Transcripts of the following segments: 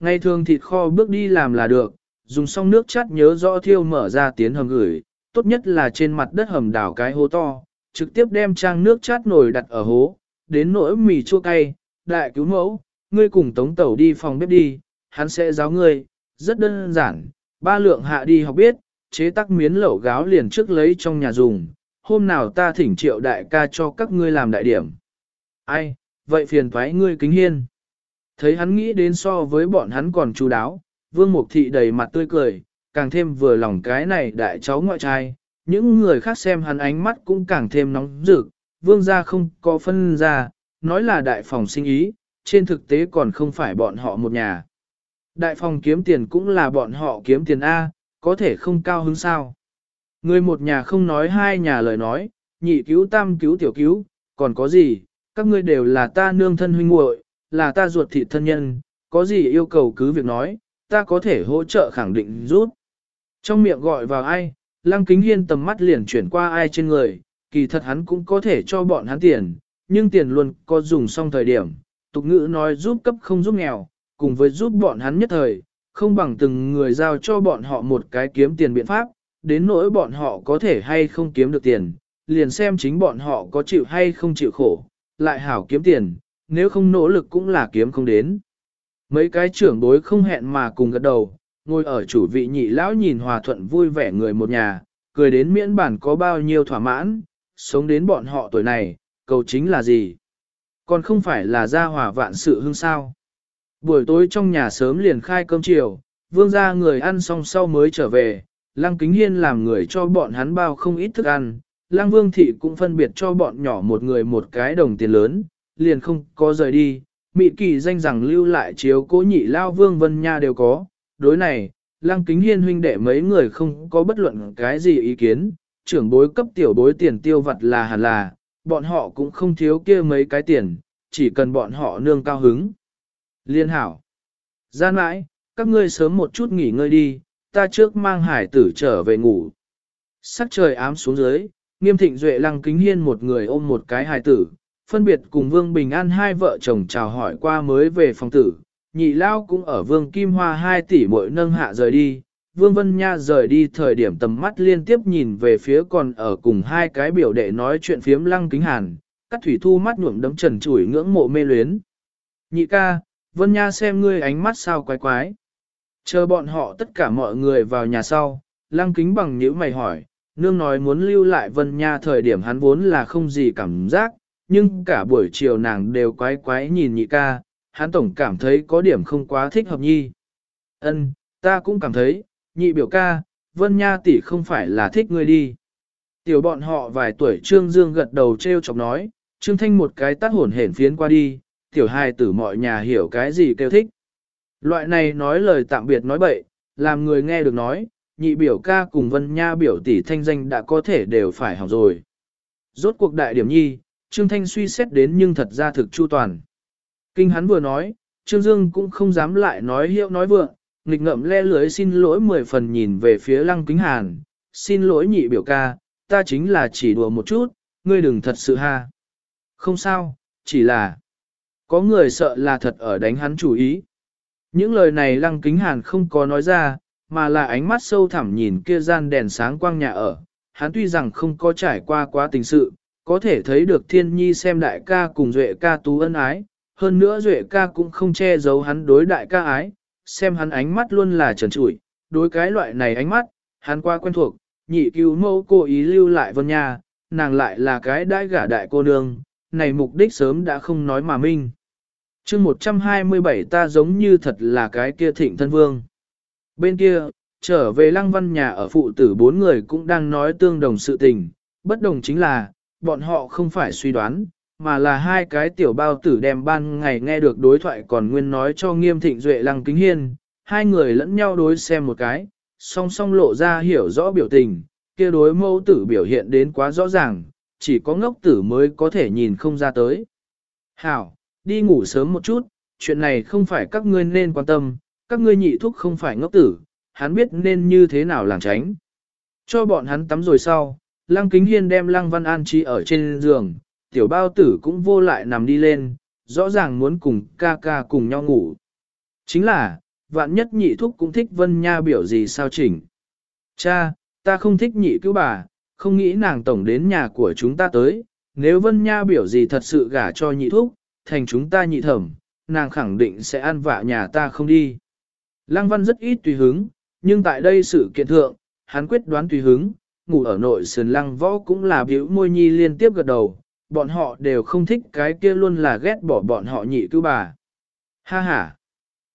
Ngày thường thịt kho bước đi làm là được, dùng xong nước chát nhớ rõ thiêu mở ra tiến hầm gửi, tốt nhất là trên mặt đất hầm đảo cái hố to, trực tiếp đem trang nước chát nồi đặt ở hố, đến nỗi mì chua cay, đại cứu mẫu, ngươi cùng tống tẩu đi phòng bếp đi, hắn sẽ giáo ngươi, rất đơn giản, ba lượng hạ đi học biết, chế tắc miến lẩu gáo liền trước lấy trong nhà dùng, hôm nào ta thỉnh triệu đại ca cho các ngươi làm đại điểm. Ai, vậy phiền thoái ngươi kính hiên. Thấy hắn nghĩ đến so với bọn hắn còn chú đáo, vương mục thị đầy mặt tươi cười, càng thêm vừa lòng cái này đại cháu ngoại trai, những người khác xem hắn ánh mắt cũng càng thêm nóng rực, vương gia không có phân ra, nói là đại phòng sinh ý, trên thực tế còn không phải bọn họ một nhà. Đại phòng kiếm tiền cũng là bọn họ kiếm tiền A, có thể không cao hứng sao. Người một nhà không nói hai nhà lời nói, nhị cứu tam cứu tiểu cứu, còn có gì, các ngươi đều là ta nương thân huynh muội, là ta ruột thịt thân nhân, có gì yêu cầu cứ việc nói, ta có thể hỗ trợ khẳng định rút. Trong miệng gọi vào ai, lăng kính hiên tầm mắt liền chuyển qua ai trên người, kỳ thật hắn cũng có thể cho bọn hắn tiền, nhưng tiền luôn có dùng xong thời điểm, tục ngữ nói giúp cấp không giúp nghèo, cùng với giúp bọn hắn nhất thời, không bằng từng người giao cho bọn họ một cái kiếm tiền biện pháp, đến nỗi bọn họ có thể hay không kiếm được tiền, liền xem chính bọn họ có chịu hay không chịu khổ, lại hảo kiếm tiền, nếu không nỗ lực cũng là kiếm không đến. Mấy cái trưởng bối không hẹn mà cùng gật đầu, ngồi ở chủ vị nhị lão nhìn hòa thuận vui vẻ người một nhà, cười đến miễn bản có bao nhiêu thỏa mãn, sống đến bọn họ tuổi này, cầu chính là gì? Còn không phải là gia hòa vạn sự hưng sao? Buổi tối trong nhà sớm liền khai cơm chiều, vương gia người ăn xong sau mới trở về, lăng kính hiên làm người cho bọn hắn bao không ít thức ăn, lăng vương thị cũng phân biệt cho bọn nhỏ một người một cái đồng tiền lớn, liền không có rời đi, mị kỳ danh rằng lưu lại chiếu cố nhị lao vương vân nha đều có, đối này, lăng kính hiên huynh đệ mấy người không có bất luận cái gì ý kiến, trưởng bối cấp tiểu bối tiền tiêu vặt là hẳn là, bọn họ cũng không thiếu kia mấy cái tiền, chỉ cần bọn họ nương cao hứng. Liên hảo. Gian mãi, các ngươi sớm một chút nghỉ ngơi đi, ta trước mang hải tử trở về ngủ. Sắc trời ám xuống dưới, nghiêm thịnh duệ lăng kính hiên một người ôm một cái hải tử, phân biệt cùng Vương Bình An hai vợ chồng chào hỏi qua mới về phòng tử. Nhị lao cũng ở Vương Kim Hoa hai tỷ mỗi nâng hạ rời đi, Vương Vân Nha rời đi thời điểm tầm mắt liên tiếp nhìn về phía còn ở cùng hai cái biểu đệ nói chuyện phiếm lăng kính hàn, cắt thủy thu mắt nhuộm đấm trần chủi ngưỡng mộ mê luyến. Nhị ca, Vân Nha xem ngươi ánh mắt sao quái quái. Chờ bọn họ tất cả mọi người vào nhà sau, lăng kính bằng nhữ mày hỏi, nương nói muốn lưu lại Vân Nha thời điểm hắn vốn là không gì cảm giác, nhưng cả buổi chiều nàng đều quái quái nhìn nhị ca, hắn tổng cảm thấy có điểm không quá thích hợp nhi. Ân, ta cũng cảm thấy, nhị biểu ca, Vân Nha tỷ không phải là thích ngươi đi. Tiểu bọn họ vài tuổi Trương Dương gật đầu treo chọc nói, Trương Thanh một cái tắt hồn hển phiến qua đi, tiểu hai tử mọi nhà hiểu cái gì kêu thích. Loại này nói lời tạm biệt nói bậy, làm người nghe được nói, nhị biểu ca cùng Vân Nha biểu tỷ thanh danh đã có thể đều phải hỏng rồi. Rốt cuộc đại điểm nhi, Trương Thanh suy xét đến nhưng thật ra thực chu toàn. Kinh hắn vừa nói, Trương Dương cũng không dám lại nói hiệu nói vượng, nghịch ngậm le lưới xin lỗi mười phần nhìn về phía lăng kính hàn, xin lỗi nhị biểu ca, ta chính là chỉ đùa một chút, ngươi đừng thật sự ha. Không sao, chỉ là có người sợ là thật ở đánh hắn chủ ý. Những lời này lăng kính hàn không có nói ra, mà là ánh mắt sâu thẳm nhìn kia gian đèn sáng quang nhà ở. Hắn tuy rằng không có trải qua quá tình sự, có thể thấy được thiên nhi xem đại ca cùng duệ ca tú ân ái, hơn nữa duệ ca cũng không che giấu hắn đối đại ca ái, xem hắn ánh mắt luôn là trần trụi, đối cái loại này ánh mắt, hắn qua quen thuộc, nhị cứu mẫu cố ý lưu lại vân nhà, nàng lại là cái đãi gả đại cô nương, này mục đích sớm đã không nói mà minh. chương 127 ta giống như thật là cái kia thịnh thân vương. Bên kia, trở về lăng văn nhà ở phụ tử bốn người cũng đang nói tương đồng sự tình, bất đồng chính là, bọn họ không phải suy đoán, mà là hai cái tiểu bao tử đem ban ngày nghe được đối thoại còn nguyên nói cho nghiêm thịnh duệ lăng kính hiên, hai người lẫn nhau đối xem một cái, song song lộ ra hiểu rõ biểu tình, kia đối mẫu tử biểu hiện đến quá rõ ràng, chỉ có ngốc tử mới có thể nhìn không ra tới. Hảo, đi ngủ sớm một chút, chuyện này không phải các ngươi nên quan tâm, các ngươi nhị thúc không phải ngốc tử, hắn biết nên như thế nào làng tránh. Cho bọn hắn tắm rồi sau, Lăng Kính Hiên đem Lăng Văn An trí ở trên giường, tiểu bao tử cũng vô lại nằm đi lên, rõ ràng muốn cùng ca ca cùng nhau ngủ. Chính là, vạn nhất nhị thúc cũng thích vân nha biểu gì sao chỉnh. Cha, ta không thích nhị cứu bà, không nghĩ nàng tổng đến nhà của chúng ta tới, nếu vân nha biểu gì thật sự gả cho nhị thúc, thành chúng ta nhị thẩm, nàng khẳng định sẽ ăn vạ nhà ta không đi. Lăng văn rất ít tùy hứng, nhưng tại đây sự kiện thượng, hắn quyết đoán tùy hứng, ngủ ở nội sườn lăng võ cũng là biểu môi nhi liên tiếp gật đầu, bọn họ đều không thích cái kia luôn là ghét bỏ bọn họ nhị cứu bà. Ha ha!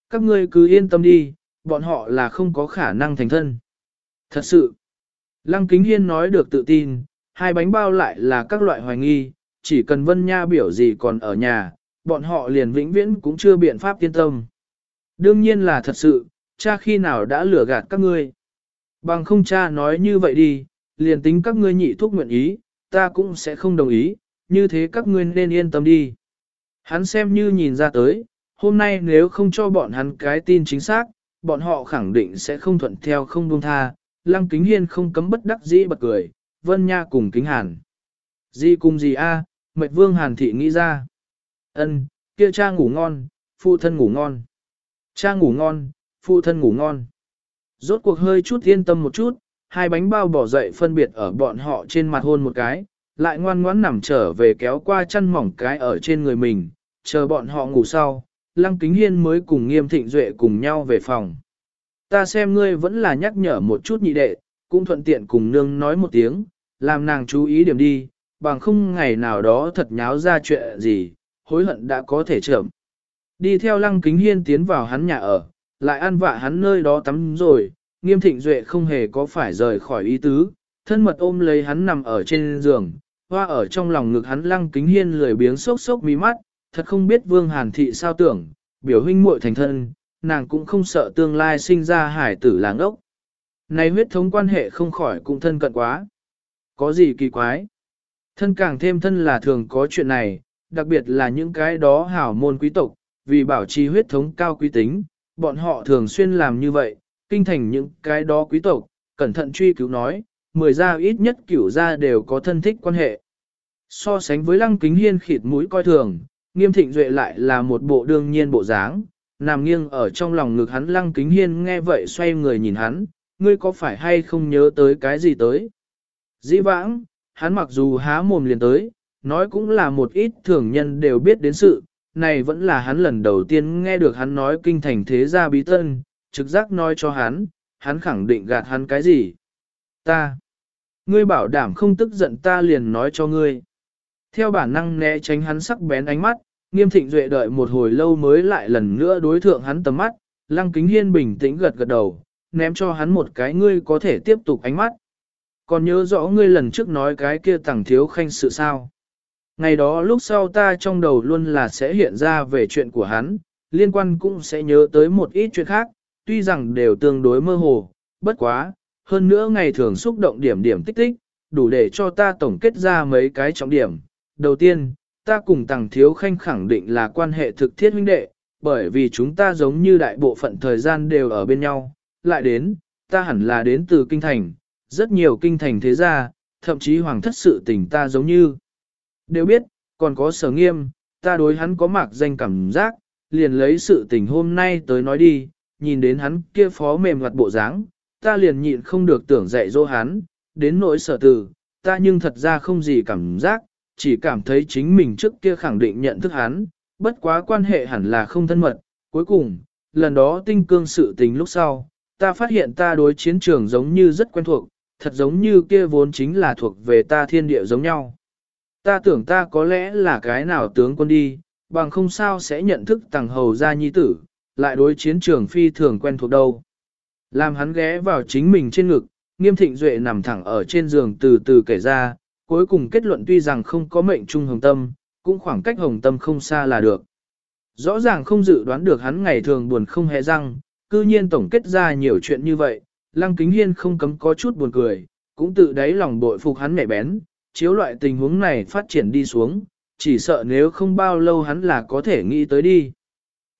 Các ngươi cứ yên tâm đi, bọn họ là không có khả năng thành thân. Thật sự! Lăng Kính Hiên nói được tự tin, hai bánh bao lại là các loại hoài nghi, chỉ cần Vân Nha biểu gì còn ở nhà, bọn họ liền vĩnh viễn cũng chưa biện pháp yên tâm. Đương nhiên là thật sự, cha khi nào đã lừa gạt các ngươi. Bằng không cha nói như vậy đi, liền tính các ngươi nhị thúc nguyện ý, ta cũng sẽ không đồng ý, như thế các ngươi nên yên tâm đi. Hắn xem như nhìn ra tới, hôm nay nếu không cho bọn hắn cái tin chính xác, bọn họ khẳng định sẽ không thuận theo không buông tha. Lăng kính hiên không cấm bất đắc dĩ bật cười, vân nha cùng kính hàn. Gì cùng gì a? mệt vương hàn thị nghĩ ra. ân kia cha ngủ ngon, phụ thân ngủ ngon. Cha ngủ ngon, phụ thân ngủ ngon. Rốt cuộc hơi chút yên tâm một chút, hai bánh bao bỏ dậy phân biệt ở bọn họ trên mặt hôn một cái, lại ngoan ngoãn nằm trở về kéo qua chăn mỏng cái ở trên người mình, chờ bọn họ ngủ sau, Lăng Kính Hiên mới cùng Nghiêm Thịnh Duệ cùng nhau về phòng. Ta xem ngươi vẫn là nhắc nhở một chút nhị đệ, cũng thuận tiện cùng nương nói một tiếng, làm nàng chú ý điểm đi, bằng không ngày nào đó thật nháo ra chuyện gì, hối hận đã có thể chậm. Đi theo Lăng Kính Hiên tiến vào hắn nhà ở, lại ăn vạ hắn nơi đó tắm rồi, Nghiêm Thịnh Duệ không hề có phải rời khỏi ý tứ, thân mật ôm lấy hắn nằm ở trên giường, hoa ở trong lòng ngực hắn lăng kính hiên lười biếng sốc sốc mí mắt, thật không biết vương hàn thị sao tưởng, biểu huynh muội thành thân, nàng cũng không sợ tương lai sinh ra hải tử làng ốc. Này huyết thống quan hệ không khỏi cũng thân cận quá. Có gì kỳ quái? Thân càng thêm thân là thường có chuyện này, đặc biệt là những cái đó hảo môn quý tộc, vì bảo trì huyết thống cao quý tính, bọn họ thường xuyên làm như vậy, kinh thành những cái đó quý tộc, cẩn thận truy cứu nói, mười gia ít nhất cửu gia đều có thân thích quan hệ. So sánh với lăng kính hiên khịt mũi coi thường, nghiêm thịnh duệ lại là một bộ đương nhiên bộ dáng, nằm nghiêng ở trong lòng ngực hắn lăng kính hiên nghe vậy xoay người nhìn hắn, ngươi có phải hay không nhớ tới cái gì tới. Dĩ vãng, hắn mặc dù há mồm liền tới, nói cũng là một ít thường nhân đều biết đến sự, này vẫn là hắn lần đầu tiên nghe được hắn nói kinh thành thế gia bí tân, trực giác nói cho hắn, hắn khẳng định gạt hắn cái gì. Ta, ngươi bảo đảm không tức giận ta liền nói cho ngươi. Theo bản năng né tránh hắn sắc bén ánh mắt, nghiêm thịnh duệ đợi một hồi lâu mới lại lần nữa đối thượng hắn tầm mắt, lăng kính hiên bình tĩnh gật gật đầu, ném cho hắn một cái ngươi có thể tiếp tục ánh mắt. Còn nhớ rõ ngươi lần trước nói cái kia tẳng thiếu khanh sự sao. Ngày đó lúc sau ta trong đầu luôn là sẽ hiện ra về chuyện của hắn, liên quan cũng sẽ nhớ tới một ít chuyện khác, tuy rằng đều tương đối mơ hồ, bất quá, hơn nữa ngày thường xúc động điểm điểm tích tích, đủ để cho ta tổng kết ra mấy cái trọng điểm, Đầu tiên, ta cùng Tằng Thiếu Khanh khẳng định là quan hệ thực thiết huynh đệ, bởi vì chúng ta giống như đại bộ phận thời gian đều ở bên nhau. Lại đến, ta hẳn là đến từ kinh thành, rất nhiều kinh thành thế gia, thậm chí hoàng thất sự tình ta giống như. Đều biết, còn có sở nghiêm, ta đối hắn có mạc danh cảm giác, liền lấy sự tình hôm nay tới nói đi, nhìn đến hắn kia phó mềm mặt bộ dáng, ta liền nhịn không được tưởng dạy dỗ hắn, đến nỗi sở tử, ta nhưng thật ra không gì cảm giác, chỉ cảm thấy chính mình trước kia khẳng định nhận thức hắn, bất quá quan hệ hẳn là không thân mật. Cuối cùng, lần đó tinh cương sự tình lúc sau, ta phát hiện ta đối chiến trường giống như rất quen thuộc, thật giống như kia vốn chính là thuộc về ta thiên địa giống nhau. Ta tưởng ta có lẽ là cái nào tướng quân đi, bằng không sao sẽ nhận thức tàng hầu gia nhi tử, lại đối chiến trường phi thường quen thuộc đâu. Làm hắn ghé vào chính mình trên ngực, nghiêm thịnh duệ nằm thẳng ở trên giường từ từ kể ra, cuối cùng kết luận tuy rằng không có mệnh trung hồng tâm, cũng khoảng cách hồng tâm không xa là được. Rõ ràng không dự đoán được hắn ngày thường buồn không hề răng, cư nhiên tổng kết ra nhiều chuyện như vậy, lăng kính hiên không cấm có chút buồn cười, cũng tự đáy lòng bội phục hắn mẹ bén, chiếu loại tình huống này phát triển đi xuống, chỉ sợ nếu không bao lâu hắn là có thể nghĩ tới đi.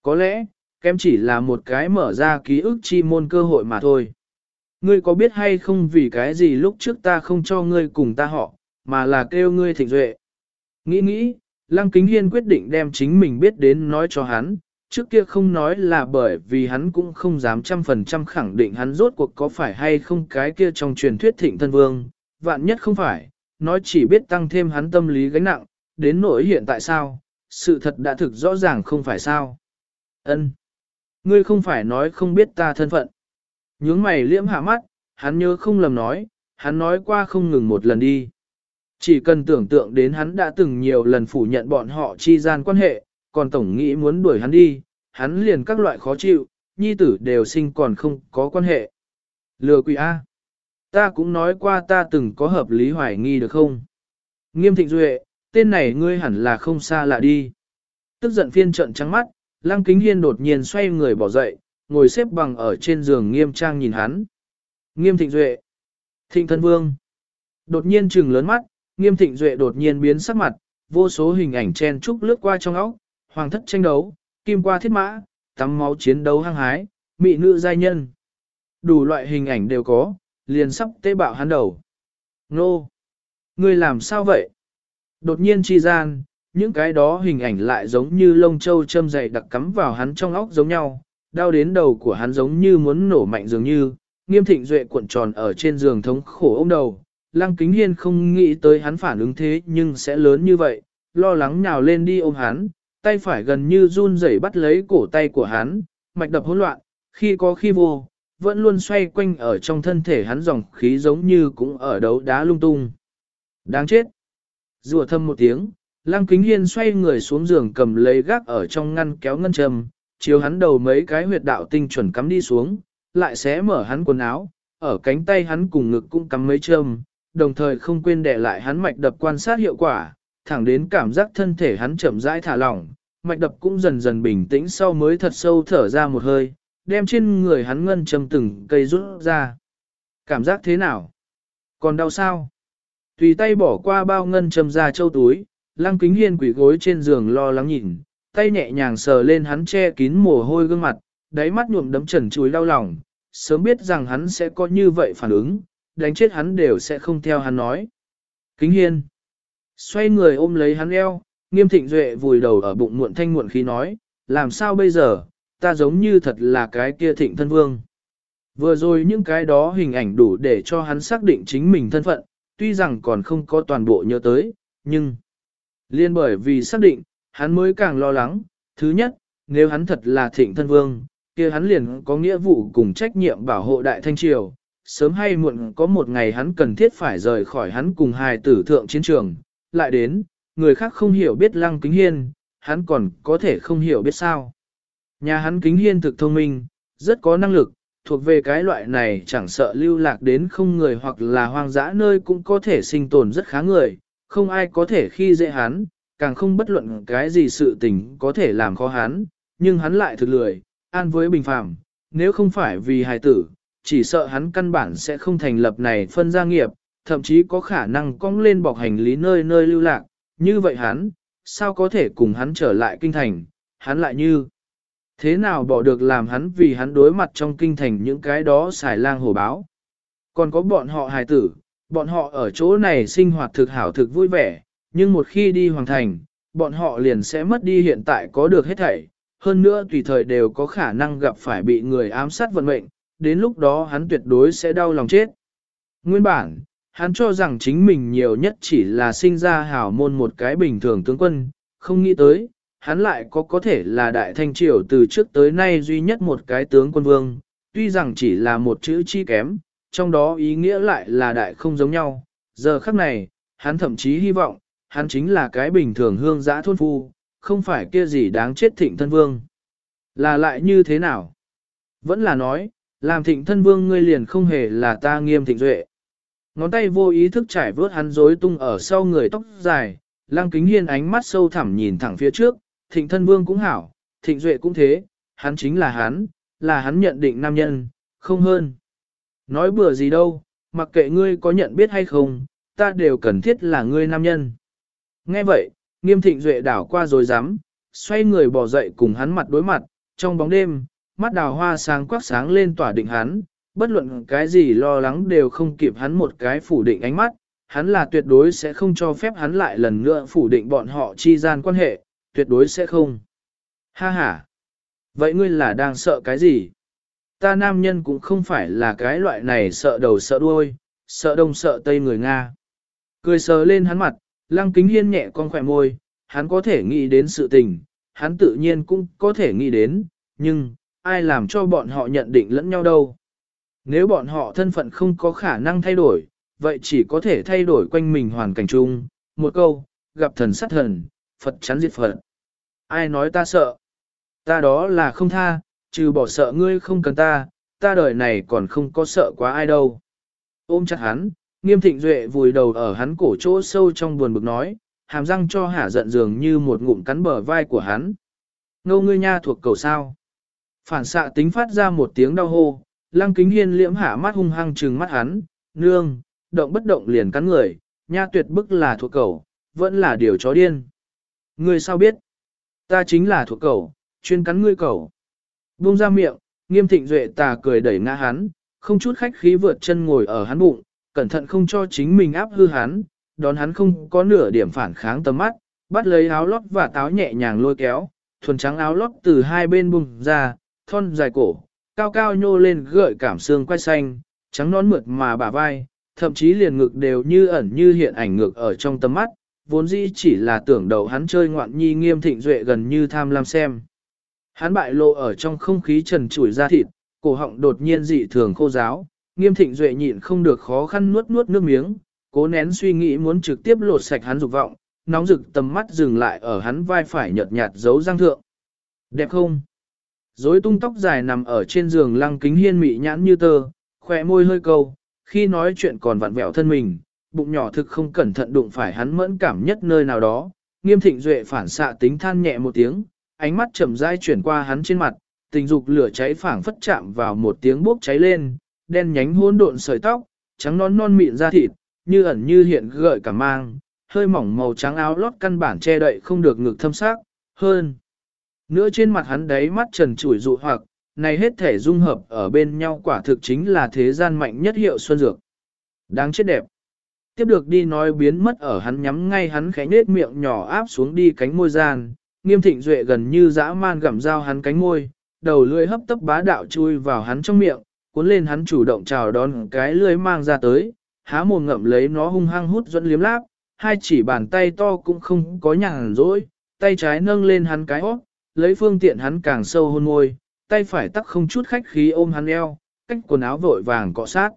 Có lẽ, kém chỉ là một cái mở ra ký ức chi môn cơ hội mà thôi. Ngươi có biết hay không vì cái gì lúc trước ta không cho ngươi cùng ta họ, mà là kêu ngươi thịnh duệ. Nghĩ nghĩ, Lăng Kính Hiên quyết định đem chính mình biết đến nói cho hắn, trước kia không nói là bởi vì hắn cũng không dám trăm phần trăm khẳng định hắn rốt cuộc có phải hay không cái kia trong truyền thuyết thịnh thân vương, vạn nhất không phải, nói chỉ biết tăng thêm hắn tâm lý gánh nặng, đến nỗi hiện tại sao, sự thật đã thực rõ ràng không phải sao. Ân, Ngươi không phải nói không biết ta thân phận. Nhướng mày liễm hạ mắt, hắn nhớ không lầm nói, hắn nói qua không ngừng một lần đi. Chỉ cần tưởng tượng đến hắn đã từng nhiều lần phủ nhận bọn họ chi gian quan hệ, còn tổng nghĩ muốn đuổi hắn đi, hắn liền các loại khó chịu, nhi tử đều sinh còn không có quan hệ. Lừa quỷ A. Ta cũng nói qua ta từng có hợp lý hoài nghi được không? Nghiêm thịnh duệ, tên này ngươi hẳn là không xa lạ đi. Tức giận phiên trận trắng mắt, lăng kính hiên đột nhiên xoay người bỏ dậy, ngồi xếp bằng ở trên giường nghiêm trang nhìn hắn. Nghiêm thịnh duệ. Thịnh thân vương. Đột nhiên trừng lớn mắt, nghiêm thịnh duệ đột nhiên biến sắc mặt, vô số hình ảnh chen trúc lướt qua trong óc, hoàng thất tranh đấu, kim qua thiết mã, tắm máu chiến đấu hăng hái, mị nữ giai nhân. Đủ loại hình ảnh đều có, liền sắp tế bạo hắn đầu. Nô! Ngươi làm sao vậy? Đột nhiên chi gian, những cái đó hình ảnh lại giống như lông châu châm dày đặc cắm vào hắn trong óc giống nhau, đau đến đầu của hắn giống như muốn nổ mạnh dường như, nghiêm thịnh duệ cuộn tròn ở trên giường thống khổ ôm đầu. Lăng kính hiên không nghĩ tới hắn phản ứng thế nhưng sẽ lớn như vậy, lo lắng nhào lên đi ôm hắn, tay phải gần như run rẩy bắt lấy cổ tay của hắn, mạch đập hỗn loạn, khi có khi vô, vẫn luôn xoay quanh ở trong thân thể hắn dòng khí giống như cũng ở đấu đá lung tung. Đáng chết! Rùa thâm một tiếng, Lăng Kính Hiên xoay người xuống giường cầm lấy gác ở trong ngăn kéo ngân châm, chiếu hắn đầu mấy cái huyệt đạo tinh chuẩn cắm đi xuống, lại xé mở hắn quần áo, ở cánh tay hắn cùng ngực cũng cắm mấy châm, đồng thời không quên để lại hắn mạch đập quan sát hiệu quả, thẳng đến cảm giác thân thể hắn chậm rãi thả lỏng, mạch đập cũng dần dần bình tĩnh sau mới thật sâu thở ra một hơi, đem trên người hắn ngân châm từng cây rút ra. Cảm giác thế nào? Còn đau sao? Tùy tay bỏ qua bao ngân châm ra châu túi, lăng kính hiên quỷ gối trên giường lo lắng nhìn, tay nhẹ nhàng sờ lên hắn che kín mồ hôi gương mặt, đáy mắt nhuộm đấm trần chuối đau lòng, sớm biết rằng hắn sẽ có như vậy phản ứng, đánh chết hắn đều sẽ không theo hắn nói. Kính hiên, xoay người ôm lấy hắn eo, nghiêm thịnh duệ vùi đầu ở bụng muộn thanh muộn khí nói, làm sao bây giờ, ta giống như thật là cái kia thịnh thân vương. Vừa rồi những cái đó hình ảnh đủ để cho hắn xác định chính mình thân phận, tuy rằng còn không có toàn bộ nhớ tới, nhưng liên bởi vì xác định, hắn mới càng lo lắng. Thứ nhất, nếu hắn thật là thịnh thân vương, kia hắn liền có nghĩa vụ cùng trách nhiệm bảo hộ đại thanh triều. Sớm hay muộn có một ngày hắn cần thiết phải rời khỏi hắn cùng hài tử thượng chiến trường, lại đến, người khác không hiểu biết lăng kính hiên, hắn còn có thể không hiểu biết sao. Nhà hắn kính hiên thực thông minh, rất có năng lực, thuộc về cái loại này chẳng sợ lưu lạc đến không người hoặc là hoang dã nơi cũng có thể sinh tồn rất khá người, không ai có thể khi dễ hắn, càng không bất luận cái gì sự tình có thể làm khó hắn, nhưng hắn lại thực lười, an với bình phạm, nếu không phải vì hài tử, chỉ sợ hắn căn bản sẽ không thành lập này phân gia nghiệp, thậm chí có khả năng cong lên bọc hành lý nơi nơi lưu lạc, như vậy hắn, sao có thể cùng hắn trở lại kinh thành, hắn lại như Thế nào bỏ được làm hắn vì hắn đối mặt trong kinh thành những cái đó xài lang hổ báo. Còn có bọn họ hài tử, bọn họ ở chỗ này sinh hoạt thực hảo thực vui vẻ, nhưng một khi đi hoàng thành, bọn họ liền sẽ mất đi hiện tại có được hết thảy. Hơn nữa tùy thời đều có khả năng gặp phải bị người ám sát vận mệnh, đến lúc đó hắn tuyệt đối sẽ đau lòng chết. Nguyên bản, hắn cho rằng chính mình nhiều nhất chỉ là sinh ra hảo môn một cái bình thường tướng quân, không nghĩ tới, hắn lại có có thể là đại thanh triều từ trước tới nay duy nhất một cái tướng quân vương, tuy rằng chỉ là một chữ chi kém, trong đó ý nghĩa lại là đại không giống nhau. Giờ khắc này, hắn thậm chí hy vọng, hắn chính là cái bình thường hương giã thôn phu, không phải kia gì đáng chết thịnh thân vương. Là lại như thế nào? Vẫn là nói, làm thịnh thân vương ngươi liền không hề là ta nghiêm thịnh duệ. Ngón tay vô ý thức trải vớt hắn rối tung ở sau người tóc dài, lăng kính hiên ánh mắt sâu thẳm nhìn thẳng phía trước, thịnh thân vương cũng hảo, thịnh duệ cũng thế, hắn chính là hắn, là hắn nhận định nam nhân, không hơn. Nói bừa gì đâu, mặc kệ ngươi có nhận biết hay không, ta đều cần thiết là ngươi nam nhân. Nghe vậy, nghiêm thịnh duệ đảo qua rồi dám, xoay người bỏ dậy cùng hắn mặt đối mặt, trong bóng đêm, mắt đào hoa sáng quắc sáng lên tỏa định hắn, bất luận cái gì lo lắng đều không kịp hắn một cái phủ định ánh mắt, hắn là tuyệt đối sẽ không cho phép hắn lại lần nữa phủ định bọn họ chi gian quan hệ, tuyệt đối sẽ không. Ha ha! Vậy ngươi là đang sợ cái gì? Ta nam nhân cũng không phải là cái loại này sợ đầu sợ đuôi, sợ đông sợ tây người Nga. Cười sờ lên hắn mặt, lăng kính hiên nhẹ con khỏe môi, hắn có thể nghĩ đến sự tình, hắn tự nhiên cũng có thể nghĩ đến, nhưng, ai làm cho bọn họ nhận định lẫn nhau đâu. Nếu bọn họ thân phận không có khả năng thay đổi, vậy chỉ có thể thay đổi quanh mình hoàn cảnh chung, một câu, gặp thần sát thần, Phật chắn diệt Phật. Ai nói ta sợ? Ta đó là không tha, trừ bỏ sợ ngươi không cần ta, ta đời này còn không có sợ quá ai đâu. Ôm chặt hắn, nghiêm thịnh duệ vùi đầu ở hắn cổ chỗ sâu trong buồn bực nói, hàm răng cho hả giận dường như một ngụm cắn bờ vai của hắn. Ngâu ngươi nha thuộc cầu sao. Phản xạ tính phát ra một tiếng đau hô, lăng kính hiên liễm hạ mắt hung hăng trừng mắt hắn, nương, động bất động liền cắn người, nha tuyệt bức là thuộc cầu, vẫn là điều chó điên. Ngươi sao biết? Ta chính là thuộc cầu, chuyên cắn ngươi cầu. Buông ra miệng, nghiêm thịnh duệ tà cười đẩy ngã hắn, không chút khách khí vượt chân ngồi ở hắn bụng, cẩn thận không cho chính mình áp hư hắn, đón hắn không có nửa điểm phản kháng tầm mắt, bắt lấy áo lót và táo nhẹ nhàng lôi kéo, thuần trắng áo lót từ hai bên bùng ra, thon dài cổ, cao cao nhô lên gợi cảm xương quay xanh, trắng nón mượt mà bả vai, thậm chí liền ngực đều như ẩn như hiện ảnh ngược ở trong tầm mắt, vốn dĩ chỉ là tưởng đầu hắn chơi ngoạn nhi nghiêm thịnh duệ gần như tham lam xem. Hắn bại lộ ở trong không khí trần trụi ra thịt, cổ họng đột nhiên dị thường khô giáo, nghiêm thịnh duệ nhịn không được khó khăn nuốt nuốt nước miếng, cố nén suy nghĩ muốn trực tiếp lột sạch hắn dục vọng, nóng rực tầm mắt dừng lại ở hắn vai phải nhợt nhạt giấu răng thượng. Đẹp không? Dối tung tóc dài nằm ở trên giường lăng kính hiên mị nhãn như tơ, khỏe môi hơi câu, khi nói chuyện còn vặn vẹo thân mình, bụng nhỏ thực không cẩn thận đụng phải hắn mẫn cảm nhất nơi nào đó, nghiêm thịnh duệ phản xạ tính than nhẹ một tiếng, ánh mắt chậm rãi chuyển qua hắn trên mặt, tình dục lửa cháy phảng phất chạm vào một tiếng bốc cháy lên, đen nhánh hỗn độn sợi tóc, trắng non non mịn da thịt, như ẩn như hiện gợi cả mang, hơi mỏng màu trắng áo lót căn bản che đậy không được ngực thâm sắc, hơn. Nữa trên mặt hắn đấy mắt trần trụi dụ hoặc, này hết thể dung hợp ở bên nhau quả thực chính là thế gian mạnh nhất hiệu xuân dược. Đáng chết đẹp. Tiếp được đi nói biến mất ở hắn nhắm ngay hắn khẽ nết miệng nhỏ áp xuống đi cánh môi gian, nghiêm thịnh duệ gần như dã man gặm dao hắn cánh môi, đầu lưỡi hấp tấp bá đạo chui vào hắn trong miệng, cuốn lên hắn chủ động chào đón cái lưỡi mang ra tới, há mồm ngậm lấy nó hung hăng hút dẫn liếm láp, hai chỉ bàn tay to cũng không có nhàn rỗi, tay trái nâng lên hắn cái hót, lấy phương tiện hắn càng sâu hôn môi, tay phải tắc không chút khách khí ôm hắn eo, cách quần áo vội vàng cọ sát.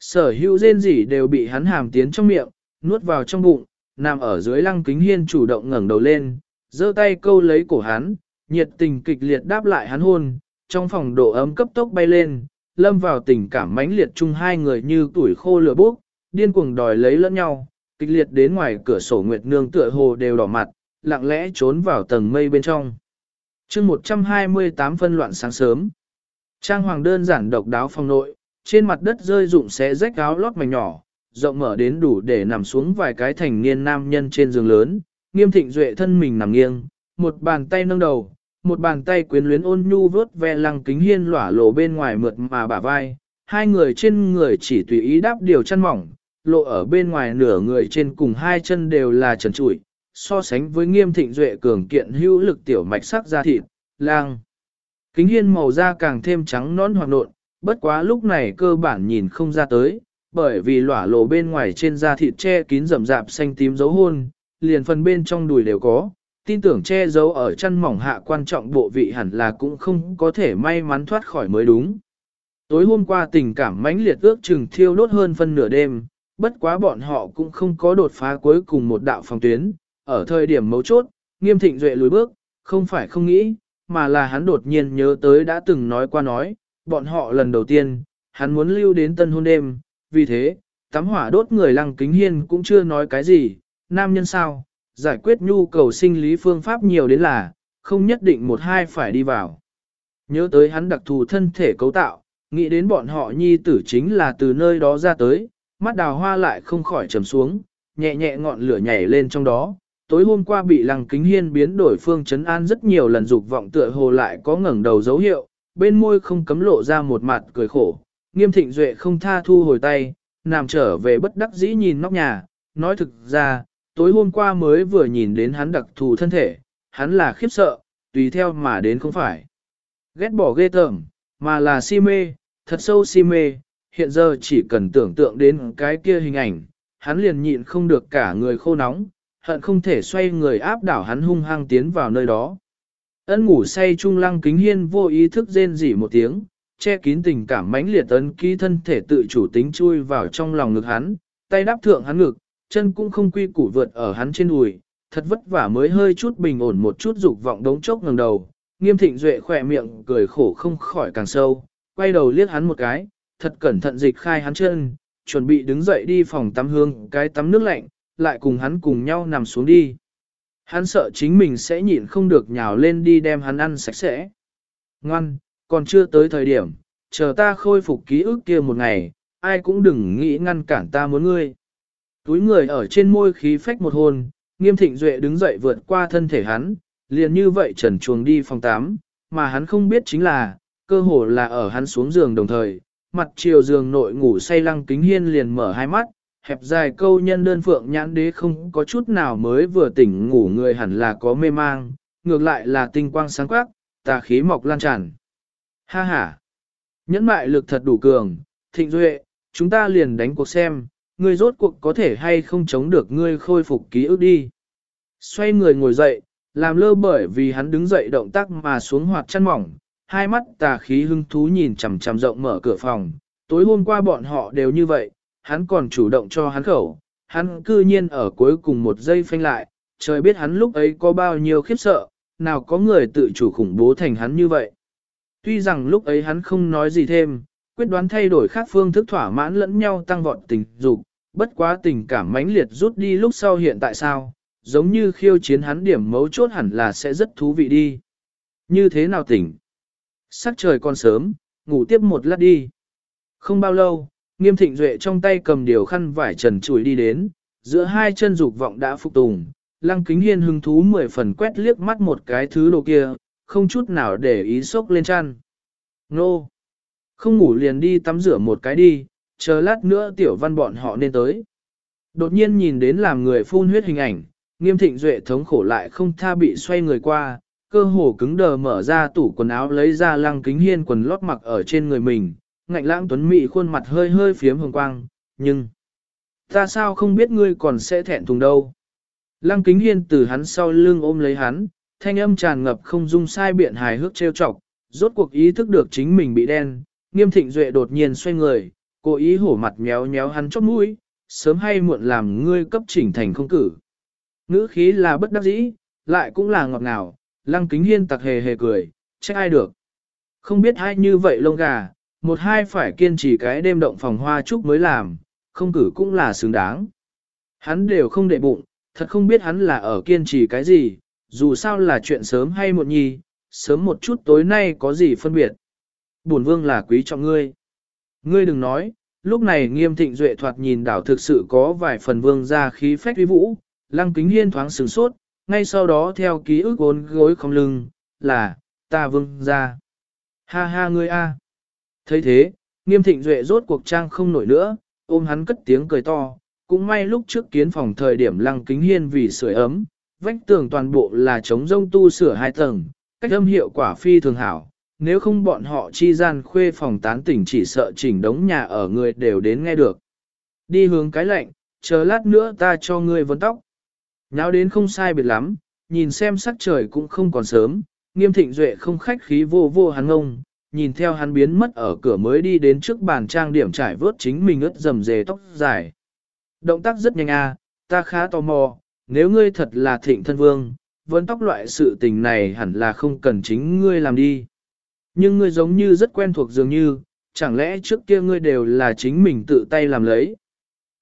Sở hữu rên rỉ đều bị hắn hàm tiến trong miệng, nuốt vào trong bụng, nằm ở dưới lăng kính hiên chủ động ngẩng đầu lên, giơ tay câu lấy cổ hắn, nhiệt tình kịch liệt đáp lại hắn hôn, trong phòng độ ấm cấp tốc bay lên, lâm vào tình cảm mãnh liệt chung hai người như tuổi khô lửa bốc, điên cuồng đòi lấy lẫn nhau, kịch liệt đến ngoài cửa sổ Nguyệt Nương tựa hồ đều đỏ mặt, lặng lẽ trốn vào tầng mây bên trong. chương 128 phân loạn sáng sớm. Trang hoàng đơn giản độc đáo phòng nội, trên mặt đất rơi rụng xé rách áo lót mảnh nhỏ, rộng mở đến đủ để nằm xuống vài cái thành niên nam nhân trên giường lớn, nghiêm thịnh duệ thân mình nằm nghiêng, một bàn tay nâng đầu, một bàn tay quyến luyến ôn nhu vớt ve lăng kính hiên lỏa lộ bên ngoài mượt mà bả vai, hai người trên người chỉ tùy ý đáp điều chăn mỏng, lộ ở bên ngoài nửa người trên cùng hai chân đều là trần trụi, so sánh với nghiêm thịnh duệ cường kiện hữu lực tiểu mạch sắc da thịt, lang. Kính hiên màu da càng thêm trắng nón hoặc nộn, bất quá lúc này cơ bản nhìn không ra tới, bởi vì lỏa lộ bên ngoài trên da thịt che kín rậm rạp xanh tím dấu hôn, liền phần bên trong đùi đều có, tin tưởng che giấu ở chân mỏng hạ quan trọng bộ vị hẳn là cũng không có thể may mắn thoát khỏi mới đúng. Tối hôm qua tình cảm mãnh liệt ước chừng thiêu đốt hơn phân nửa đêm, bất quá bọn họ cũng không có đột phá cuối cùng một đạo phòng tuyến, ở thời điểm mấu chốt, nghiêm thịnh duệ lùi bước, không phải không nghĩ, mà là hắn đột nhiên nhớ tới đã từng nói qua nói, bọn họ lần đầu tiên, hắn muốn lưu đến tân hôn đêm, vì thế, tắm hỏa đốt người lăng kính hiên cũng chưa nói cái gì, nam nhân sao, giải quyết nhu cầu sinh lý phương pháp nhiều đến là, không nhất định một hai phải đi vào. Nhớ tới hắn đặc thù thân thể cấu tạo, nghĩ đến bọn họ nhi tử chính là từ nơi đó ra tới, mắt đào hoa lại không khỏi trầm xuống, nhẹ nhẹ ngọn lửa nhảy lên trong đó. Tối hôm qua bị lăng kính hiên biến đổi phương chấn an rất nhiều lần dục vọng tựa hồ lại có ngẩng đầu dấu hiệu, bên môi không cấm lộ ra một mặt cười khổ, nghiêm thịnh duệ không tha thu hồi tay, nằm trở về bất đắc dĩ nhìn nóc nhà, nói thực ra, tối hôm qua mới vừa nhìn đến hắn đặc thù thân thể, hắn là khiếp sợ, tùy theo mà đến không phải. ghét bỏ ghê tởm, mà là si mê, thật sâu si mê, hiện giờ chỉ cần tưởng tượng đến cái kia hình ảnh, hắn liền nhịn không được cả người khô nóng, hận không thể xoay người áp đảo hắn hung hăng tiến vào nơi đó. Ân ngủ say trung lăng kính hiên vô ý thức rên rỉ một tiếng, che kín tình cảm mãnh liệt ấn ký thân thể tự chủ tính chui vào trong lòng ngực hắn, tay đáp thượng hắn ngực, chân cũng không quy củ vượt ở hắn trên đùi, thật vất vả mới hơi chút bình ổn một chút dục vọng đống chốc ngẩng đầu, nghiêm thịnh duệ khỏe miệng cười khổ không khỏi càng sâu, quay đầu liếc hắn một cái, thật cẩn thận dịch khai hắn chân, chuẩn bị đứng dậy đi phòng tắm hương cái tắm nước lạnh, lại cùng hắn cùng nhau nằm xuống đi. Hắn sợ chính mình sẽ nhịn không được nhào lên đi đem hắn ăn sạch sẽ. Ngoan, còn chưa tới thời điểm, chờ ta khôi phục ký ức kia một ngày, ai cũng đừng nghĩ ngăn cản ta muốn ngươi. Túi người ở trên môi khí phách một hôn, nghiêm thịnh duệ đứng dậy vượt qua thân thể hắn, liền như vậy trần chuồng đi phòng 8, mà hắn không biết chính là, cơ hồ là ở hắn xuống giường đồng thời, mặt chiều giường nội ngủ say lăng kính hiên liền mở hai mắt, hẹp dài câu nhân đơn phượng nhãn đế không có chút nào mới vừa tỉnh ngủ người hẳn là có mê mang, ngược lại là tinh quang sáng quắc, tà khí mọc lan tràn. Ha ha! Nhẫn mại lực thật đủ cường, thịnh duệ, chúng ta liền đánh cuộc xem, ngươi rốt cuộc có thể hay không chống được ngươi khôi phục ký ức đi. Xoay người ngồi dậy, làm lơ bởi vì hắn đứng dậy động tác mà xuống hoạt chăn mỏng, hai mắt tà khí hưng thú nhìn chằm chằm rộng mở cửa phòng. Tối hôm qua bọn họ đều như vậy, hắn còn chủ động cho hắn khẩu, hắn cư nhiên ở cuối cùng một giây phanh lại, trời biết hắn lúc ấy có bao nhiêu khiếp sợ, nào có người tự chủ khủng bố thành hắn như vậy. Tuy rằng lúc ấy hắn không nói gì thêm, quyết đoán thay đổi khác phương thức thỏa mãn lẫn nhau tăng vọt tình dục, bất quá tình cảm mãnh liệt rút đi lúc sau hiện tại sao, giống như khiêu chiến hắn điểm mấu chốt hẳn là sẽ rất thú vị đi. Như thế nào tỉnh? Sắc trời còn sớm, ngủ tiếp một lát đi. Không bao lâu, nghiêm thịnh duệ trong tay cầm điều khăn vải trần chùi đi đến, giữa hai chân dục vọng đã phục tùng, lăng kính hiên hứng thú mười phần quét liếc mắt một cái thứ đồ kia, không chút nào để ý sốc lên chăn. Nô! Không ngủ liền đi tắm rửa một cái đi, chờ lát nữa tiểu văn bọn họ nên tới. Đột nhiên nhìn đến làm người phun huyết hình ảnh, nghiêm thịnh duệ thống khổ lại không tha bị xoay người qua, cơ hồ cứng đờ mở ra tủ quần áo lấy ra lăng kính hiên quần lót mặc ở trên người mình, ngạnh lãng tuấn mị khuôn mặt hơi hơi phiếm hồng quang, nhưng... Ta sao không biết ngươi còn sẽ thẹn thùng đâu. Lăng kính hiên từ hắn sau lưng ôm lấy hắn, thanh âm tràn ngập không dung sai biện hài hước trêu chọc, rốt cuộc ý thức được chính mình bị đen, nghiêm thịnh duệ đột nhiên xoay người, cố ý hổ mặt méo méo hắn chót mũi, sớm hay muộn làm ngươi cấp chỉnh thành không cử. Ngữ khí là bất đắc dĩ, lại cũng là ngọt ngào, lăng kính hiên tặc hề hề cười, trách ai được. Không biết ai như vậy lông gà, một hai phải kiên trì cái đêm động phòng hoa chúc mới làm, không cử cũng là xứng đáng. Hắn đều không đệ bụng, thật không biết hắn là ở kiên trì cái gì, dù sao là chuyện sớm hay muộn nhi, sớm một chút tối nay có gì phân biệt. Bổn vương là quý trọng ngươi. Ngươi đừng nói, lúc này nghiêm thịnh duệ thoạt nhìn đảo thực sự có vài phần vương ra khí phách uy vũ, lăng kính hiên thoáng sửng sốt, ngay sau đó theo ký ức ốn gối không lưng, là, ta vương ra. Ha ha ngươi a. thấy thế, nghiêm thịnh duệ rốt cuộc trang không nổi nữa, ôm hắn cất tiếng cười to, cũng may lúc trước kiến phòng thời điểm lăng kính hiên vì sưởi ấm, vách tường toàn bộ là chống rông tu sửa hai tầng, cách âm hiệu quả phi thường hảo, nếu không bọn họ chi gian khuê phòng tán tỉnh chỉ sợ chỉnh đống nhà ở người đều đến nghe được. Đi hướng cái lạnh, chờ lát nữa ta cho ngươi vấn tóc. Nháo đến không sai biệt lắm, nhìn xem sắc trời cũng không còn sớm, nghiêm thịnh duệ không khách khí vô vô hắn ngông, nhìn theo hắn biến mất ở cửa mới đi đến trước bàn trang điểm trải vớt chính mình ướt dầm dề tóc dài. Động tác rất nhanh à, ta khá tò mò, nếu ngươi thật là thịnh thân vương, vấn tóc loại sự tình này hẳn là không cần chính ngươi làm đi. Nhưng ngươi giống như rất quen thuộc dường như, chẳng lẽ trước kia ngươi đều là chính mình tự tay làm lấy.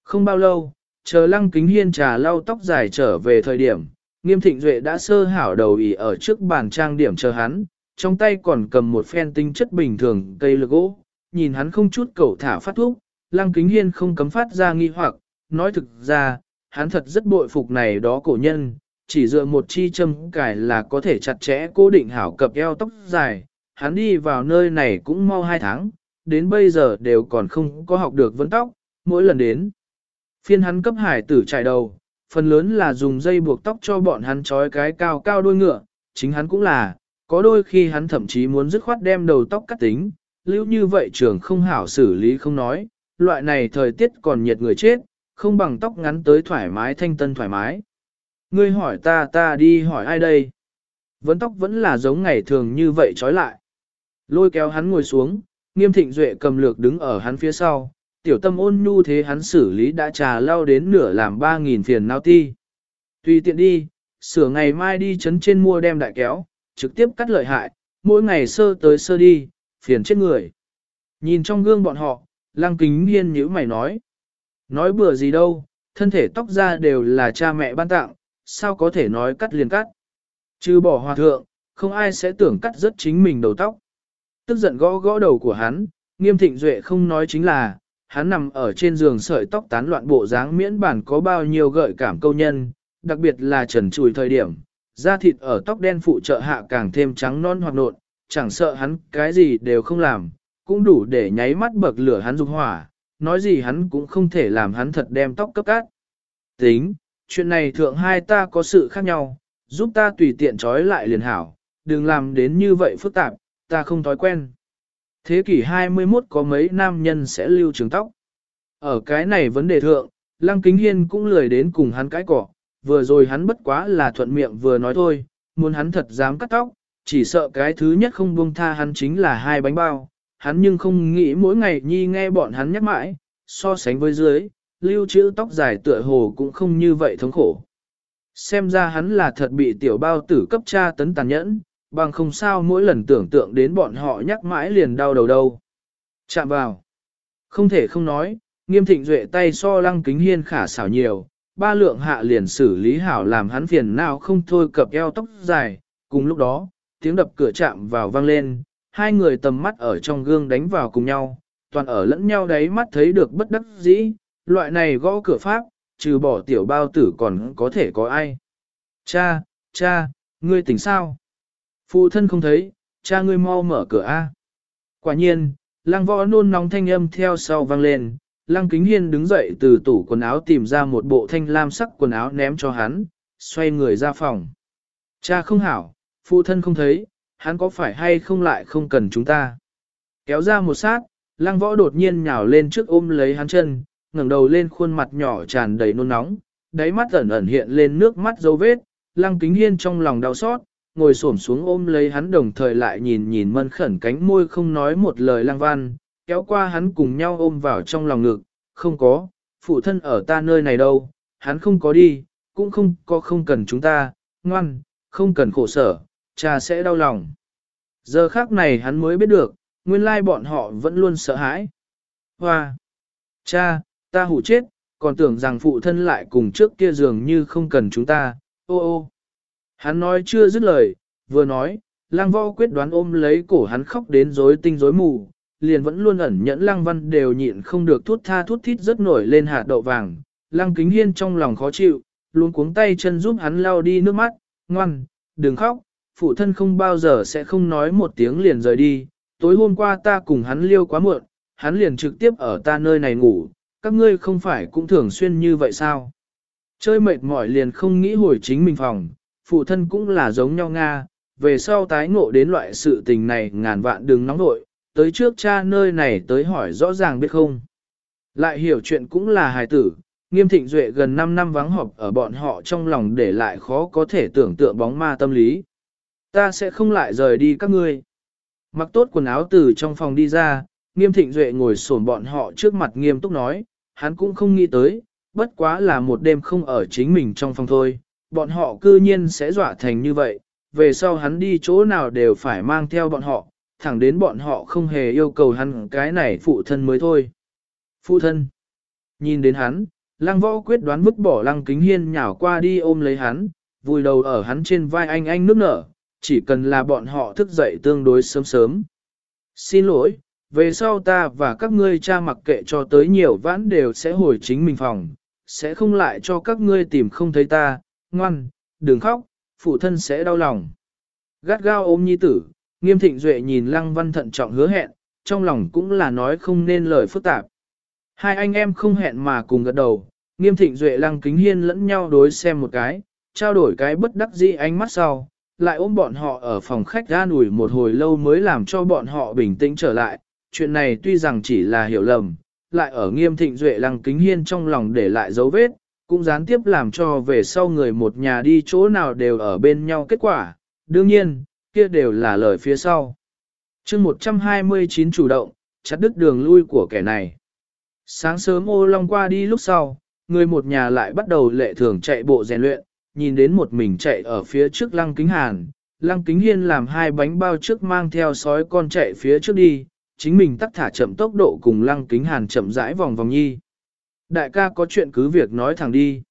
Không bao lâu, chờ lăng kính hiên trà lau tóc dài trở về thời điểm, nghiêm thịnh duệ đã sơ hảo đầu ý ở trước bàn trang điểm chờ hắn, trong tay còn cầm một phen tinh chất bình thường cây lực gỗ, nhìn hắn không chút cầu thả phát thuốc, lăng kính hiên không cấm phát ra nghi hoặc, nói thực ra, hắn thật rất bội phục này đó cổ nhân, chỉ dựa một chi châm cài là có thể chặt chẽ cố định hảo cập eo tóc dài, hắn đi vào nơi này cũng mau hai tháng, đến bây giờ đều còn không có học được vấn tóc, mỗi lần đến. Phiên hắn cấp hải tử trải đầu, phần lớn là dùng dây buộc tóc cho bọn hắn trói cái cao cao đôi ngựa, chính hắn cũng là, có đôi khi hắn thậm chí muốn dứt khoát đem đầu tóc cắt tính, lưu như vậy trường không hảo xử lý không nói, loại này thời tiết còn nhiệt người chết, không bằng tóc ngắn tới thoải mái thanh tân thoải mái. Ngươi hỏi ta ta đi hỏi ai đây? Vấn tóc vẫn là giống ngày thường như vậy trói lại. Lôi kéo hắn ngồi xuống, nghiêm thịnh duệ cầm lược đứng ở hắn phía sau, tiểu tâm ôn nhu thế hắn xử lý đã trà lao đến nửa làm ba nghìn phiền nao ti. Tùy tiện đi, sửa ngày mai đi chấn trên mua đem đại kéo, trực tiếp cắt lợi hại, mỗi ngày sơ tới sơ đi, phiền chết người. Nhìn trong gương bọn họ, lăng kính hiên nhữ mày nói. Nói bừa gì đâu, thân thể tóc ra đều là cha mẹ ban tặng, sao có thể nói cắt liền cắt. Chứ bỏ hòa thượng, không ai sẽ tưởng cắt rất chính mình đầu tóc. Tức giận gõ gõ đầu của hắn, nghiêm thịnh duệ không nói chính là, hắn nằm ở trên giường sợi tóc tán loạn bộ dáng miễn bản có bao nhiêu gợi cảm câu nhân, đặc biệt là trần chùi thời điểm, da thịt ở tóc đen phụ trợ hạ càng thêm trắng non hoặc nộn, chẳng sợ hắn cái gì đều không làm, cũng đủ để nháy mắt bậc lửa hắn dục hỏa, nói gì hắn cũng không thể làm hắn thật đem tóc cấp cát. Tính, chuyện này thượng hai ta có sự khác nhau, giúp ta tùy tiện trói lại liền hảo, đừng làm đến như vậy phức tạp, ta không thói quen. Thế kỷ 21 có mấy nam nhân sẽ lưu trường tóc. Ở cái này vấn đề thượng, Lăng Kính Hiên cũng lười đến cùng hắn cãi cỏ, vừa rồi hắn bất quá là thuận miệng vừa nói thôi, muốn hắn thật dám cắt tóc, chỉ sợ cái thứ nhất không buông tha hắn chính là hai bánh bao, hắn nhưng không nghĩ mỗi ngày nhi nghe bọn hắn nhắc mãi, so sánh với dưới, lưu trữ tóc dài tựa hồ cũng không như vậy thống khổ. Xem ra hắn là thật bị tiểu bao tử cấp tra tấn tàn nhẫn, bằng không sao mỗi lần tưởng tượng đến bọn họ nhắc mãi liền đau đầu đâu. Chạm vào. Không thể không nói, nghiêm thịnh duệ tay so lăng kính hiên khả xảo nhiều, ba lượng hạ liền xử lý hảo làm hắn phiền nào không thôi cập eo tóc dài, cùng lúc đó, tiếng đập cửa chạm vào vang lên, hai người tầm mắt ở trong gương đánh vào cùng nhau, toàn ở lẫn nhau đáy mắt thấy được bất đắc dĩ, loại này gõ cửa pháp, trừ bỏ tiểu bao tử còn có thể có ai. Cha, cha, ngươi tỉnh sao? Phụ thân không thấy, cha ngươi mau mở cửa A. Quả nhiên, lăng võ nôn nóng thanh âm theo sau vang lên, lăng kính hiên đứng dậy từ tủ quần áo tìm ra một bộ thanh lam sắc quần áo ném cho hắn, xoay người ra phòng. Cha không hảo, phụ thân không thấy, hắn có phải hay không lại không cần chúng ta. Kéo ra một sát, lăng võ đột nhiên nhào lên trước ôm lấy hắn chân, ngẩng đầu lên khuôn mặt nhỏ tràn đầy nôn nóng, đáy mắt ẩn ẩn hiện lên nước mắt dấu vết, lăng kính hiên trong lòng đau xót, ngồi xổm xuống ôm lấy hắn đồng thời lại nhìn nhìn mân khẩn cánh môi không nói một lời lang văn, kéo qua hắn cùng nhau ôm vào trong lòng ngực, không có, phụ thân ở ta nơi này đâu, hắn không có đi, cũng không có không cần chúng ta, ngoan, không cần khổ sở, cha sẽ đau lòng. Giờ khác này hắn mới biết được, nguyên lai bọn họ vẫn luôn sợ hãi. Hoa! Cha, ta hủ chết, còn tưởng rằng phụ thân lại cùng trước kia dường như không cần chúng ta, ô ô. Hắn nói chưa dứt lời, vừa nói, lang võ quyết đoán ôm lấy cổ hắn khóc đến rối tinh rối mù, liền vẫn luôn ẩn nhẫn lăng văn đều nhịn không được thút tha thút thít rất nổi lên hạt đậu vàng. Lăng kính hiên trong lòng khó chịu, luôn cuống tay chân giúp hắn lau đi nước mắt, ngoan, đừng khóc, phụ thân không bao giờ sẽ không nói một tiếng liền rời đi. Tối hôm qua ta cùng hắn liêu quá muộn, hắn liền trực tiếp ở ta nơi này ngủ, các ngươi không phải cũng thường xuyên như vậy sao? Chơi mệt mỏi liền không nghĩ hồi chính mình phòng, phụ thân cũng là giống nhau Nga, về sau tái ngộ đến loại sự tình này ngàn vạn đừng nóng nội, tới trước cha nơi này tới hỏi rõ ràng biết không. Lại hiểu chuyện cũng là hài tử, nghiêm thịnh duệ gần 5 năm vắng họp ở bọn họ trong lòng để lại khó có thể tưởng tượng bóng ma tâm lý. Ta sẽ không lại rời đi các ngươi. Mặc tốt quần áo từ trong phòng đi ra, nghiêm thịnh duệ ngồi sổn bọn họ trước mặt nghiêm túc nói, hắn cũng không nghĩ tới, bất quá là một đêm không ở chính mình trong phòng thôi, bọn họ cư nhiên sẽ dọa thành như vậy, về sau hắn đi chỗ nào đều phải mang theo bọn họ, thẳng đến bọn họ không hề yêu cầu hắn cái này phụ thân mới thôi. Phụ thân. Nhìn đến hắn, lăng võ quyết đoán vứt bỏ lăng kính hiên nhào qua đi ôm lấy hắn, vùi đầu ở hắn trên vai anh anh nước nở, chỉ cần là bọn họ thức dậy tương đối sớm sớm. Xin lỗi, về sau ta và các ngươi cha mặc kệ cho tới nhiều vãn đều sẽ hồi chính mình phòng, sẽ không lại cho các ngươi tìm không thấy ta, ngoan, đừng khóc, phụ thân sẽ đau lòng. Gắt gao ôm nhi tử, nghiêm thịnh duệ nhìn lăng văn thận trọng hứa hẹn, trong lòng cũng là nói không nên lời phức tạp. Hai anh em không hẹn mà cùng gật đầu, nghiêm thịnh duệ lăng kính hiên lẫn nhau đối xem một cái, trao đổi cái bất đắc dĩ ánh mắt sau, lại ôm bọn họ ở phòng khách ra ủi một hồi lâu mới làm cho bọn họ bình tĩnh trở lại. Chuyện này tuy rằng chỉ là hiểu lầm, lại ở nghiêm thịnh duệ lăng kính hiên trong lòng để lại dấu vết, cũng gián tiếp làm cho về sau người một nhà đi chỗ nào đều ở bên nhau kết quả. Đương nhiên, kia đều là lời phía sau. chương 129 chủ động, chặt đứt đường lui của kẻ này. Sáng sớm ô long qua đi lúc sau, người một nhà lại bắt đầu lệ thường chạy bộ rèn luyện, nhìn đến một mình chạy ở phía trước lăng kính hàn. Lăng kính hiên làm hai bánh bao trước mang theo sói con chạy phía trước đi, chính mình tắt thả chậm tốc độ cùng lăng kính hàn chậm rãi vòng vòng nhi. Đại ca có chuyện cứ việc nói thẳng đi.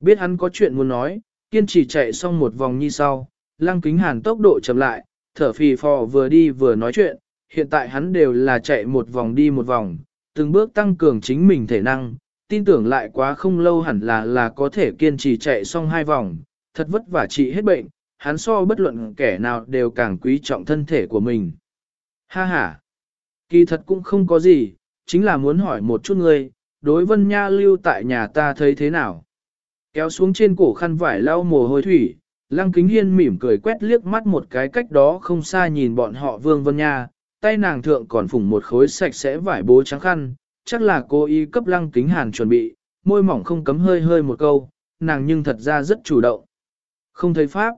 Biết hắn có chuyện muốn nói, kiên trì chạy xong một vòng như sau, lăng kính hàn tốc độ chậm lại, thở phì phò vừa đi vừa nói chuyện, hiện tại hắn đều là chạy một vòng đi một vòng, từng bước tăng cường chính mình thể năng, tin tưởng lại quá không lâu hẳn là là có thể kiên trì chạy xong hai vòng, thật vất vả trị hết bệnh, hắn so bất luận kẻ nào đều càng quý trọng thân thể của mình. Ha ha! Kỳ thật cũng không có gì, chính là muốn hỏi một chút ngươi, đối vân nha lưu tại nhà ta thấy thế nào? Kéo xuống trên cổ khăn vải lau mồ hôi thủy, lăng kính hiên mỉm cười quét liếc mắt một cái cách đó không xa nhìn bọn họ vương vân nha, tay nàng thượng còn phủng một khối sạch sẽ vải bố trắng khăn, chắc là cô y cấp lăng kính hàn chuẩn bị, môi mỏng không cấm hơi hơi một câu, nàng nhưng thật ra rất chủ động. Không thấy pháp.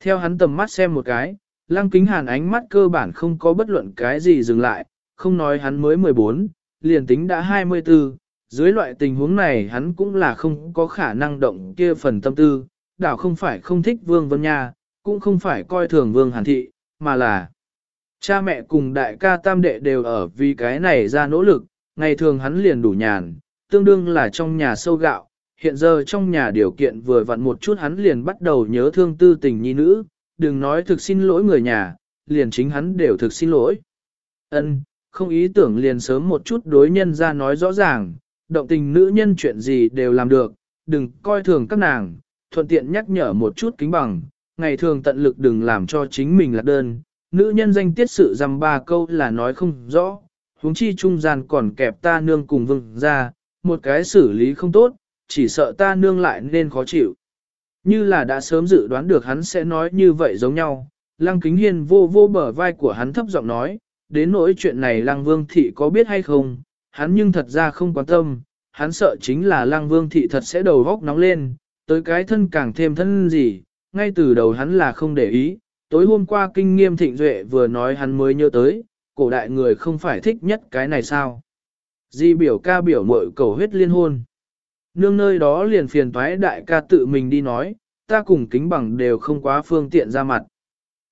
Theo hắn tầm mắt xem một cái, lăng kính hàn ánh mắt cơ bản không có bất luận cái gì dừng lại, không nói hắn mới 14, liền tính đã 24, dưới loại tình huống này hắn cũng là không có khả năng động kia phần tâm tư, đảo không phải không thích Vương Vân Nha, cũng không phải coi thường Vương Hàn Thị, mà là cha mẹ cùng đại ca tam đệ đều ở vì cái này ra nỗ lực, ngày thường hắn liền đủ nhàn, tương đương là trong nhà sâu gạo, hiện giờ trong nhà điều kiện vừa vặn một chút hắn liền bắt đầu nhớ thương tư tình nhi nữ, đừng nói thực xin lỗi người nhà, liền chính hắn đều thực xin lỗi. Ân, không ý tưởng liền sớm một chút đối nhân ra nói rõ ràng, động tình nữ nhân chuyện gì đều làm được, đừng coi thường các nàng, thuận tiện nhắc nhở một chút kính bằng, ngày thường tận lực đừng làm cho chính mình lạc đơn, nữ nhân danh tiết sự dăm ba câu là nói không rõ, huống chi trung gian còn kẹp ta nương cùng vương ra, một cái xử lý không tốt, chỉ sợ ta nương lại nên khó chịu. Như là đã sớm dự đoán được hắn sẽ nói như vậy giống nhau, lăng kính hiên vô vô bờ vai của hắn thấp giọng nói, đến nỗi chuyện này lăng vương thị có biết hay không, hắn nhưng thật ra không quan tâm, hắn sợ chính là lang vương thị thật sẽ đầu góc nóng lên, tới cái thân càng thêm thân gì, ngay từ đầu hắn là không để ý, tối hôm qua kinh nghiêm thịnh duệ vừa nói hắn mới nhớ tới, cổ đại người không phải thích nhất cái này sao. Di biểu ca biểu mội cầu huyết liên hôn. Nương nơi đó liền phiền thoái đại ca tự mình đi nói, ta cùng kính bằng đều không quá phương tiện ra mặt.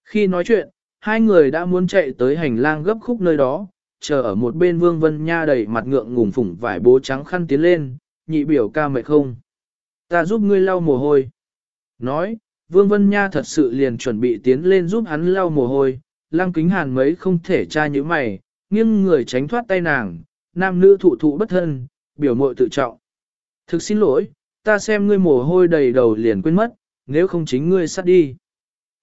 Khi nói chuyện, hai người đã muốn chạy tới hành lang gấp khúc nơi đó, chờ ở một bên Vương Vân Nha đầy mặt ngượng ngùng phủng vải bố trắng khăn tiến lên, nhị biểu ca mệt không. Ta giúp ngươi lau mồ hôi. Nói, Vương Vân Nha thật sự liền chuẩn bị tiến lên giúp hắn lau mồ hôi, lăng kính hàn mấy không thể tra như mày, nghiêng người tránh thoát tay nàng, nam nữ thụ thụ bất thân, biểu mội tự trọng. Thực xin lỗi, ta xem ngươi mồ hôi đầy đầu liền quên mất, nếu không chính ngươi sát đi.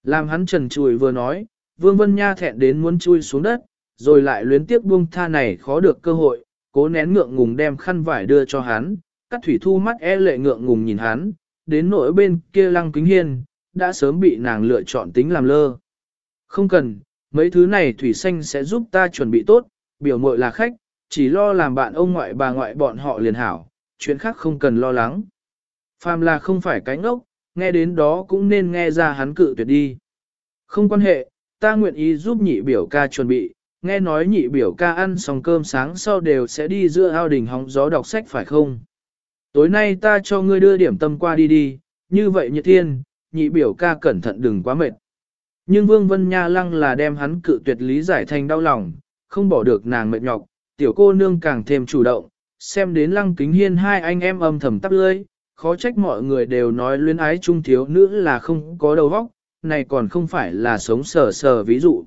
Làm hắn trần chùi vừa nói, Vương Vân Nha thẹn đến muốn chui xuống đất, rồi lại luyến tiếc buông tha này khó được cơ hội, cố nén ngượng ngùng đem khăn vải đưa cho hắn, cắt thủy thu mắt e lệ ngượng ngùng nhìn hắn, đến nỗi bên kia lăng kính hiên, đã sớm bị nàng lựa chọn tính làm lơ. Không cần, mấy thứ này thủy xanh sẽ giúp ta chuẩn bị tốt, biểu mội là khách, chỉ lo làm bạn ông ngoại bà ngoại bọn họ liền hảo, chuyện khác không cần lo lắng. Phàm là không phải cánh ốc, nghe đến đó cũng nên nghe ra hắn cự tuyệt đi. Không quan hệ, ta nguyện ý giúp nhị biểu ca chuẩn bị, nghe nói nhị biểu ca ăn xong cơm sáng sau đều sẽ đi giữa ao đình hóng gió đọc sách phải không? Tối nay ta cho ngươi đưa điểm tâm qua đi đi, như vậy nhiệt thiên, nhị biểu ca cẩn thận đừng quá mệt. Nhưng Vương Vân Nha lăng là đem hắn cự tuyệt lý giải thành đau lòng, không bỏ được nàng mệt nhọc, tiểu cô nương càng thêm chủ động, xem đến lăng kính hiên hai anh em âm thầm tắp lưỡi, khó trách mọi người đều nói luyến ái trung thiếu nữ là không có đầu óc, này còn không phải là sống sờ sờ ví dụ.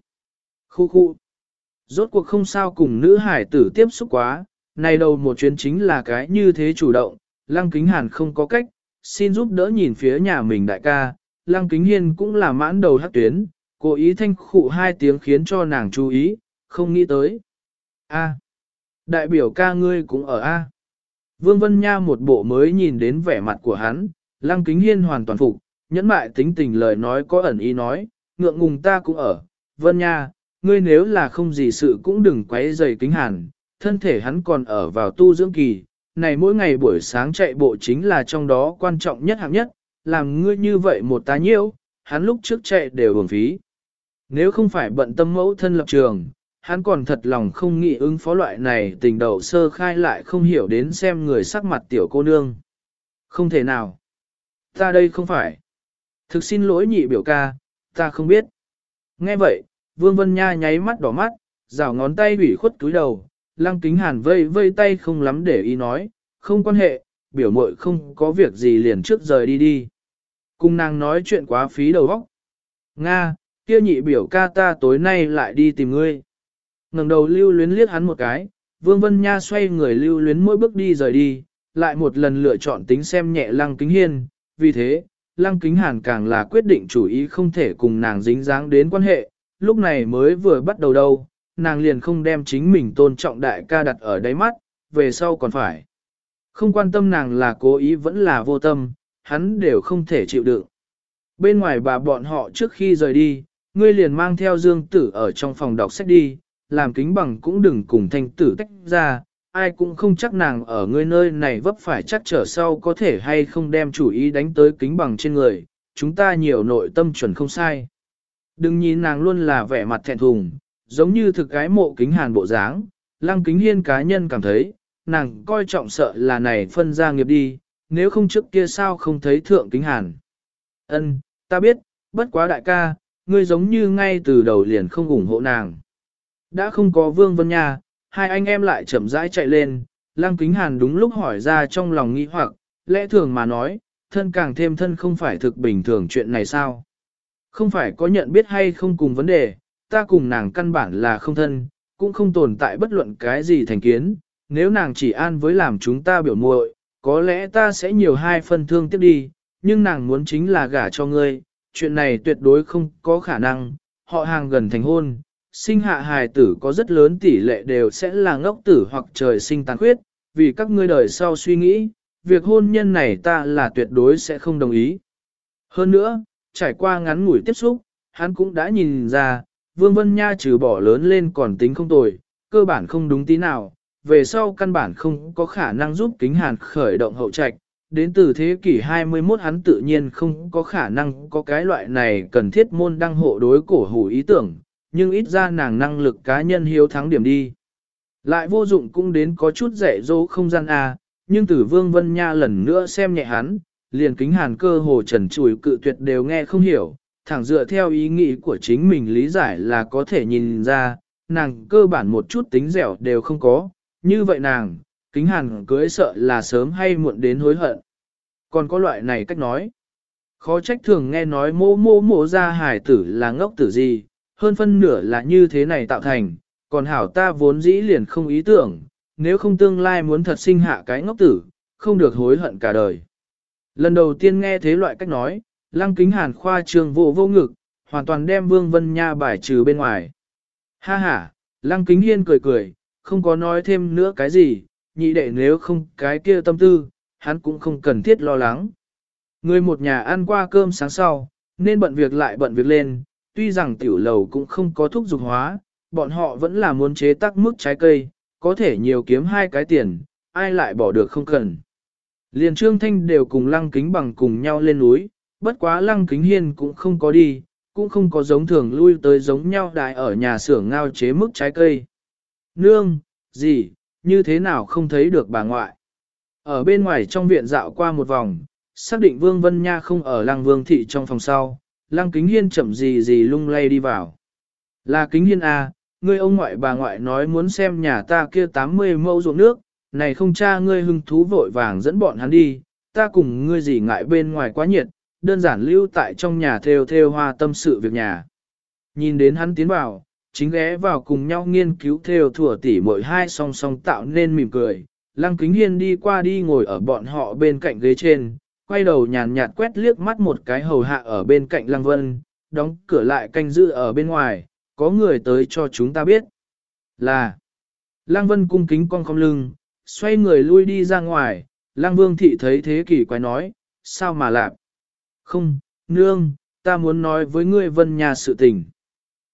Khu khu. Rốt cuộc không sao cùng nữ hải tử tiếp xúc quá, này đầu một chuyến chính là cái như thế chủ động, lăng kính hàn không có cách, xin giúp đỡ nhìn phía nhà mình đại ca, lăng kính hiên cũng là mãn đầu hát tuyến, cố ý thanh khụ hai tiếng khiến cho nàng chú ý, không nghĩ tới. A. đại biểu ca ngươi cũng ở A. Vương Vân Nha một bộ mới nhìn đến vẻ mặt của hắn, lăng kính hiên hoàn toàn phục, nhẫn mại tính tình lời nói có ẩn ý nói, ngượng ngùng ta cũng ở, vân nha, ngươi nếu là không gì sự cũng đừng quấy rầy kính hàn, thân thể hắn còn ở vào tu dưỡng kỳ, này mỗi ngày buổi sáng chạy bộ chính là trong đó quan trọng nhất hạng nhất, làm ngươi như vậy một tá nhiêu hắn lúc trước chạy đều hưởng phí. Nếu không phải bận tâm mẫu thân lập trường, hắn còn thật lòng không nghĩ ứng phó loại này tình đầu sơ khai lại không hiểu đến xem người sắc mặt tiểu cô nương. Không thể nào. Ta đây không phải. Thực xin lỗi nhị biểu ca, ta không biết. Nghe vậy, Vương Vân Nha nháy mắt đỏ mắt, rào ngón tay ủy khuất túi đầu, lăng kính hàn vây vây tay không lắm để ý nói, không quan hệ, biểu mội không có việc gì liền trước rời đi đi. Cùng nàng nói chuyện quá phí đầu óc. Nga, kia nhị biểu ca ta tối nay lại đi tìm ngươi. ngẩng đầu lưu luyến liếc hắn một cái, Vương Vân Nha xoay người lưu luyến mỗi bước đi rời đi, lại một lần lựa chọn tính xem nhẹ lăng kính hiên, vì thế, lăng kính hàn càng là quyết định chủ ý không thể cùng nàng dính dáng đến quan hệ, lúc này mới vừa bắt đầu đâu, nàng liền không đem chính mình tôn trọng đại ca đặt ở đáy mắt, về sau còn phải. Không quan tâm nàng là cố ý vẫn là vô tâm, hắn đều không thể chịu đựng. Bên ngoài bà bọn họ trước khi rời đi, ngươi liền mang theo dương tử ở trong phòng đọc sách đi, làm kính bằng cũng đừng cùng thanh tử tách ra, ai cũng không chắc nàng ở ngươi nơi này vấp phải chắc trở sau có thể hay không đem chủ ý đánh tới kính bằng trên người, chúng ta nhiều nội tâm chuẩn không sai. Đừng nhìn nàng luôn là vẻ mặt thẹn thùng, giống như thực cái mộ kính hàn bộ dáng, lăng kính hiên cá nhân cảm thấy, nàng coi trọng sợ là này phân ra nghiệp đi, nếu không trước kia sao không thấy thượng kính hàn. Ân, ta biết, bất quá đại ca, ngươi giống như ngay từ đầu liền không ủng hộ nàng. Đã không có Vương Vân Nha, hai anh em lại chậm rãi chạy lên, Lăng Kính Hàn đúng lúc hỏi ra trong lòng nghĩ hoặc, lẽ thường mà nói, thân càng thêm thân không phải thực bình thường chuyện này sao? Không phải có nhận biết hay không cùng vấn đề, ta cùng nàng căn bản là không thân, cũng không tồn tại bất luận cái gì thành kiến, nếu nàng chỉ an với làm chúng ta biểu muội, có lẽ ta sẽ nhiều hai phân thương tiếp đi, nhưng nàng muốn chính là gả cho ngươi, chuyện này tuyệt đối không có khả năng, họ hàng gần thành hôn, sinh hạ hài tử có rất lớn tỷ lệ đều sẽ là ngốc tử hoặc trời sinh tàn khuyết, vì các ngươi đời sau suy nghĩ, việc hôn nhân này ta là tuyệt đối sẽ không đồng ý. Hơn nữa, trải qua ngắn ngủi tiếp xúc, hắn cũng đã nhìn ra, Vương Vân Nha trừ bỏ lớn lên còn tính không tồi, cơ bản không đúng tí nào, về sau căn bản không có khả năng giúp kính hàn khởi động hậu trạch. Đến từ thế kỷ 21 hắn tự nhiên không có khả năng có cái loại này cần thiết môn đăng hộ đối cổ hủ ý tưởng, nhưng ít ra nàng năng lực cá nhân hiếu thắng điểm đi. Lại vô dụng cũng đến có chút rẻ dỗ không gian A, nhưng tử vương vân nha lần nữa xem nhẹ hắn, liền kính hàn cơ hồ trần chùi cự tuyệt đều nghe không hiểu, thẳng dựa theo ý nghĩ của chính mình lý giải là có thể nhìn ra, nàng cơ bản một chút tính dẻo đều không có, như vậy nàng, kính hàn cưới sợ là sớm hay muộn đến hối hận. Còn có loại này cách nói, khó trách thường nghe nói mô mô mô ra hải tử là ngốc tử gì, hơn phân nửa là như thế này tạo thành, còn hảo ta vốn dĩ liền không ý tưởng, nếu không tương lai muốn thật sinh hạ cái ngốc tử, không được hối hận cả đời. Lần đầu tiên nghe thế loại cách nói, lăng kính hàn khoa trường vô vô ngực, hoàn toàn đem Vương Vân Nha bài trừ bên ngoài. Ha ha, lăng kính hiên cười cười, không có nói thêm nữa cái gì, nhị đệ nếu không cái kia tâm tư, hắn cũng không cần thiết lo lắng. Người một nhà ăn qua cơm sáng sau, nên bận việc lại bận việc lên, tuy rằng tiểu lầu cũng không có thuốc dục hóa, bọn họ vẫn là muốn chế tác mức trái cây, có thể nhiều kiếm hai cái tiền, ai lại bỏ được không cần. Liền Trương Thanh đều cùng Lăng Kính bằng cùng nhau lên núi, bất quá Lăng Kính Hiên cũng không có đi, cũng không có giống thường lui tới giống nhau đại ở nhà xưởng ngao chế mức trái cây. Nương, gì, như thế nào không thấy được bà ngoại. Ở bên ngoài trong viện dạo qua một vòng, xác định Vương Vân Nha không ở Lăng Vương Thị trong phòng sau, Lăng Kính Hiên chậm gì gì lung lay đi vào. Là Kính Hiên à, người ông ngoại bà ngoại nói muốn xem nhà ta kia 80 mẫu ruộng nước, này không cha ngươi hưng thú vội vàng dẫn bọn hắn đi, ta cùng ngươi gì ngại bên ngoài quá nhiệt, đơn giản lưu tại trong nhà theo theo hoa tâm sự việc nhà. Nhìn đến hắn tiến vào, chính ghé vào cùng nhau nghiên cứu theo thủa tỉ mỗi hai song song tạo nên mỉm cười. Lăng kính hiên đi qua đi ngồi ở bọn họ bên cạnh ghế trên, quay đầu nhàn nhạt quét liếc mắt một cái hầu hạ ở bên cạnh lăng vân, đóng cửa lại canh giữ ở bên ngoài, có người tới cho chúng ta biết. Là, lăng vân cung kính con không lưng, xoay người lui đi ra ngoài, lăng vương thị thấy thế kỷ quái nói, sao mà lạp? Không, Nương, ta muốn nói với ngươi vân nhà sự tình.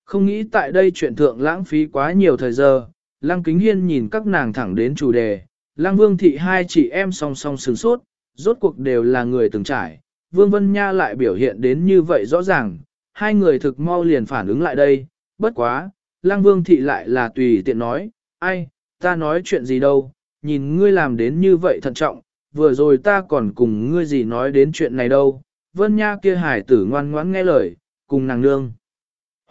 Không nghĩ tại đây chuyện thượng lãng phí quá nhiều thời giờ, Lăng Kính Hiên nhìn các nàng thẳng đến chủ đề, Lăng Vương Thị hai chị em song song sướng sốt, rốt cuộc đều là người từng trải, Vương Vân Nha lại biểu hiện đến như vậy rõ ràng, hai người thực mau liền phản ứng lại đây, bất quá, Lăng Vương Thị lại là tùy tiện nói, ai, ta nói chuyện gì đâu, nhìn ngươi làm đến như vậy thận trọng, vừa rồi ta còn cùng ngươi gì nói đến chuyện này đâu, Vân Nha kia hải tử ngoan ngoãn nghe lời, cùng nàng nương.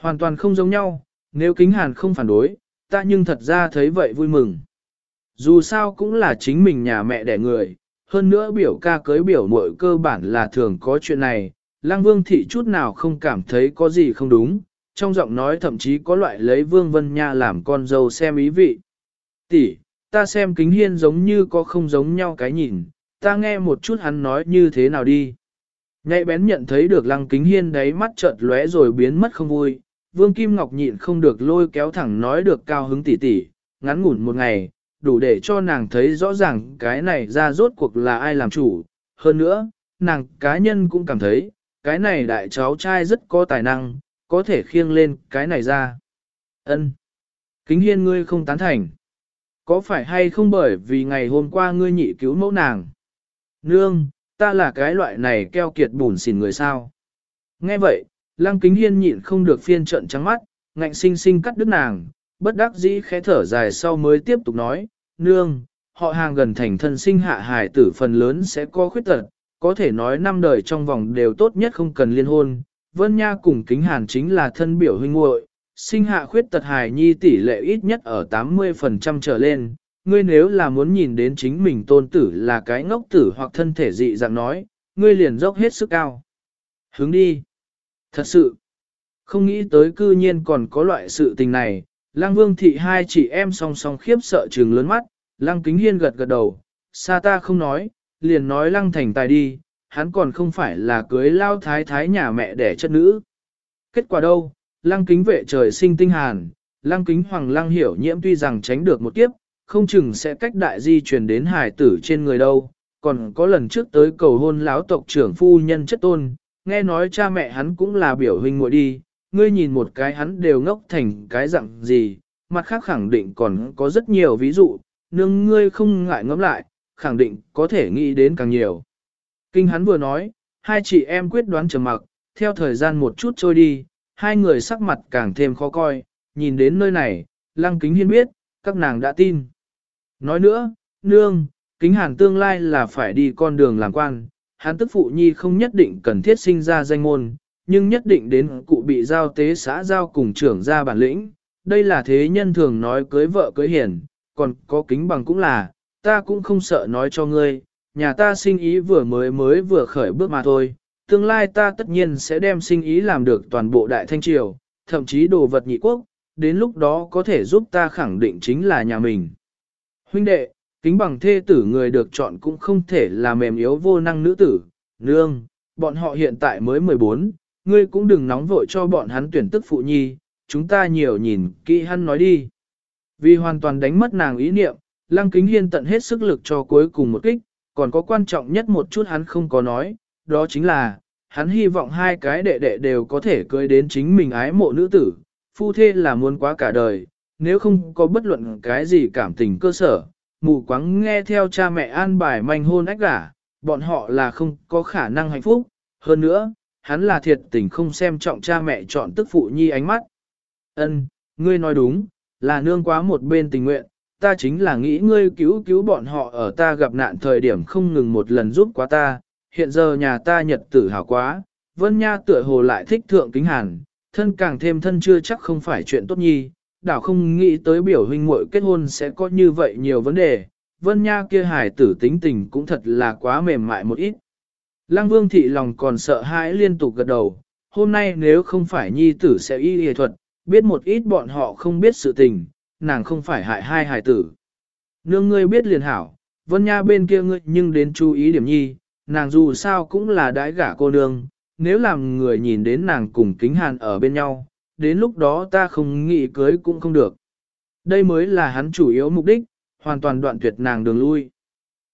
Hoàn toàn không giống nhau, nếu kính hàn không phản đối, ta nhưng thật ra thấy vậy vui mừng. Dù sao cũng là chính mình nhà mẹ đẻ người, hơn nữa biểu ca cưới biểu muội cơ bản là thường có chuyện này, lang vương thị chút nào không cảm thấy có gì không đúng, trong giọng nói thậm chí có loại lấy vương vân nha làm con dâu xem ý vị. Tỷ, ta xem kính hiên giống như có không giống nhau cái nhìn, ta nghe một chút hắn nói như thế nào đi. Nhạy bén nhận thấy được lăng kính hiên đấy mắt chợt lóe rồi biến mất không vui, vương kim ngọc nhịn không được lôi kéo thẳng nói được cao hứng tỉ tỉ, ngắn ngủn một ngày, đủ để cho nàng thấy rõ ràng cái này ra rốt cuộc là ai làm chủ. Hơn nữa, nàng cá nhân cũng cảm thấy, cái này đại cháu trai rất có tài năng, có thể khiêng lên cái này ra. Ân, Kính hiên ngươi không tán thành. Có phải hay không bởi vì ngày hôm qua ngươi nhị cứu mẫu nàng? Nương, ta là cái loại này keo kiệt bùn xỉn người sao? Nghe vậy, lăng kính hiên nhịn không được phiên trận trắng mắt, ngạnh sinh sinh cắt đứt nàng, bất đắc dĩ khẽ thở dài sau mới tiếp tục nói, nương, họ hàng gần thành thân sinh hạ hài tử phần lớn sẽ có khuyết tật, có thể nói năm đời trong vòng đều tốt nhất không cần liên hôn, Vân Nha cùng kính hàn chính là thân biểu huynh muội sinh hạ khuyết tật hài nhi tỷ lệ ít nhất ở 80% trở lên, ngươi nếu là muốn nhìn đến chính mình tôn tử là cái ngốc tử hoặc thân thể dị dạng nói, ngươi liền dốc hết sức cao. Hướng đi. Thật sự, không nghĩ tới cư nhiên còn có loại sự tình này, Lăng Vương thị hai chị em song song khiếp sợ trừng lớn mắt, Lăng Kính Hiên gật gật đầu, sa ta không nói, liền nói Lăng Thành tài đi, hắn còn không phải là cưới lao thái thái nhà mẹ đẻ chất nữ. Kết quả đâu, Lăng Kính vệ trời sinh tinh hàn, Lăng Kính Hoàng Lăng hiểu nhiễm tuy rằng tránh được một kiếp, không chừng sẽ cách đại di truyền đến hải tử trên người đâu, còn có lần trước tới cầu hôn lão tộc trưởng phu nhân chất tôn, nghe nói cha mẹ hắn cũng là biểu huynh muội đi, ngươi nhìn một cái hắn đều ngốc thành cái dạng gì, mặt khác khẳng định còn có rất nhiều ví dụ, nương ngươi không ngại ngẫm lại, khẳng định có thể nghĩ đến càng nhiều. Kinh hắn vừa nói, hai chị em quyết đoán trầm mặc, theo thời gian một chút trôi đi, hai người sắc mặt càng thêm khó coi, nhìn đến nơi này, lăng kính hiên biết, các nàng đã tin. Nói nữa, nương, kính hàn tương lai là phải đi con đường làm quan, hắn tức phụ nhi không nhất định cần thiết sinh ra danh môn, nhưng nhất định đến cụ bị giao tế xã giao cùng trưởng ra bản lĩnh. Đây là thế nhân thường nói cưới vợ cưới hiền, còn có kính bằng cũng là, ta cũng không sợ nói cho ngươi, nhà ta sinh ý vừa mới mới vừa khởi bước mà thôi, tương lai ta tất nhiên sẽ đem sinh ý làm được toàn bộ đại thanh triều, thậm chí đồ vật nhị quốc, đến lúc đó có thể giúp ta khẳng định chính là nhà mình. Huynh đệ, kính bằng thê tử người được chọn cũng không thể là mềm yếu vô năng nữ tử, nương, bọn họ hiện tại mới 14, ngươi cũng đừng nóng vội cho bọn hắn tuyển tức phụ nhi, chúng ta nhiều nhìn kỹ hắn nói đi. Vì hoàn toàn đánh mất nàng ý niệm, Lăng Kính Hiên tận hết sức lực cho cuối cùng một kích, còn có quan trọng nhất một chút hắn không có nói, đó chính là, hắn hy vọng hai cái đệ đệ đều có thể cưới đến chính mình ái mộ nữ tử, phu thê là muốn quá cả đời, nếu không có bất luận cái gì cảm tình cơ sở, mù quáng nghe theo cha mẹ an bài manh hôn ách gả, bọn họ là không có khả năng hạnh phúc, hơn nữa, hắn là thiệt tình không xem trọng cha mẹ chọn tức phụ nhi ánh mắt. Ân, ngươi nói đúng, là nương quá một bên tình nguyện, ta chính là nghĩ ngươi cứu cứu bọn họ ở ta gặp nạn thời điểm không ngừng một lần giúp quá ta, hiện giờ nhà ta nhật tử hào quá, vân nha tựa hồ lại thích thượng kính hàn, thân càng thêm thân chưa chắc không phải chuyện tốt nhi, đảo không nghĩ tới biểu huynh muội kết hôn sẽ có như vậy nhiều vấn đề, vân nha kia hài tử tính tình cũng thật là quá mềm mại một ít. Lăng vương thị lòng còn sợ hãi liên tục gật đầu, hôm nay nếu không phải nhi tử sẽ y y thuật, biết một ít bọn họ không biết sự tình, nàng không phải hại hai hài tử. Nương ngươi biết liền hảo, vân nha bên kia ngươi nhưng đến chú ý điểm nhi, nàng dù sao cũng là đái gả cô nương, nếu làm người nhìn đến nàng cùng kính hàn ở bên nhau, đến lúc đó ta không nghĩ cưới cũng không được. Đây mới là hắn chủ yếu mục đích, hoàn toàn đoạn tuyệt nàng đường lui.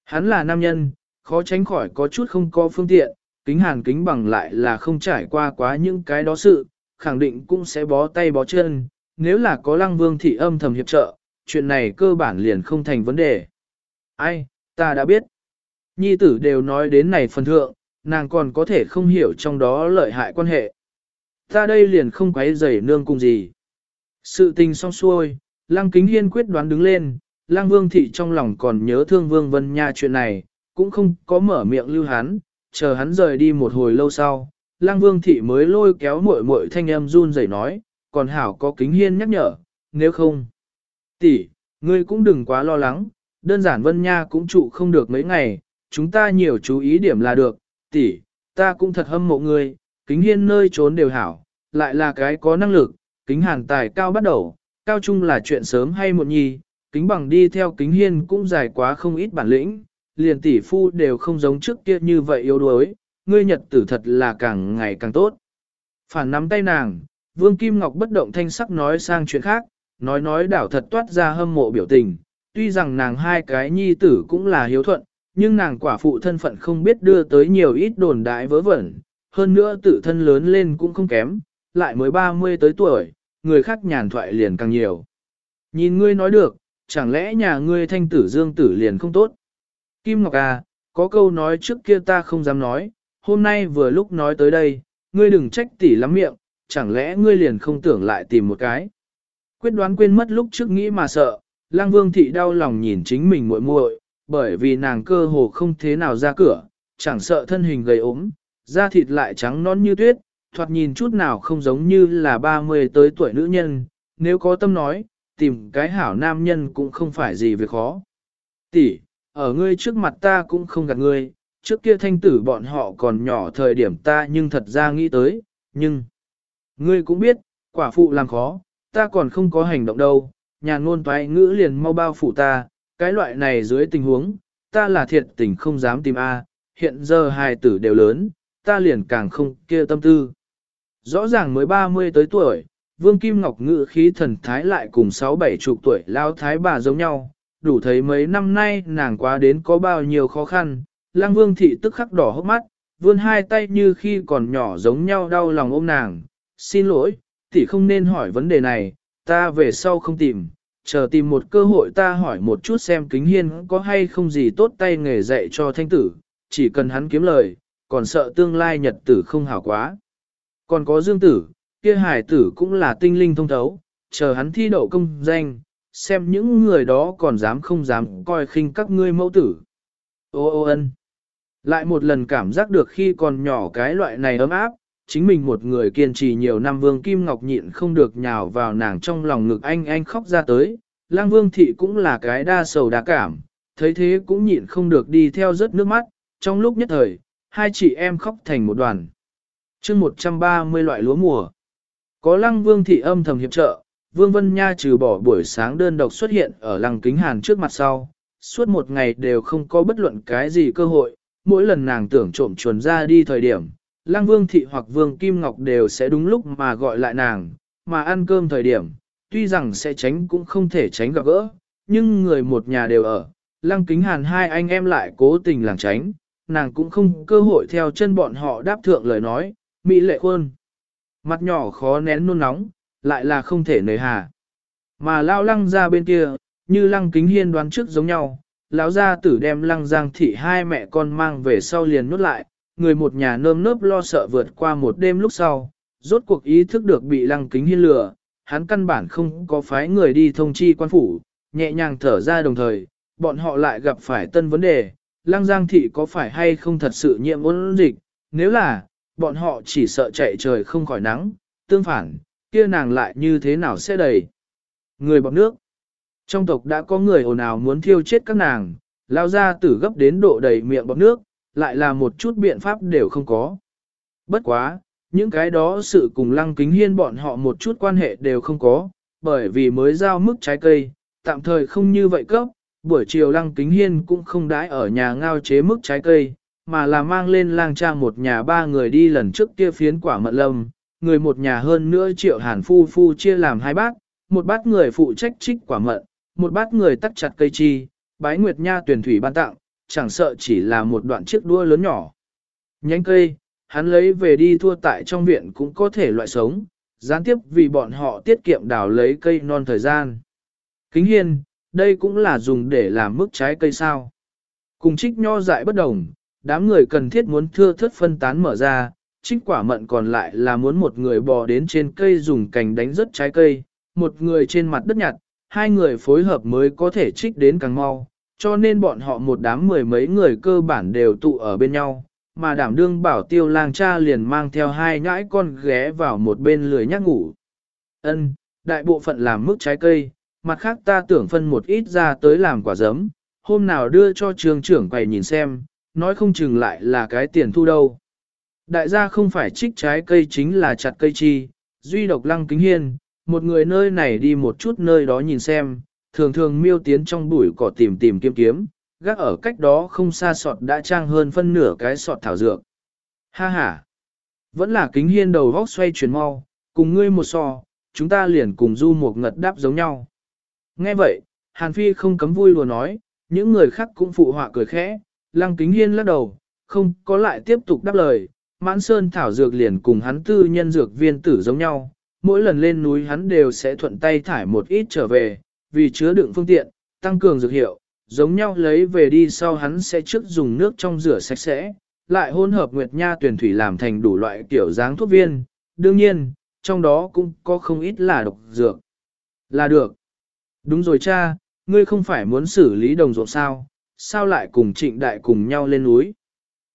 Hắn là nam nhân, khó tránh khỏi có chút không có phương tiện, kính hàn kính bằng lại là không trải qua quá những cái đó sự, khẳng định cũng sẽ bó tay bó chân, nếu là có lăng vương thị âm thầm hiệp trợ, chuyện này cơ bản liền không thành vấn đề. Ai, ta đã biết. Nhi tử đều nói đến này phần thượng, nàng còn có thể không hiểu trong đó lợi hại quan hệ. Ta đây liền không quấy rầy nương cùng gì. Sự tình xong xuôi, Lăng Kính Hiên quyết đoán đứng lên, Lăng Vương Thị trong lòng còn nhớ thương Vương Vân Nha chuyện này, cũng không có mở miệng lưu hắn, chờ hắn rời đi một hồi lâu sau. Lăng Vương Thị mới lôi kéo muội muội thanh âm run rẩy nói, còn Hảo có Kính Hiên nhắc nhở, nếu không. tỷ, ngươi cũng đừng quá lo lắng, đơn giản Vân Nha cũng trụ không được mấy ngày, chúng ta nhiều chú ý điểm là được, tỷ, ta cũng thật hâm mộ ngươi, Kính Hiên nơi trốn đều hảo, lại là cái có năng lực, kính hàn tài cao bắt đầu, cao trung là chuyện sớm hay muộn nhi, kính bằng đi theo kính hiên cũng dài quá không ít bản lĩnh, liền tỷ phu đều không giống trước kia như vậy yếu đuối, ngươi nhật tử thật là càng ngày càng tốt. Phản nắm tay nàng, Vương Kim Ngọc bất động thanh sắc nói sang chuyện khác, nói nói đảo thật toát ra hâm mộ biểu tình, tuy rằng nàng hai cái nhi tử cũng là hiếu thuận, nhưng nàng quả phụ thân phận không biết đưa tới nhiều ít đồn đại vớ vẩn, hơn nữa tự thân lớn lên cũng không kém, lại mới 30 tới tuổi, người khác nhàn thoại liền càng nhiều. Nhìn ngươi nói được, chẳng lẽ nhà ngươi thanh tử dương tử liền không tốt? Kim Ngọc à, có câu nói trước kia ta không dám nói, hôm nay vừa lúc nói tới đây, ngươi đừng trách tỉ lắm miệng, chẳng lẽ ngươi liền không tưởng lại tìm một cái? Quyết đoán quên mất lúc trước nghĩ mà sợ, lang vương thị đau lòng nhìn chính mình muội muội, bởi vì nàng cơ hồ không thế nào ra cửa, chẳng sợ thân hình gầy ốm, da thịt lại trắng non như tuyết, thoạt nhìn chút nào không giống như là 30 tới tuổi nữ nhân, nếu có tâm nói, tìm cái hảo nam nhân cũng không phải gì việc khó. Tỷ, ở ngươi trước mặt ta cũng không gạt ngươi, trước kia thanh tử bọn họ còn nhỏ thời điểm ta nhưng thật ra nghĩ tới, nhưng... Ngươi cũng biết, quả phụ làm khó, ta còn không có hành động đâu, nhà ngôn toái ngữ liền mau bao phủ ta, cái loại này dưới tình huống, ta là thiệt tình không dám tìm A, hiện giờ hai tử đều lớn, ta liền càng không kia tâm tư. Rõ ràng mới 30 tới tuổi, Vương Kim Ngọc ngự khí thần thái lại cùng 6-7 chục tuổi lao thái bà giống nhau, đủ thấy mấy năm nay nàng quá đến có bao nhiêu khó khăn, lang vương thị tức khắc đỏ hốc mắt, vươn hai tay như khi còn nhỏ giống nhau đau lòng ôm nàng, xin lỗi, tỷ không nên hỏi vấn đề này, ta về sau không tìm, chờ tìm một cơ hội ta hỏi một chút xem kính hiên có hay không gì tốt tay nghề dạy cho thanh tử, chỉ cần hắn kiếm lời, còn sợ tương lai nhật tử không hảo quá. Còn có dương tử, kia hải tử cũng là tinh linh thông thấu, chờ hắn thi đậu công danh, xem những người đó còn dám không dám coi khinh các ngươi mẫu tử. Ô ô ân. Lại một lần cảm giác được khi còn nhỏ cái loại này ấm áp, chính mình một người kiên trì nhiều năm vương Kim Ngọc nhịn không được nhào vào nàng trong lòng ngực anh anh khóc ra tới. Lang vương thị cũng là cái đa sầu đa cảm, thấy thế cũng nhịn không được đi theo rất nước mắt, trong lúc nhất thời, hai chị em khóc thành một đoàn chương 130 loại lúa mùa. Có lăng vương thị âm thầm hiệp trợ, vương vân nha trừ bỏ buổi sáng đơn độc xuất hiện ở lăng kính hàn trước mặt sau, suốt một ngày đều không có bất luận cái gì cơ hội, mỗi lần nàng tưởng trộm chuồn ra đi thời điểm, lăng vương thị hoặc vương kim ngọc đều sẽ đúng lúc mà gọi lại nàng, mà ăn cơm thời điểm, tuy rằng sẽ tránh cũng không thể tránh gặp gỡ, nhưng người một nhà đều ở, lăng kính hàn hai anh em lại cố tình làng tránh, nàng cũng không cơ hội theo chân bọn họ đáp thượng lời nói, mỹ lệ khuôn. Mặt nhỏ khó nén nôn nóng, lại là không thể nời hà. Mà lao lăng ra bên kia, như lăng kính hiên đoán trước giống nhau, lão gia tử đem lăng giang thị hai mẹ con mang về sau liền nuốt lại, người một nhà nơm nớp lo sợ vượt qua một đêm lúc sau, rốt cuộc ý thức được bị lăng kính hiên lừa, hắn căn bản không có phái người đi thông chi quan phủ, nhẹ nhàng thở ra đồng thời, bọn họ lại gặp phải tân vấn đề, lăng giang thị có phải hay không thật sự nhiễm ôn dịch, nếu là, bọn họ chỉ sợ chạy trời không khỏi nắng, tương phản, kia nàng lại như thế nào sẽ đầy. Người bọc nước. Trong tộc đã có người ồn ào muốn thiêu chết các nàng, lao ra tử gấp đến độ đầy miệng bọc nước, lại là một chút biện pháp đều không có. Bất quá, những cái đó sự cùng lăng kính hiên bọn họ một chút quan hệ đều không có, bởi vì mới giao mức trái cây, tạm thời không như vậy cấp, buổi chiều lăng kính hiên cũng không đãi ở nhà ngao chế mức trái cây, mà là mang lên lang cha một nhà ba người đi lần trước kia phiến quả mận lâm, người một nhà hơn nữa triệu hàn phu phu chia làm hai bát, một bát người phụ trách trích quả mận, một bát người tắt chặt cây chi, bái nguyệt nha tuyển thủy ban tặng, chẳng sợ chỉ là một đoạn chiếc đua lớn nhỏ. Nhánh cây, hắn lấy về đi thua tại trong viện cũng có thể loại sống, gián tiếp vì bọn họ tiết kiệm đào lấy cây non thời gian. Kính hiên, đây cũng là dùng để làm mức trái cây sao. Cùng trích nho dại bất đồng, đám người cần thiết muốn thưa thất phân tán mở ra, trích quả mận còn lại là muốn một người bò đến trên cây dùng cành đánh rớt trái cây, một người trên mặt đất nhặt, hai người phối hợp mới có thể trích đến càng mau, cho nên bọn họ một đám mười mấy người cơ bản đều tụ ở bên nhau, mà đảm đương bảo tiêu lang cha liền mang theo hai nhãi con ghé vào một bên lười nhắc ngủ. Ân, đại bộ phận làm mức trái cây, mặt khác ta tưởng phân một ít ra tới làm quả giấm, hôm nào đưa cho trường trưởng quầy nhìn xem, nói không chừng lại là cái tiền thu đâu. Đại gia không phải trích trái cây chính là chặt cây chi, duy độc lăng kính hiên, một người nơi này đi một chút nơi đó nhìn xem, thường thường miêu tiến trong bụi cỏ tìm tìm kiếm kiếm, gác ở cách đó không xa sọt đã trang hơn phân nửa cái sọt thảo dược. Ha ha! Vẫn là kính hiên đầu vóc xoay chuyển mau, cùng ngươi một so, chúng ta liền cùng du một ngật đáp giống nhau. Nghe vậy, Hàn Phi không cấm vui lùa nói, những người khác cũng phụ họa cười khẽ, lăng kính hiên lắc đầu, không có lại tiếp tục đáp lời, mãn sơn thảo dược liền cùng hắn tư nhân dược viên tử giống nhau, mỗi lần lên núi hắn đều sẽ thuận tay thải một ít trở về, vì chứa đựng phương tiện, tăng cường dược hiệu, giống nhau lấy về đi sau hắn sẽ trước dùng nước trong rửa sạch sẽ, lại hỗn hợp nguyệt nha tuyển thủy làm thành đủ loại kiểu dáng thuốc viên, đương nhiên, trong đó cũng có không ít là độc dược. Là được. Đúng rồi cha, ngươi không phải muốn xử lý đồng ruộng sao, sao lại cùng trịnh đại cùng nhau lên núi.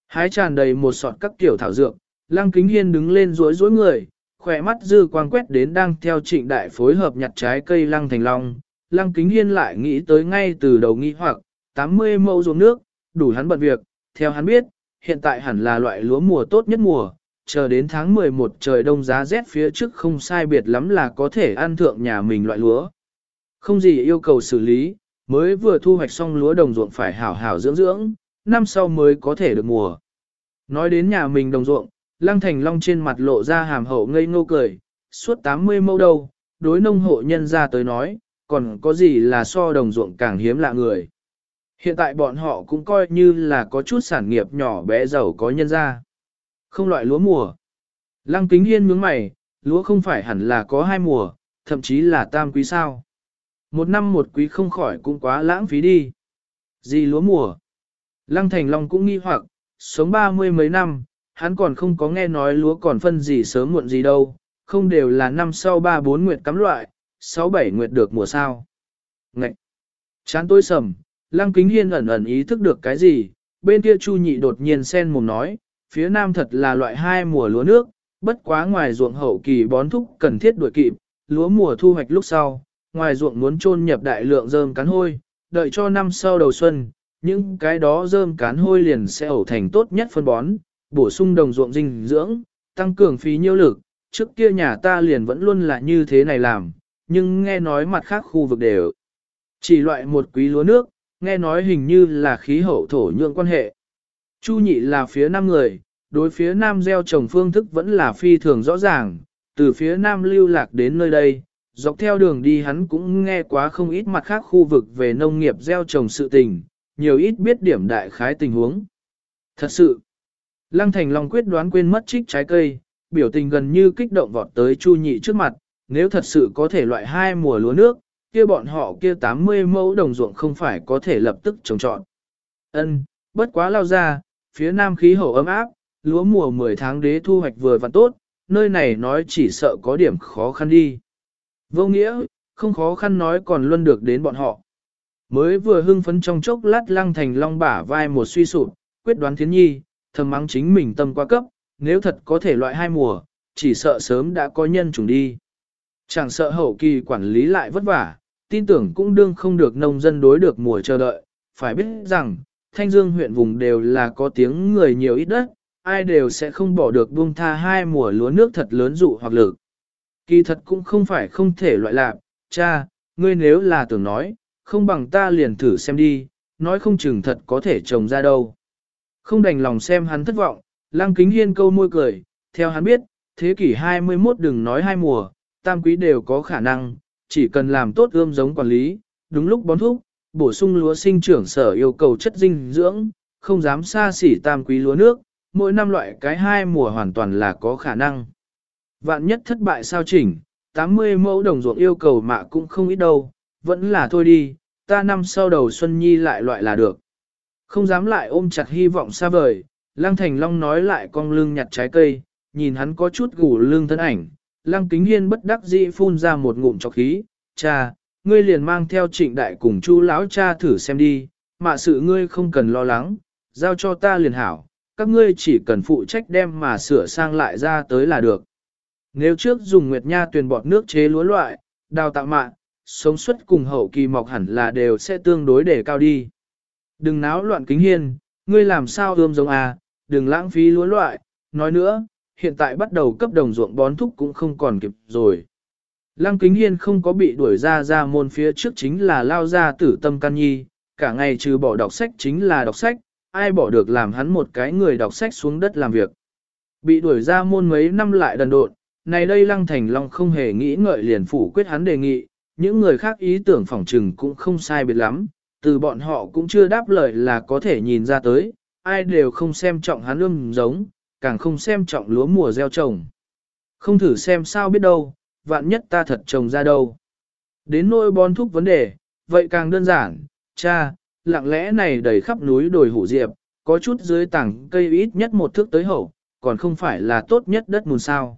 Hái tràn đầy một sọt các kiểu thảo dược, lăng kính hiên đứng lên rối rối người, khỏe mắt dư quang quét đến đang theo trịnh đại phối hợp nhặt trái cây lăng thành long. Lăng kính hiên lại nghĩ tới ngay từ đầu nghi hoặc, 80 mẫu ruộng nước, đủ hắn bận việc, theo hắn biết, hiện tại hẳn là loại lúa mùa tốt nhất mùa, chờ đến tháng 11 trời đông giá rét phía trước không sai biệt lắm là có thể ăn thượng nhà mình loại lúa. Không gì yêu cầu xử lý, mới vừa thu hoạch xong lúa đồng ruộng phải hảo hảo dưỡng dưỡng, năm sau mới có thể được mùa. Nói đến nhà mình đồng ruộng, Lăng Thành Long trên mặt lộ ra hàm hậu ngây ngô cười, suốt 80 mẫu đầu đối nông hộ nhân ra tới nói, còn có gì là so đồng ruộng càng hiếm lạ người. Hiện tại bọn họ cũng coi như là có chút sản nghiệp nhỏ bé giàu có nhân ra. Không loại lúa mùa. Lăng Kính Hiên nhướng mày, lúa không phải hẳn là có hai mùa, thậm chí là tam quý sao. Một năm một quý không khỏi cũng quá lãng phí đi. Gì lúa mùa? Lăng Thành Long cũng nghi hoặc, sống ba mươi mấy năm, hắn còn không có nghe nói lúa còn phân gì sớm muộn gì đâu, không đều là năm sau ba bốn nguyệt cắm loại, sáu bảy nguyệt được mùa sao. Ngậy! Chán tôi sầm, Lăng Kính Hiên ẩn ẩn ý thức được cái gì, bên kia Chu Nhị đột nhiên sen mồm nói, phía nam thật là loại hai mùa lúa nước, bất quá ngoài ruộng hậu kỳ bón thúc cần thiết đuổi kịp, lúa mùa thu hoạch lúc sau, ngoài ruộng muốn chôn nhập đại lượng rơm cán hôi, đợi cho năm sau đầu xuân, những cái đó rơm cán hôi liền sẽ ẩu thành tốt nhất phân bón, bổ sung đồng ruộng dinh dưỡng, tăng cường phí nhiêu lực, trước kia nhà ta liền vẫn luôn là như thế này làm, nhưng nghe nói mặt khác khu vực đều chỉ loại một quý lúa nước, nghe nói hình như là khí hậu thổ nhượng quan hệ. Chu nhị là phía nam người, đối phía nam gieo trồng phương thức vẫn là phi thường rõ ràng, từ phía nam lưu lạc đến nơi đây, dọc theo đường đi hắn cũng nghe quá không ít mặt khác khu vực về nông nghiệp gieo trồng sự tình, nhiều ít biết điểm đại khái tình huống. Thật sự, Lăng Thành Long quyết đoán quên mất trích trái cây, biểu tình gần như kích động vọt tới Chu Nhị trước mặt, nếu thật sự có thể loại hai mùa lúa nước, kia bọn họ kia 80 mẫu đồng ruộng không phải có thể lập tức trồng trọn. Ân, bất quá lao ra, phía nam khí hậu ấm áp, lúa mùa 10 tháng đế thu hoạch vừa và tốt, nơi này nói chỉ sợ có điểm khó khăn đi. Vô nghĩa, không khó khăn nói còn luôn được đến bọn họ. Mới vừa hưng phấn trong chốc lát lăng thành long bả vai một suy sụp, quyết đoán thiến nhi, thầm mắng chính mình tâm quá cấp, nếu thật có thể loại hai mùa, chỉ sợ sớm đã có nhân trùng đi. Chẳng sợ hậu kỳ quản lý lại vất vả, tin tưởng cũng đương không được nông dân đối được mùa chờ đợi, phải biết rằng, Thanh Dương huyện vùng đều là có tiếng người nhiều ít đất, ai đều sẽ không bỏ được buông tha hai mùa lúa nước thật lớn dụ hoặc lực. Kỳ thật cũng không phải không thể loại lạc, cha, ngươi nếu là tưởng nói, không bằng ta liền thử xem đi, nói không chừng thật có thể trồng ra đâu. Không đành lòng xem hắn thất vọng, lăng kính hiên câu môi cười, theo hắn biết, thế kỷ 21 đừng nói hai mùa, tam quý đều có khả năng, chỉ cần làm tốt ươm giống quản lý, đúng lúc bón thuốc, bổ sung lúa sinh trưởng sở yêu cầu chất dinh dưỡng, không dám xa xỉ tam quý lúa nước, mỗi năm loại cái hai mùa hoàn toàn là có khả năng. Vạn nhất thất bại sao chỉnh, 80 mẫu đồng ruộng yêu cầu mạ cũng không ít đâu, vẫn là thôi đi, ta năm sau đầu Xuân Nhi lại loại là được. Không dám lại ôm chặt hy vọng xa vời, Lăng Thành Long nói lại con lưng nhặt trái cây, nhìn hắn có chút gù lưng thân ảnh, Lăng Kính Hiên bất đắc dĩ phun ra một ngụm trọc khí, cha, ngươi liền mang theo trịnh đại cùng chu lão cha thử xem đi, mà sự ngươi không cần lo lắng, giao cho ta liền hảo, các ngươi chỉ cần phụ trách đem mà sửa sang lại ra tới là được. Nếu trước dùng nguyệt nha tuyền bọt nước chế lúa loại, đào tạo mạng, sống suất cùng hậu kỳ mọc hẳn là đều sẽ tương đối để cao đi. Đừng náo loạn kính hiên, ngươi làm sao ươm giống à, đừng lãng phí lúa loại, nói nữa, hiện tại bắt đầu cấp đồng ruộng bón thúc cũng không còn kịp rồi. Lăng kính hiên không có bị đuổi ra ra môn phía trước chính là lao ra tử tâm can nhi, cả ngày trừ bỏ đọc sách chính là đọc sách, ai bỏ được làm hắn một cái người đọc sách xuống đất làm việc. Bị đuổi ra môn mấy năm lại đần độn, này đây Lăng Thành Long không hề nghĩ ngợi liền phủ quyết hắn đề nghị, những người khác ý tưởng phỏng trừng cũng không sai biệt lắm, từ bọn họ cũng chưa đáp lời là có thể nhìn ra tới, ai đều không xem trọng hắn ươm giống, càng không xem trọng lúa mùa gieo trồng. Không thử xem sao biết đâu, vạn nhất ta thật trồng ra đâu. Đến nỗi bón thúc vấn đề, vậy càng đơn giản, cha, lặng lẽ này đầy khắp núi đồi hủ diệp, có chút dưới tảng cây ít nhất một thước tới hậu, còn không phải là tốt nhất đất mùn sao.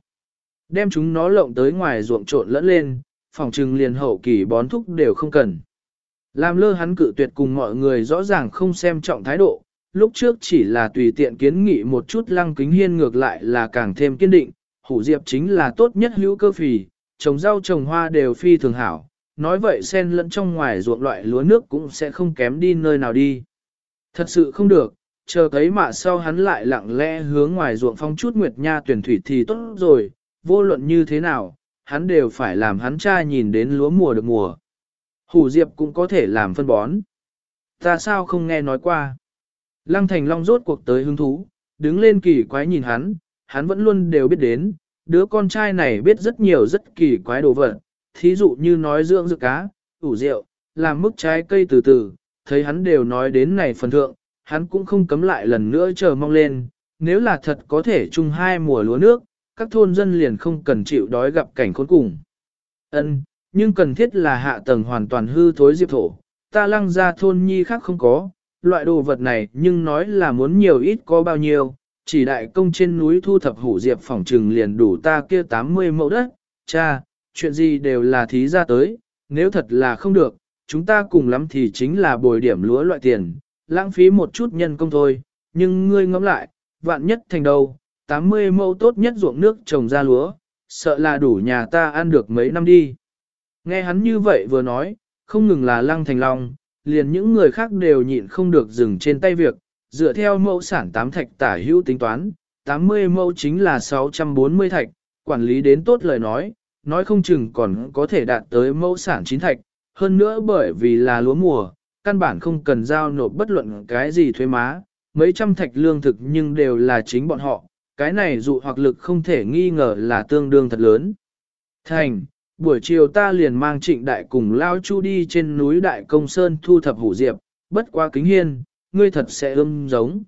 Đem chúng nó lộng tới ngoài ruộng trộn lẫn lên, phòng trừng liền hậu kỳ bón thúc đều không cần. Làm lơ hắn cự tuyệt cùng mọi người rõ ràng không xem trọng thái độ, lúc trước chỉ là tùy tiện kiến nghị một chút lăng kính hiên ngược lại là càng thêm kiên định, hủ diệp chính là tốt nhất hữu cơ phì, trồng rau trồng hoa đều phi thường hảo, nói vậy sen lẫn trong ngoài ruộng loại lúa nước cũng sẽ không kém đi nơi nào đi. Thật sự không được, chờ thấy mạ sau hắn lại lặng lẽ hướng ngoài ruộng phong chút nguyệt nha tuyển thủy thì tốt rồi, vô luận như thế nào, hắn đều phải làm hắn cha nhìn đến lúa mùa được mùa. Hủ diệp cũng có thể làm phân bón. Ta sao không nghe nói qua. Lăng Thành Long rốt cuộc tới hứng thú, đứng lên kỳ quái nhìn hắn, hắn vẫn luôn đều biết đến, đứa con trai này biết rất nhiều rất kỳ quái đồ vật, thí dụ như nói dưỡng dược cá, ủ rượu, làm mức trái cây từ từ, thấy hắn đều nói đến này phần thượng, hắn cũng không cấm lại lần nữa chờ mong lên, nếu là thật có thể chung hai mùa lúa nước, các thôn dân liền không cần chịu đói gặp cảnh khốn cùng. Ân, nhưng cần thiết là hạ tầng hoàn toàn hư thối diệp thổ, ta lăng ra thôn nhi khác không có, loại đồ vật này nhưng nói là muốn nhiều ít có bao nhiêu, chỉ đại công trên núi thu thập hủ diệp phỏng trừng liền đủ ta kia 80 mẫu đất, cha, chuyện gì đều là thí ra tới, nếu thật là không được, chúng ta cùng lắm thì chính là bồi điểm lúa loại tiền, lãng phí một chút nhân công thôi, nhưng ngươi ngẫm lại, vạn nhất thành đâu, 80 mẫu tốt nhất ruộng nước trồng ra lúa, sợ là đủ nhà ta ăn được mấy năm đi. Nghe hắn như vậy vừa nói, không ngừng là lăng thành long, liền những người khác đều nhịn không được dừng trên tay việc, dựa theo mẫu sản 8 thạch tả hữu tính toán, 80 mẫu chính là 640 thạch, quản lý đến tốt lời nói, nói không chừng còn có thể đạt tới mẫu sản 9 thạch, hơn nữa bởi vì là lúa mùa, căn bản không cần giao nộp bất luận cái gì thuế má, mấy trăm thạch lương thực nhưng đều là chính bọn họ, cái này dụ hoặc lực không thể nghi ngờ là tương đương thật lớn. Thành, buổi chiều ta liền mang trịnh đại cùng lao chu đi trên núi Đại Công Sơn thu thập hủ diệp, bất qua kính hiên, ngươi thật sẽ ươm giống.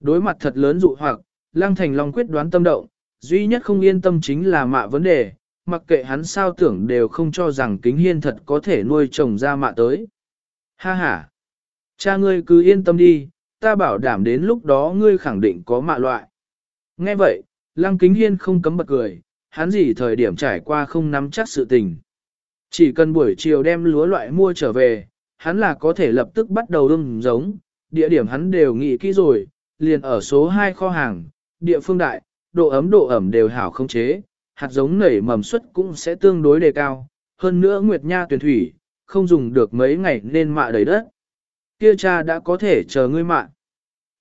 Đối mặt thật lớn dụ hoặc, Lăng Thành Long quyết đoán tâm động, duy nhất không yên tâm chính là mạ vấn đề, mặc kệ hắn sao tưởng đều không cho rằng kính hiên thật có thể nuôi chồng ra mạ tới. Ha ha! Cha ngươi cứ yên tâm đi, ta bảo đảm đến lúc đó ngươi khẳng định có mạ loại. Nghe vậy, Lăng Kính Hiên không cấm bật cười, hắn gì thời điểm trải qua không nắm chắc sự tình. Chỉ cần buổi chiều đem lúa loại mua trở về, hắn là có thể lập tức bắt đầu ưng giống, địa điểm hắn đều nghĩ kỹ rồi, liền ở số 2 kho hàng, địa phương đại, độ ấm độ ẩm đều hảo không chế, hạt giống nảy mầm suất cũng sẽ tương đối đề cao, hơn nữa Nguyệt Nha tuyển thủy, không dùng được mấy ngày nên mạ đầy đất. Kia cha đã có thể chờ ngươi mạ.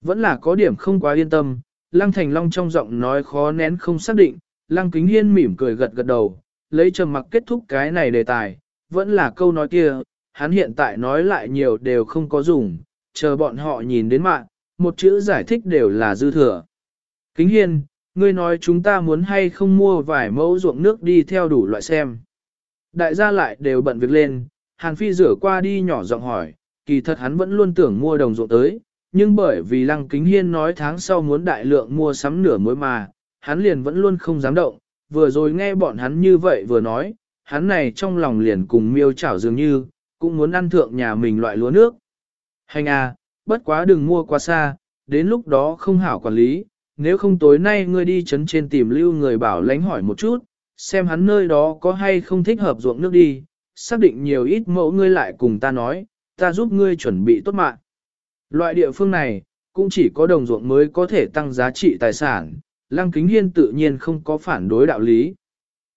Vẫn là có điểm không quá yên tâm, Lăng Thành Long trong giọng nói khó nén không xác định, Lăng Kính Hiên mỉm cười gật gật đầu, lấy trầm mặc kết thúc cái này đề tài, vẫn là câu nói kia, hắn hiện tại nói lại nhiều đều không có dùng, chờ bọn họ nhìn đến mạng, một chữ giải thích đều là dư thừa. Kính Hiên, ngươi nói chúng ta muốn hay không mua vài mẫu ruộng nước đi theo đủ loại xem. Đại gia lại đều bận việc lên, Hàn Phi rửa qua đi nhỏ giọng hỏi, kỳ thật hắn vẫn luôn tưởng mua đồng ruộng tới, nhưng bởi vì Lăng Kính Hiên nói tháng sau muốn đại lượng mua sắm nửa mối mà, hắn liền vẫn luôn không dám động, vừa rồi nghe bọn hắn như vậy vừa nói, hắn này trong lòng liền cùng miêu chảo dường như, cũng muốn ăn thượng nhà mình loại lúa nước. Hành à, bất quá đừng mua quá xa, đến lúc đó không hảo quản lý, nếu không tối nay ngươi đi chấn trên tìm lưu người bảo lánh hỏi một chút, xem hắn nơi đó có hay không thích hợp ruộng nước đi, xác định nhiều ít mẫu ngươi lại cùng ta nói, ta giúp ngươi chuẩn bị tốt mạng. Loại địa phương này, cũng chỉ có đồng ruộng mới có thể tăng giá trị tài sản, Lăng Kính Hiên tự nhiên không có phản đối đạo lý.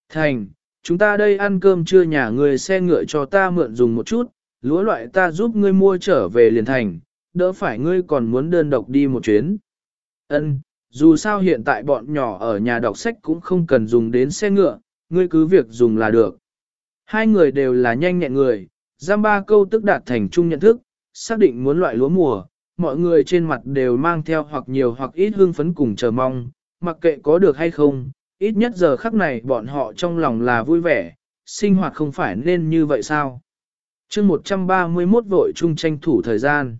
Thành, chúng ta đây ăn cơm trưa nhà người xe ngựa cho ta mượn dùng một chút, lúa loại ta giúp ngươi mua trở về liền thành, đỡ phải ngươi còn muốn đơn độc đi một chuyến. Ân, dù sao hiện tại bọn nhỏ ở nhà đọc sách cũng không cần dùng đến xe ngựa, ngươi cứ việc dùng là được. Hai người đều là nhanh nhẹn người, giam ba câu tức đạt thành chung nhận thức, xác định muốn loại lúa mùa, mọi người trên mặt đều mang theo hoặc nhiều hoặc ít hương phấn cùng chờ mong, mặc kệ có được hay không, ít nhất giờ khắc này bọn họ trong lòng là vui vẻ, sinh hoạt không phải nên như vậy sao. chương 131 vội chung tranh thủ thời gian.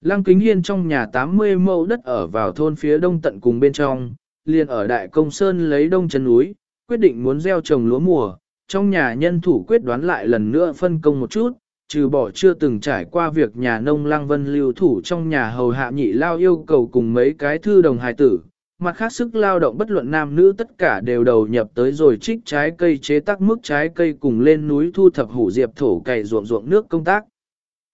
Lăng Kính Hiên trong nhà 80 mẫu đất ở vào thôn phía đông tận cùng bên trong, liền ở Đại Công Sơn lấy đông chân núi, quyết định muốn gieo trồng lúa mùa, trong nhà nhân thủ quyết đoán lại lần nữa phân công một chút, trừ bỏ chưa từng trải qua việc nhà nông Lăng Vân lưu thủ trong nhà hầu hạ nhị lao yêu cầu cùng mấy cái thư đồng hài tử, mặt khác sức lao động bất luận nam nữ tất cả đều đầu nhập tới rồi trích trái cây chế tác mức trái cây cùng lên núi thu thập hủ diệp thổ cày ruộng ruộng nước công tác.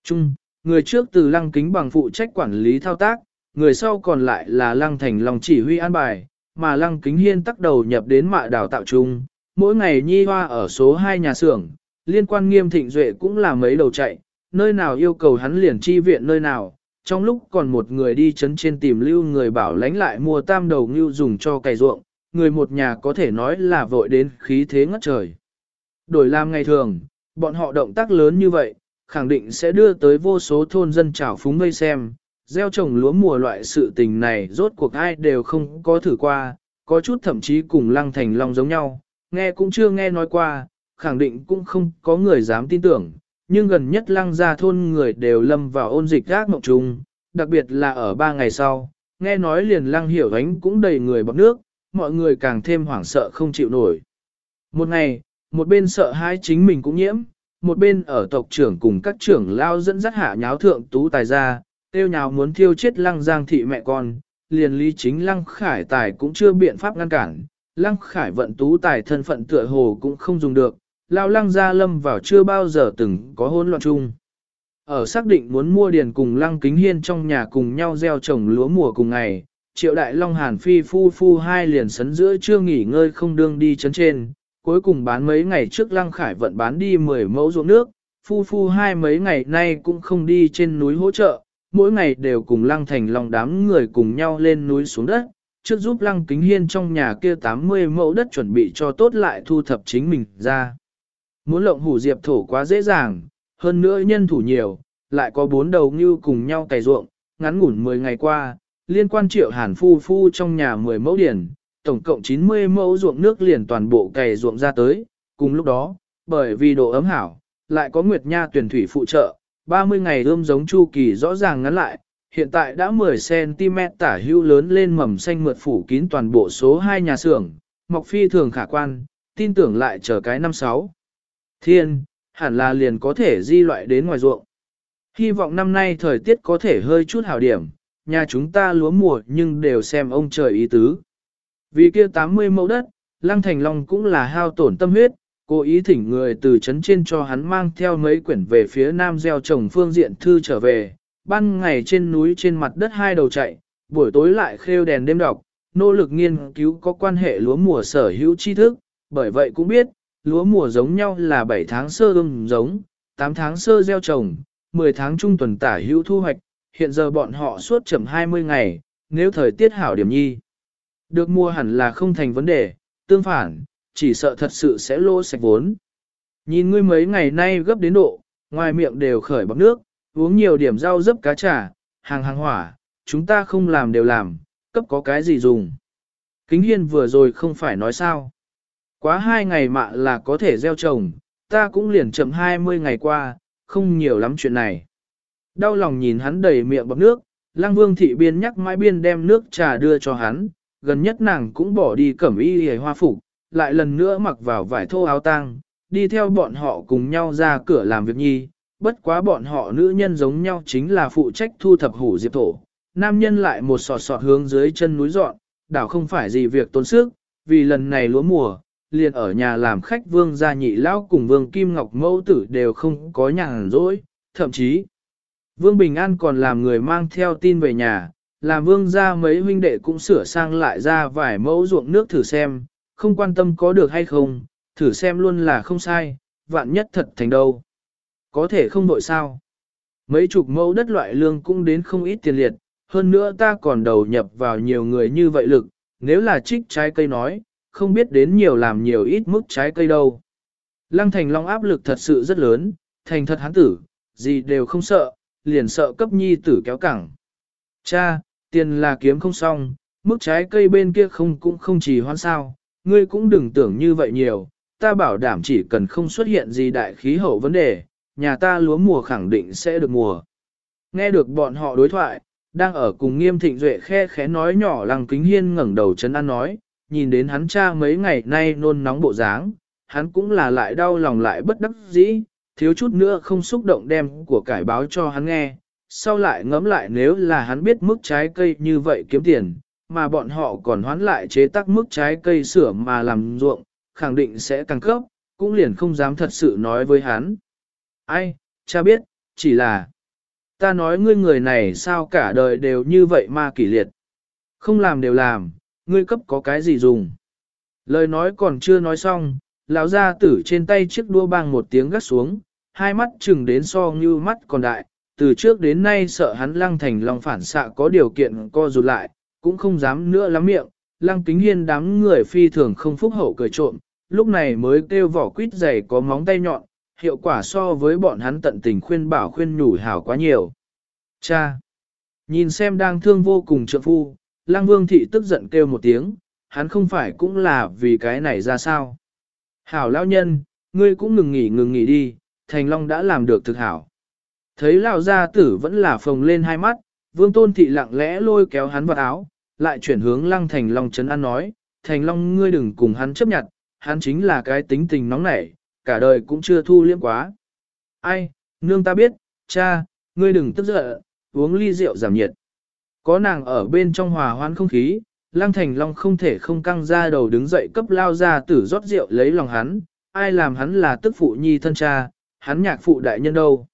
Chung, người trước từ lăng kính bằng phụ trách quản lý thao tác, người sau còn lại là lăng thành lòng chỉ huy an bài, mà lăng kính hiên tắc đầu nhập đến mạ đào tạo chung, mỗi ngày nhi hoa ở số 2 nhà xưởng, liên quan nghiêm thịnh duệ cũng là mấy đầu chạy, nơi nào yêu cầu hắn liền chi viện nơi nào, trong lúc còn một người đi chấn trên tìm lưu người bảo lánh lại mua tam đầu ngưu dùng cho cày ruộng, người một nhà có thể nói là vội đến khí thế ngất trời. Đổi làm ngày thường, bọn họ động tác lớn như vậy, khẳng định sẽ đưa tới vô số thôn dân trào phúng ngây xem, gieo trồng lúa mùa loại sự tình này rốt cuộc ai đều không có thử qua, có chút thậm chí cùng lăng thành long giống nhau, nghe cũng chưa nghe nói qua, khẳng định cũng không có người dám tin tưởng, nhưng gần nhất lăng ra thôn người đều lâm vào ôn dịch gác mộng trùng, đặc biệt là ở ba ngày sau, nghe nói liền lăng hiểu ánh cũng đầy người bọc nước, mọi người càng thêm hoảng sợ không chịu nổi. Một ngày, một bên sợ hai chính mình cũng nhiễm, một bên ở tộc trưởng cùng các trưởng lao dẫn dắt hạ nháo thượng tú tài ra, tiêu nhào muốn thiêu chết lăng giang thị mẹ con, liền lý chính lăng khải tài cũng chưa biện pháp ngăn cản, lăng khải vận tú tài thân phận tựa hồ cũng không dùng được, lao lăng gia lâm vào chưa bao giờ từng có hỗn loạn chung. Ở xác định muốn mua điền cùng lăng kính hiên trong nhà cùng nhau gieo trồng lúa mùa cùng ngày, triệu đại long hàn phi phu phu hai liền sấn giữa chưa nghỉ ngơi không đương đi chấn trên, cuối cùng bán mấy ngày trước lăng khải vận bán đi 10 mẫu ruộng nước, phu phu hai mấy ngày nay cũng không đi trên núi hỗ trợ, mỗi ngày đều cùng lăng thành lòng đám người cùng nhau lên núi xuống đất, trước giúp lăng kính hiên trong nhà kia 80 mẫu đất chuẩn bị cho tốt lại thu thập chính mình ra. Muốn lộng hủ diệp thổ quá dễ dàng, hơn nữa nhân thủ nhiều, lại có bốn đầu ngưu cùng nhau cày ruộng, ngắn ngủn 10 ngày qua, liên quan triệu hàn phu phu trong nhà 10 mẫu điển, tổng cộng 90 mẫu ruộng nước liền toàn bộ cày ruộng ra tới, cùng lúc đó, bởi vì độ ấm hảo, lại có nguyệt nha tuyển thủy phụ trợ, 30 ngày ươm giống chu kỳ rõ ràng ngắn lại, hiện tại đã 10cm tả hữu lớn lên mầm xanh mượt phủ kín toàn bộ số 2 nhà xưởng, mọc phi thường khả quan, tin tưởng lại chờ cái năm sáu. Thiên, hẳn là liền có thể di loại đến ngoài ruộng. Hy vọng năm nay thời tiết có thể hơi chút hảo điểm, nhà chúng ta lúa mùa nhưng đều xem ông trời ý tứ. Vì kia 80 mẫu đất, Lăng Thành Long cũng là hao tổn tâm huyết, cố ý thỉnh người từ chấn trên cho hắn mang theo mấy quyển về phía nam gieo trồng phương diện thư trở về, ban ngày trên núi trên mặt đất hai đầu chạy, buổi tối lại khêu đèn đêm đọc, nỗ lực nghiên cứu có quan hệ lúa mùa sở hữu tri thức, bởi vậy cũng biết, lúa mùa giống nhau là 7 tháng sơ ươm giống, 8 tháng sơ gieo trồng, 10 tháng trung tuần tả hữu thu hoạch, hiện giờ bọn họ suốt chậm 20 ngày, nếu thời tiết hảo điểm nhi. Được mua hẳn là không thành vấn đề, tương phản, chỉ sợ thật sự sẽ lô sạch vốn. Nhìn ngươi mấy ngày nay gấp đến độ, ngoài miệng đều khởi bọc nước, uống nhiều điểm rau dấp cá trà, hàng hàng hỏa, chúng ta không làm đều làm, cấp có cái gì dùng. Kính hiên vừa rồi không phải nói sao. Quá hai ngày mạ là có thể gieo trồng, ta cũng liền chậm 20 ngày qua, không nhiều lắm chuyện này. Đau lòng nhìn hắn đầy miệng bọc nước, Lang Vương thị biên nhắc mãi biên đem nước trà đưa cho hắn, gần nhất nàng cũng bỏ đi cẩm y hề hoa phục, lại lần nữa mặc vào vải thô áo tang, đi theo bọn họ cùng nhau ra cửa làm việc nhi, bất quá bọn họ nữ nhân giống nhau chính là phụ trách thu thập hủ diệp thổ, nam nhân lại một sọt sọt hướng dưới chân núi dọn, đảo không phải gì việc tốn sức, vì lần này lúa mùa, liền ở nhà làm khách vương gia nhị lão cùng vương Kim Ngọc mẫu tử đều không có nhàn rỗi, thậm chí, vương Bình An còn làm người mang theo tin về nhà, làm vương gia mấy huynh đệ cũng sửa sang lại ra vài mẫu ruộng nước thử xem, không quan tâm có được hay không, thử xem luôn là không sai, vạn nhất thật thành đâu. Có thể không đội sao. Mấy chục mẫu đất loại lương cũng đến không ít tiền liệt, hơn nữa ta còn đầu nhập vào nhiều người như vậy lực, nếu là trích trái cây nói, không biết đến nhiều làm nhiều ít mức trái cây đâu. Lăng Thành Long áp lực thật sự rất lớn, thành thật hắn tử, gì đều không sợ, liền sợ cấp nhi tử kéo cẳng. Cha, tiền là kiếm không xong, mức trái cây bên kia không cũng không chỉ hoan sao, ngươi cũng đừng tưởng như vậy nhiều, ta bảo đảm chỉ cần không xuất hiện gì đại khí hậu vấn đề, nhà ta lúa mùa khẳng định sẽ được mùa. Nghe được bọn họ đối thoại, đang ở cùng nghiêm thịnh duệ khe khẽ nói nhỏ lăng kính hiên ngẩng đầu chấn an nói, nhìn đến hắn cha mấy ngày nay nôn nóng bộ dáng, hắn cũng là lại đau lòng lại bất đắc dĩ, thiếu chút nữa không xúc động đem của cải báo cho hắn nghe, sau lại ngẫm lại nếu là hắn biết mức trái cây như vậy kiếm tiền, mà bọn họ còn hoán lại chế tác mức trái cây sửa mà làm ruộng, khẳng định sẽ càng cấp, cũng liền không dám thật sự nói với hắn. Ai, cha biết, chỉ là, ta nói ngươi người này sao cả đời đều như vậy ma kỷ liệt. Không làm đều làm, ngươi cấp có cái gì dùng. Lời nói còn chưa nói xong, lão gia tử trên tay chiếc đua bang một tiếng gắt xuống, hai mắt chừng đến so như mắt còn đại, từ trước đến nay sợ hắn lăng thành lòng phản xạ có điều kiện co rụt lại, cũng không dám nữa lắm miệng, lăng kính hiên đám người phi thường không phúc hậu cười trộm, lúc này mới kêu vỏ quýt dày có móng tay nhọn, hiệu quả so với bọn hắn tận tình khuyên bảo khuyên nhủ hảo quá nhiều. Cha! Nhìn xem đang thương vô cùng trượng phu, lang vương thị tức giận kêu một tiếng, hắn không phải cũng là vì cái này ra sao. Hảo lão nhân, ngươi cũng ngừng nghỉ ngừng nghỉ đi, thành long đã làm được thực hảo. Thấy lão gia tử vẫn là phồng lên hai mắt, vương tôn thị lặng lẽ lôi kéo hắn vào áo, lại chuyển hướng lăng thành long chấn an nói, thành long ngươi đừng cùng hắn chấp nhận, hắn chính là cái tính tình nóng nảy, cả đời cũng chưa thu liêm quá. Ai, nương ta biết, cha, ngươi đừng tức giận, uống ly rượu giảm nhiệt. Có nàng ở bên trong hòa hoãn không khí, Lăng Thành Long không thể không căng ra đầu đứng dậy cấp lao ra tử rót rượu lấy lòng hắn, ai làm hắn là tức phụ nhi thân cha, hắn nhạc phụ đại nhân đâu.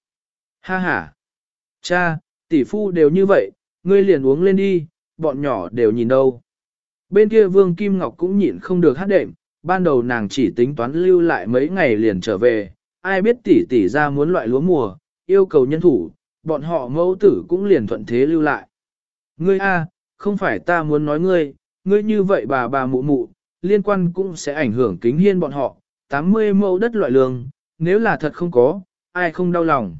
Ha ha! Cha, tỷ phu đều như vậy, ngươi liền uống lên đi, bọn nhỏ đều nhìn đâu. Bên kia Vương Kim Ngọc cũng nhịn không được hát đệm, ban đầu nàng chỉ tính toán lưu lại mấy ngày liền trở về, ai biết tỷ tỷ ra muốn loại lúa mùa, yêu cầu nhân thủ, bọn họ mẫu tử cũng liền thuận thế lưu lại. Ngươi a, không phải ta muốn nói ngươi, ngươi như vậy bà bà mụ mụ, liên quan cũng sẽ ảnh hưởng kính hiên bọn họ, 80 mẫu đất loại lương, nếu là thật không có, ai không đau lòng.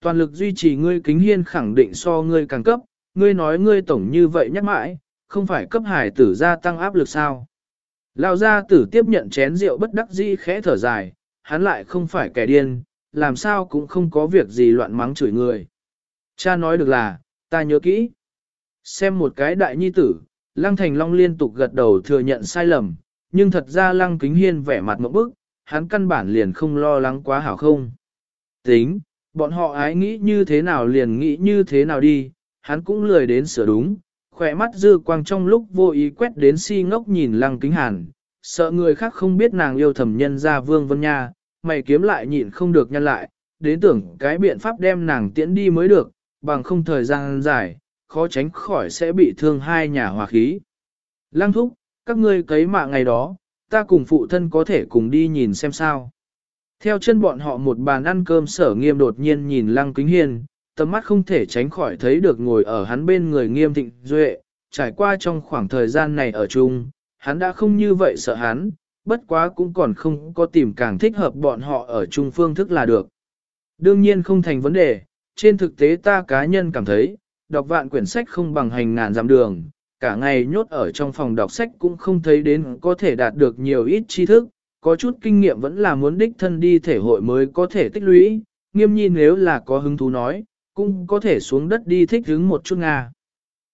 Toàn lực duy trì ngươi kính hiên khẳng định so ngươi càng cấp, ngươi nói ngươi tổng như vậy nhắc mãi, không phải cấp hải tử gia tăng áp lực sao. Lão gia tử tiếp nhận chén rượu bất đắc dĩ khẽ thở dài, hắn lại không phải kẻ điên, làm sao cũng không có việc gì loạn mắng chửi người. Cha nói được là, ta nhớ kỹ. Xem một cái đại nhi tử, Lăng Thành Long liên tục gật đầu thừa nhận sai lầm, nhưng thật ra Lăng Kính Hiên vẻ mặt một bức, hắn căn bản liền không lo lắng quá hảo không. Tính, bọn họ ái nghĩ như thế nào liền nghĩ như thế nào đi, hắn cũng lười đến sửa đúng, khỏe mắt dư quang trong lúc vô ý quét đến si ngốc nhìn Lăng Kính Hàn, sợ người khác không biết nàng yêu thầm nhân ra Vương Vân Nha, mày kiếm lại nhịn không được nhân lại, đến tưởng cái biện pháp đem nàng tiễn đi mới được, bằng không thời gian dài, khó tránh khỏi sẽ bị thương hai nhà hòa khí. Lăng thúc, các ngươi cấy mạ ngày đó, ta cùng phụ thân có thể cùng đi nhìn xem sao. Theo chân bọn họ một bàn ăn cơm sở nghiêm đột nhiên nhìn lăng kính hiên, tầm mắt không thể tránh khỏi thấy được ngồi ở hắn bên người nghiêm thịnh duệ, trải qua trong khoảng thời gian này ở chung, hắn đã không như vậy sợ hắn, bất quá cũng còn không có tìm càng thích hợp bọn họ ở chung phương thức là được. Đương nhiên không thành vấn đề, trên thực tế ta cá nhân cảm thấy, đọc vạn quyển sách không bằng hành ngàn dặm đường, cả ngày nhốt ở trong phòng đọc sách cũng không thấy đến có thể đạt được nhiều ít tri thức, có chút kinh nghiệm vẫn là muốn đích thân đi thể hội mới có thể tích lũy, nghiêm nhi nếu là có hứng thú nói, cũng có thể xuống đất đi thích hứng một chút Nga.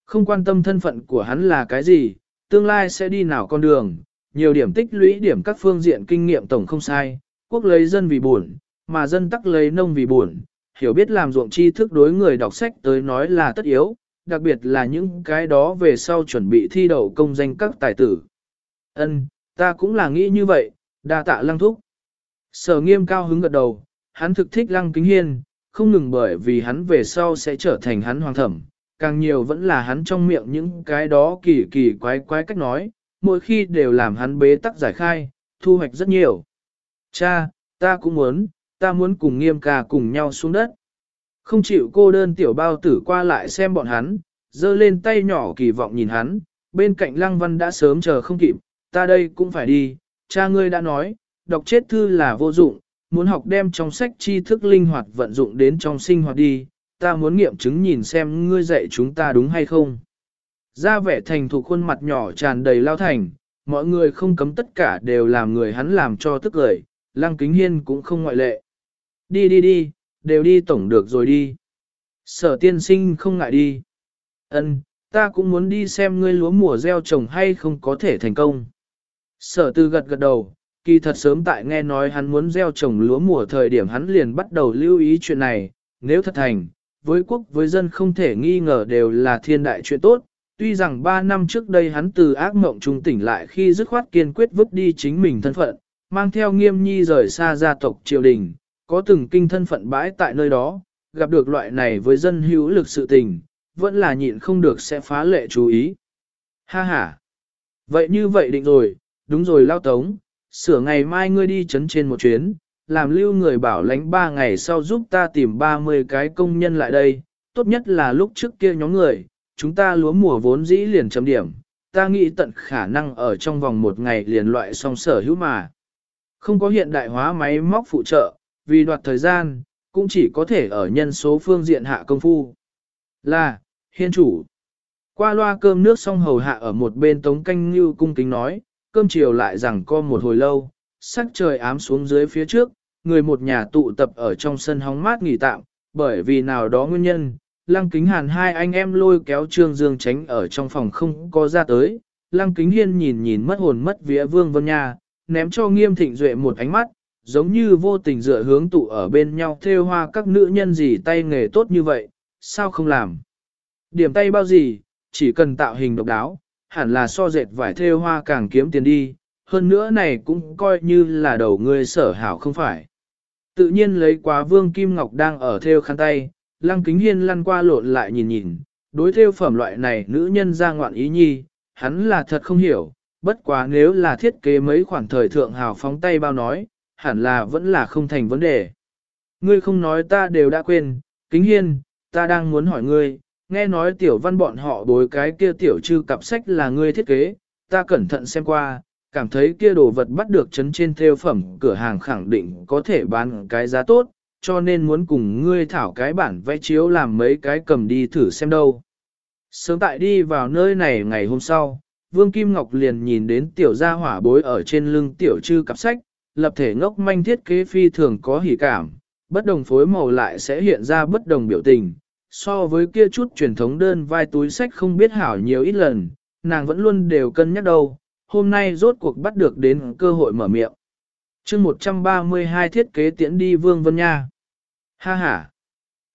Không quan tâm thân phận của hắn là cái gì, tương lai sẽ đi nào con đường, nhiều điểm tích lũy điểm các phương diện kinh nghiệm tổng không sai, quốc lấy dân vì buồn, mà dân tắc lấy nông vì buồn, hiểu biết làm ruộng tri thức đối người đọc sách tới nói là tất yếu, đặc biệt là những cái đó về sau chuẩn bị thi đậu công danh các tài tử. Ân, ta cũng là nghĩ như vậy, đa tạ lăng thúc. Sở nghiêm cao hứng gật đầu, hắn thực thích lăng kính hiên, không ngừng bởi vì hắn về sau sẽ trở thành hắn hoàng thẩm, càng nhiều vẫn là hắn trong miệng những cái đó kỳ kỳ quái quái cách nói, mỗi khi đều làm hắn bế tắc giải khai, thu hoạch rất nhiều. Cha, ta cũng muốn, ta muốn cùng nghiêm ca cùng nhau xuống đất. Không chịu cô đơn tiểu bao tử qua lại xem bọn hắn, giơ lên tay nhỏ kỳ vọng nhìn hắn, bên cạnh lăng văn đã sớm chờ không kịp, ta đây cũng phải đi, cha ngươi đã nói, đọc chết thư là vô dụng, muốn học đem trong sách tri thức linh hoạt vận dụng đến trong sinh hoạt đi, ta muốn nghiệm chứng nhìn xem ngươi dạy chúng ta đúng hay không. Ra vẻ thành thuộc khuôn mặt nhỏ tràn đầy lao thành, mọi người không cấm tất cả đều làm người hắn làm cho tức lời, lăng kính hiên cũng không ngoại lệ. Đi đi đi, đều đi tổng được rồi đi. Sở tiên sinh không ngại đi. Ân, ta cũng muốn đi xem ngươi lúa mùa gieo trồng hay không có thể thành công. Sở tư gật gật đầu, kỳ thật sớm tại nghe nói hắn muốn gieo trồng lúa mùa thời điểm hắn liền bắt đầu lưu ý chuyện này, nếu thật thành, với quốc với dân không thể nghi ngờ đều là thiên đại chuyện tốt. Tuy rằng 3 năm trước đây hắn từ ác mộng trung tỉnh lại khi dứt khoát kiên quyết vứt đi chính mình thân phận, mang theo nghiêm nhi rời xa gia tộc triều đình, có từng kinh thân phận bãi tại nơi đó, gặp được loại này với dân hữu lực sự tình, vẫn là nhịn không được sẽ phá lệ chú ý. Ha ha! Vậy như vậy định rồi, đúng rồi lao tống, sửa ngày mai ngươi đi chấn trên một chuyến, làm lưu người bảo lãnh ba ngày sau giúp ta tìm 30 cái công nhân lại đây, tốt nhất là lúc trước kia nhóm người, chúng ta lúa mùa vốn dĩ liền chấm điểm, ta nghĩ tận khả năng ở trong vòng một ngày liền loại xong sở hữu mà. Không có hiện đại hóa máy móc phụ trợ, vì đoạt thời gian, cũng chỉ có thể ở nhân số phương diện hạ công phu. Là, hiên chủ. Qua loa cơm nước xong hầu hạ ở một bên tống canh như cung kính nói, cơm chiều lại rằng co một hồi lâu, sắc trời ám xuống dưới phía trước, người một nhà tụ tập ở trong sân hóng mát nghỉ tạm, bởi vì nào đó nguyên nhân, lăng kính hàn hai anh em lôi kéo trương dương tránh ở trong phòng không có ra tới, lăng kính hiên nhìn nhìn mất hồn mất vía vương vân nha, ném cho nghiêm thịnh duệ một ánh mắt, giống như vô tình dựa hướng tụ ở bên nhau theo hoa các nữ nhân gì tay nghề tốt như vậy, sao không làm? Điểm tay bao gì, chỉ cần tạo hình độc đáo, hẳn là so dệt vải theo hoa càng kiếm tiền đi, hơn nữa này cũng coi như là đầu người sở hảo không phải. Tự nhiên lấy quá vương Kim Ngọc đang ở theo khăn tay, lăng kính hiên lăn qua lộn lại nhìn nhìn, đối theo phẩm loại này nữ nhân ra ngoạn ý nhi, hắn là thật không hiểu, bất quá nếu là thiết kế mấy khoản thời thượng hào phóng tay bao nói, hẳn là vẫn là không thành vấn đề. Ngươi không nói ta đều đã quên, kính hiên, ta đang muốn hỏi ngươi, nghe nói tiểu văn bọn họ bối cái kia tiểu trư cặp sách là ngươi thiết kế, ta cẩn thận xem qua, cảm thấy kia đồ vật bắt được chấn trên theo phẩm cửa hàng khẳng định có thể bán cái giá tốt, cho nên muốn cùng ngươi thảo cái bản vẽ chiếu làm mấy cái cầm đi thử xem đâu. Sớm tại đi vào nơi này ngày hôm sau, Vương Kim Ngọc liền nhìn đến tiểu gia hỏa bối ở trên lưng tiểu trư cặp sách, lập thể ngốc manh thiết kế phi thường có hỉ cảm, bất đồng phối màu lại sẽ hiện ra bất đồng biểu tình. So với kia chút truyền thống đơn vai túi sách không biết hảo nhiều ít lần, nàng vẫn luôn đều cân nhắc đâu, hôm nay rốt cuộc bắt được đến cơ hội mở miệng. chương 132 thiết kế tiễn đi Vương Vân Nha. Ha ha!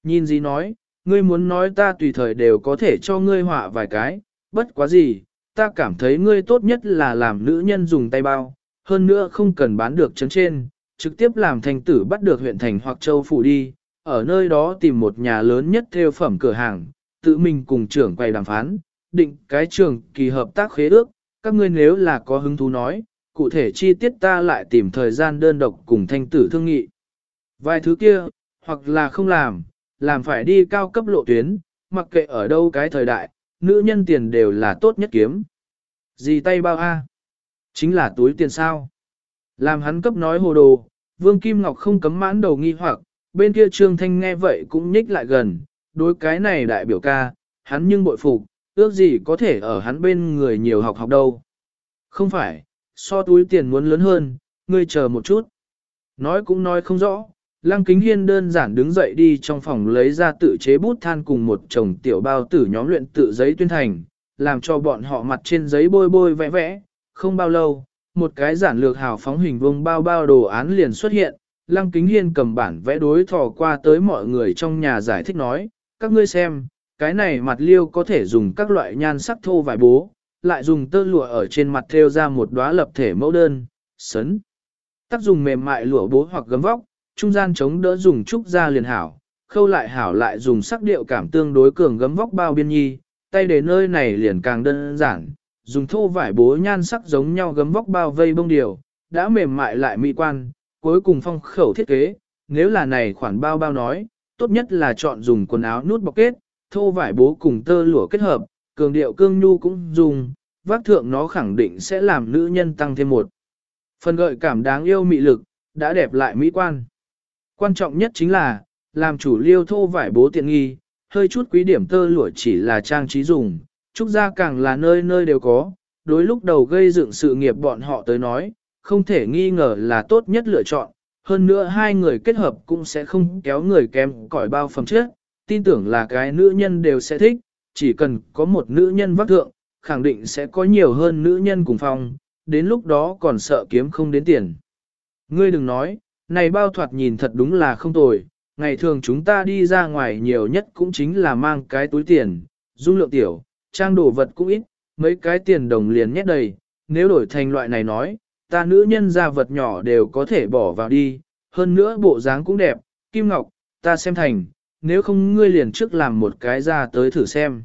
Nhìn gì nói, ngươi muốn nói ta tùy thời đều có thể cho ngươi họa vài cái, bất quá gì, ta cảm thấy ngươi tốt nhất là làm nữ nhân dùng tay bao, hơn nữa không cần bán được chấn trên, trực tiếp làm thành tử bắt được huyện thành hoặc châu phủ đi, ở nơi đó tìm một nhà lớn nhất theo phẩm cửa hàng, tự mình cùng trưởng quay đàm phán, định cái trường kỳ hợp tác khế ước, các ngươi nếu là có hứng thú nói, cụ thể chi tiết ta lại tìm thời gian đơn độc cùng thanh tử thương nghị. Vài thứ kia, hoặc là không làm, làm phải đi cao cấp lộ tuyến, mặc kệ ở đâu cái thời đại, nữ nhân tiền đều là tốt nhất kiếm. Gì tay bao a? Chính là túi tiền sao. Làm hắn cấp nói hồ đồ, Vương Kim Ngọc không cấm mãn đầu nghi hoặc, bên kia Trương Thanh nghe vậy cũng nhích lại gần, đối cái này đại biểu ca, hắn nhưng bội phục, ước gì có thể ở hắn bên người nhiều học học đâu. Không phải, so túi tiền muốn lớn hơn, ngươi chờ một chút. Nói cũng nói không rõ, Lăng Kính Hiên đơn giản đứng dậy đi trong phòng lấy ra tự chế bút than cùng một chồng tiểu bao tử nhóm luyện tự giấy tuyên thành, làm cho bọn họ mặt trên giấy bôi bôi vẽ vẽ. Không bao lâu, một cái giản lược hào phóng hình vuông bao bao đồ án liền xuất hiện. Lăng Kính Hiên cầm bản vẽ đối thò qua tới mọi người trong nhà giải thích nói, các ngươi xem, cái này mặt liêu có thể dùng các loại nhan sắc thô vải bố, lại dùng tơ lụa ở trên mặt thêu ra một đóa lập thể mẫu đơn, sấn. Tác dùng mềm mại lụa bố hoặc gấm vóc, trung gian chống đỡ dùng trúc ra liền hảo, khâu lại hảo lại dùng sắc điệu cảm tương đối cường gấm vóc bao biên nhi, tay để nơi này liền càng đơn giản, dùng thô vải bố nhan sắc giống nhau gấm vóc bao vây bông điều, đã mềm mại lại mỹ quan, cuối cùng phong khẩu thiết kế, nếu là này khoản bao bao nói, tốt nhất là chọn dùng quần áo nút bọc kết, thô vải bố cùng tơ lụa kết hợp, cường điệu cương nhu cũng dùng, vác thượng nó khẳng định sẽ làm nữ nhân tăng thêm một. Phần gợi cảm đáng yêu mị lực, đã đẹp lại mỹ quan. Quan trọng nhất chính là, làm chủ liêu thô vải bố tiện nghi, hơi chút quý điểm tơ lụa chỉ là trang trí dùng, trúc gia càng là nơi nơi đều có, đối lúc đầu gây dựng sự nghiệp bọn họ tới nói, không thể nghi ngờ là tốt nhất lựa chọn, hơn nữa hai người kết hợp cũng sẽ không kéo người kém cỏi bao phẩm trước, tin tưởng là cái nữ nhân đều sẽ thích, chỉ cần có một nữ nhân vác thượng, khẳng định sẽ có nhiều hơn nữ nhân cùng phòng, đến lúc đó còn sợ kiếm không đến tiền. Ngươi đừng nói, này bao thoạt nhìn thật đúng là không tồi, ngày thường chúng ta đi ra ngoài nhiều nhất cũng chính là mang cái túi tiền, dung lượng tiểu, trang đồ vật cũng ít, mấy cái tiền đồng liền nhét đầy, nếu đổi thành loại này nói, ta nữ nhân ra vật nhỏ đều có thể bỏ vào đi, hơn nữa bộ dáng cũng đẹp, Kim Ngọc, ta xem thành, nếu không ngươi liền trước làm một cái ra tới thử xem.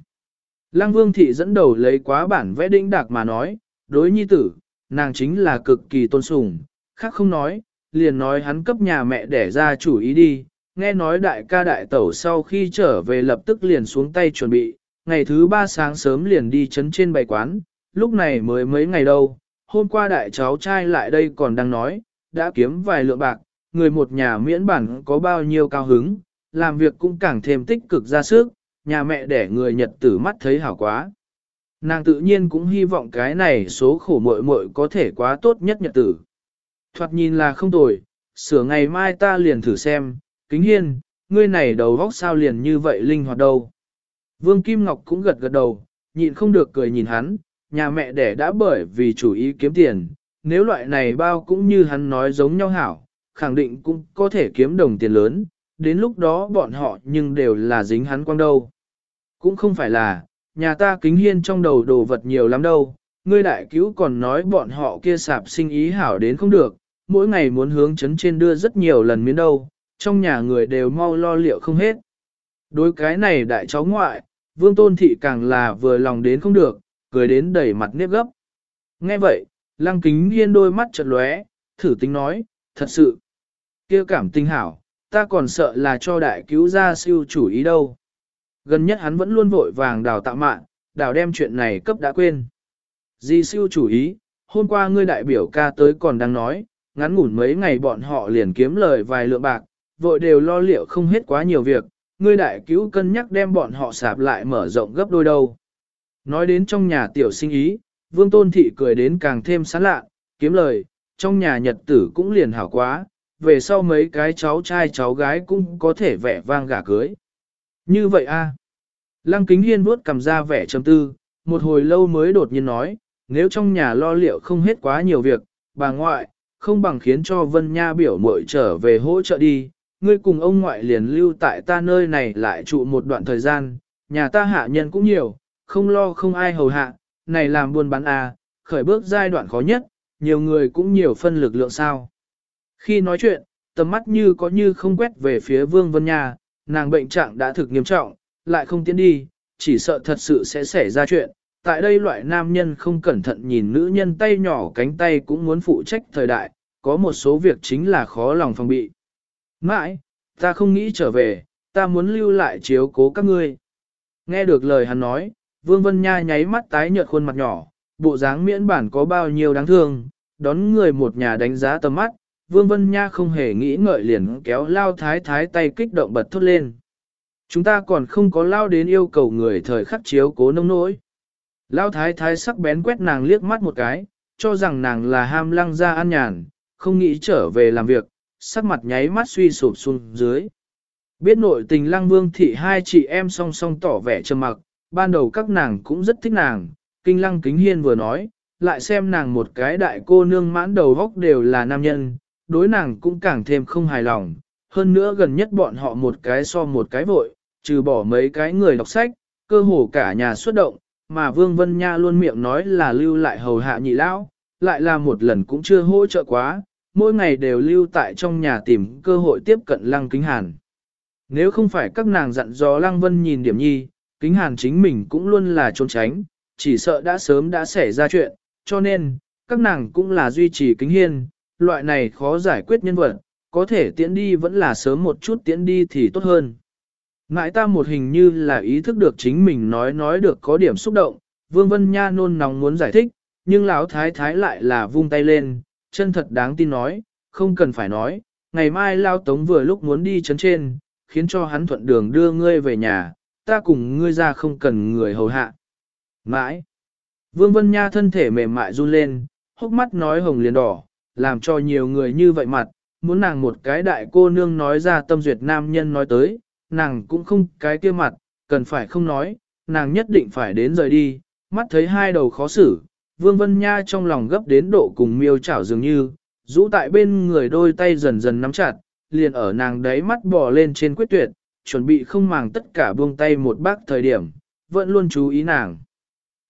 Lăng Vương Thị dẫn đầu lấy quá bản vẽ đĩnh đạc mà nói, đối nhi tử, nàng chính là cực kỳ tôn sùng, khác không nói, liền nói hắn cấp nhà mẹ để ra chủ ý đi, nghe nói đại ca đại tẩu sau khi trở về lập tức liền xuống tay chuẩn bị, ngày thứ ba sáng sớm liền đi chấn trên bày quán, lúc này mới mấy ngày đâu, hôm qua đại cháu trai lại đây còn đang nói, đã kiếm vài lượng bạc, người một nhà miễn bản có bao nhiêu cao hứng, làm việc cũng càng thêm tích cực ra sức, nhà mẹ để người Nhật tử mắt thấy hảo quá. Nàng tự nhiên cũng hy vọng cái này số khổ muội muội có thể quá tốt nhất nhật tử. Thoạt nhìn là không tồi, sửa ngày mai ta liền thử xem, kính hiên, ngươi này đầu vóc sao liền như vậy linh hoạt đâu. Vương Kim Ngọc cũng gật gật đầu, nhịn không được cười nhìn hắn, nhà mẹ đẻ đã bởi vì chủ ý kiếm tiền, nếu loại này bao cũng như hắn nói giống nhau hảo, khẳng định cũng có thể kiếm đồng tiền lớn, đến lúc đó bọn họ nhưng đều là dính hắn quang đâu. Cũng không phải là, nhà ta kính hiên trong đầu đồ vật nhiều lắm đâu, ngươi đại cứu còn nói bọn họ kia sạp sinh ý hảo đến không được, mỗi ngày muốn hướng chấn trên đưa rất nhiều lần miếng đâu, trong nhà người đều mau lo liệu không hết. Đối cái này đại cháu ngoại, vương tôn thị càng là vừa lòng đến không được, cười đến đầy mặt nếp gấp. Nghe vậy, lăng kính hiên đôi mắt chợt lóe, thử tính nói, thật sự, kia cảm tinh hảo, ta còn sợ là cho đại cứu gia siêu chủ ý đâu. Gần nhất hắn vẫn luôn vội vàng đào tạo mạng, đào đem chuyện này cấp đã quên. Di siêu chủ ý, hôm qua ngươi đại biểu ca tới còn đang nói, ngắn ngủn mấy ngày bọn họ liền kiếm lời vài lượng bạc, vội đều lo liệu không hết quá nhiều việc, ngươi đại cứu cân nhắc đem bọn họ sạp lại mở rộng gấp đôi đâu. Nói đến trong nhà tiểu sinh ý, vương tôn thị cười đến càng thêm sán lạ, kiếm lời, trong nhà nhật tử cũng liền hảo quá, về sau mấy cái cháu trai cháu gái cũng có thể vẻ vang gả cưới. Như vậy a Lăng kính hiên vuốt cầm ra vẻ trầm tư, một hồi lâu mới đột nhiên nói, nếu trong nhà lo liệu không hết quá nhiều việc, bà ngoại, không bằng khiến cho Vân Nha biểu muội trở về hỗ trợ đi, ngươi cùng ông ngoại liền lưu tại ta nơi này lại trụ một đoạn thời gian, nhà ta hạ nhân cũng nhiều, không lo không ai hầu hạ, này làm buôn bán à, khởi bước giai đoạn khó nhất, nhiều người cũng nhiều phân lực lượng sao. Khi nói chuyện, tầm mắt như có như không quét về phía Vương Vân Nha, nàng bệnh trạng đã thực nghiêm trọng, lại không tiến đi, chỉ sợ thật sự sẽ xảy ra chuyện. Tại đây loại nam nhân không cẩn thận nhìn nữ nhân tay nhỏ cánh tay cũng muốn phụ trách thời đại, có một số việc chính là khó lòng phòng bị. Mãi, ta không nghĩ trở về, ta muốn lưu lại chiếu cố các ngươi. Nghe được lời hắn nói, Vương Vân Nha nháy mắt tái nhợt khuôn mặt nhỏ, bộ dáng miễn bản có bao nhiêu đáng thương, đón người một nhà đánh giá tầm mắt, Vương Vân Nha không hề nghĩ ngợi liền kéo lao thái thái tay kích động bật thốt lên. Chúng ta còn không có lao đến yêu cầu người thời khắc chiếu cố nông nỗi. Lao thái thái sắc bén quét nàng liếc mắt một cái, cho rằng nàng là ham lăng ra an nhàn, không nghĩ trở về làm việc, sắc mặt nháy mắt suy sụp xuống dưới. Biết nội tình lăng vương thị hai chị em song song tỏ vẻ trầm mặc, ban đầu các nàng cũng rất thích nàng, kinh lăng kính hiên vừa nói, lại xem nàng một cái đại cô nương mãn đầu góc đều là nam nhân, đối nàng cũng càng thêm không hài lòng, hơn nữa gần nhất bọn họ một cái so một cái vội, trừ bỏ mấy cái người đọc sách, cơ hồ cả nhà xuất động, mà Vương Vân Nha luôn miệng nói là lưu lại hầu hạ nhị lão, lại là một lần cũng chưa hỗ trợ quá, mỗi ngày đều lưu tại trong nhà tìm cơ hội tiếp cận Lăng Kính Hàn. Nếu không phải các nàng dặn dò Lăng Vân nhìn điểm nhi, Kính Hàn chính mình cũng luôn là trốn tránh, chỉ sợ đã sớm đã xảy ra chuyện, cho nên, các nàng cũng là duy trì Kính Hiên, loại này khó giải quyết nhân vật, có thể tiễn đi vẫn là sớm một chút tiễn đi thì tốt hơn. Ngãi ta một hình như là ý thức được chính mình nói nói được có điểm xúc động, Vương Vân Nha nôn nóng muốn giải thích, nhưng lão thái thái lại là vung tay lên, chân thật đáng tin nói, không cần phải nói, ngày mai lao tống vừa lúc muốn đi chấn trên, khiến cho hắn thuận đường đưa ngươi về nhà, ta cùng ngươi ra không cần người hầu hạ. Mãi, Vương Vân Nha thân thể mềm mại run lên, hốc mắt nói hồng liền đỏ, làm cho nhiều người như vậy mặt, muốn nàng một cái đại cô nương nói ra tâm duyệt nam nhân nói tới, nàng cũng không cái kia mặt, cần phải không nói, nàng nhất định phải đến rời đi, mắt thấy hai đầu khó xử, Vương Vân Nha trong lòng gấp đến độ cùng miêu chảo dường như, rũ tại bên người đôi tay dần dần nắm chặt, liền ở nàng đáy mắt bò lên trên quyết tuyệt, chuẩn bị không màng tất cả buông tay một bác thời điểm, vẫn luôn chú ý nàng.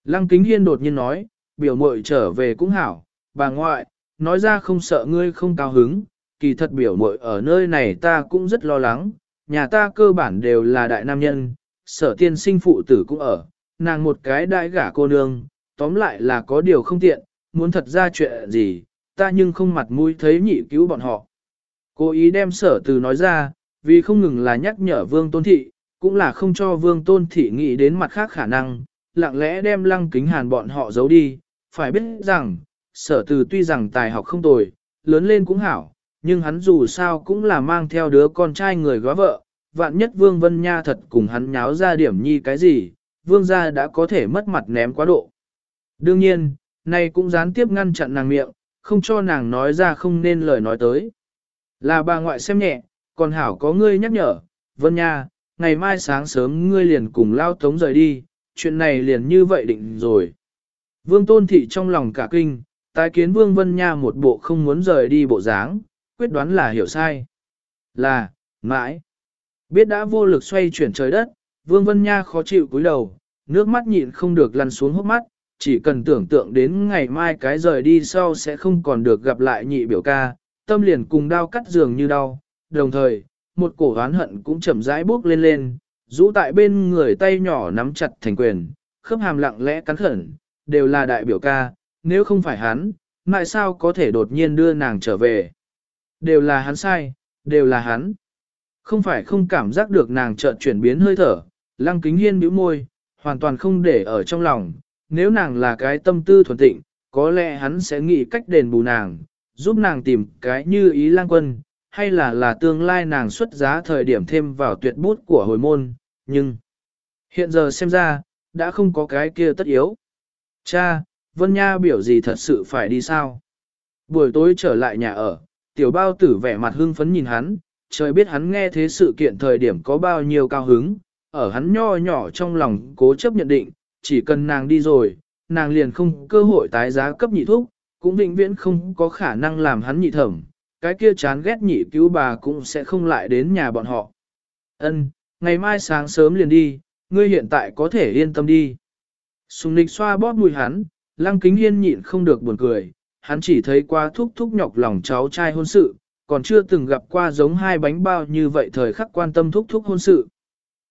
Lăng Kính Hiên đột nhiên nói, biểu muội trở về cũng hảo, bà ngoại, nói ra không sợ ngươi không cao hứng, kỳ thật biểu muội ở nơi này ta cũng rất lo lắng, nhà ta cơ bản đều là đại nam nhân, sở tiên sinh phụ tử cũng ở, nàng một cái đại gả cô nương, tóm lại là có điều không tiện, muốn thật ra chuyện gì, ta nhưng không mặt mũi thấy nhị cứu bọn họ. Cố ý đem sở từ nói ra, vì không ngừng là nhắc nhở vương tôn thị, cũng là không cho vương tôn thị nghĩ đến mặt khác khả năng, lặng lẽ đem lăng kính hàn bọn họ giấu đi, phải biết rằng, sở từ tuy rằng tài học không tồi, lớn lên cũng hảo, nhưng hắn dù sao cũng là mang theo đứa con trai người góa vợ, vạn nhất Vương Vân Nha thật cùng hắn nháo ra điểm nhi cái gì, Vương gia đã có thể mất mặt ném quá độ. Đương nhiên, này cũng gián tiếp ngăn chặn nàng miệng, không cho nàng nói ra không nên lời nói tới. Là bà ngoại xem nhẹ, còn hảo có ngươi nhắc nhở, Vân Nha, ngày mai sáng sớm ngươi liền cùng lao tống rời đi, chuyện này liền như vậy định rồi. Vương Tôn Thị trong lòng cả kinh, tái kiến Vương Vân Nha một bộ không muốn rời đi bộ dáng, quyết đoán là hiểu sai. Là, mãi. Biết đã vô lực xoay chuyển trời đất, Vương Vân Nha khó chịu cúi đầu, nước mắt nhịn không được lăn xuống hốc mắt, chỉ cần tưởng tượng đến ngày mai cái rời đi sau sẽ không còn được gặp lại nhị biểu ca, tâm liền cùng đau cắt giường như đau, đồng thời, một cổ oán hận cũng chậm rãi bước lên lên, rũ tại bên người tay nhỏ nắm chặt thành quyền, khớp hàm lặng lẽ cắn khẩn, đều là đại biểu ca, nếu không phải hắn, tại sao có thể đột nhiên đưa nàng trở về. Đều là hắn sai, đều là hắn. Không phải không cảm giác được nàng chợt chuyển biến hơi thở, lăng kính hiên bĩu môi, hoàn toàn không để ở trong lòng, nếu nàng là cái tâm tư thuần tịnh, có lẽ hắn sẽ nghĩ cách đền bù nàng, giúp nàng tìm cái như ý lang quân, hay là là tương lai nàng xuất giá thời điểm thêm vào tuyệt bút của hồi môn, nhưng hiện giờ xem ra, đã không có cái kia tất yếu. Cha, Vân Nha biểu gì thật sự phải đi sao? Buổi tối trở lại nhà ở, tiểu bao tử vẻ mặt hưng phấn nhìn hắn, trời biết hắn nghe thế sự kiện thời điểm có bao nhiêu cao hứng, ở hắn nho nhỏ trong lòng cố chấp nhận định, chỉ cần nàng đi rồi, nàng liền không cơ hội tái giá cấp nhị thúc, cũng vĩnh viễn không có khả năng làm hắn nhị thẩm, cái kia chán ghét nhị cứu bà cũng sẽ không lại đến nhà bọn họ. Ân, ngày mai sáng sớm liền đi, ngươi hiện tại có thể yên tâm đi. Sùng nịch xoa bóp mùi hắn, lăng kính hiên nhịn không được buồn cười, hắn chỉ thấy qua thúc thúc nhọc lòng cháu trai hôn sự, còn chưa từng gặp qua giống hai bánh bao như vậy thời khắc quan tâm thúc thúc hôn sự.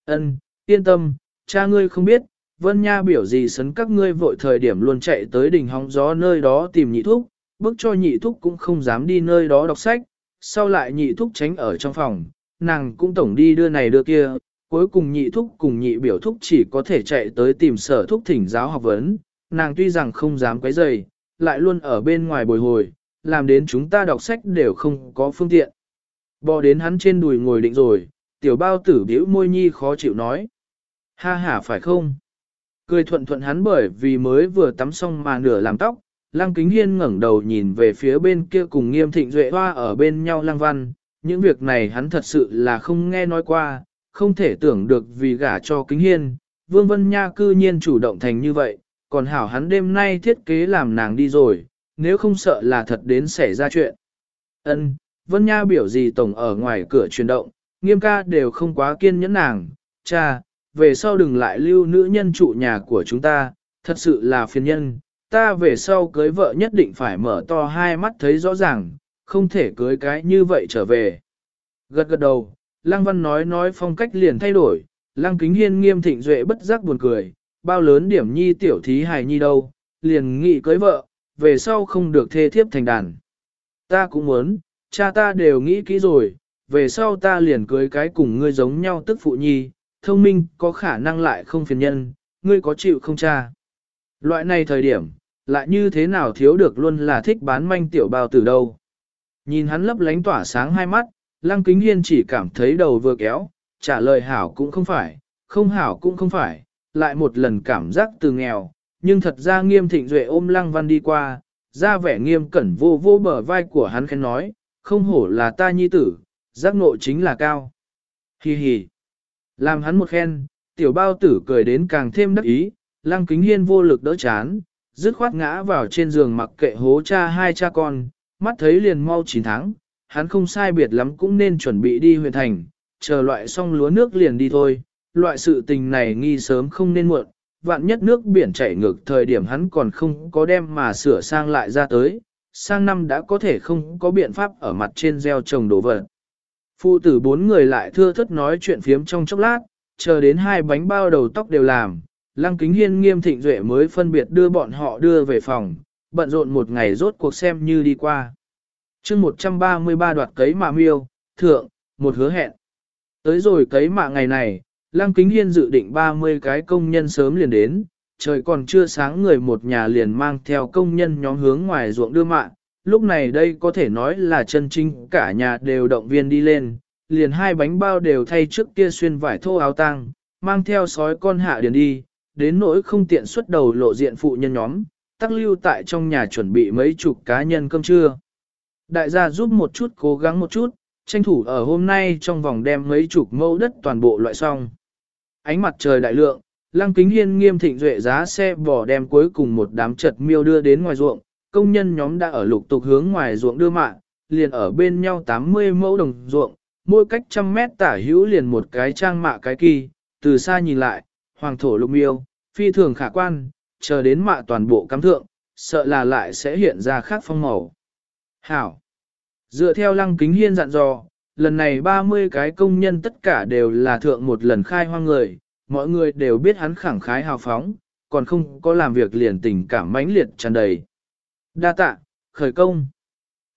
Ân, yên tâm, cha ngươi không biết, Vân Nha biểu gì sấn các ngươi vội thời điểm luôn chạy tới đỉnh hóng gió nơi đó tìm nhị thúc, bức cho nhị thúc cũng không dám đi nơi đó đọc sách, sau lại nhị thúc tránh ở trong phòng, nàng cũng tổng đi đưa này đưa kia, cuối cùng nhị thúc cùng nhị biểu thúc chỉ có thể chạy tới tìm sở thúc thỉnh giáo học vấn, nàng tuy rằng không dám quấy rầy, lại luôn ở bên ngoài bồi hồi, làm đến chúng ta đọc sách đều không có phương tiện. Bò đến hắn trên đùi ngồi định rồi, tiểu bao tử biểu môi nhi khó chịu nói. Ha ha phải không? Cười thuận thuận hắn bởi vì mới vừa tắm xong mà nửa làm tóc, Lăng Kính Hiên ngẩng đầu nhìn về phía bên kia cùng nghiêm thịnh duệ hoa ở bên nhau Lăng Văn, những việc này hắn thật sự là không nghe nói qua, không thể tưởng được vì gả cho Kính Hiên, Vương Vân Nha cư nhiên chủ động thành như vậy, còn hảo hắn đêm nay thiết kế làm nàng đi rồi, nếu không sợ là thật đến xảy ra chuyện. Ân, Vân Nha biểu gì tổng ở ngoài cửa chuyển động, nghiêm ca đều không quá kiên nhẫn nàng, cha, về sau đừng lại lưu nữ nhân trụ nhà của chúng ta, thật sự là phiền nhân, ta về sau cưới vợ nhất định phải mở to hai mắt thấy rõ ràng, không thể cưới cái như vậy trở về. Gật gật đầu, Lăng Văn nói nói phong cách liền thay đổi, Lăng Kính Hiên nghiêm thịnh duệ bất giác buồn cười, bao lớn điểm nhi tiểu thí hài nhi đâu, liền nghị cưới vợ, về sau không được thê thiếp thành đàn. Ta cũng muốn, cha ta đều nghĩ kỹ rồi, về sau ta liền cưới cái cùng ngươi giống nhau tức phụ nhi, thông minh có khả năng lại không phiền nhân, ngươi có chịu không cha. Loại này thời điểm, lại như thế nào thiếu được luôn là thích bán manh tiểu bao từ đâu. Nhìn hắn lấp lánh tỏa sáng hai mắt, lăng kính hiên chỉ cảm thấy đầu vừa kéo, trả lời hảo cũng không phải, không hảo cũng không phải, lại một lần cảm giác từ nghèo, nhưng thật ra nghiêm thịnh duệ ôm lăng văn đi qua, ra vẻ nghiêm cẩn vô vô bờ vai của hắn khen nói, không hổ là ta nhi tử, giác ngộ chính là cao. Hi hi. Làm hắn một khen, tiểu bao tử cười đến càng thêm đắc ý, lăng kính hiên vô lực đỡ chán, dứt khoát ngã vào trên giường mặc kệ hố cha hai cha con, mắt thấy liền mau 9 tháng, hắn không sai biệt lắm cũng nên chuẩn bị đi huyện thành, chờ loại xong lúa nước liền đi thôi, loại sự tình này nghi sớm không nên muộn, vạn nhất nước biển chảy ngược thời điểm hắn còn không có đem mà sửa sang lại ra tới, sang năm đã có thể không có biện pháp ở mặt trên gieo trồng đồ vật. Phụ tử bốn người lại thưa thất nói chuyện phiếm trong chốc lát, chờ đến hai bánh bao đầu tóc đều làm, lăng kính hiên nghiêm thịnh duệ mới phân biệt đưa bọn họ đưa về phòng, bận rộn một ngày rốt cuộc xem như đi qua. chương 133 đoạt cấy mạ miêu, thượng, một hứa hẹn. Tới rồi cấy mạ ngày này, lăng kính hiên dự định 30 cái công nhân sớm liền đến, trời còn chưa sáng người một nhà liền mang theo công nhân nhóm hướng ngoài ruộng đưa mạ, lúc này đây có thể nói là chân chính cả nhà đều động viên đi lên, liền hai bánh bao đều thay trước kia xuyên vải thô áo tang, mang theo sói con hạ điền đi, đến nỗi không tiện xuất đầu lộ diện phụ nhân nhóm, tắc lưu tại trong nhà chuẩn bị mấy chục cá nhân cơm trưa. Đại gia giúp một chút cố gắng một chút, tranh thủ ở hôm nay trong vòng đem mấy chục mẫu đất toàn bộ loại xong. Ánh mặt trời đại lượng, lăng kính hiên nghiêm thịnh duệ giá xe bỏ đem cuối cùng một đám chật miêu đưa đến ngoài ruộng, công nhân nhóm đã ở lục tục hướng ngoài ruộng đưa mạng, liền ở bên nhau 80 mẫu đồng ruộng, mỗi cách trăm mét tả hữu liền một cái trang mạ cái kỳ, từ xa nhìn lại, hoàng thổ lục miêu, phi thường khả quan, chờ đến mạ toàn bộ cắm thượng, sợ là lại sẽ hiện ra khác phong màu. Hảo! Dựa theo lăng kính hiên dặn dò, lần này 30 cái công nhân tất cả đều là thượng một lần khai hoang người, mọi người đều biết hắn khẳng khái hào phóng, còn không có làm việc liền tình cảm mãnh liệt tràn đầy. Đa tạ, khởi công.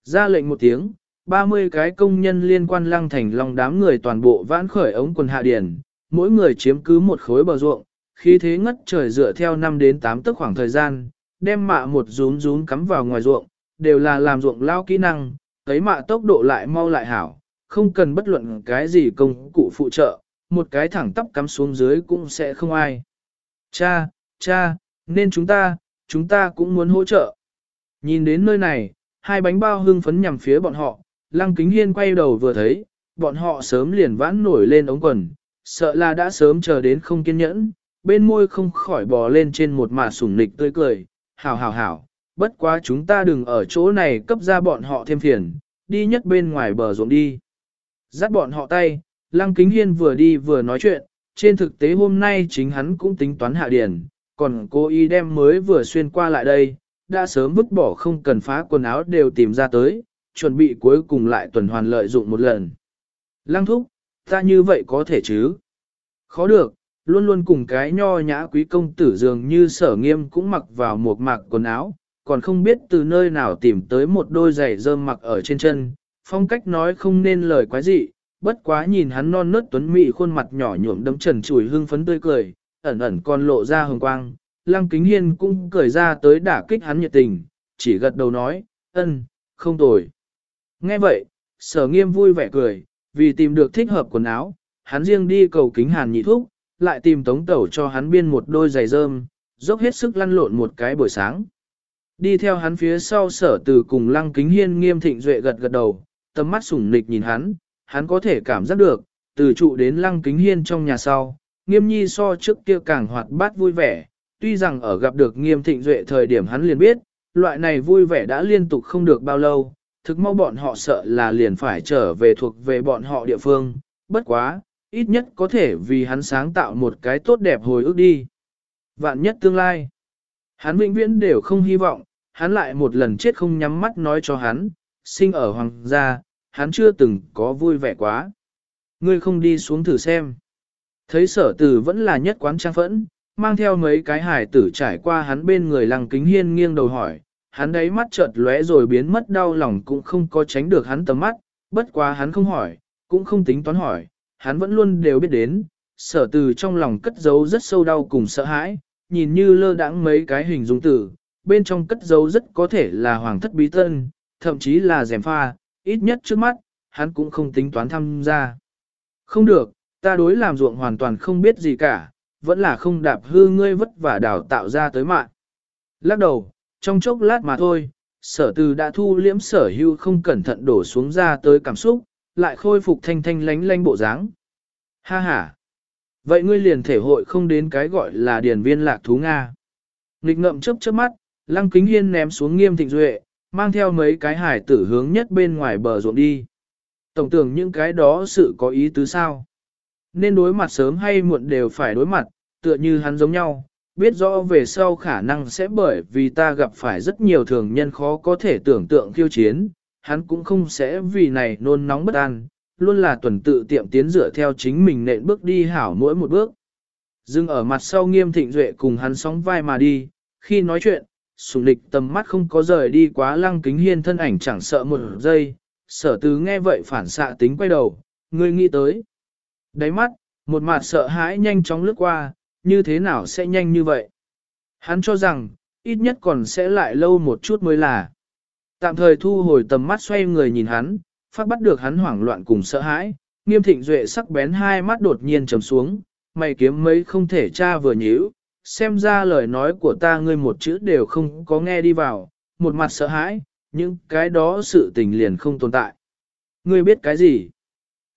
Ra lệnh một tiếng, 30 cái công nhân liên quan lăng thành lòng đám người toàn bộ vãn khởi ống quần hạ điển, mỗi người chiếm cứ một khối bờ ruộng, khi thế ngất trời dựa theo 5 đến 8 tức khoảng thời gian, đem mạ một rúm rúm cắm vào ngoài ruộng, đều là làm ruộng lao kỹ năng, thấy mạ tốc độ lại mau lại hảo, không cần bất luận cái gì công cụ phụ trợ, một cái thẳng tắp cắm xuống dưới cũng sẽ không ai. Cha, cha, nên chúng ta, chúng ta cũng muốn hỗ trợ. Nhìn đến nơi này, hai bánh bao hưng phấn nhằm phía bọn họ, lăng kính hiên quay đầu vừa thấy, bọn họ sớm liền vãn nổi lên ống quần, sợ là đã sớm chờ đến không kiên nhẫn, bên môi không khỏi bò lên trên một mả sủng nịch tươi cười, hảo hảo hảo, bất quá chúng ta đừng ở chỗ này cấp ra bọn họ thêm phiền, đi nhất bên ngoài bờ ruộng đi. Dắt bọn họ tay, lăng kính hiên vừa đi vừa nói chuyện, trên thực tế hôm nay chính hắn cũng tính toán hạ điển, còn cô y đem mới vừa xuyên qua lại đây, đã sớm vứt bỏ không cần phá quần áo đều tìm ra tới, chuẩn bị cuối cùng lại tuần hoàn lợi dụng một lần. Lăng thúc, ta như vậy có thể chứ? Khó được, luôn luôn cùng cái nho nhã quý công tử dường như sở nghiêm cũng mặc vào một mạc quần áo, còn không biết từ nơi nào tìm tới một đôi giày rơm mặc ở trên chân, phong cách nói không nên lời quái dị, bất quá nhìn hắn non nớt tuấn mỹ khuôn mặt nhỏ nhuộm đấm trần chùi hương phấn tươi cười, ẩn ẩn còn lộ ra hồng quang, Lăng Kính Hiên cũng cười ra tới đả kích hắn nhiệt tình, chỉ gật đầu nói, ân, không tồi. Nghe vậy, sở nghiêm vui vẻ cười, vì tìm được thích hợp quần áo, hắn riêng đi cầu kính hàn nhị thuốc, lại tìm tống tẩu cho hắn biên một đôi giày rơm, dốc hết sức lăn lộn một cái buổi sáng. Đi theo hắn phía sau sở từ cùng lăng kính hiên nghiêm thịnh duệ gật gật đầu, tầm mắt sủng nịch nhìn hắn, hắn có thể cảm giác được, từ trụ đến lăng kính hiên trong nhà sau, nghiêm nhi so trước kia càng hoạt bát vui vẻ, tuy rằng ở gặp được nghiêm thịnh duệ thời điểm hắn liền biết, loại này vui vẻ đã liên tục không được bao lâu, thực mau bọn họ sợ là liền phải trở về thuộc về bọn họ địa phương, bất quá, ít nhất có thể vì hắn sáng tạo một cái tốt đẹp hồi ức đi. Vạn nhất tương lai, hắn vĩnh viễn đều không hy vọng, hắn lại một lần chết không nhắm mắt nói cho hắn, sinh ở hoàng gia, hắn chưa từng có vui vẻ quá. Ngươi không đi xuống thử xem. Thấy sở tử vẫn là nhất quán trang phẫn, mang theo mấy cái hải tử trải qua hắn bên người lăng kính hiên nghiêng đầu hỏi, hắn đấy mắt chợt lóe rồi biến mất đau lòng cũng không có tránh được hắn tầm mắt, bất quá hắn không hỏi, cũng không tính toán hỏi, hắn vẫn luôn đều biết đến, sở từ trong lòng cất giấu rất sâu đau cùng sợ hãi, nhìn như lơ đãng mấy cái hình dung tử, bên trong cất giấu rất có thể là hoàng thất bí tân, thậm chí là rèm pha, ít nhất trước mắt, hắn cũng không tính toán tham gia. Không được, ta đối làm ruộng hoàn toàn không biết gì cả, vẫn là không đạp hư ngươi vất vả đào tạo ra tới mạng. Lắc đầu, trong chốc lát mà thôi, sở từ đã thu liễm sở hưu không cẩn thận đổ xuống ra tới cảm xúc, lại khôi phục thanh thanh lánh lánh bộ dáng. Ha ha! Vậy ngươi liền thể hội không đến cái gọi là điển viên lạc thú Nga. Nghịch ngậm chớp chớp mắt, lăng kính hiên ném xuống nghiêm thịnh duệ, mang theo mấy cái hải tử hướng nhất bên ngoài bờ ruộng đi. Tổng tưởng những cái đó sự có ý tứ sao. Nên đối mặt sớm hay muộn đều phải đối mặt, tựa như hắn giống nhau, biết rõ về sau khả năng sẽ bởi vì ta gặp phải rất nhiều thường nhân khó có thể tưởng tượng khiêu chiến, hắn cũng không sẽ vì này nôn nóng bất an, luôn là tuần tự tiệm tiến dựa theo chính mình nện bước đi hảo mỗi một bước. Dưng ở mặt sau nghiêm thịnh duệ cùng hắn sóng vai mà đi, khi nói chuyện, sùng địch tầm mắt không có rời đi quá lăng kính hiên thân ảnh chẳng sợ một giây, sở tứ nghe vậy phản xạ tính quay đầu, ngươi nghĩ tới. Đáy mắt, một mặt sợ hãi nhanh chóng lướt qua, như thế nào sẽ nhanh như vậy? Hắn cho rằng, ít nhất còn sẽ lại lâu một chút mới là. Tạm thời thu hồi tầm mắt xoay người nhìn hắn, phát bắt được hắn hoảng loạn cùng sợ hãi, nghiêm thịnh duệ sắc bén hai mắt đột nhiên trầm xuống, mày kiếm mấy không thể tra vừa nhíu, xem ra lời nói của ta ngươi một chữ đều không có nghe đi vào, một mặt sợ hãi, nhưng cái đó sự tình liền không tồn tại. Ngươi biết cái gì?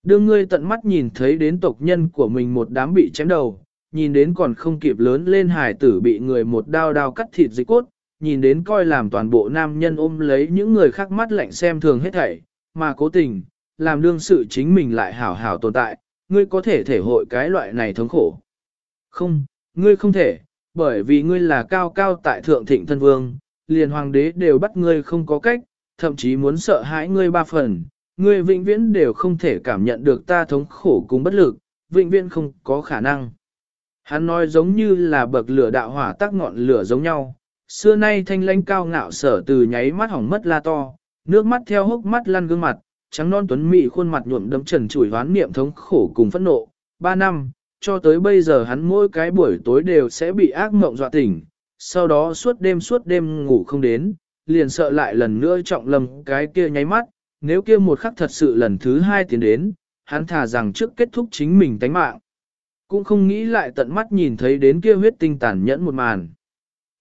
Đưa ngươi tận mắt nhìn thấy đến tộc nhân của mình một đám bị chém đầu, nhìn đến còn không kịp lớn lên hải tử bị người một đao đao cắt thịt dịch cốt, nhìn đến coi làm toàn bộ nam nhân ôm lấy những người khác mắt lạnh xem thường hết thảy, mà cố tình, làm đương sự chính mình lại hảo hảo tồn tại, ngươi có thể thể hội cái loại này thống khổ. Không, ngươi không thể, bởi vì ngươi là cao cao tại thượng thịnh thân vương, liền hoàng đế đều bắt ngươi không có cách, thậm chí muốn sợ hãi ngươi ba phần, ngươi vĩnh viễn đều không thể cảm nhận được ta thống khổ cùng bất lực, vĩnh viễn không có khả năng. Hắn nói giống như là bậc lửa đạo hỏa tác ngọn lửa giống nhau, xưa nay thanh lãnh cao ngạo sở từ nháy mắt hỏng mất la to, nước mắt theo hốc mắt lăn gương mặt, trắng non tuấn mị khuôn mặt nhuộm đấm trần chủi hoán niệm thống khổ cùng phẫn nộ. Ba năm, cho tới bây giờ hắn mỗi cái buổi tối đều sẽ bị ác mộng dọa tỉnh, sau đó suốt đêm suốt đêm ngủ không đến, liền sợ lại lần nữa trọng lầm cái kia nháy mắt, nếu kia một khắc thật sự lần thứ hai tiến đến, hắn thà rằng trước kết thúc chính mình tánh mạng. Cũng không nghĩ lại tận mắt nhìn thấy đến kia huyết tinh tàn nhẫn một màn.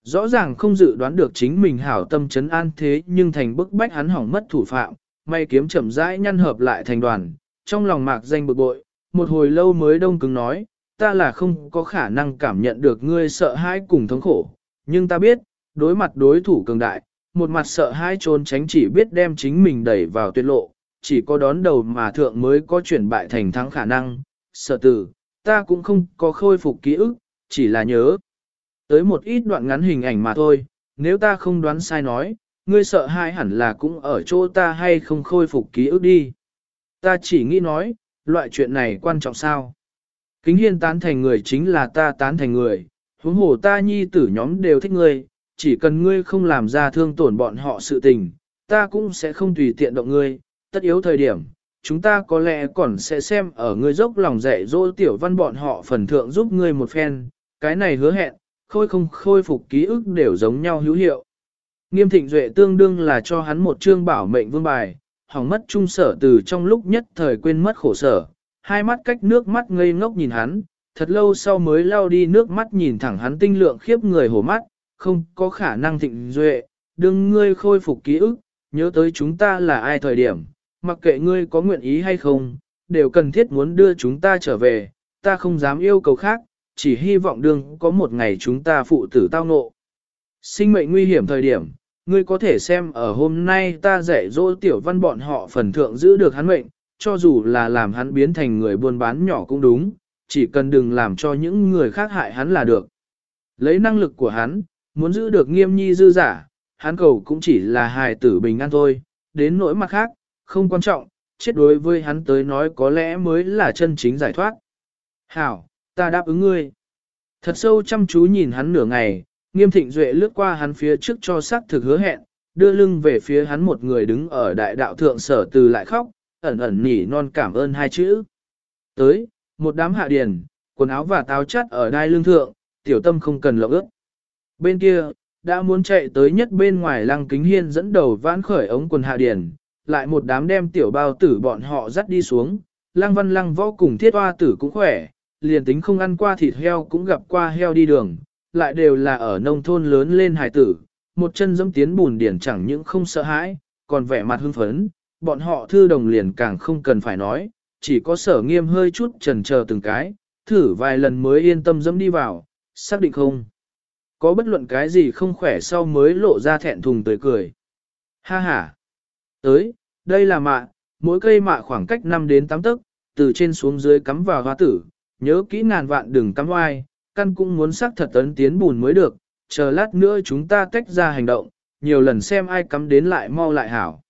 Rõ ràng không dự đoán được chính mình hảo tâm chấn an thế nhưng thành bức bách hắn hỏng mất thủ phạm, may kiếm chậm rãi nhăn hợp lại thành đoàn, trong lòng mạc danh bực bội, một hồi lâu mới đông cứng nói, ta là không có khả năng cảm nhận được ngươi sợ hãi cùng thống khổ, nhưng ta biết, đối mặt đối thủ cường đại, một mặt sợ hai trốn tránh chỉ biết đem chính mình đẩy vào tuyệt lộ, chỉ có đón đầu mà thượng mới có chuyển bại thành thắng khả năng, sợ tử, ta cũng không có khôi phục ký ức, chỉ là nhớ. Tới một ít đoạn ngắn hình ảnh mà thôi, nếu ta không đoán sai nói, ngươi sợ hai hẳn là cũng ở chỗ ta hay không khôi phục ký ức đi. Ta chỉ nghĩ nói, loại chuyện này quan trọng sao? Kính hiên tán thành người chính là ta tán thành người, huống hồ ta nhi tử nhóm đều thích ngươi, chỉ cần ngươi không làm ra thương tổn bọn họ sự tình, ta cũng sẽ không tùy tiện động ngươi, tất yếu thời điểm, chúng ta có lẽ còn sẽ xem ở ngươi dốc lòng dạy dỗ tiểu văn bọn họ phần thượng giúp ngươi một phen, cái này hứa hẹn, khôi không khôi phục ký ức đều giống nhau hữu hiệu. Nghiêm thịnh duệ tương đương là cho hắn một chương bảo mệnh vương bài, hỏng mất trung sở từ trong lúc nhất thời quên mất khổ sở, hai mắt cách nước mắt ngây ngốc nhìn hắn, thật lâu sau mới lao đi nước mắt nhìn thẳng hắn tinh lượng khiếp người hổ mắt, không có khả năng thịnh duệ, đừng ngươi khôi phục ký ức, nhớ tới chúng ta là ai thời điểm, mặc kệ ngươi có nguyện ý hay không, đều cần thiết muốn đưa chúng ta trở về, ta không dám yêu cầu khác, chỉ hy vọng đương có một ngày chúng ta phụ tử tao ngộ. Sinh mệnh nguy hiểm thời điểm, ngươi có thể xem ở hôm nay ta dạy dỗ tiểu văn bọn họ phần thượng giữ được hắn mệnh, cho dù là làm hắn biến thành người buôn bán nhỏ cũng đúng, chỉ cần đừng làm cho những người khác hại hắn là được. Lấy năng lực của hắn, muốn giữ được nghiêm nhi dư giả, hắn cầu cũng chỉ là hài tử bình an thôi, đến nỗi mặt khác, không quan trọng, chết đối với hắn tới nói có lẽ mới là chân chính giải thoát. Hảo, ta đáp ứng ngươi. Thật sâu chăm chú nhìn hắn nửa ngày, nghiêm thịnh duệ lướt qua hắn phía trước cho xác thực hứa hẹn, đưa lưng về phía hắn một người đứng ở đại đạo thượng sở từ lại khóc, ẩn ẩn nỉ non cảm ơn hai chữ. Tới, một đám hạ điền, quần áo và táo chắt ở đai lưng thượng, tiểu tâm không cần lộng ước. Bên kia, đã muốn chạy tới nhất bên ngoài lăng kính hiên dẫn đầu vãn khởi ống quần hạ điển lại một đám đem tiểu bao tử bọn họ dắt đi xuống, lăng văn lăng võ cùng thiết hoa tử cũng khỏe, liền tính không ăn qua thịt heo cũng gặp qua heo đi đường, lại đều là ở nông thôn lớn lên hải tử, một chân dẫm tiến bùn điển chẳng những không sợ hãi, còn vẻ mặt hưng phấn, bọn họ thư đồng liền càng không cần phải nói, chỉ có sở nghiêm hơi chút trần chờ từng cái, thử vài lần mới yên tâm dẫm đi vào, xác định không. Có bất luận cái gì không khỏe sau mới lộ ra thẹn thùng tươi cười. Ha ha! Tới, đây là mạ, mỗi cây mạ khoảng cách 5 đến 8 tấc, từ trên xuống dưới cắm vào hoa tử, nhớ kỹ ngàn vạn đừng cắm oai, căn cũng muốn xác thật ấn tiến bùn mới được, chờ lát nữa chúng ta tách ra hành động, nhiều lần xem ai cắm đến lại mau lại hảo.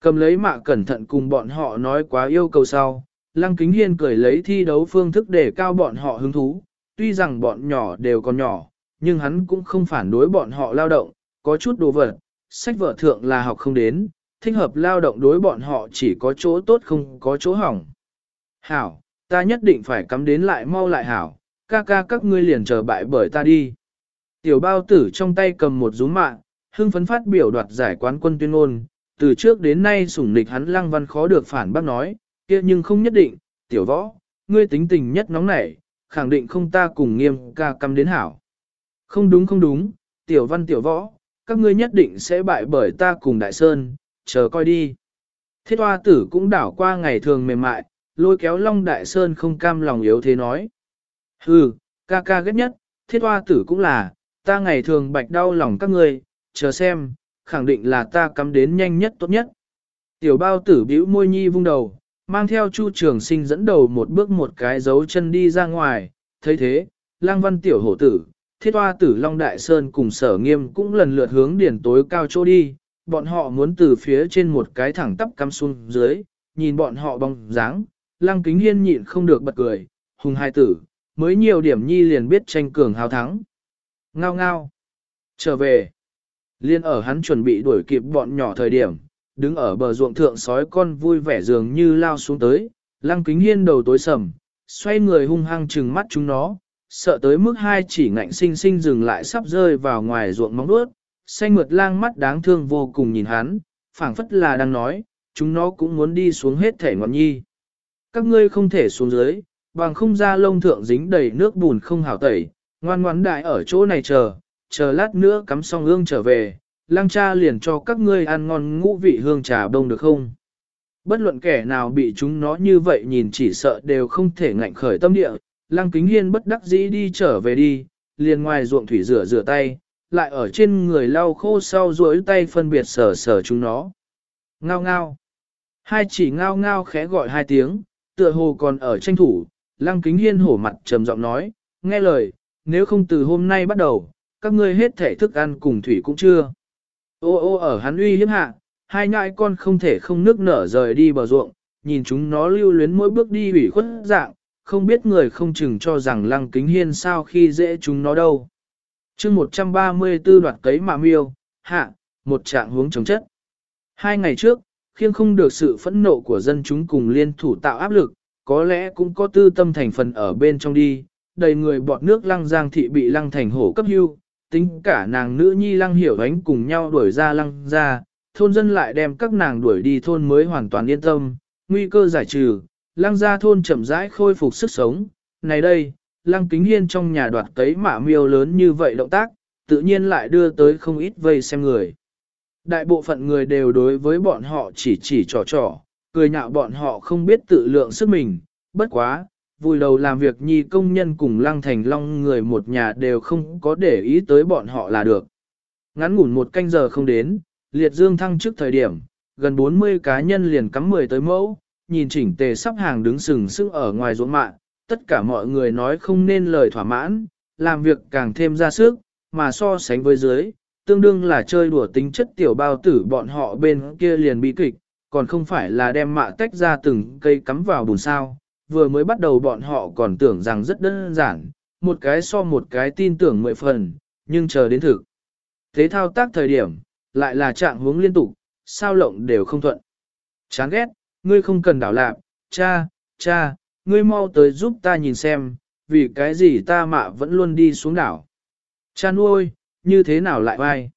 Cầm lấy mạ cẩn thận cùng bọn họ nói quá yêu cầu sau, Lăng Kính Hiên cười lấy thi đấu phương thức để cao bọn họ hứng thú, tuy rằng bọn nhỏ đều còn nhỏ, nhưng hắn cũng không phản đối bọn họ lao động, có chút đồ vật, sách vở thượng là học không đến, thích hợp lao động đối bọn họ chỉ có chỗ tốt không có chỗ hỏng. Hảo, ta nhất định phải cắm đến lại mau lại hảo, ca ca các ngươi liền chờ bại bởi ta đi. Tiểu bao tử trong tay cầm một rúm mạng, hưng phấn phát biểu đoạt giải quán quân tuyên ngôn, từ trước đến nay sủng nịch hắn lăng văn khó được phản bác nói, kia nhưng không nhất định, tiểu võ, ngươi tính tình nhất nóng nảy, khẳng định không ta cùng nghiêm ca cắm đến hảo. Không đúng không đúng, tiểu văn tiểu võ, các ngươi nhất định sẽ bại bởi ta cùng đại sơn, chờ coi đi. Thiết hoa tử cũng đảo qua ngày thường mềm mại, lôi kéo long đại sơn không cam lòng yếu thế nói. Hừ, ca ca ghét nhất, thiết hoa tử cũng là, ta ngày thường bạch đau lòng các ngươi, chờ xem, khẳng định là ta cắm đến nhanh nhất tốt nhất. Tiểu bao tử bĩu môi nhi vung đầu, mang theo chu trường sinh dẫn đầu một bước một cái dấu chân đi ra ngoài, thấy thế, lang văn tiểu hổ tử, thiết hoa tử Long Đại Sơn cùng sở nghiêm cũng lần lượt hướng điển tối cao chỗ đi, bọn họ muốn từ phía trên một cái thẳng tắp cắm xuống dưới, nhìn bọn họ bóng dáng, lăng kính hiên nhịn không được bật cười, hùng hai tử, mới nhiều điểm nhi liền biết tranh cường hào thắng. Ngao ngao. Trở về. Liên ở hắn chuẩn bị đuổi kịp bọn nhỏ thời điểm, đứng ở bờ ruộng thượng sói con vui vẻ dường như lao xuống tới, lăng kính hiên đầu tối sầm, xoay người hung hăng trừng mắt chúng nó, sợ tới mức hai chỉ ngạnh sinh sinh dừng lại sắp rơi vào ngoài ruộng móng đuốt, xanh mượt lang mắt đáng thương vô cùng nhìn hắn, phảng phất là đang nói, chúng nó cũng muốn đi xuống hết thể ngọn nhi. Các ngươi không thể xuống dưới, bằng không ra lông thượng dính đầy nước bùn không hảo tẩy, ngoan ngoãn đại ở chỗ này chờ, chờ lát nữa cắm xong ương trở về, lang cha liền cho các ngươi ăn ngon ngũ vị hương trà bông được không? Bất luận kẻ nào bị chúng nó như vậy nhìn chỉ sợ đều không thể ngạnh khởi tâm địa, lăng kính hiên bất đắc dĩ đi trở về đi, liền ngoài ruộng thủy rửa rửa tay, lại ở trên người lau khô sau duỗi tay phân biệt sờ sờ chúng nó. Ngao ngao. Hai chỉ ngao ngao khẽ gọi hai tiếng, tựa hồ còn ở tranh thủ, lăng kính hiên hổ mặt trầm giọng nói, nghe lời, nếu không từ hôm nay bắt đầu, các ngươi hết thể thức ăn cùng thủy cũng chưa. Ô ô ở hắn uy hiếp hạ, hai nhãi con không thể không nước nở rời đi bờ ruộng, nhìn chúng nó lưu luyến mỗi bước đi ủy khuất dạng, không biết người không chừng cho rằng lăng kính hiên sao khi dễ chúng nó đâu. chương 134 đoạt cấy mạ miêu, hạ, một trạng hướng chống chất. Hai ngày trước, khiêng không được sự phẫn nộ của dân chúng cùng liên thủ tạo áp lực, có lẽ cũng có tư tâm thành phần ở bên trong đi, đầy người bọt nước lăng giang thị bị lăng thành hổ cấp hưu, tính cả nàng nữ nhi lăng hiểu ánh cùng nhau đuổi ra lăng ra, thôn dân lại đem các nàng đuổi đi thôn mới hoàn toàn yên tâm, nguy cơ giải trừ, lăng gia thôn chậm rãi khôi phục sức sống. Này đây, lăng kính hiên trong nhà đoạt cấy mạ miêu lớn như vậy động tác, tự nhiên lại đưa tới không ít vây xem người. Đại bộ phận người đều đối với bọn họ chỉ chỉ trò trò, cười nhạo bọn họ không biết tự lượng sức mình, bất quá, vui đầu làm việc nhi công nhân cùng lăng thành long người một nhà đều không có để ý tới bọn họ là được. Ngắn ngủn một canh giờ không đến, liệt dương thăng trước thời điểm, gần 40 cá nhân liền cắm 10 tới mẫu, nhìn chỉnh tề sắp hàng đứng sừng sững ở ngoài ruộng mạng, tất cả mọi người nói không nên lời thỏa mãn, làm việc càng thêm ra sức, mà so sánh với dưới, tương đương là chơi đùa tính chất tiểu bao tử bọn họ bên kia liền bị kịch, còn không phải là đem mạ tách ra từng cây cắm vào bùn sao. Vừa mới bắt đầu bọn họ còn tưởng rằng rất đơn giản, một cái so một cái tin tưởng mười phần, nhưng chờ đến thực. Thế thao tác thời điểm, lại là trạng hướng liên tục, sao lộng đều không thuận. Chán ghét, ngươi không cần đảo lạc, cha, cha, ngươi mau tới giúp ta nhìn xem, vì cái gì ta mạ vẫn luôn đi xuống đảo. Cha nuôi, như thế nào lại vai?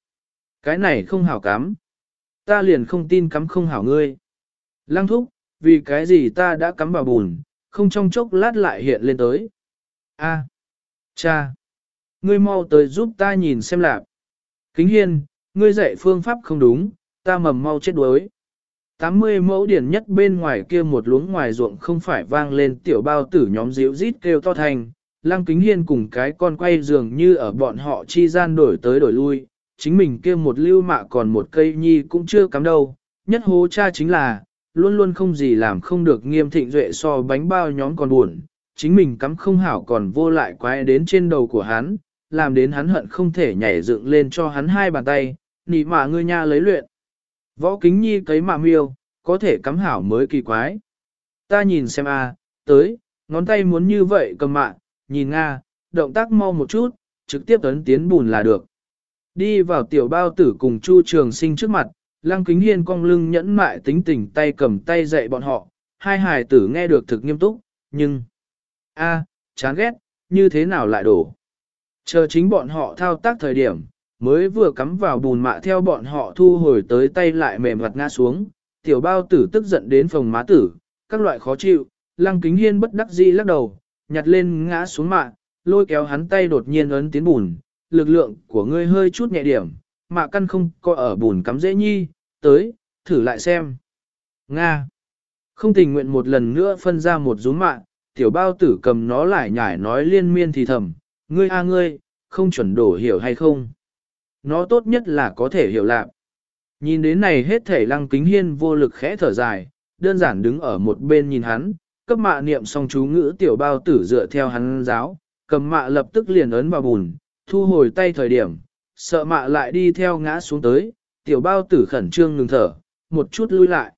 Cái này không hảo cắm. Ta liền không tin cắm không hảo ngươi. Lăng thúc, vì cái gì ta đã cắm vào bùn, không trong chốc lát lại hiện lên tới. A, cha, ngươi mau tới giúp ta nhìn xem lạc. Kính hiên, ngươi dạy phương pháp không đúng, ta mầm mau chết đuối. 80 mẫu điển nhất bên ngoài kia một luống ngoài ruộng không phải vang lên tiểu bao tử nhóm díu rít kêu to thành, lăng kính hiên cùng cái con quay dường như ở bọn họ chi gian đổi tới đổi lui, chính mình kia một lưu mạ còn một cây nhi cũng chưa cắm đâu, nhất hố cha chính là, luôn luôn không gì làm không được nghiêm thịnh duệ so bánh bao nhóm còn buồn, chính mình cắm không hảo còn vô lại quay đến trên đầu của hắn, làm đến hắn hận không thể nhảy dựng lên cho hắn hai bàn tay, nị mạ ngươi nha lấy luyện. Võ kính nhi cấy mạ miêu, có thể cắm hảo mới kỳ quái. Ta nhìn xem a, tới, ngón tay muốn như vậy cầm mạ, nhìn Nga, động tác mau một chút, trực tiếp tấn tiến bùn là được. Đi vào tiểu bao tử cùng Chu Trường Sinh trước mặt, Lăng Kính Hiên cong lưng nhẫn mại tính tình tay cầm tay dạy bọn họ, hai hài tử nghe được thực nghiêm túc, nhưng... a chán ghét, như thế nào lại đổ? Chờ chính bọn họ thao tác thời điểm, mới vừa cắm vào bùn mạ theo bọn họ thu hồi tới tay lại mềm mặt ngã xuống, tiểu bao tử tức giận đến phòng má tử, các loại khó chịu, Lăng Kính Hiên bất đắc dĩ lắc đầu, nhặt lên ngã xuống mạ, lôi kéo hắn tay đột nhiên ấn tiến bùn, lực lượng của ngươi hơi chút nhẹ điểm, mạ căn không có ở bùn cắm dễ nhi, tới, thử lại xem. Nga. Không tình nguyện một lần nữa phân ra một rúm mạ, tiểu bao tử cầm nó lại nhải nói liên miên thì thầm, ngươi a ngươi, không chuẩn đổ hiểu hay không. Nó tốt nhất là có thể hiểu lạc. Nhìn đến này hết thể lăng kính hiên vô lực khẽ thở dài, đơn giản đứng ở một bên nhìn hắn, cấp mạ niệm xong chú ngữ tiểu bao tử dựa theo hắn giáo, cầm mạ lập tức liền ấn vào bùn, thu hồi tay thời điểm, sợ mạ lại đi theo ngã xuống tới, tiểu bao tử khẩn trương ngừng thở, một chút lui lại.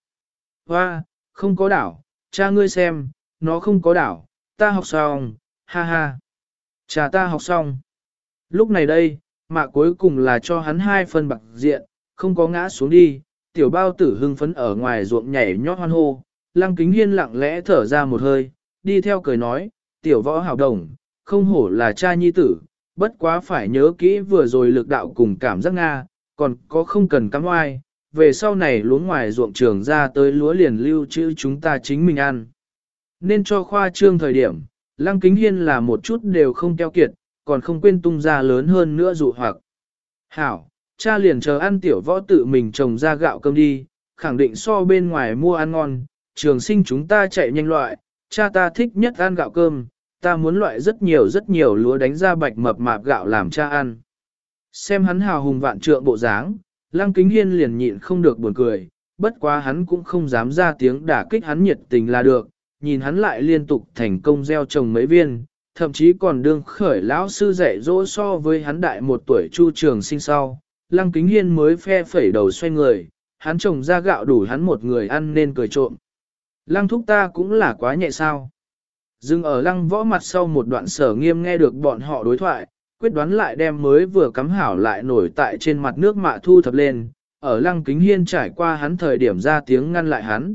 Hoa, không có đảo, cha ngươi xem, nó không có đảo, ta học xong, ha ha. Cha ta học xong. Lúc này đây, mà cuối cùng là cho hắn hai phần bạc diện, không có ngã xuống đi, tiểu bao tử hưng phấn ở ngoài ruộng nhảy nhót hoan hô, lăng kính hiên lặng lẽ thở ra một hơi, đi theo cười nói, tiểu võ hào đồng, không hổ là cha nhi tử, bất quá phải nhớ kỹ vừa rồi lực đạo cùng cảm giác Nga, còn có không cần cắm oai, về sau này lúa ngoài ruộng trường ra tới lúa liền lưu chữ chúng ta chính mình ăn. Nên cho khoa trương thời điểm, lăng kính hiên là một chút đều không keo kiệt, còn không quên tung ra lớn hơn nữa dụ hoặc. Hảo, cha liền chờ ăn tiểu võ tự mình trồng ra gạo cơm đi, khẳng định so bên ngoài mua ăn ngon, trường sinh chúng ta chạy nhanh loại, cha ta thích nhất ăn gạo cơm, ta muốn loại rất nhiều rất nhiều lúa đánh ra bạch mập mạp gạo làm cha ăn. Xem hắn hào hùng vạn trượng bộ dáng, lăng kính hiên liền nhịn không được buồn cười, bất quá hắn cũng không dám ra tiếng đả kích hắn nhiệt tình là được, nhìn hắn lại liên tục thành công gieo trồng mấy viên, thậm chí còn đương khởi lão sư dạy dỗ so với hắn đại một tuổi chu trường sinh sau. Lăng kính hiên mới phe phẩy đầu xoay người, hắn trồng ra gạo đủ hắn một người ăn nên cười trộm. Lăng thúc ta cũng là quá nhẹ sao. Dừng ở lăng võ mặt sau một đoạn sở nghiêm nghe được bọn họ đối thoại, quyết đoán lại đem mới vừa cắm hảo lại nổi tại trên mặt nước mạ thu thập lên, ở lăng kính hiên trải qua hắn thời điểm ra tiếng ngăn lại hắn.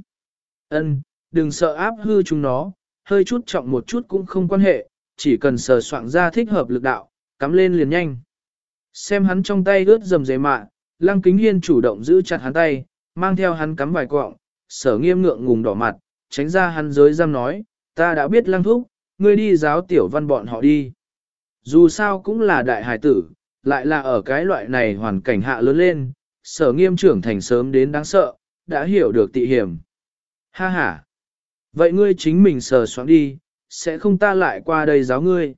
Ân, đừng sợ áp hư chúng nó, hơi chút trọng một chút cũng không quan hệ, chỉ cần sờ soạn ra thích hợp lực đạo, cắm lên liền nhanh. Xem hắn trong tay ướt dầm dề mạ, lăng kính hiên chủ động giữ chặt hắn tay, mang theo hắn cắm vài quọng, sở nghiêm ngượng ngùng đỏ mặt, tránh ra hắn giới giam nói, ta đã biết lăng thúc, ngươi đi giáo tiểu văn bọn họ đi. Dù sao cũng là đại hải tử, lại là ở cái loại này hoàn cảnh hạ lớn lên, sở nghiêm trưởng thành sớm đến đáng sợ, đã hiểu được tị hiểm. Ha ha! Vậy ngươi chính mình sờ soạn đi, sẽ không ta lại qua đây giáo ngươi.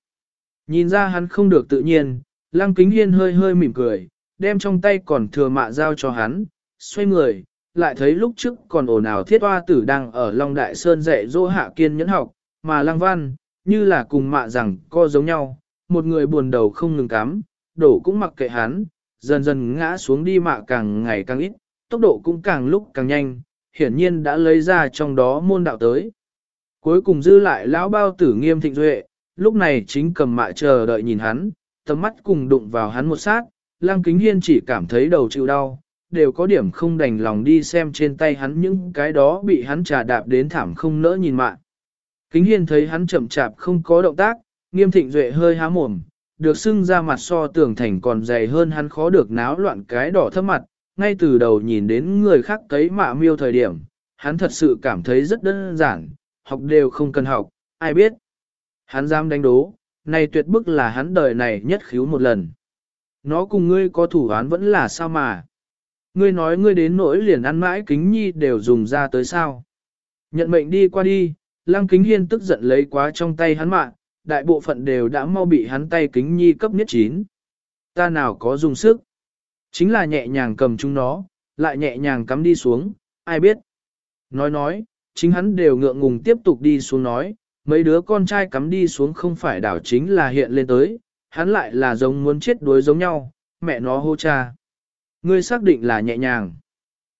Nhìn ra hắn không được tự nhiên, lăng kính hiên hơi hơi mỉm cười, đem trong tay còn thừa mạ giao cho hắn, xoay người, lại thấy lúc trước còn ồn ào thiết hoa tử đang ở Long Đại Sơn dạy dỗ hạ kiên nhẫn học, mà lăng văn, như là cùng mạ rằng co giống nhau, một người buồn đầu không ngừng cắm, đổ cũng mặc kệ hắn, dần dần ngã xuống đi mạ càng ngày càng ít, tốc độ cũng càng lúc càng nhanh, hiển nhiên đã lấy ra trong đó môn đạo tới. Cuối cùng dư lại lão bao tử nghiêm thịnh duệ, lúc này chính cầm mạ chờ đợi nhìn hắn, tầm mắt cùng đụng vào hắn một sát, lăng kính hiên chỉ cảm thấy đầu chịu đau, đều có điểm không đành lòng đi xem trên tay hắn những cái đó bị hắn trà đạp đến thảm không nỡ nhìn mạ. Kính hiên thấy hắn chậm chạp không có động tác, nghiêm thịnh duệ hơi há mồm, được xưng ra mặt so tưởng thành còn dày hơn hắn khó được náo loạn cái đỏ thấp mặt, ngay từ đầu nhìn đến người khác cấy mạ miêu thời điểm, hắn thật sự cảm thấy rất đơn giản, học đều không cần học, ai biết. Hắn dám đánh đố, này tuyệt bức là hắn đời này nhất khiếu một lần. Nó cùng ngươi có thủ án vẫn là sao mà. Ngươi nói ngươi đến nỗi liền ăn mãi kính nhi đều dùng ra tới sao. Nhận mệnh đi qua đi, lăng kính hiên tức giận lấy quá trong tay hắn mạng, đại bộ phận đều đã mau bị hắn tay kính nhi cấp nhất chín. Ta nào có dùng sức. Chính là nhẹ nhàng cầm chúng nó, lại nhẹ nhàng cắm đi xuống, ai biết. Nói nói, chính hắn đều ngượng ngùng tiếp tục đi xuống nói, mấy đứa con trai cắm đi xuống không phải đảo chính là hiện lên tới, hắn lại là giống muốn chết đuối giống nhau, mẹ nó hô cha. Ngươi xác định là nhẹ nhàng.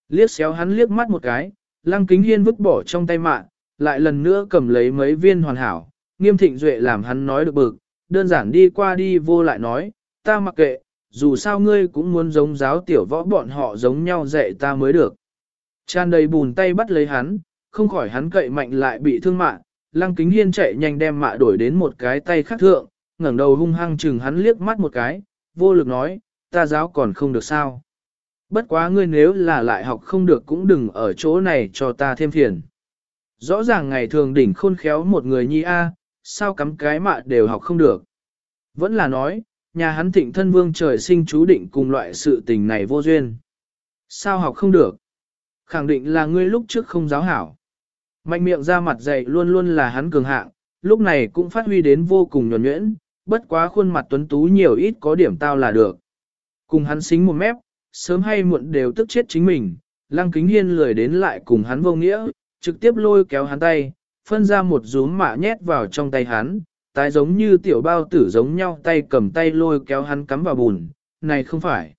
Liếc xéo hắn liếc mắt một cái, lăng kính hiên vứt bỏ trong tay mạng, lại lần nữa cầm lấy mấy viên hoàn hảo, nghiêm thịnh duệ làm hắn nói được bực, đơn giản đi qua đi vô lại nói, ta mặc kệ, dù sao ngươi cũng muốn giống giáo tiểu võ bọn họ giống nhau dạy ta mới được. Tràn đầy bùn tay bắt lấy hắn, không khỏi hắn cậy mạnh lại bị thương mạ, lăng kính hiên chạy nhanh đem mạ đổi đến một cái tay khác thượng, ngẩng đầu hung hăng chừng hắn liếc mắt một cái, vô lực nói, ta giáo còn không được sao. Bất quá ngươi nếu là lại học không được cũng đừng ở chỗ này cho ta thêm phiền. Rõ ràng ngày thường đỉnh khôn khéo một người nhi A, sao cắm cái mạ đều học không được. Vẫn là nói, nhà hắn thịnh thân vương trời sinh chú định cùng loại sự tình này vô duyên. Sao học không được? Khẳng định là ngươi lúc trước không giáo hảo. Mạnh miệng ra mặt dày luôn luôn là hắn cường hạng, lúc này cũng phát huy đến vô cùng nhuẩn nhuyễn, bất quá khuôn mặt tuấn tú nhiều ít có điểm tao là được. Cùng hắn xính một mép, sớm hay muộn đều tức chết chính mình, lăng kính hiên lười đến lại cùng hắn vô nghĩa, trực tiếp lôi kéo hắn tay, phân ra một rúm mạ nhét vào trong tay hắn, tái giống như tiểu bao tử giống nhau tay cầm tay lôi kéo hắn cắm vào bùn, này không phải.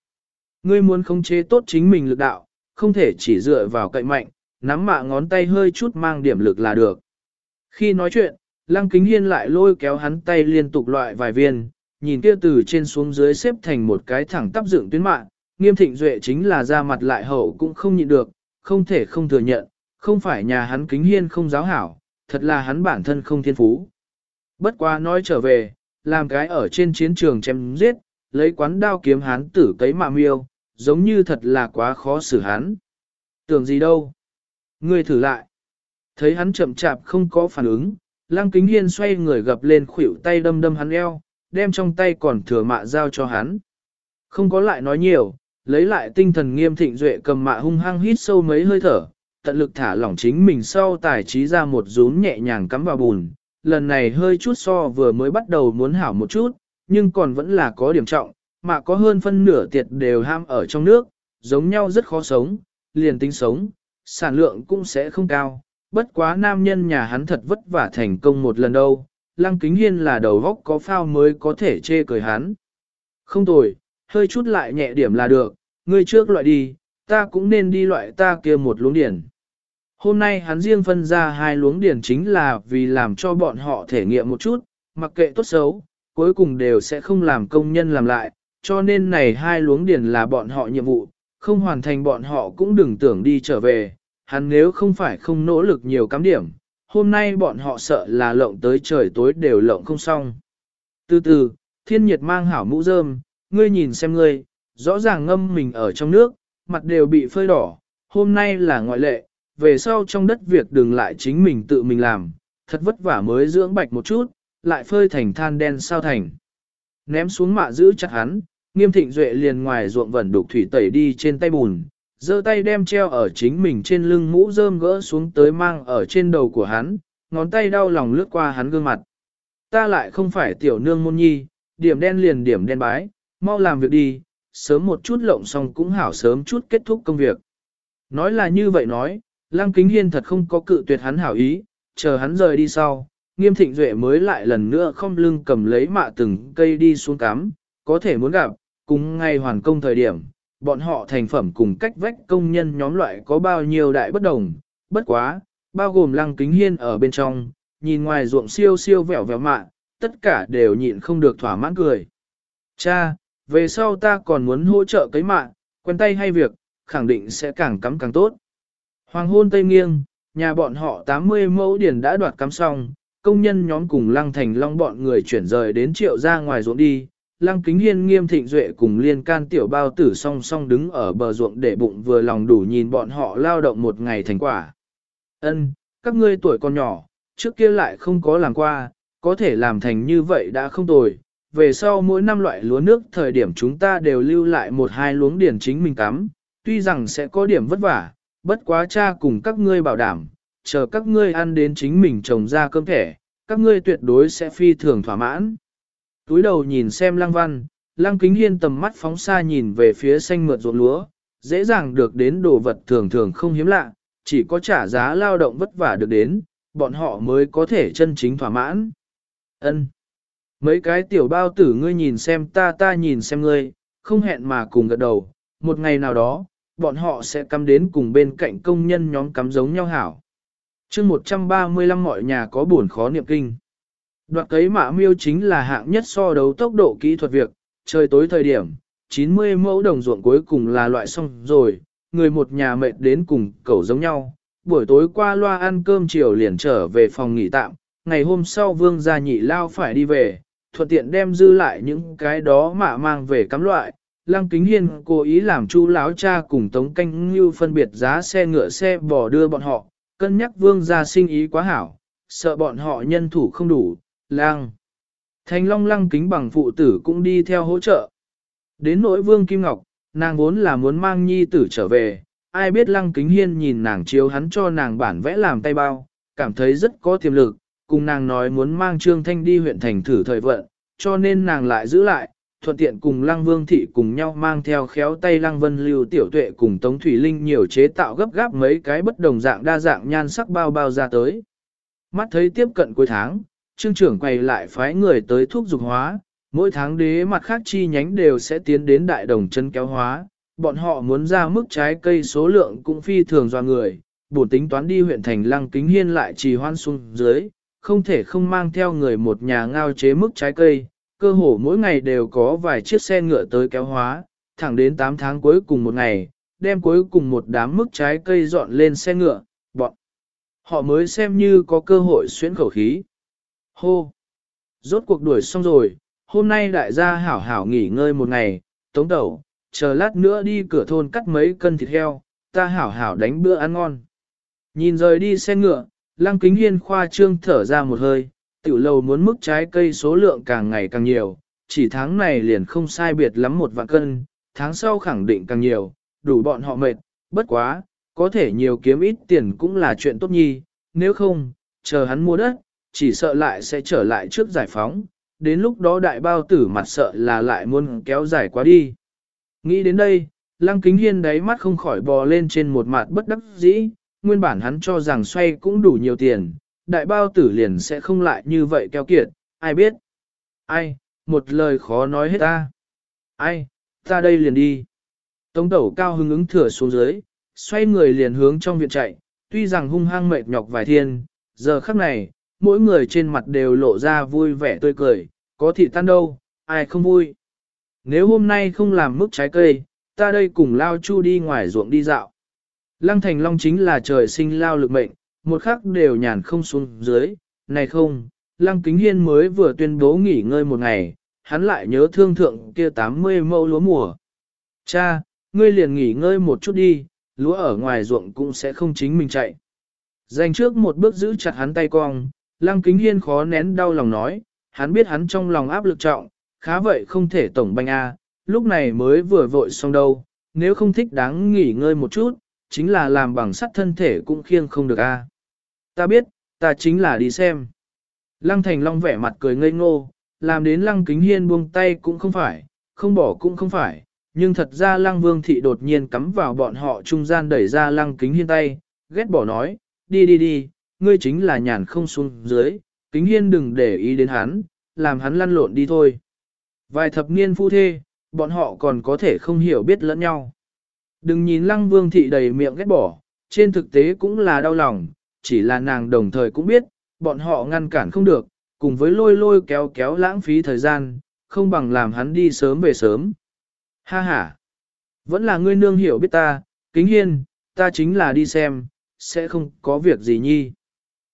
Ngươi muốn khống chế tốt chính mình lực đạo, không thể chỉ dựa vào cậy mạnh, nắm mạ ngón tay hơi chút mang điểm lực là được. Khi nói chuyện, Lăng Kính Hiên lại lôi kéo hắn tay liên tục loại vài viên, nhìn kia từ trên xuống dưới xếp thành một cái thẳng tắp dựng tuyến mạng, nghiêm thịnh duệ chính là ra mặt lại hậu cũng không nhịn được, không thể không thừa nhận, không phải nhà hắn Kính Hiên không giáo hảo, thật là hắn bản thân không thiên phú. Bất quá nói trở về, làm cái ở trên chiến trường chém giết, lấy quán đao kiếm hắn tử cấy mạ miêu, giống như thật là quá khó xử hắn. Tưởng gì đâu? Ngươi thử lại. Thấy hắn chậm chạp không có phản ứng, Lăng Kính Hiên xoay người gập lên khuỷu tay đâm đâm hắn eo, đem trong tay còn thừa mạ giao cho hắn. Không có lại nói nhiều, lấy lại tinh thần nghiêm thịnh duệ cầm mạ hung hăng hít sâu mấy hơi thở, tận lực thả lỏng chính mình sau tài trí ra một rún nhẹ nhàng cắm vào bùn. Lần này hơi chút so vừa mới bắt đầu muốn hảo một chút, nhưng còn vẫn là có điểm trọng, mà có hơn phân nửa tiệt đều ham ở trong nước, giống nhau rất khó sống, liền tính sống, sản lượng cũng sẽ không cao. Bất quá nam nhân nhà hắn thật vất vả thành công một lần đâu, lăng kính hiên là đầu góc có phao mới có thể chê cười hắn. Không tồi, hơi chút lại nhẹ điểm là được, ngươi trước loại đi, ta cũng nên đi loại ta kia một luống điển. Hôm nay hắn riêng phân ra hai luống điển chính là vì làm cho bọn họ thể nghiệm một chút, mặc kệ tốt xấu, cuối cùng đều sẽ không làm công nhân làm lại, cho nên này hai luống điển là bọn họ nhiệm vụ, không hoàn thành bọn họ cũng đừng tưởng đi trở về, hắn nếu không phải không nỗ lực nhiều cắm điểm, hôm nay bọn họ sợ là lộng tới trời tối đều lộng không xong. Từ từ, thiên nhiệt mang hảo mũ rơm, ngươi nhìn xem ngươi, rõ ràng ngâm mình ở trong nước, mặt đều bị phơi đỏ, hôm nay là ngoại lệ, về sau trong đất việc đừng lại chính mình tự mình làm, thật vất vả mới dưỡng bạch một chút, lại phơi thành than đen sao thành. Ném xuống mạ giữ chặt hắn, nghiêm thịnh duệ liền ngoài ruộng vẩn đục thủy tẩy đi trên tay bùn, giơ tay đem treo ở chính mình trên lưng mũ rơm gỡ xuống tới mang ở trên đầu của hắn, ngón tay đau lòng lướt qua hắn gương mặt. Ta lại không phải tiểu nương môn nhi, điểm đen liền điểm đen bái, mau làm việc đi, sớm một chút lộng xong cũng hảo sớm chút kết thúc công việc. Nói là như vậy nói, Lăng Kính Hiên thật không có cự tuyệt hắn hảo ý, chờ hắn rời đi sau, nghiêm thịnh duệ mới lại lần nữa không lưng cầm lấy mạ từng cây đi xuống cắm, có thể muốn gặp, cùng ngay hoàn công thời điểm, bọn họ thành phẩm cùng cách vách công nhân nhóm loại có bao nhiêu đại bất đồng, bất quá, bao gồm lăng kính hiên ở bên trong, nhìn ngoài ruộng siêu siêu vẹo vẹo mạ, tất cả đều nhịn không được thỏa mãn cười. Cha, về sau ta còn muốn hỗ trợ cấy mạ, quen tay hay việc, khẳng định sẽ càng cắm càng tốt. Hoàng hôn tây nghiêng, nhà bọn họ 80 mẫu điển đã đoạt cắm xong, công nhân nhóm cùng lăng thành long bọn người chuyển rời đến triệu ra ngoài ruộng đi. Lăng kính hiên nghiêm thịnh duệ cùng liên can tiểu bao tử song song đứng ở bờ ruộng để bụng vừa lòng đủ nhìn bọn họ lao động một ngày thành quả. Ân, các ngươi tuổi còn nhỏ, trước kia lại không có làm qua, có thể làm thành như vậy đã không tồi. Về sau mỗi năm loại lúa nước thời điểm chúng ta đều lưu lại một hai luống điển chính mình cắm, tuy rằng sẽ có điểm vất vả, bất quá cha cùng các ngươi bảo đảm, chờ các ngươi ăn đến chính mình trồng ra cơm thẻ, các ngươi tuyệt đối sẽ phi thường thỏa mãn. Túi đầu nhìn xem lăng văn, lăng kính hiên tầm mắt phóng xa nhìn về phía xanh mượt ruộng lúa, dễ dàng được đến đồ vật thường thường không hiếm lạ, chỉ có trả giá lao động vất vả được đến, bọn họ mới có thể chân chính thỏa mãn. Ân, Mấy cái tiểu bao tử ngươi nhìn xem ta ta nhìn xem ngươi, không hẹn mà cùng gật đầu, một ngày nào đó, bọn họ sẽ cắm đến cùng bên cạnh công nhân nhóm cắm giống nhau hảo chương 135 mọi nhà có buồn khó niệm kinh. Đoạt cấy mạ miêu chính là hạng nhất so đấu tốc độ kỹ thuật việc, trời tối thời điểm, 90 mẫu đồng ruộng cuối cùng là loại xong rồi, người một nhà mệt đến cùng cẩu giống nhau. Buổi tối qua loa ăn cơm chiều liền trở về phòng nghỉ tạm, ngày hôm sau vương gia nhị lao phải đi về, thuận tiện đem dư lại những cái đó mà mang về cắm loại. Lăng Kính Hiên cố ý làm chu láo cha cùng Tống Canh Như phân biệt giá xe ngựa xe bò đưa bọn họ, cân nhắc vương gia sinh ý quá hảo, sợ bọn họ nhân thủ không đủ, lang. Thành long lăng kính bằng phụ tử cũng đi theo hỗ trợ. Đến nỗi vương Kim Ngọc, nàng vốn là muốn mang nhi tử trở về, ai biết lăng kính hiên nhìn nàng chiếu hắn cho nàng bản vẽ làm tay bao, cảm thấy rất có tiềm lực, cùng nàng nói muốn mang Trương Thanh đi huyện thành thử thời vận, cho nên nàng lại giữ lại, thuận tiện cùng Lăng Vương Thị cùng nhau mang theo khéo tay Lăng Vân Lưu Tiểu Tuệ cùng Tống Thủy Linh nhiều chế tạo gấp gáp mấy cái bất đồng dạng đa dạng nhan sắc bao bao ra tới. Mắt thấy tiếp cận cuối tháng, trương trưởng quay lại phái người tới thuốc dục hóa, mỗi tháng đế mặt khác chi nhánh đều sẽ tiến đến đại đồng chân kéo hóa, bọn họ muốn ra mức trái cây số lượng cũng phi thường do người, bổ tính toán đi huyện thành Lăng Kính Hiên lại trì hoan xuống dưới, không thể không mang theo người một nhà ngao chế mức trái cây cơ hồ mỗi ngày đều có vài chiếc xe ngựa tới kéo hóa, thẳng đến 8 tháng cuối cùng một ngày, đem cuối cùng một đám mức trái cây dọn lên xe ngựa, bọn. Họ mới xem như có cơ hội xuyến khẩu khí. Hô! Rốt cuộc đuổi xong rồi, hôm nay đại gia hảo hảo nghỉ ngơi một ngày, tống đầu, chờ lát nữa đi cửa thôn cắt mấy cân thịt heo, ta hảo hảo đánh bữa ăn ngon. Nhìn rời đi xe ngựa, lăng kính hiên khoa trương thở ra một hơi, tiểu lầu muốn mức trái cây số lượng càng ngày càng nhiều, chỉ tháng này liền không sai biệt lắm một vạn cân, tháng sau khẳng định càng nhiều, đủ bọn họ mệt, bất quá, có thể nhiều kiếm ít tiền cũng là chuyện tốt nhi, nếu không, chờ hắn mua đất, chỉ sợ lại sẽ trở lại trước giải phóng, đến lúc đó đại bao tử mặt sợ là lại muốn kéo dài quá đi. Nghĩ đến đây, lăng kính hiên đáy mắt không khỏi bò lên trên một mặt bất đắc dĩ, nguyên bản hắn cho rằng xoay cũng đủ nhiều tiền, đại bao tử liền sẽ không lại như vậy keo kiệt, ai biết? Ai, một lời khó nói hết ta. Ai, ta đây liền đi. Tống tẩu cao hứng ứng thừa xuống dưới, xoay người liền hướng trong viện chạy, tuy rằng hung hăng mệt nhọc vài thiên, giờ khắc này, mỗi người trên mặt đều lộ ra vui vẻ tươi cười, có thị tan đâu, ai không vui. Nếu hôm nay không làm mức trái cây, ta đây cùng lao chu đi ngoài ruộng đi dạo. Lăng thành long chính là trời sinh lao lực mệnh, một khắc đều nhàn không xuống dưới, này không, Lăng Kính Hiên mới vừa tuyên bố nghỉ ngơi một ngày, hắn lại nhớ thương thượng kia 80 mẫu lúa mùa. Cha, ngươi liền nghỉ ngơi một chút đi, lúa ở ngoài ruộng cũng sẽ không chính mình chạy. Dành trước một bước giữ chặt hắn tay cong, Lăng Kính Hiên khó nén đau lòng nói, hắn biết hắn trong lòng áp lực trọng, khá vậy không thể tổng banh A, à, lúc này mới vừa vội xong đâu, nếu không thích đáng nghỉ ngơi một chút, chính là làm bằng sắt thân thể cũng khiêng không được a. Ta biết, ta chính là đi xem. Lăng Thành Long vẻ mặt cười ngây ngô, làm đến Lăng Kính Hiên buông tay cũng không phải, không bỏ cũng không phải, nhưng thật ra Lăng Vương Thị đột nhiên cắm vào bọn họ trung gian đẩy ra Lăng Kính Hiên tay, ghét bỏ nói, đi đi đi, ngươi chính là nhàn không xuống dưới, Kính Hiên đừng để ý đến hắn, làm hắn lăn lộn đi thôi. Vài thập niên phu thê, bọn họ còn có thể không hiểu biết lẫn nhau. Đừng nhìn Lăng Vương Thị đầy miệng ghét bỏ, trên thực tế cũng là đau lòng, chỉ là nàng đồng thời cũng biết, bọn họ ngăn cản không được, cùng với lôi lôi kéo kéo lãng phí thời gian, không bằng làm hắn đi sớm về sớm. Ha ha! Vẫn là ngươi nương hiểu biết ta, kính hiên, ta chính là đi xem, sẽ không có việc gì nhi.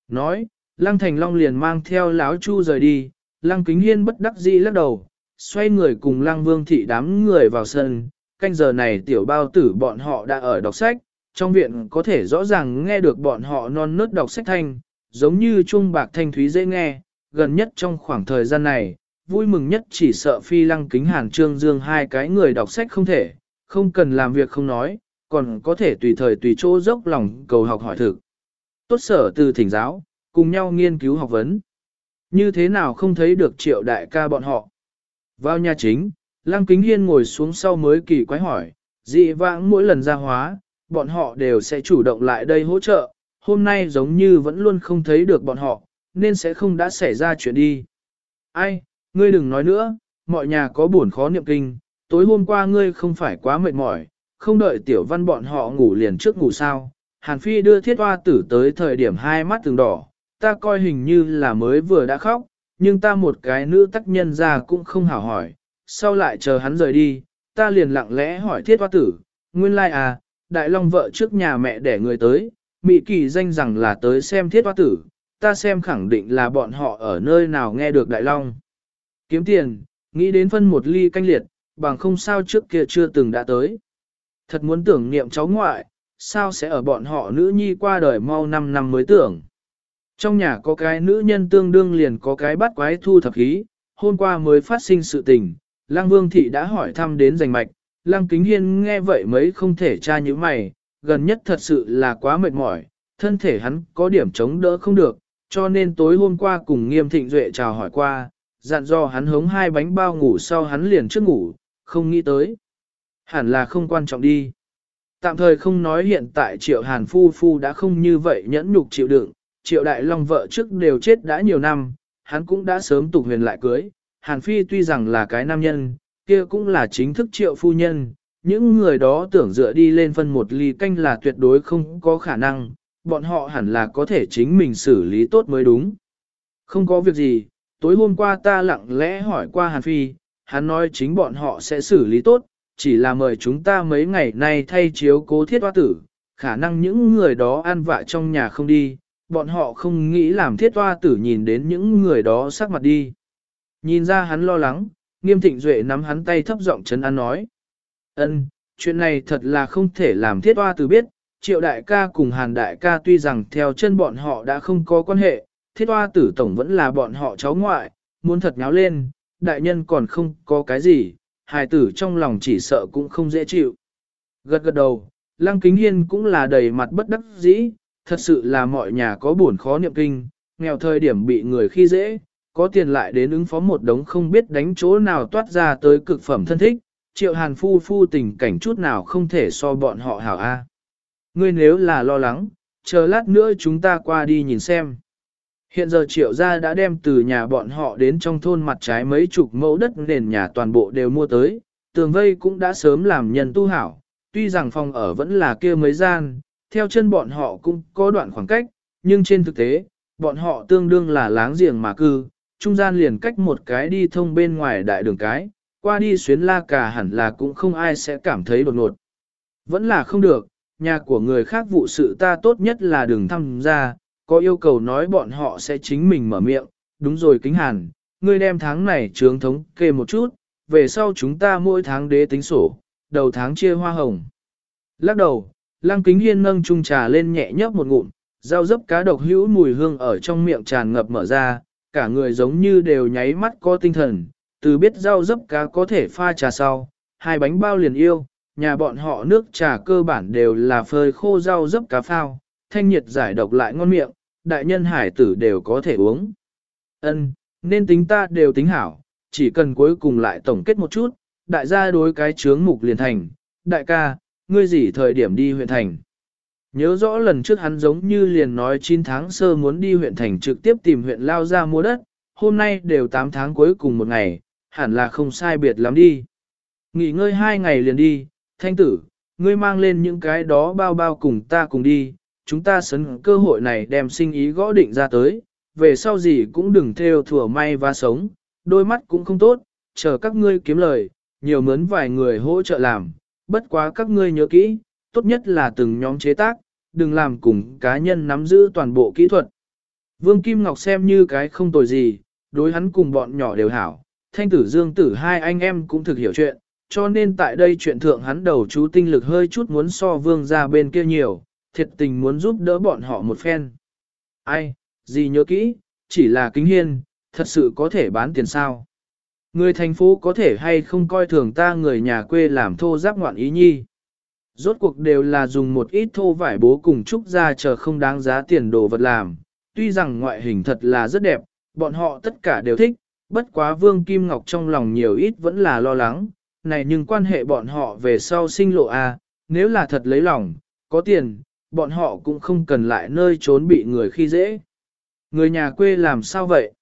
Nói, Lăng Thành Long liền mang theo láo chu rời đi, Lăng Kính Hiên bất đắc dĩ lắc đầu, xoay người cùng Lăng Vương Thị đám người vào sân, canh giờ này tiểu bao tử bọn họ đã ở đọc sách, trong viện có thể rõ ràng nghe được bọn họ non nớt đọc sách thanh, giống như chuông bạc thanh thúy dễ nghe, gần nhất trong khoảng thời gian này, vui mừng nhất chỉ sợ phi lăng kính hàn trương dương hai cái người đọc sách không thể, không cần làm việc không nói, còn có thể tùy thời tùy chỗ dốc lòng cầu học hỏi thực. Tốt sở từ thỉnh giáo, cùng nhau nghiên cứu học vấn. Như thế nào không thấy được triệu đại ca bọn họ. Vào nhà chính, lăng kính hiên ngồi xuống sau mới kỳ quái hỏi, dị vãng mỗi lần ra hóa, bọn họ đều sẽ chủ động lại đây hỗ trợ, hôm nay giống như vẫn luôn không thấy được bọn họ, nên sẽ không đã xảy ra chuyện đi. Ai, ngươi đừng nói nữa, mọi nhà có buồn khó niệm kinh, tối hôm qua ngươi không phải quá mệt mỏi, không đợi tiểu văn bọn họ ngủ liền trước ngủ sao. Hàn Phi đưa thiết hoa tử tới thời điểm hai mắt từng đỏ, ta coi hình như là mới vừa đã khóc, nhưng ta một cái nữ tác nhân ra cũng không hảo hỏi, sau lại chờ hắn rời đi, ta liền lặng lẽ hỏi thiết hoa tử, nguyên lai like à, đại long vợ trước nhà mẹ đẻ người tới, mị kỳ danh rằng là tới xem thiết hoa tử, ta xem khẳng định là bọn họ ở nơi nào nghe được đại long. Kiếm tiền, nghĩ đến phân một ly canh liệt, bằng không sao trước kia chưa từng đã tới. Thật muốn tưởng niệm cháu ngoại, sao sẽ ở bọn họ nữ nhi qua đời mau 5 năm mới tưởng. Trong nhà có cái nữ nhân tương đương liền có cái bắt quái thu thập khí, hôm qua mới phát sinh sự tình, Lăng Vương Thị đã hỏi thăm đến giành mạch, Lăng Kính Hiên nghe vậy mấy không thể tra như mày, gần nhất thật sự là quá mệt mỏi, thân thể hắn có điểm chống đỡ không được, cho nên tối hôm qua cùng nghiêm thịnh duệ chào hỏi qua, dặn do hắn hống hai bánh bao ngủ sau hắn liền trước ngủ, không nghĩ tới. Hẳn là không quan trọng đi. Tạm thời không nói hiện tại triệu hàn phu phu đã không như vậy nhẫn nhục chịu đựng, triệu đại long vợ trước đều chết đã nhiều năm, hắn cũng đã sớm tục huyền lại cưới. Hàn phi tuy rằng là cái nam nhân, kia cũng là chính thức triệu phu nhân, những người đó tưởng dựa đi lên phân một ly canh là tuyệt đối không có khả năng, bọn họ hẳn là có thể chính mình xử lý tốt mới đúng. Không có việc gì, tối hôm qua ta lặng lẽ hỏi qua Hàn Phi, hắn nói chính bọn họ sẽ xử lý tốt, chỉ là mời chúng ta mấy ngày nay thay chiếu cố thiết hoa tử, khả năng những người đó ăn vạ trong nhà không đi, bọn họ không nghĩ làm thiết hoa tử nhìn đến những người đó sắc mặt đi. Nhìn ra hắn lo lắng, nghiêm thịnh duệ nắm hắn tay thấp giọng chấn an nói. ân chuyện này thật là không thể làm thiết hoa tử biết, triệu đại ca cùng hàn đại ca tuy rằng theo chân bọn họ đã không có quan hệ, thiết hoa tử tổng vẫn là bọn họ cháu ngoại, muốn thật nháo lên, đại nhân còn không có cái gì, hài tử trong lòng chỉ sợ cũng không dễ chịu. Gật gật đầu, lăng kính hiên cũng là đầy mặt bất đắc dĩ, thật sự là mọi nhà có buồn khó niệm kinh, nghèo thời điểm bị người khi dễ, có tiền lại đến ứng phó một đống không biết đánh chỗ nào toát ra tới cực phẩm thân thích, triệu hàn phu phu tình cảnh chút nào không thể so bọn họ hảo a. Ngươi nếu là lo lắng, chờ lát nữa chúng ta qua đi nhìn xem. Hiện giờ triệu gia đã đem từ nhà bọn họ đến trong thôn mặt trái mấy chục mẫu đất nền nhà toàn bộ đều mua tới, tường vây cũng đã sớm làm nhân tu hảo, tuy rằng phòng ở vẫn là kia mấy gian, theo chân bọn họ cũng có đoạn khoảng cách, nhưng trên thực tế, bọn họ tương đương là láng giềng mà cư, trung gian liền cách một cái đi thông bên ngoài đại đường cái, qua đi xuyến la cà hẳn là cũng không ai sẽ cảm thấy đột ngột. Vẫn là không được, nhà của người khác vụ sự ta tốt nhất là đừng tham gia, có yêu cầu nói bọn họ sẽ chính mình mở miệng, đúng rồi kính hàn, ngươi đem tháng này trướng thống kê một chút, về sau chúng ta mỗi tháng đế tính sổ, đầu tháng chia hoa hồng. Lắc đầu, lăng kính hiên nâng chung trà lên nhẹ nhấp một ngụm, rau dấp cá độc hữu mùi hương ở trong miệng tràn ngập mở ra, cả người giống như đều nháy mắt có tinh thần, từ biết rau dấp cá có thể pha trà sau, hai bánh bao liền yêu, nhà bọn họ nước trà cơ bản đều là phơi khô rau dấp cá phao, thanh nhiệt giải độc lại ngon miệng, đại nhân hải tử đều có thể uống. Ân, nên tính ta đều tính hảo, chỉ cần cuối cùng lại tổng kết một chút, đại gia đối cái chướng mục liền thành, đại ca, ngươi gì thời điểm đi huyện thành. Nhớ rõ lần trước hắn giống như liền nói 9 tháng sơ muốn đi huyện thành trực tiếp tìm huyện lao ra mua đất, hôm nay đều 8 tháng cuối cùng một ngày, hẳn là không sai biệt lắm đi. Nghỉ ngơi hai ngày liền đi, thanh tử, ngươi mang lên những cái đó bao bao cùng ta cùng đi, chúng ta sấn cơ hội này đem sinh ý gõ định ra tới, về sau gì cũng đừng theo thừa may và sống, đôi mắt cũng không tốt, chờ các ngươi kiếm lời, nhiều mướn vài người hỗ trợ làm, bất quá các ngươi nhớ kỹ, tốt nhất là từng nhóm chế tác, đừng làm cùng cá nhân nắm giữ toàn bộ kỹ thuật. Vương Kim Ngọc xem như cái không tồi gì, đối hắn cùng bọn nhỏ đều hảo, thanh tử dương tử hai anh em cũng thực hiểu chuyện, cho nên tại đây chuyện thượng hắn đầu chú tinh lực hơi chút muốn so vương ra bên kia nhiều, thiệt tình muốn giúp đỡ bọn họ một phen. Ai, gì nhớ kỹ, chỉ là kính hiên, thật sự có thể bán tiền sao. Người thành phố có thể hay không coi thường ta người nhà quê làm thô giáp ngoạn ý nhi. Rốt cuộc đều là dùng một ít thô vải bố cùng trúc ra chờ không đáng giá tiền đồ vật làm. Tuy rằng ngoại hình thật là rất đẹp, bọn họ tất cả đều thích, bất quá Vương Kim Ngọc trong lòng nhiều ít vẫn là lo lắng. Này nhưng quan hệ bọn họ về sau sinh lộ a, à, nếu là thật lấy lòng, có tiền, bọn họ cũng không cần lại nơi trốn bị người khi dễ. Người nhà quê làm sao vậy?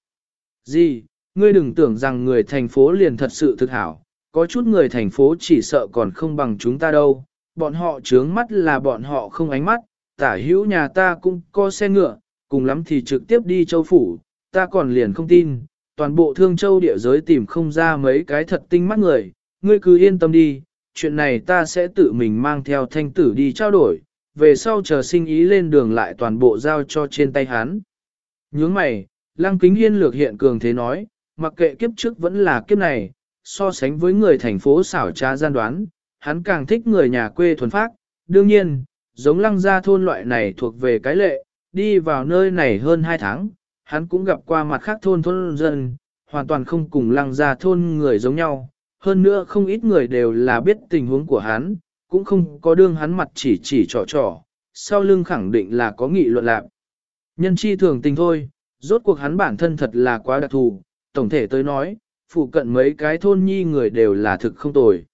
Gì, ngươi đừng tưởng rằng người thành phố liền thật sự thực hảo, có chút người thành phố chỉ sợ còn không bằng chúng ta đâu, bọn họ trướng mắt là bọn họ không ánh mắt, tả hữu nhà ta cũng có xe ngựa, cùng lắm thì trực tiếp đi châu phủ, ta còn liền không tin, toàn bộ thương châu địa giới tìm không ra mấy cái thật tinh mắt người, ngươi cứ yên tâm đi, chuyện này ta sẽ tự mình mang theo thanh tử đi trao đổi, về sau chờ sinh ý lên đường lại toàn bộ giao cho trên tay hắn. Nhướng mày, lăng kính hiên lược hiện cường thế nói, mặc kệ kiếp trước vẫn là kiếp này, so sánh với người thành phố xảo trá gian đoán, hắn càng thích người nhà quê thuần phác. Đương nhiên, giống lăng gia thôn loại này thuộc về cái lệ, đi vào nơi này hơn 2 tháng, hắn cũng gặp qua mặt khác thôn thôn dân, hoàn toàn không cùng lăng gia thôn người giống nhau. Hơn nữa không ít người đều là biết tình huống của hắn, cũng không có đương hắn mặt chỉ chỉ trò trò, sau lưng khẳng định là có nghị luận lạc. Nhân chi thường tình thôi, rốt cuộc hắn bản thân thật là quá đặc thù, tổng thể tới nói, phụ cận mấy cái thôn nhi người đều là thực không tồi.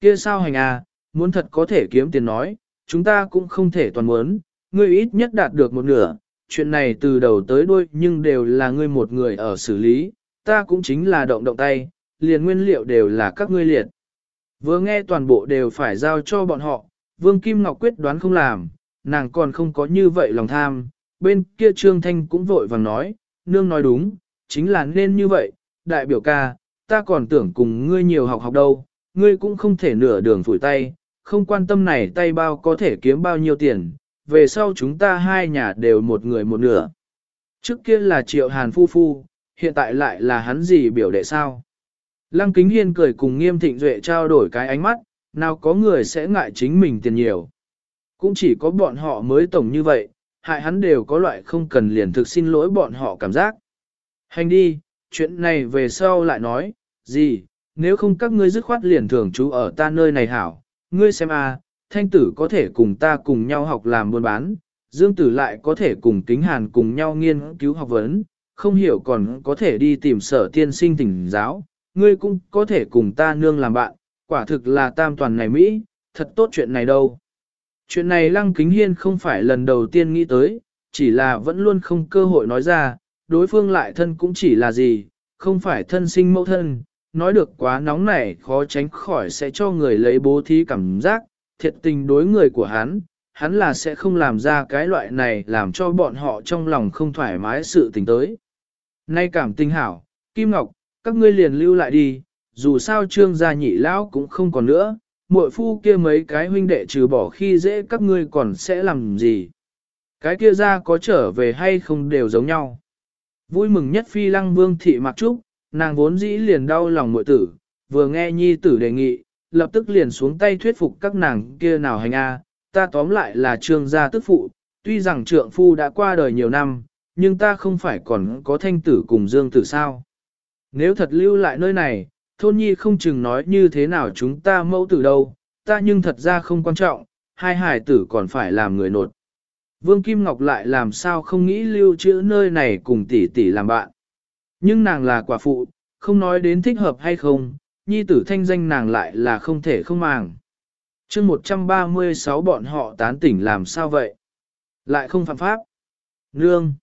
Kia sao hành à, muốn thật có thể kiếm tiền nói, chúng ta cũng không thể toàn muốn, ngươi ít nhất đạt được một nửa, chuyện này từ đầu tới đuôi nhưng đều là ngươi một người ở xử lý, ta cũng chính là động động tay, liền nguyên liệu đều là các ngươi liệt. Vừa nghe toàn bộ đều phải giao cho bọn họ, Vương Kim Ngọc quyết đoán không làm, nàng còn không có như vậy lòng tham, bên kia Trương Thanh cũng vội vàng nói, nương nói đúng, chính là nên như vậy, đại biểu ca, ta còn tưởng cùng ngươi nhiều học học đâu, ngươi cũng không thể nửa đường phủi tay, không quan tâm này tay bao có thể kiếm bao nhiêu tiền, về sau chúng ta hai nhà đều một người một nửa. Trước kia là triệu hàn phu phu, hiện tại lại là hắn gì biểu đệ sao. Lăng Kính Hiên cười cùng nghiêm thịnh duệ trao đổi cái ánh mắt, nào có người sẽ ngại chính mình tiền nhiều. Cũng chỉ có bọn họ mới tổng như vậy, hại hắn đều có loại không cần liền thực xin lỗi bọn họ cảm giác. Hành đi, chuyện này về sau lại nói, gì, nếu không các ngươi dứt khoát liền thường trú ở ta nơi này hảo, ngươi xem a, à, thanh tử có thể cùng ta cùng nhau học làm buôn bán, dương tử lại có thể cùng kính hàn cùng nhau nghiên cứu học vấn, không hiểu còn có thể đi tìm sở tiên sinh tỉnh giáo, ngươi cũng có thể cùng ta nương làm bạn, quả thực là tam toàn này Mỹ, thật tốt chuyện này đâu. Chuyện này Lăng Kính Hiên không phải lần đầu tiên nghĩ tới, chỉ là vẫn luôn không cơ hội nói ra, đối phương lại thân cũng chỉ là gì, không phải thân sinh mẫu thân, nói được quá nóng nảy khó tránh khỏi sẽ cho người lấy bố thí cảm giác, thiệt tình đối người của hắn, hắn là sẽ không làm ra cái loại này làm cho bọn họ trong lòng không thoải mái sự tình tới. Nay cảm tình hảo, Kim Ngọc, các ngươi liền lưu lại đi, dù sao trương gia nhị lão cũng không còn nữa, muội phu kia mấy cái huynh đệ trừ bỏ khi dễ các ngươi còn sẽ làm gì. Cái kia ra có trở về hay không đều giống nhau. Vui mừng nhất phi lăng vương thị mặc trúc, nàng vốn dĩ liền đau lòng muội tử, vừa nghe nhi tử đề nghị, lập tức liền xuống tay thuyết phục các nàng kia nào hành a, ta tóm lại là trương gia tức phụ, tuy rằng trượng phu đã qua đời nhiều năm, nhưng ta không phải còn có thanh tử cùng dương tử sao. Nếu thật lưu lại nơi này, thôn nhi không chừng nói như thế nào chúng ta mẫu tử đâu, ta nhưng thật ra không quan trọng, hai hải tử còn phải làm người nột. Vương Kim Ngọc lại làm sao không nghĩ lưu trữ nơi này cùng tỷ tỷ làm bạn. Nhưng nàng là quả phụ, không nói đến thích hợp hay không, nhi tử thanh danh nàng lại là không thể không màng. chương 136 bọn họ tán tỉnh làm sao vậy? Lại không phạm pháp. Nương.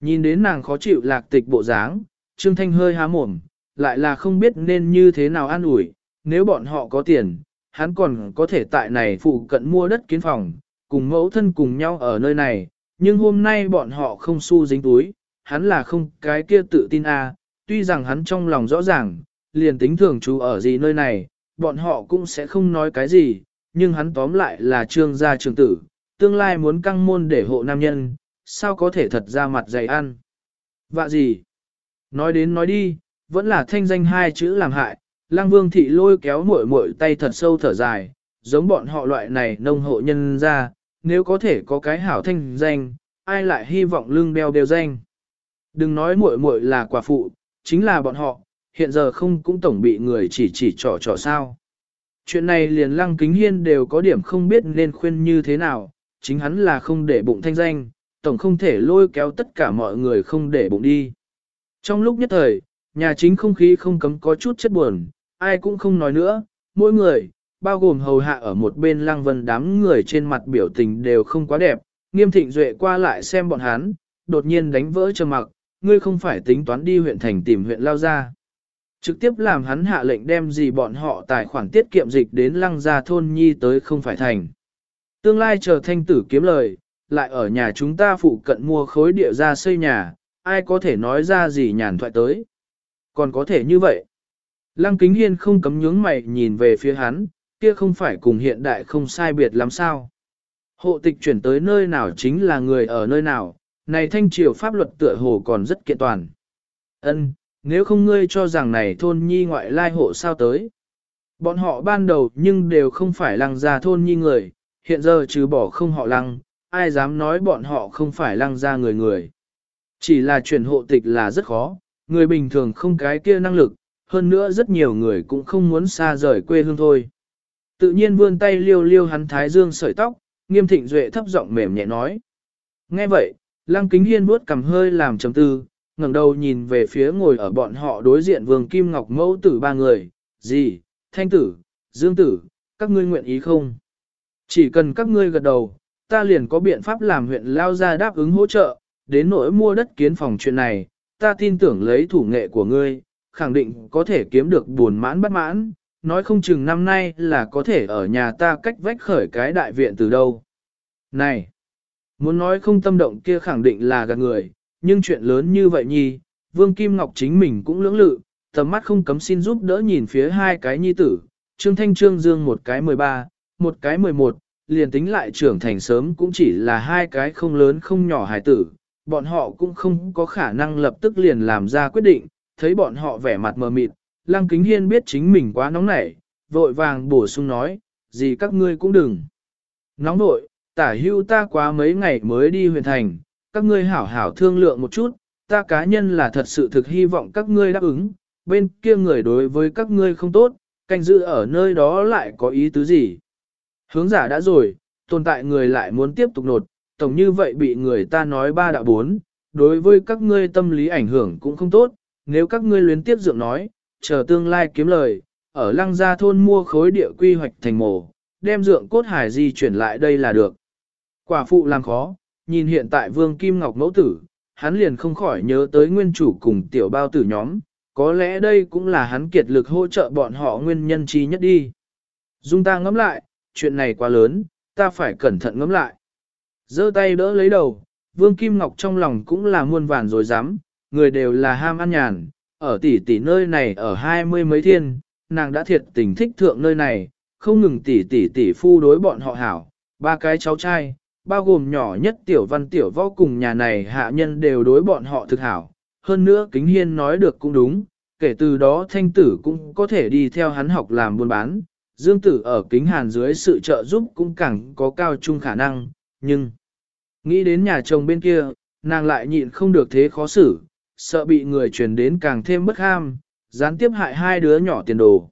Nhìn đến nàng khó chịu lạc tịch bộ dáng, Trương Thanh hơi há mồm, lại là không biết nên như thế nào an ủi, nếu bọn họ có tiền, hắn còn có thể tại này phụ cận mua đất kiến phòng, cùng mẫu thân cùng nhau ở nơi này, nhưng hôm nay bọn họ không xu dính túi, hắn là không cái kia tự tin a. À, tuy rằng hắn trong lòng rõ ràng, liền tính thường chú ở gì nơi này, bọn họ cũng sẽ không nói cái gì, nhưng hắn tóm lại là trương gia trường tử, tương lai muốn căng môn để hộ nam nhân, sao có thể thật ra mặt dày ăn. Vạ gì? Nói đến nói đi, vẫn là thanh danh hai chữ làm hại, lang vương thị lôi kéo muội muội tay thật sâu thở dài, giống bọn họ loại này nông hộ nhân ra, nếu có thể có cái hảo thanh danh, ai lại hy vọng lương đeo đều danh. Đừng nói muội muội là quả phụ, chính là bọn họ, hiện giờ không cũng tổng bị người chỉ chỉ trò trò sao. Chuyện này liền lăng kính hiên đều có điểm không biết nên khuyên như thế nào, chính hắn là không để bụng thanh danh, tổng không thể lôi kéo tất cả mọi người không để bụng đi. Trong lúc nhất thời, nhà chính không khí không cấm có chút chất buồn, ai cũng không nói nữa, mỗi người, bao gồm hầu hạ ở một bên lăng vân đám người trên mặt biểu tình đều không quá đẹp, nghiêm thịnh duệ qua lại xem bọn hắn, đột nhiên đánh vỡ trầm mặc, ngươi không phải tính toán đi huyện thành tìm huyện lao ra. Trực tiếp làm hắn hạ lệnh đem gì bọn họ tài khoản tiết kiệm dịch đến lăng gia thôn nhi tới không phải thành. Tương lai chờ thanh tử kiếm lời, lại ở nhà chúng ta phụ cận mua khối địa ra xây nhà, ai có thể nói ra gì nhàn thoại tới. Còn có thể như vậy. Lăng kính hiên không cấm nhướng mày nhìn về phía hắn, kia không phải cùng hiện đại không sai biệt lắm sao. Hộ tịch chuyển tới nơi nào chính là người ở nơi nào, này thanh triều pháp luật tựa hồ còn rất kiện toàn. Ân, nếu không ngươi cho rằng này thôn nhi ngoại lai hộ sao tới. Bọn họ ban đầu nhưng đều không phải lăng gia thôn nhi người, hiện giờ trừ bỏ không họ lăng, ai dám nói bọn họ không phải lăng gia người người. Chỉ là chuyển hộ tịch là rất khó, người bình thường không cái kia năng lực, hơn nữa rất nhiều người cũng không muốn xa rời quê hương thôi. Tự nhiên vươn tay liêu liêu hắn thái dương sợi tóc, nghiêm thịnh duệ thấp giọng mềm nhẹ nói. Nghe vậy, lăng kính hiên vuốt cầm hơi làm chấm tư, ngẩng đầu nhìn về phía ngồi ở bọn họ đối diện vương kim ngọc mẫu tử ba người, gì, thanh tử, dương tử, các ngươi nguyện ý không? Chỉ cần các ngươi gật đầu, ta liền có biện pháp làm huyện lao ra đáp ứng hỗ trợ, đến nỗi mua đất kiến phòng chuyện này, ta tin tưởng lấy thủ nghệ của ngươi, khẳng định có thể kiếm được buồn mãn bất mãn, nói không chừng năm nay là có thể ở nhà ta cách vách khởi cái đại viện từ đâu. Này, muốn nói không tâm động kia khẳng định là gạt người, nhưng chuyện lớn như vậy nhi, Vương Kim Ngọc chính mình cũng lưỡng lự, tầm mắt không cấm xin giúp đỡ nhìn phía hai cái nhi tử, Trương Thanh Trương Dương một cái 13, một cái 11, liền tính lại trưởng thành sớm cũng chỉ là hai cái không lớn không nhỏ hài tử, bọn họ cũng không có khả năng lập tức liền làm ra quyết định, thấy bọn họ vẻ mặt mờ mịt, Lăng Kính Hiên biết chính mình quá nóng nảy, vội vàng bổ sung nói, gì các ngươi cũng đừng. Nóng nội, tả hưu ta quá mấy ngày mới đi huyền thành, các ngươi hảo hảo thương lượng một chút, ta cá nhân là thật sự thực hy vọng các ngươi đáp ứng, bên kia người đối với các ngươi không tốt, canh giữ ở nơi đó lại có ý tứ gì. Hướng giả đã rồi, tồn tại người lại muốn tiếp tục nột, tổng như vậy bị người ta nói ba đạo bốn, đối với các ngươi tâm lý ảnh hưởng cũng không tốt, nếu các ngươi luyến tiếp dựng nói, chờ tương lai kiếm lời, ở lăng gia thôn mua khối địa quy hoạch thành mồ, đem dượng cốt hải di chuyển lại đây là được. Quả phụ làm khó, nhìn hiện tại vương Kim Ngọc mẫu tử, hắn liền không khỏi nhớ tới nguyên chủ cùng tiểu bao tử nhóm, có lẽ đây cũng là hắn kiệt lực hỗ trợ bọn họ nguyên nhân chi nhất đi. Dung ta ngẫm lại, chuyện này quá lớn, ta phải cẩn thận ngẫm lại giơ tay đỡ lấy đầu, Vương Kim Ngọc trong lòng cũng là muôn vàn rồi dám, người đều là ham ăn nhàn, ở tỷ tỷ nơi này ở hai mươi mấy thiên, nàng đã thiệt tình thích thượng nơi này, không ngừng tỷ tỷ tỷ phu đối bọn họ hảo, ba cái cháu trai, bao gồm nhỏ nhất tiểu văn tiểu võ cùng nhà này hạ nhân đều đối bọn họ thực hảo. Hơn nữa kính hiên nói được cũng đúng, kể từ đó thanh tử cũng có thể đi theo hắn học làm buôn bán, dương tử ở kính hàn dưới sự trợ giúp cũng càng có cao trung khả năng, nhưng nghĩ đến nhà chồng bên kia, nàng lại nhịn không được thế khó xử, sợ bị người truyền đến càng thêm bất ham, gián tiếp hại hai đứa nhỏ tiền đồ.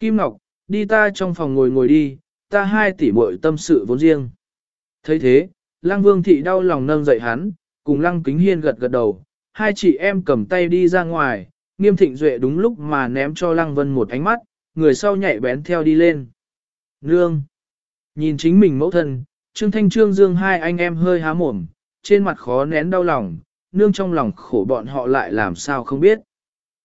Kim Ngọc, đi ta trong phòng ngồi ngồi đi, ta hai tỷ muội tâm sự vốn riêng. thấy thế, Lăng Vương Thị đau lòng nâng dậy hắn, cùng Lăng Kính Hiên gật gật đầu, hai chị em cầm tay đi ra ngoài, nghiêm thịnh duệ đúng lúc mà ném cho Lăng Vân một ánh mắt, người sau nhảy bén theo đi lên. Nương! Nhìn chính mình mẫu thân, Trương Thanh Trương Dương hai anh em hơi há mồm, trên mặt khó nén đau lòng, nương trong lòng khổ bọn họ lại làm sao không biết.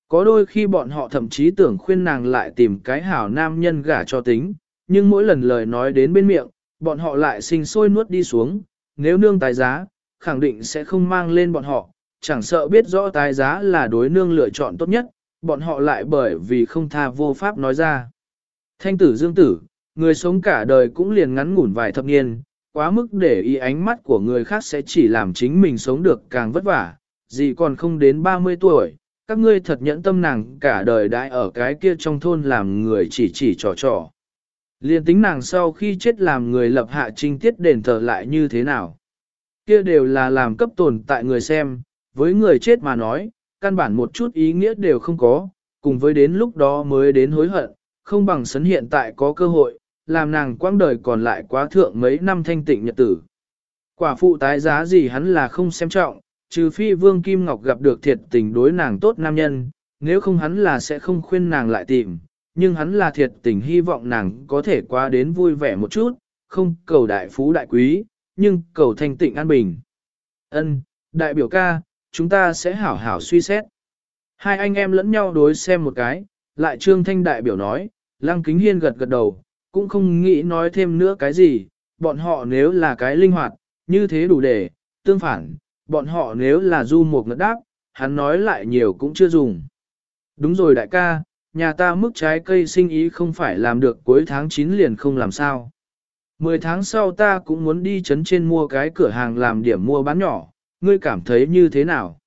Có đôi khi bọn họ thậm chí tưởng khuyên nàng lại tìm cái hảo nam nhân gả cho tính, nhưng mỗi lần lời nói đến bên miệng, bọn họ lại sinh sôi nuốt đi xuống, nếu nương tài giá, khẳng định sẽ không mang lên bọn họ, chẳng sợ biết rõ tài giá là đối nương lựa chọn tốt nhất, bọn họ lại bởi vì không tha vô pháp nói ra. Thanh tử dương tử, người sống cả đời cũng liền ngắn ngủn vài thập niên, quá mức để ý ánh mắt của người khác sẽ chỉ làm chính mình sống được càng vất vả, gì còn không đến 30 tuổi, các ngươi thật nhẫn tâm nàng cả đời đại ở cái kia trong thôn làm người chỉ chỉ trò trò. Liên tính nàng sau khi chết làm người lập hạ trinh tiết đền thờ lại như thế nào. Kia đều là làm cấp tồn tại người xem, với người chết mà nói, căn bản một chút ý nghĩa đều không có, cùng với đến lúc đó mới đến hối hận, không bằng sấn hiện tại có cơ hội, làm nàng quãng đời còn lại quá thượng mấy năm thanh tịnh nhật tử. Quả phụ tái giá gì hắn là không xem trọng, trừ phi Vương Kim Ngọc gặp được thiệt tình đối nàng tốt nam nhân, nếu không hắn là sẽ không khuyên nàng lại tìm, nhưng hắn là thiệt tình hy vọng nàng có thể qua đến vui vẻ một chút, không cầu đại phú đại quý, nhưng cầu thanh tịnh an bình. Ân, đại biểu ca, chúng ta sẽ hảo hảo suy xét. Hai anh em lẫn nhau đối xem một cái, lại trương thanh đại biểu nói, lăng kính hiên gật gật đầu, cũng không nghĩ nói thêm nữa cái gì, bọn họ nếu là cái linh hoạt, như thế đủ để, tương phản, bọn họ nếu là du một ngất đáp, hắn nói lại nhiều cũng chưa dùng. Đúng rồi đại ca, nhà ta mức trái cây sinh ý không phải làm được cuối tháng 9 liền không làm sao. 10 tháng sau ta cũng muốn đi chấn trên mua cái cửa hàng làm điểm mua bán nhỏ, ngươi cảm thấy như thế nào?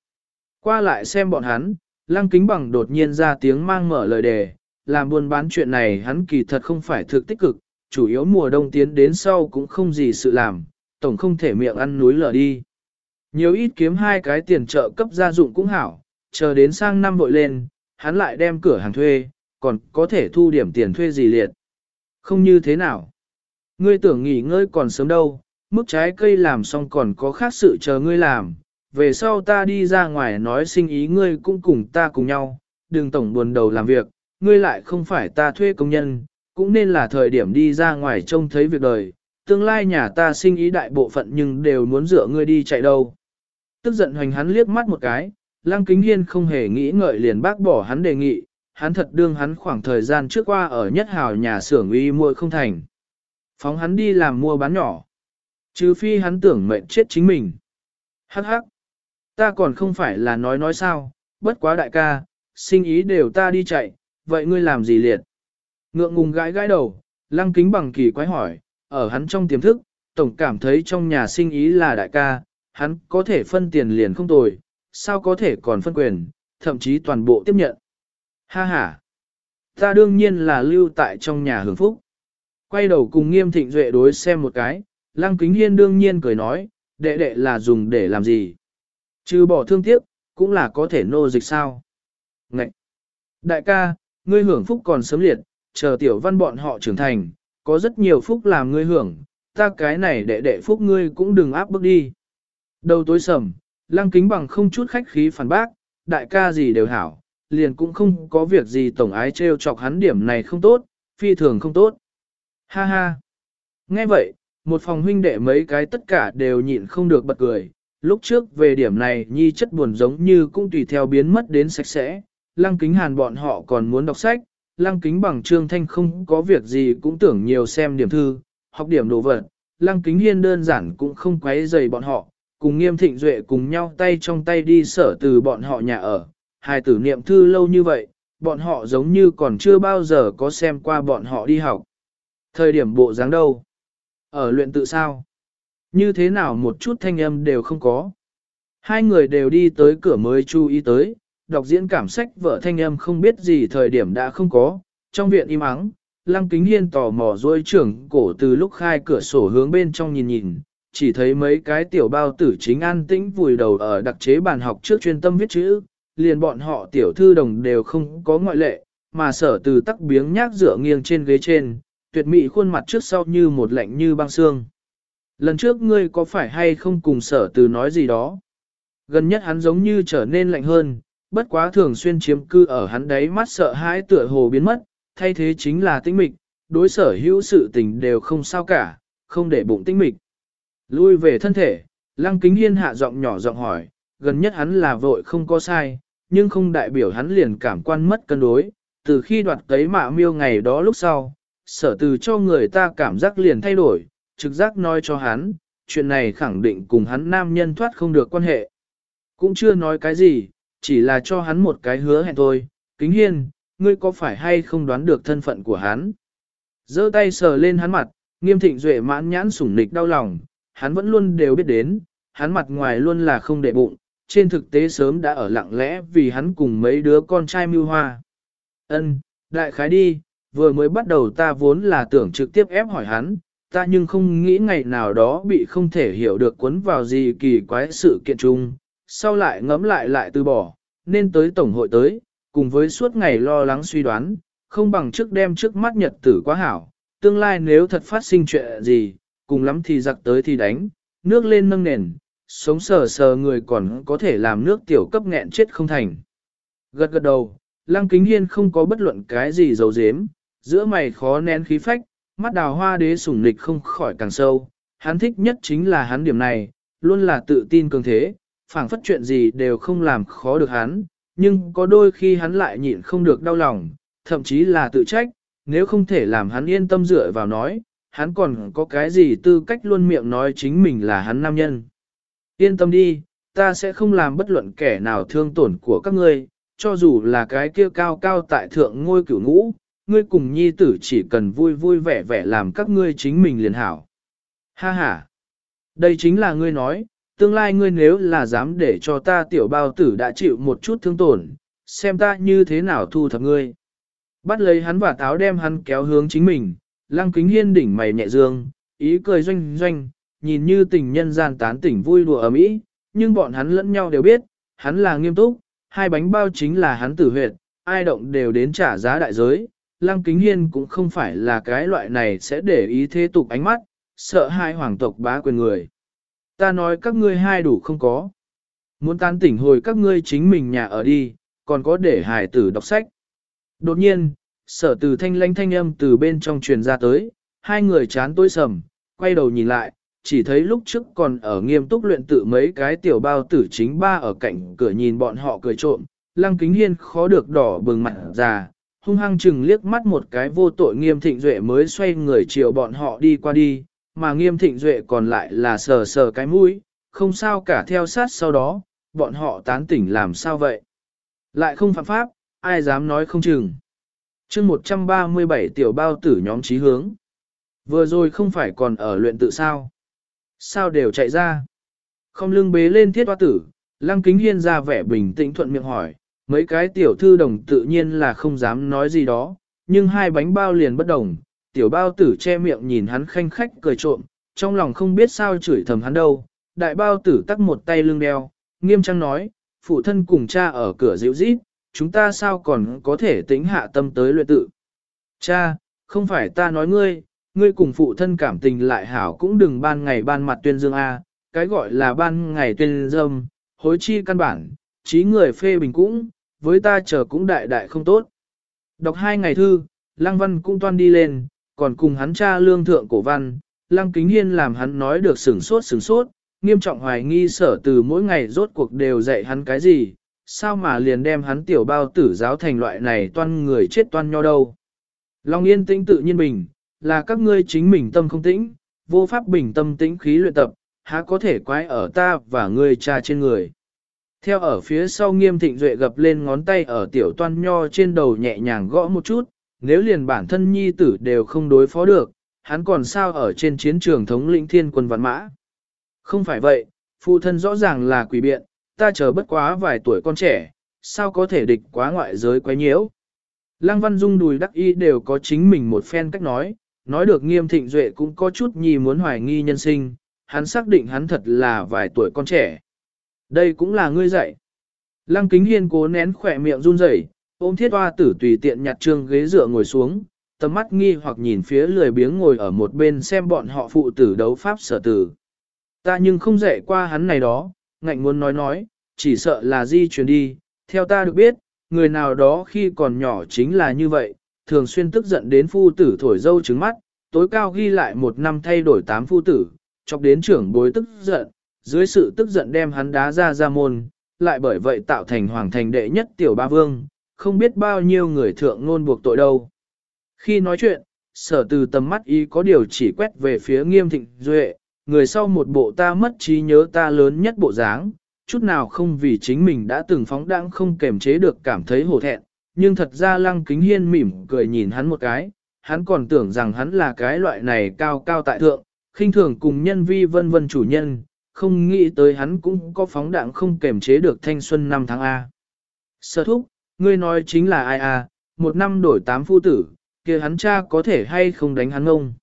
Qua lại xem bọn hắn, lăng kính bằng đột nhiên ra tiếng mang mở lời đề, làm buôn bán chuyện này hắn kỳ thật không phải thực tích cực, chủ yếu mùa đông tiến đến sau cũng không gì sự làm, tổng không thể miệng ăn núi lở đi. Nhiều ít kiếm hai cái tiền trợ cấp gia dụng cũng hảo, chờ đến sang năm vội lên, hắn lại đem cửa hàng thuê, còn có thể thu điểm tiền thuê gì liệt. Không như thế nào. Ngươi tưởng nghỉ ngơi còn sớm đâu, mức trái cây làm xong còn có khác sự chờ ngươi làm, về sau ta đi ra ngoài nói sinh ý ngươi cũng cùng ta cùng nhau, đừng tổng buồn đầu làm việc, ngươi lại không phải ta thuê công nhân, cũng nên là thời điểm đi ra ngoài trông thấy việc đời, tương lai nhà ta sinh ý đại bộ phận nhưng đều muốn dựa ngươi đi chạy đâu. Tức giận hoành hắn liếc mắt một cái, Lăng Kính Hiên không hề nghĩ ngợi liền bác bỏ hắn đề nghị, hắn thật đương hắn khoảng thời gian trước qua ở nhất hào nhà xưởng uy mua không thành. Phóng hắn đi làm mua bán nhỏ. Trừ phi hắn tưởng mệnh chết chính mình. Hắc hắc. Ta còn không phải là nói nói sao, bất quá đại ca, sinh ý đều ta đi chạy, vậy ngươi làm gì liệt? Ngượng ngùng gãi gãi đầu, lăng kính bằng kỳ quái hỏi, ở hắn trong tiềm thức, tổng cảm thấy trong nhà sinh ý là đại ca, hắn có thể phân tiền liền không tồi, sao có thể còn phân quyền, thậm chí toàn bộ tiếp nhận. Ha ha! Ta đương nhiên là lưu tại trong nhà hưởng phúc. Quay đầu cùng nghiêm thịnh duệ đối xem một cái, lăng kính hiên đương nhiên cười nói, đệ đệ là dùng để làm gì? Chứ bỏ thương tiếc, cũng là có thể nô dịch sao? Ngậy! Đại ca, ngươi hưởng phúc còn sớm liệt, chờ tiểu văn bọn họ trưởng thành, có rất nhiều phúc làm ngươi hưởng, ta cái này đệ đệ phúc ngươi cũng đừng áp bức đi. Đầu tối sầm, lăng kính bằng không chút khách khí phản bác, đại ca gì đều hảo, liền cũng không có việc gì tổng ái trêu chọc hắn điểm này không tốt, phi thường không tốt. Ha ha! Nghe vậy, một phòng huynh đệ mấy cái tất cả đều nhịn không được bật cười, lúc trước về điểm này nhi chất buồn giống như cũng tùy theo biến mất đến sạch sẽ, lăng kính hàn bọn họ còn muốn đọc sách, lăng kính bằng trương thanh không có việc gì cũng tưởng nhiều xem điểm thư, học điểm đồ vật, lăng kính hiên đơn giản cũng không quấy dày bọn họ, cùng nghiêm thịnh duệ cùng nhau tay trong tay đi sở từ bọn họ nhà ở, hai tử niệm thư lâu như vậy, bọn họ giống như còn chưa bao giờ có xem qua bọn họ đi học. Thời điểm bộ dáng đâu? Ở luyện tự sao? Như thế nào một chút thanh âm đều không có? Hai người đều đi tới cửa mới chú ý tới, đọc diễn cảm sách vợ thanh âm không biết gì thời điểm đã không có, trong viện im ắng, lăng kính hiên tò mò dôi trưởng cổ từ lúc khai cửa sổ hướng bên trong nhìn nhìn, chỉ thấy mấy cái tiểu bao tử chính an tĩnh vùi đầu ở đặc chế bàn học trước chuyên tâm viết chữ, liền bọn họ tiểu thư đồng đều không có ngoại lệ, mà sở từ tắc biếng nhác dựa nghiêng trên ghế trên, tuyệt mỹ khuôn mặt trước sau như một lạnh như băng xương. Lần trước ngươi có phải hay không cùng sở từ nói gì đó? Gần nhất hắn giống như trở nên lạnh hơn, bất quá thường xuyên chiếm cư ở hắn đấy mắt sợ hãi tựa hồ biến mất, thay thế chính là tinh mịch, đối sở hữu sự tình đều không sao cả, không để bụng tinh mịch. Lui về thân thể, lăng kính hiên hạ giọng nhỏ giọng hỏi, gần nhất hắn là vội không có sai, nhưng không đại biểu hắn liền cảm quan mất cân đối, từ khi đoạt cấy mạ miêu ngày đó lúc sau, sở từ cho người ta cảm giác liền thay đổi, trực giác nói cho hắn, chuyện này khẳng định cùng hắn nam nhân thoát không được quan hệ. Cũng chưa nói cái gì, chỉ là cho hắn một cái hứa hẹn thôi, kính hiên, ngươi có phải hay không đoán được thân phận của hắn? giơ tay sờ lên hắn mặt, nghiêm thịnh duệ mãn nhãn sủng nịch đau lòng, hắn vẫn luôn đều biết đến, hắn mặt ngoài luôn là không để bụng, trên thực tế sớm đã ở lặng lẽ vì hắn cùng mấy đứa con trai mưu hoa. Ân, đại khái đi, vừa mới bắt đầu ta vốn là tưởng trực tiếp ép hỏi hắn, ta nhưng không nghĩ ngày nào đó bị không thể hiểu được cuốn vào gì kỳ quái sự kiện chung, sau lại ngẫm lại lại từ bỏ, nên tới tổng hội tới, cùng với suốt ngày lo lắng suy đoán, không bằng trước đem trước mắt nhật tử quá hảo, tương lai nếu thật phát sinh chuyện gì, cùng lắm thì giặc tới thì đánh, nước lên nâng nền, sống sờ sờ người còn có thể làm nước tiểu cấp nghẹn chết không thành. Gật gật đầu, Lăng Kính Hiên không có bất luận cái gì dầu dếm, giữa mày khó nén khí phách, mắt đào hoa đế sủng lịch không khỏi càng sâu. Hắn thích nhất chính là hắn điểm này, luôn là tự tin cường thế, phảng phất chuyện gì đều không làm khó được hắn, nhưng có đôi khi hắn lại nhịn không được đau lòng, thậm chí là tự trách, nếu không thể làm hắn yên tâm dựa vào nói, hắn còn có cái gì tư cách luôn miệng nói chính mình là hắn nam nhân. Yên tâm đi, ta sẽ không làm bất luận kẻ nào thương tổn của các ngươi, cho dù là cái kia cao cao tại thượng ngôi cửu ngũ, ngươi cùng nhi tử chỉ cần vui vui vẻ vẻ làm các ngươi chính mình liền hảo. Ha ha! Đây chính là ngươi nói, tương lai ngươi nếu là dám để cho ta tiểu bao tử đã chịu một chút thương tổn, xem ta như thế nào thu thập ngươi. Bắt lấy hắn và táo đem hắn kéo hướng chính mình, lăng kính hiên đỉnh mày nhẹ dương, ý cười doanh doanh, nhìn như tình nhân gian tán tỉnh vui đùa ở mỹ, nhưng bọn hắn lẫn nhau đều biết, hắn là nghiêm túc, hai bánh bao chính là hắn tử huyệt, ai động đều đến trả giá đại giới. Lăng Kính Hiên cũng không phải là cái loại này sẽ để ý thế tục ánh mắt, sợ hai hoàng tộc bá quyền người. Ta nói các ngươi hai đủ không có. Muốn tan tỉnh hồi các ngươi chính mình nhà ở đi, còn có để hài tử đọc sách. Đột nhiên, sở từ thanh lanh thanh âm từ bên trong truyền ra tới, hai người chán tối sầm, quay đầu nhìn lại, chỉ thấy lúc trước còn ở nghiêm túc luyện tự mấy cái tiểu bao tử chính ba ở cạnh cửa nhìn bọn họ cười trộm, lăng kính hiên khó được đỏ bừng mặt già, hung hăng chừng liếc mắt một cái vô tội nghiêm thịnh duệ mới xoay người chiều bọn họ đi qua đi, mà nghiêm thịnh duệ còn lại là sờ sờ cái mũi, không sao cả theo sát sau đó, bọn họ tán tỉnh làm sao vậy. Lại không phạm pháp, ai dám nói không chừng. chương 137 tiểu bao tử nhóm trí hướng. Vừa rồi không phải còn ở luyện tự sao. Sao đều chạy ra? Không lưng bế lên thiết hoa tử, lăng kính hiên ra vẻ bình tĩnh thuận miệng hỏi, mấy cái tiểu thư đồng tự nhiên là không dám nói gì đó, nhưng hai bánh bao liền bất đồng, tiểu bao tử che miệng nhìn hắn khanh khách cười trộm, trong lòng không biết sao chửi thầm hắn đâu, đại bao tử tắt một tay lưng đeo, nghiêm trang nói, phụ thân cùng cha ở cửa dịu rít, chúng ta sao còn có thể tính hạ tâm tới luyện tự. Cha, không phải ta nói ngươi, ngươi cùng phụ thân cảm tình lại hảo cũng đừng ban ngày ban mặt tuyên dương A, cái gọi là ban ngày tuyên dâm, hối chi căn bản, trí người phê bình cũng, với ta chờ cũng đại đại không tốt. Đọc hai ngày thư, Lăng Văn cũng toan đi lên, còn cùng hắn cha lương thượng cổ văn, Lăng Kính Hiên làm hắn nói được sửng sốt sửng sốt, nghiêm trọng hoài nghi sở từ mỗi ngày rốt cuộc đều dạy hắn cái gì, sao mà liền đem hắn tiểu bao tử giáo thành loại này toan người chết toan nho đâu. Long yên tĩnh tự nhiên bình, là các ngươi chính mình tâm không tĩnh, vô pháp bình tâm tĩnh khí luyện tập, há có thể quái ở ta và ngươi cha trên người. Theo ở phía sau nghiêm thịnh duệ gập lên ngón tay ở tiểu toan nho trên đầu nhẹ nhàng gõ một chút, nếu liền bản thân nhi tử đều không đối phó được, hắn còn sao ở trên chiến trường thống lĩnh thiên quân văn mã. Không phải vậy, phụ thân rõ ràng là quỷ biện, ta chờ bất quá vài tuổi con trẻ, sao có thể địch quá ngoại giới quấy nhiễu. Lăng Văn Dung đùi đắc y đều có chính mình một phen cách nói, nói được nghiêm thịnh duệ cũng có chút nhì muốn hoài nghi nhân sinh, hắn xác định hắn thật là vài tuổi con trẻ. Đây cũng là ngươi dạy. Lăng kính hiên cố nén khỏe miệng run rẩy, ôm thiết hoa tử tùy tiện nhặt trương ghế dựa ngồi xuống, tầm mắt nghi hoặc nhìn phía lười biếng ngồi ở một bên xem bọn họ phụ tử đấu pháp sở tử. Ta nhưng không dạy qua hắn này đó, ngạnh muốn nói nói, chỉ sợ là di chuyển đi, theo ta được biết, người nào đó khi còn nhỏ chính là như vậy, thường xuyên tức giận đến phu tử thổi dâu trứng mắt, tối cao ghi lại một năm thay đổi tám phu tử, chọc đến trưởng bối tức giận, dưới sự tức giận đem hắn đá ra ra môn, lại bởi vậy tạo thành hoàng thành đệ nhất tiểu ba vương, không biết bao nhiêu người thượng ngôn buộc tội đâu. Khi nói chuyện, sở từ tầm mắt ý có điều chỉ quét về phía nghiêm thịnh duệ, người sau một bộ ta mất trí nhớ ta lớn nhất bộ dáng, chút nào không vì chính mình đã từng phóng đãng không kềm chế được cảm thấy hổ thẹn, nhưng thật ra lăng kính hiên mỉm cười nhìn hắn một cái, hắn còn tưởng rằng hắn là cái loại này cao cao tại thượng, khinh thường cùng nhân vi vân vân chủ nhân, không nghĩ tới hắn cũng có phóng đãng không kềm chế được thanh xuân năm tháng A. Sở thúc, ngươi nói chính là ai à? một năm đổi tám phu tử, kia hắn cha có thể hay không đánh hắn ông.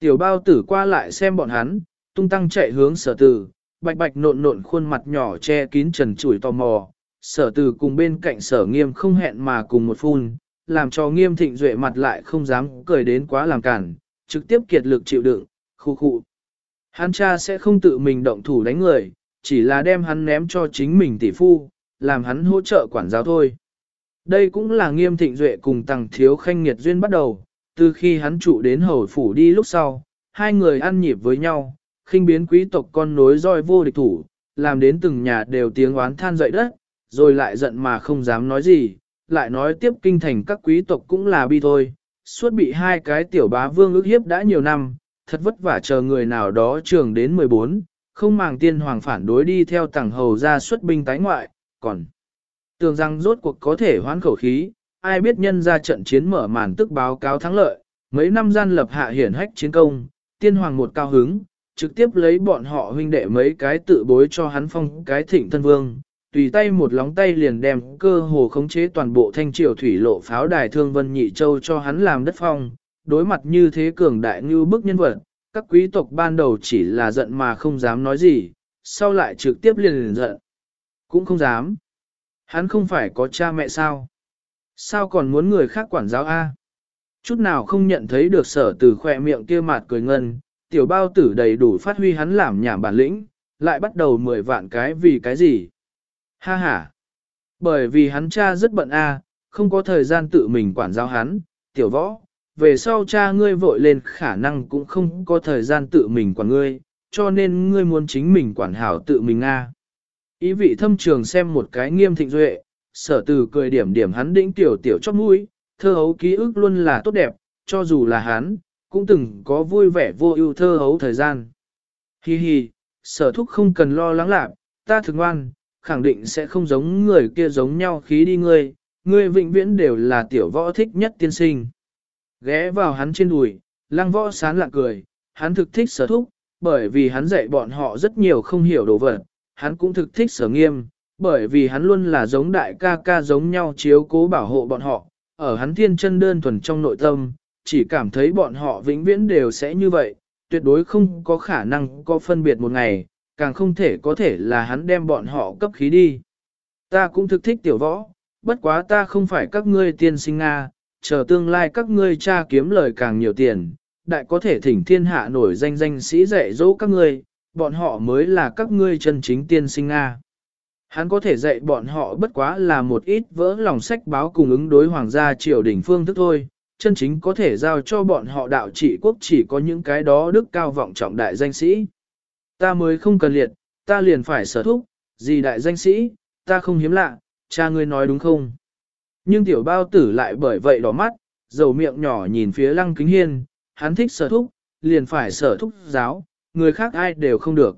Tiểu bao tử qua lại xem bọn hắn, tung tăng chạy hướng sở tử, bạch bạch nộn nộn khuôn mặt nhỏ che kín trần chủi tò mò, sở tử cùng bên cạnh sở nghiêm không hẹn mà cùng một phun, làm cho nghiêm thịnh duệ mặt lại không dám cười đến quá làm cản, trực tiếp kiệt lực chịu đựng, khu khu. Hắn cha sẽ không tự mình động thủ đánh người, chỉ là đem hắn ném cho chính mình tỷ phu, làm hắn hỗ trợ quản giáo thôi. Đây cũng là nghiêm thịnh duệ cùng tàng thiếu khanh nghiệt duyên bắt đầu, từ khi hắn trụ đến hầu phủ đi lúc sau, hai người ăn nhịp với nhau, khinh biến quý tộc con nối roi vô địch thủ, làm đến từng nhà đều tiếng oán than dậy đất, rồi lại giận mà không dám nói gì, lại nói tiếp kinh thành các quý tộc cũng là bi thôi, suốt bị hai cái tiểu bá vương ước hiếp đã nhiều năm, thật vất vả chờ người nào đó trường đến 14, không màng tiên hoàng phản đối đi theo tàng hầu ra xuất binh tái ngoại, còn tưởng rằng rốt cuộc có thể hoán khẩu khí, ai biết nhân ra trận chiến mở màn tức báo cáo thắng lợi, mấy năm gian lập hạ hiển hách chiến công, tiên hoàng một cao hứng, trực tiếp lấy bọn họ huynh đệ mấy cái tự bối cho hắn phong cái thịnh thân vương, tùy tay một lóng tay liền đem cơ hồ khống chế toàn bộ thanh triều thủy lộ pháo đài thương vân nhị châu cho hắn làm đất phong, đối mặt như thế cường đại như bức nhân vật, các quý tộc ban đầu chỉ là giận mà không dám nói gì, sau lại trực tiếp liền liền giận. Cũng không dám. Hắn không phải có cha mẹ sao? Sao còn muốn người khác quản giáo A? Chút nào không nhận thấy được sở từ khỏe miệng kia mạt cười ngân, tiểu bao tử đầy đủ phát huy hắn làm nhảm bản lĩnh, lại bắt đầu mười vạn cái vì cái gì? Ha ha! Bởi vì hắn cha rất bận A, không có thời gian tự mình quản giáo hắn, tiểu võ, về sau cha ngươi vội lên khả năng cũng không có thời gian tự mình quản ngươi, cho nên ngươi muốn chính mình quản hảo tự mình a. Ý vị thâm trường xem một cái nghiêm thịnh duệ, sở từ cười điểm điểm hắn đĩnh tiểu tiểu chót mũi, thơ hấu ký ức luôn là tốt đẹp, cho dù là hắn, cũng từng có vui vẻ vô ưu thơ hấu thời gian. Hi hi, sở thúc không cần lo lắng lạc, ta thường ngoan, khẳng định sẽ không giống người kia giống nhau khí đi ngươi, ngươi vĩnh viễn đều là tiểu võ thích nhất tiên sinh. Ghé vào hắn trên đùi, lăng võ sán lạ cười, hắn thực thích sở thúc, bởi vì hắn dạy bọn họ rất nhiều không hiểu đồ vật, hắn cũng thực thích sở nghiêm, bởi vì hắn luôn là giống đại ca ca giống nhau chiếu cố bảo hộ bọn họ, ở hắn thiên chân đơn thuần trong nội tâm, chỉ cảm thấy bọn họ vĩnh viễn đều sẽ như vậy, tuyệt đối không có khả năng có phân biệt một ngày, càng không thể có thể là hắn đem bọn họ cấp khí đi. Ta cũng thực thích tiểu võ, bất quá ta không phải các ngươi tiên sinh Nga, chờ tương lai các ngươi cha kiếm lời càng nhiều tiền, đại có thể thỉnh thiên hạ nổi danh danh sĩ dạy dỗ các ngươi, bọn họ mới là các ngươi chân chính tiên sinh A. Hắn có thể dạy bọn họ bất quá là một ít vỡ lòng sách báo cùng ứng đối hoàng gia triều đình phương thức thôi, chân chính có thể giao cho bọn họ đạo trị quốc chỉ có những cái đó đức cao vọng trọng đại danh sĩ. Ta mới không cần liệt, ta liền phải sở thúc, gì đại danh sĩ, ta không hiếm lạ, cha ngươi nói đúng không? Nhưng tiểu bao tử lại bởi vậy đỏ mắt, dầu miệng nhỏ nhìn phía lăng kính hiên, hắn thích sở thúc, liền phải sở thúc giáo, người khác ai đều không được.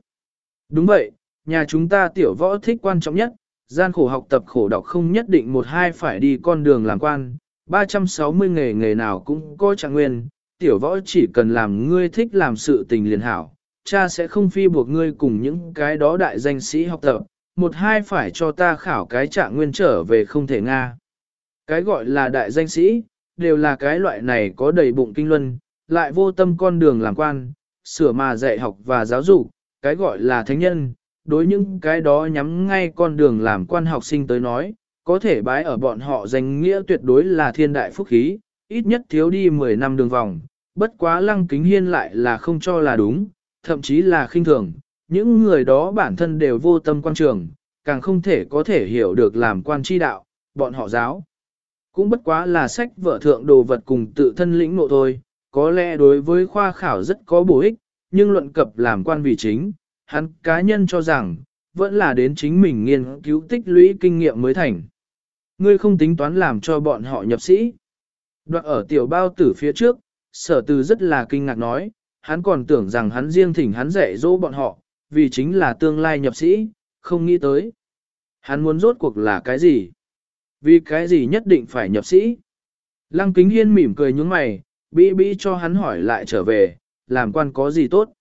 Đúng vậy, nhà chúng ta tiểu võ thích quan trọng nhất, gian khổ học tập khổ đọc không nhất định một hai phải đi con đường làm quan, 360 nghề nghề nào cũng có trạng nguyên, tiểu võ chỉ cần làm ngươi thích làm sự tình liền hảo, cha sẽ không phi buộc ngươi cùng những cái đó đại danh sĩ học tập, một hai phải cho ta khảo cái trạng nguyên trở về không thể Nga. Cái gọi là đại danh sĩ, đều là cái loại này có đầy bụng kinh luân, lại vô tâm con đường làm quan, sửa mà dạy học và giáo dục, cái gọi là thánh nhân, đối những cái đó nhắm ngay con đường làm quan học sinh tới nói, có thể bái ở bọn họ danh nghĩa tuyệt đối là thiên đại phúc khí, ít nhất thiếu đi 10 năm đường vòng, bất quá lăng kính hiên lại là không cho là đúng, thậm chí là khinh thường, những người đó bản thân đều vô tâm quan trường, càng không thể có thể hiểu được làm quan tri đạo, bọn họ giáo. Cũng bất quá là sách vở thượng đồ vật cùng tự thân lĩnh ngộ thôi, có lẽ đối với khoa khảo rất có bổ ích, nhưng luận cập làm quan vì chính, hắn cá nhân cho rằng, vẫn là đến chính mình nghiên cứu tích lũy kinh nghiệm mới thành. Ngươi không tính toán làm cho bọn họ nhập sĩ. Đoạn ở tiểu bao tử phía trước, sở từ rất là kinh ngạc nói, hắn còn tưởng rằng hắn riêng thỉnh hắn dạy dỗ bọn họ, vì chính là tương lai nhập sĩ, không nghĩ tới. Hắn muốn rốt cuộc là cái gì? Vì cái gì nhất định phải nhập sĩ? Lăng kính hiên mỉm cười nhúng mày, bĩ bĩ cho hắn hỏi lại trở về, làm quan có gì tốt?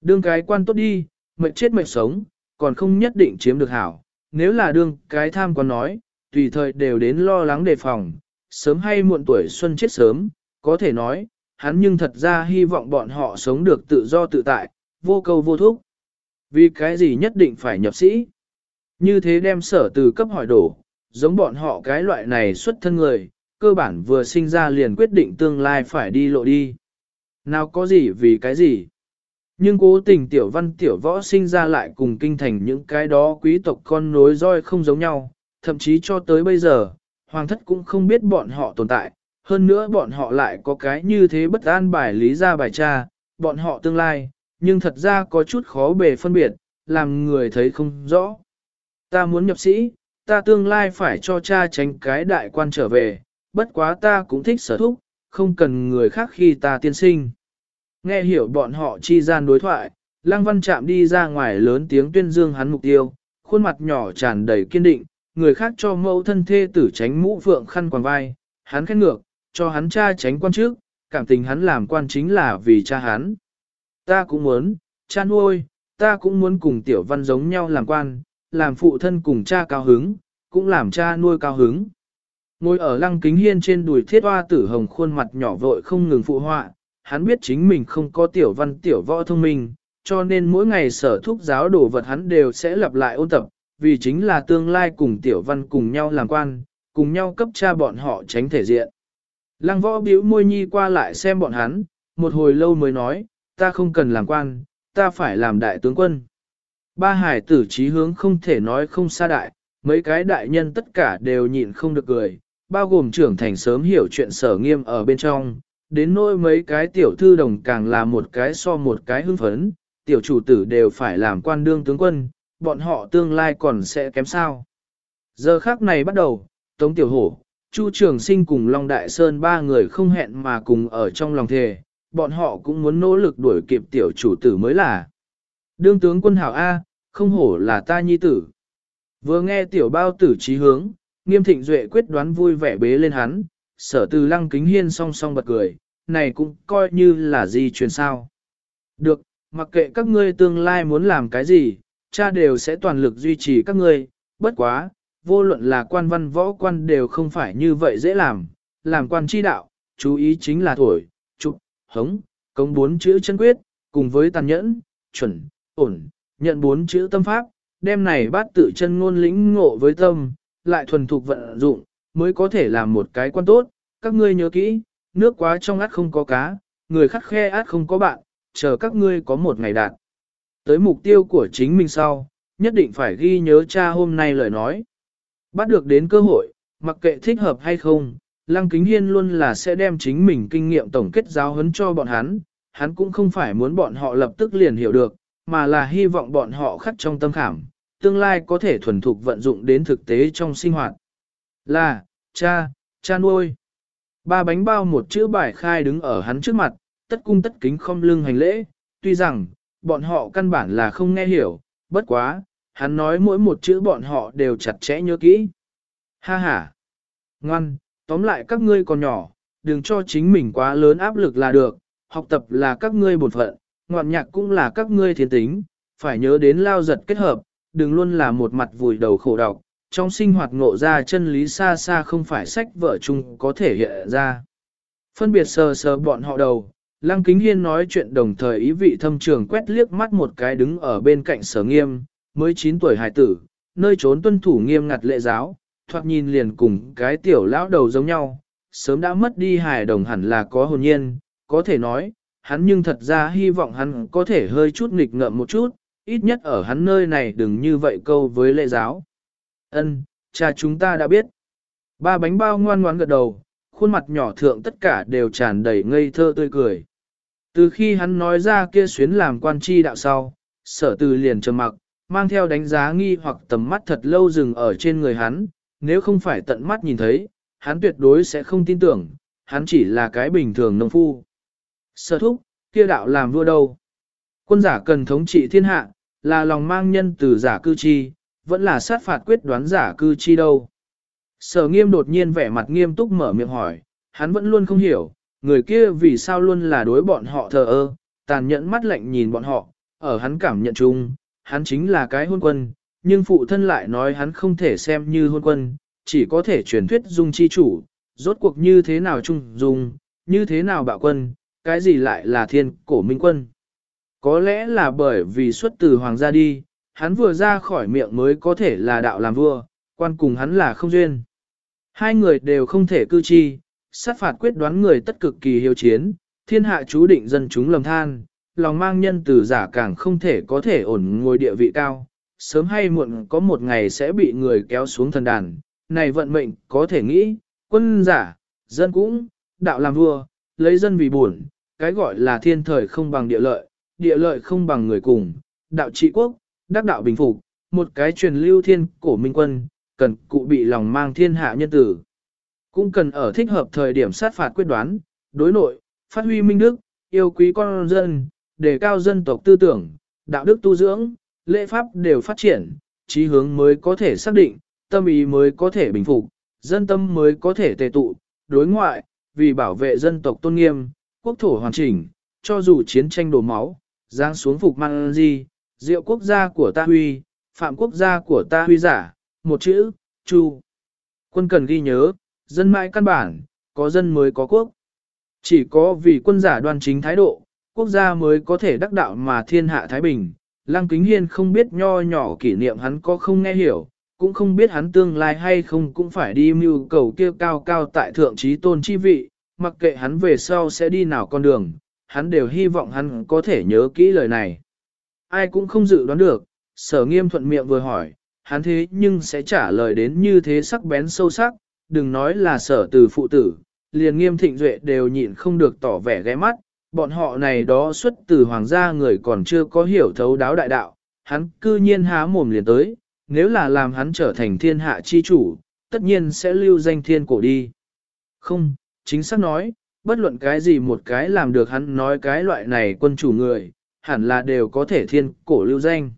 Đương cái quan tốt đi, mệnh chết mệnh sống, còn không nhất định chiếm được hảo. Nếu là đương cái tham quan nói, tùy thời đều đến lo lắng đề phòng, sớm hay muộn tuổi xuân chết sớm, có thể nói, hắn nhưng thật ra hy vọng bọn họ sống được tự do tự tại, vô cầu vô thúc. Vì cái gì nhất định phải nhập sĩ? Như thế đem sở từ cấp hỏi đổ, giống bọn họ cái loại này xuất thân người, cơ bản vừa sinh ra liền quyết định tương lai phải đi lộ đi. Nào có gì vì cái gì? Nhưng cố tình tiểu văn tiểu võ sinh ra lại cùng kinh thành những cái đó quý tộc con nối roi không giống nhau, thậm chí cho tới bây giờ, hoàng thất cũng không biết bọn họ tồn tại, hơn nữa bọn họ lại có cái như thế bất an bài lý ra bài tra, bọn họ tương lai, nhưng thật ra có chút khó bề phân biệt, làm người thấy không rõ. Ta muốn nhập sĩ, ta tương lai phải cho cha tránh cái đại quan trở về, bất quá ta cũng thích sở thúc, không cần người khác khi ta tiên sinh. Nghe hiểu bọn họ chi gian đối thoại, Lăng Văn Trạm đi ra ngoài lớn tiếng tuyên dương hắn mục tiêu, khuôn mặt nhỏ tràn đầy kiên định, người khác cho mẫu thân thê tử tránh mũ phượng khăn quàng vai, hắn khét ngược, cho hắn cha tránh quan trước, cảm tình hắn làm quan chính là vì cha hắn. Ta cũng muốn, cha nuôi, ta cũng muốn cùng tiểu văn giống nhau làm quan, làm phụ thân cùng cha cao hứng, cũng làm cha nuôi cao hứng. Ngồi ở lăng kính hiên trên đùi thiết hoa tử hồng khuôn mặt nhỏ vội không ngừng phụ họa, hắn biết chính mình không có tiểu văn tiểu võ thông minh, cho nên mỗi ngày sở thúc giáo đồ vật hắn đều sẽ lặp lại ôn tập, vì chính là tương lai cùng tiểu văn cùng nhau làm quan, cùng nhau cấp cha bọn họ tránh thể diện. Lăng võ biểu môi nhi qua lại xem bọn hắn, một hồi lâu mới nói, ta không cần làm quan, ta phải làm đại tướng quân. Ba hải tử trí hướng không thể nói không xa đại, mấy cái đại nhân tất cả đều nhịn không được cười, bao gồm trưởng thành sớm hiểu chuyện sở nghiêm ở bên trong, đến nỗi mấy cái tiểu thư đồng càng là một cái so một cái hưng phấn, tiểu chủ tử đều phải làm quan đương tướng quân, bọn họ tương lai còn sẽ kém sao. Giờ khác này bắt đầu, Tống Tiểu Hổ, Chu Trường Sinh cùng Long Đại Sơn ba người không hẹn mà cùng ở trong lòng thề, bọn họ cũng muốn nỗ lực đuổi kịp tiểu chủ tử mới là. Đương tướng quân hảo A, không hổ là ta nhi tử. Vừa nghe tiểu bao tử trí hướng, nghiêm thịnh duệ quyết đoán vui vẻ bế lên hắn, sở từ lăng kính hiên song song bật cười, này cũng coi như là gì truyền sao. Được, mặc kệ các ngươi tương lai muốn làm cái gì, cha đều sẽ toàn lực duy trì các ngươi, bất quá, vô luận là quan văn võ quan đều không phải như vậy dễ làm, làm quan chi đạo, chú ý chính là thổi, trục, hống, công bốn chữ chân quyết, cùng với tàn nhẫn, chuẩn, ổn, nhận bốn chữ tâm pháp, đem này bát tự chân ngôn lĩnh ngộ với tâm, lại thuần thục vận dụng, mới có thể làm một cái quan tốt, các ngươi nhớ kỹ, nước quá trong át không có cá, người khắc khe át không có bạn, chờ các ngươi có một ngày đạt. Tới mục tiêu của chính mình sau, nhất định phải ghi nhớ cha hôm nay lời nói. Bắt được đến cơ hội, mặc kệ thích hợp hay không, Lăng Kính Hiên luôn là sẽ đem chính mình kinh nghiệm tổng kết giáo huấn cho bọn hắn, hắn cũng không phải muốn bọn họ lập tức liền hiểu được, mà là hy vọng bọn họ khắc trong tâm khảm, tương lai có thể thuần thục vận dụng đến thực tế trong sinh hoạt. Là, cha, cha nuôi. Ba bánh bao một chữ bài khai đứng ở hắn trước mặt, tất cung tất kính không lưng hành lễ, tuy rằng, bọn họ căn bản là không nghe hiểu, bất quá, hắn nói mỗi một chữ bọn họ đều chặt chẽ nhớ kỹ. Ha ha! Ngoan, tóm lại các ngươi còn nhỏ, đừng cho chính mình quá lớn áp lực là được, học tập là các ngươi bổn phận, ngoạn nhạc cũng là các ngươi thiên tính, phải nhớ đến lao giật kết hợp, đừng luôn là một mặt vùi đầu khổ đọc, trong sinh hoạt ngộ ra chân lý xa xa không phải sách vở chung có thể hiện ra. Phân biệt sờ sờ bọn họ đầu, Lăng Kính Hiên nói chuyện đồng thời ý vị thâm trường quét liếc mắt một cái đứng ở bên cạnh sở nghiêm, mới 9 tuổi hải tử, nơi trốn tuân thủ nghiêm ngặt lệ giáo, thoạt nhìn liền cùng cái tiểu lão đầu giống nhau, sớm đã mất đi hài đồng hẳn là có hồn nhiên, có thể nói, hắn nhưng thật ra hy vọng hắn có thể hơi chút nghịch ngợm một chút, ít nhất ở hắn nơi này đừng như vậy câu với lệ giáo. Ân, cha chúng ta đã biết. Ba bánh bao ngoan ngoãn gật đầu, khuôn mặt nhỏ thượng tất cả đều tràn đầy ngây thơ tươi cười. Từ khi hắn nói ra kia xuyến làm quan chi đạo sau, sở từ liền trầm mặc, mang theo đánh giá nghi hoặc tầm mắt thật lâu dừng ở trên người hắn, nếu không phải tận mắt nhìn thấy, hắn tuyệt đối sẽ không tin tưởng, hắn chỉ là cái bình thường nông phu. Sở thúc, kia đạo làm vua đâu? Quân giả cần thống trị thiên hạ, là lòng mang nhân từ giả cư chi, vẫn là sát phạt quyết đoán giả cư chi đâu. Sở nghiêm đột nhiên vẻ mặt nghiêm túc mở miệng hỏi, hắn vẫn luôn không hiểu, người kia vì sao luôn là đối bọn họ thờ ơ, tàn nhẫn mắt lạnh nhìn bọn họ, ở hắn cảm nhận chung, hắn chính là cái hôn quân, nhưng phụ thân lại nói hắn không thể xem như hôn quân, chỉ có thể truyền thuyết dung chi chủ, rốt cuộc như thế nào trung dung, như thế nào bạo quân, cái gì lại là thiên cổ minh quân. Có lẽ là bởi vì xuất từ hoàng gia đi, hắn vừa ra khỏi miệng mới có thể là đạo làm vua, quan cùng hắn là không duyên. Hai người đều không thể cư chi, sát phạt quyết đoán người tất cực kỳ hiếu chiến, thiên hạ chú định dân chúng lầm than, lòng mang nhân từ giả càng không thể có thể ổn ngồi địa vị cao, sớm hay muộn có một ngày sẽ bị người kéo xuống thần đàn, này vận mệnh có thể nghĩ, quân giả, dân cũng, đạo làm vua, lấy dân vì buồn, cái gọi là thiên thời không bằng địa lợi, địa lợi không bằng người cùng, đạo trị quốc, đắc đạo bình phục, một cái truyền lưu thiên cổ minh quân, cần cụ bị lòng mang thiên hạ nhân tử. Cũng cần ở thích hợp thời điểm sát phạt quyết đoán, đối nội, phát huy minh đức, yêu quý con dân, đề cao dân tộc tư tưởng, đạo đức tu dưỡng, lễ pháp đều phát triển, trí hướng mới có thể xác định, tâm ý mới có thể bình phục, dân tâm mới có thể tề tụ, đối ngoại, vì bảo vệ dân tộc tôn nghiêm, quốc thổ hoàn chỉnh, cho dù chiến tranh đổ máu, giáng xuống phục mang gì, diệu quốc gia của ta huy, phạm quốc gia của ta huy giả, một chữ, chu. Quân cần ghi nhớ, dân mãi căn bản, có dân mới có quốc. Chỉ có vì quân giả đoan chính thái độ, quốc gia mới có thể đắc đạo mà thiên hạ Thái Bình. Lăng Kính Hiên không biết nho nhỏ kỷ niệm hắn có không nghe hiểu, cũng không biết hắn tương lai hay không cũng phải đi mưu cầu kia cao cao tại thượng trí tôn chi vị, mặc kệ hắn về sau sẽ đi nào con đường, hắn đều hy vọng hắn có thể nhớ kỹ lời này. Ai cũng không dự đoán được, sở nghiêm thuận miệng vừa hỏi, hắn thế nhưng sẽ trả lời đến như thế sắc bén sâu sắc, đừng nói là sở từ phụ tử, liền nghiêm thịnh duệ đều nhịn không được tỏ vẻ ghé mắt, bọn họ này đó xuất từ hoàng gia người còn chưa có hiểu thấu đáo đại đạo, hắn cư nhiên há mồm liền tới, nếu là làm hắn trở thành thiên hạ chi chủ, tất nhiên sẽ lưu danh thiên cổ đi. Không, chính xác nói, bất luận cái gì một cái làm được hắn nói cái loại này quân chủ người, hẳn là đều có thể thiên cổ lưu danh.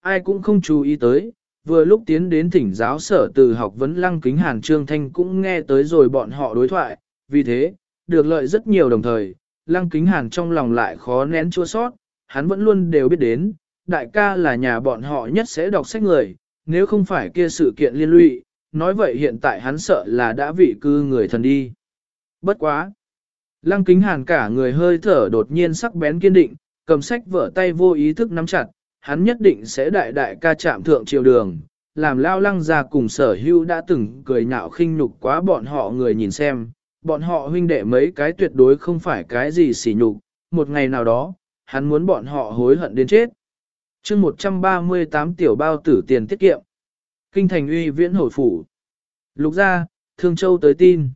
Ai cũng không chú ý tới, vừa lúc tiến đến thỉnh giáo sở từ học vấn lăng kính hàn trương thanh cũng nghe tới rồi bọn họ đối thoại, vì thế, được lợi rất nhiều đồng thời, lăng kính hàn trong lòng lại khó nén chua sót, hắn vẫn luôn đều biết đến, đại ca là nhà bọn họ nhất sẽ đọc sách người, nếu không phải kia sự kiện liên lụy, nói vậy hiện tại hắn sợ là đã vị cư người thần đi. Bất quá! Lăng kính hàn cả người hơi thở đột nhiên sắc bén kiên định, cầm sách vở tay vô ý thức nắm chặt, hắn nhất định sẽ đại đại ca chạm thượng triều đường, làm lao lăng ra cùng sở hưu đã từng cười nhạo khinh nhục quá bọn họ người nhìn xem, bọn họ huynh đệ mấy cái tuyệt đối không phải cái gì xỉ nhục, một ngày nào đó, hắn muốn bọn họ hối hận đến chết. chương 138 tiểu bao tử tiền tiết kiệm. Kinh thành uy viễn hồi phủ. Lục ra, Thương Châu tới tin.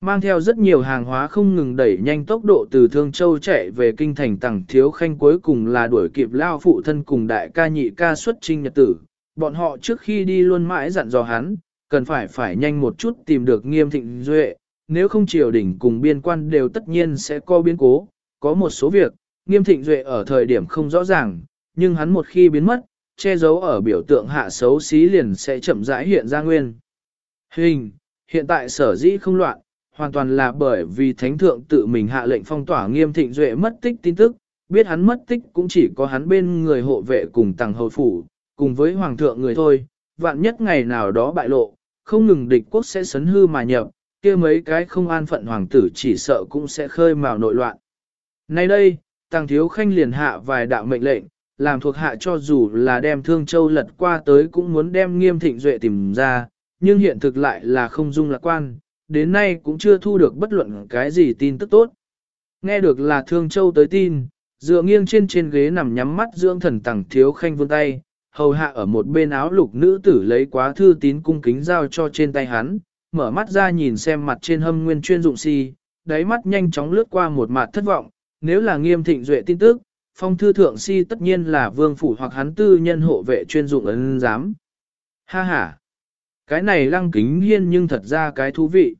Mang theo rất nhiều hàng hóa không ngừng đẩy nhanh tốc độ từ Thương Châu chạy về kinh thành tẳng thiếu khanh cuối cùng là đuổi kịp lao phụ thân cùng đại ca nhị ca xuất trinh nhật tử. Bọn họ trước khi đi luôn mãi dặn dò hắn, cần phải phải nhanh một chút tìm được nghiêm thịnh duệ, nếu không triều đình cùng biên quan đều tất nhiên sẽ có biến cố. Có một số việc, nghiêm thịnh duệ ở thời điểm không rõ ràng, nhưng hắn một khi biến mất, che giấu ở biểu tượng hạ xấu xí liền sẽ chậm rãi hiện ra nguyên. Hình, hiện tại sở dĩ không loạn, hoàn toàn là bởi vì thánh thượng tự mình hạ lệnh phong tỏa nghiêm thịnh duệ mất tích tin tức, biết hắn mất tích cũng chỉ có hắn bên người hộ vệ cùng tàng hầu phủ, cùng với hoàng thượng người thôi, vạn nhất ngày nào đó bại lộ, không ngừng địch quốc sẽ sấn hư mà nhập, kia mấy cái không an phận hoàng tử chỉ sợ cũng sẽ khơi mào nội loạn. Nay đây, tàng thiếu khanh liền hạ vài đạo mệnh lệnh, làm thuộc hạ cho dù là đem Thương Châu lật qua tới cũng muốn đem nghiêm thịnh duệ tìm ra, nhưng hiện thực lại là không dung lạc quan, đến nay cũng chưa thu được bất luận cái gì tin tức tốt. Nghe được là Thương Châu tới tin, dựa nghiêng trên trên ghế nằm nhắm mắt dưỡng thần tẳng thiếu khanh vươn tay, hầu hạ ở một bên áo lục nữ tử lấy quá thư tín cung kính giao cho trên tay hắn, mở mắt ra nhìn xem mặt trên hâm nguyên chuyên dụng si, đáy mắt nhanh chóng lướt qua một mặt thất vọng, nếu là nghiêm thịnh duệ tin tức, phong thư thượng si tất nhiên là vương phủ hoặc hắn tư nhân hộ vệ chuyên dụng ấn giám. Ha ha! Cái này lăng kính hiên nhưng thật ra cái thú vị.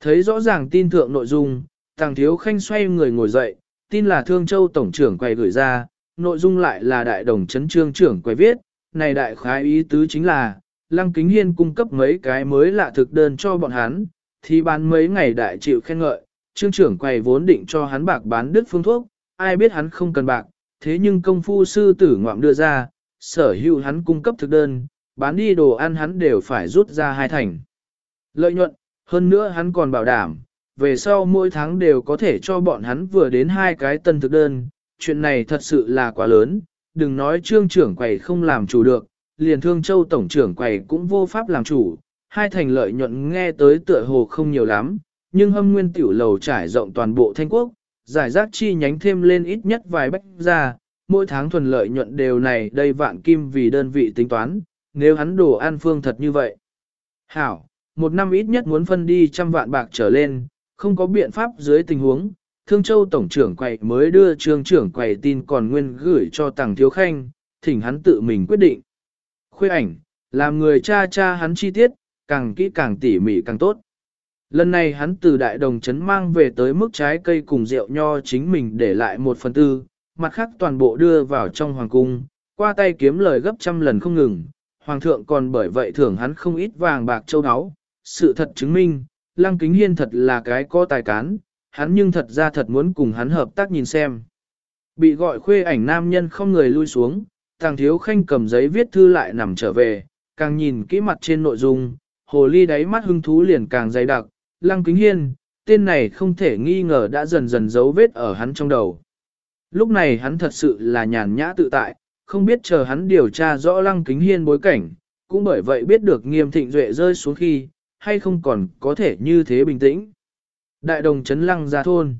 Thấy rõ ràng tin thượng nội dung, tàng thiếu khanh xoay người ngồi dậy, tin là thương châu tổng trưởng quay gửi ra, nội dung lại là đại đồng chấn trương trưởng quay viết, này đại khái ý tứ chính là, lăng kính hiên cung cấp mấy cái mới lạ thực đơn cho bọn hắn, thì bán mấy ngày đại chịu khen ngợi, trương trưởng quầy vốn định cho hắn bạc bán đứt phương thuốc, ai biết hắn không cần bạc, thế nhưng công phu sư tử ngoạm đưa ra, sở hữu hắn cung cấp thực đơn, bán đi đồ ăn hắn đều phải rút ra hai thành. Lợi nhuận, hơn nữa hắn còn bảo đảm, về sau mỗi tháng đều có thể cho bọn hắn vừa đến hai cái tân thực đơn, chuyện này thật sự là quá lớn, đừng nói trương trưởng quầy không làm chủ được, liền thương châu tổng trưởng quầy cũng vô pháp làm chủ, hai thành lợi nhuận nghe tới tựa hồ không nhiều lắm, nhưng hâm nguyên tiểu lầu trải rộng toàn bộ thanh quốc, giải rác chi nhánh thêm lên ít nhất vài bách ra, mỗi tháng thuần lợi nhuận đều này đây vạn kim vì đơn vị tính toán, nếu hắn đồ an phương thật như vậy. Hảo, một năm ít nhất muốn phân đi trăm vạn bạc trở lên, không có biện pháp dưới tình huống, Thương Châu Tổng trưởng quầy mới đưa trương trưởng quầy tin còn nguyên gửi cho Tàng Thiếu Khanh, thỉnh hắn tự mình quyết định. Khuê ảnh, làm người cha cha hắn chi tiết, càng kỹ càng tỉ mỉ càng tốt. Lần này hắn từ đại đồng chấn mang về tới mức trái cây cùng rượu nho chính mình để lại một phần tư, mặt khác toàn bộ đưa vào trong hoàng cung, qua tay kiếm lời gấp trăm lần không ngừng. Hoàng thượng còn bởi vậy thưởng hắn không ít vàng bạc châu áo. Sự thật chứng minh, Lăng Kính Hiên thật là cái có tài cán, hắn nhưng thật ra thật muốn cùng hắn hợp tác nhìn xem. Bị gọi khuê ảnh nam nhân không người lui xuống, tàng thiếu khanh cầm giấy viết thư lại nằm trở về, càng nhìn kỹ mặt trên nội dung, hồ ly đáy mắt hưng thú liền càng dày đặc, lăng kính hiên, tên này không thể nghi ngờ đã dần dần dấu vết ở hắn trong đầu. Lúc này hắn thật sự là nhàn nhã tự tại, không biết chờ hắn điều tra rõ lăng kính hiên bối cảnh, cũng bởi vậy biết được nghiêm thịnh duệ rơi xuống khi, hay không còn có thể như thế bình tĩnh. Đại đồng chấn lăng ra thôn.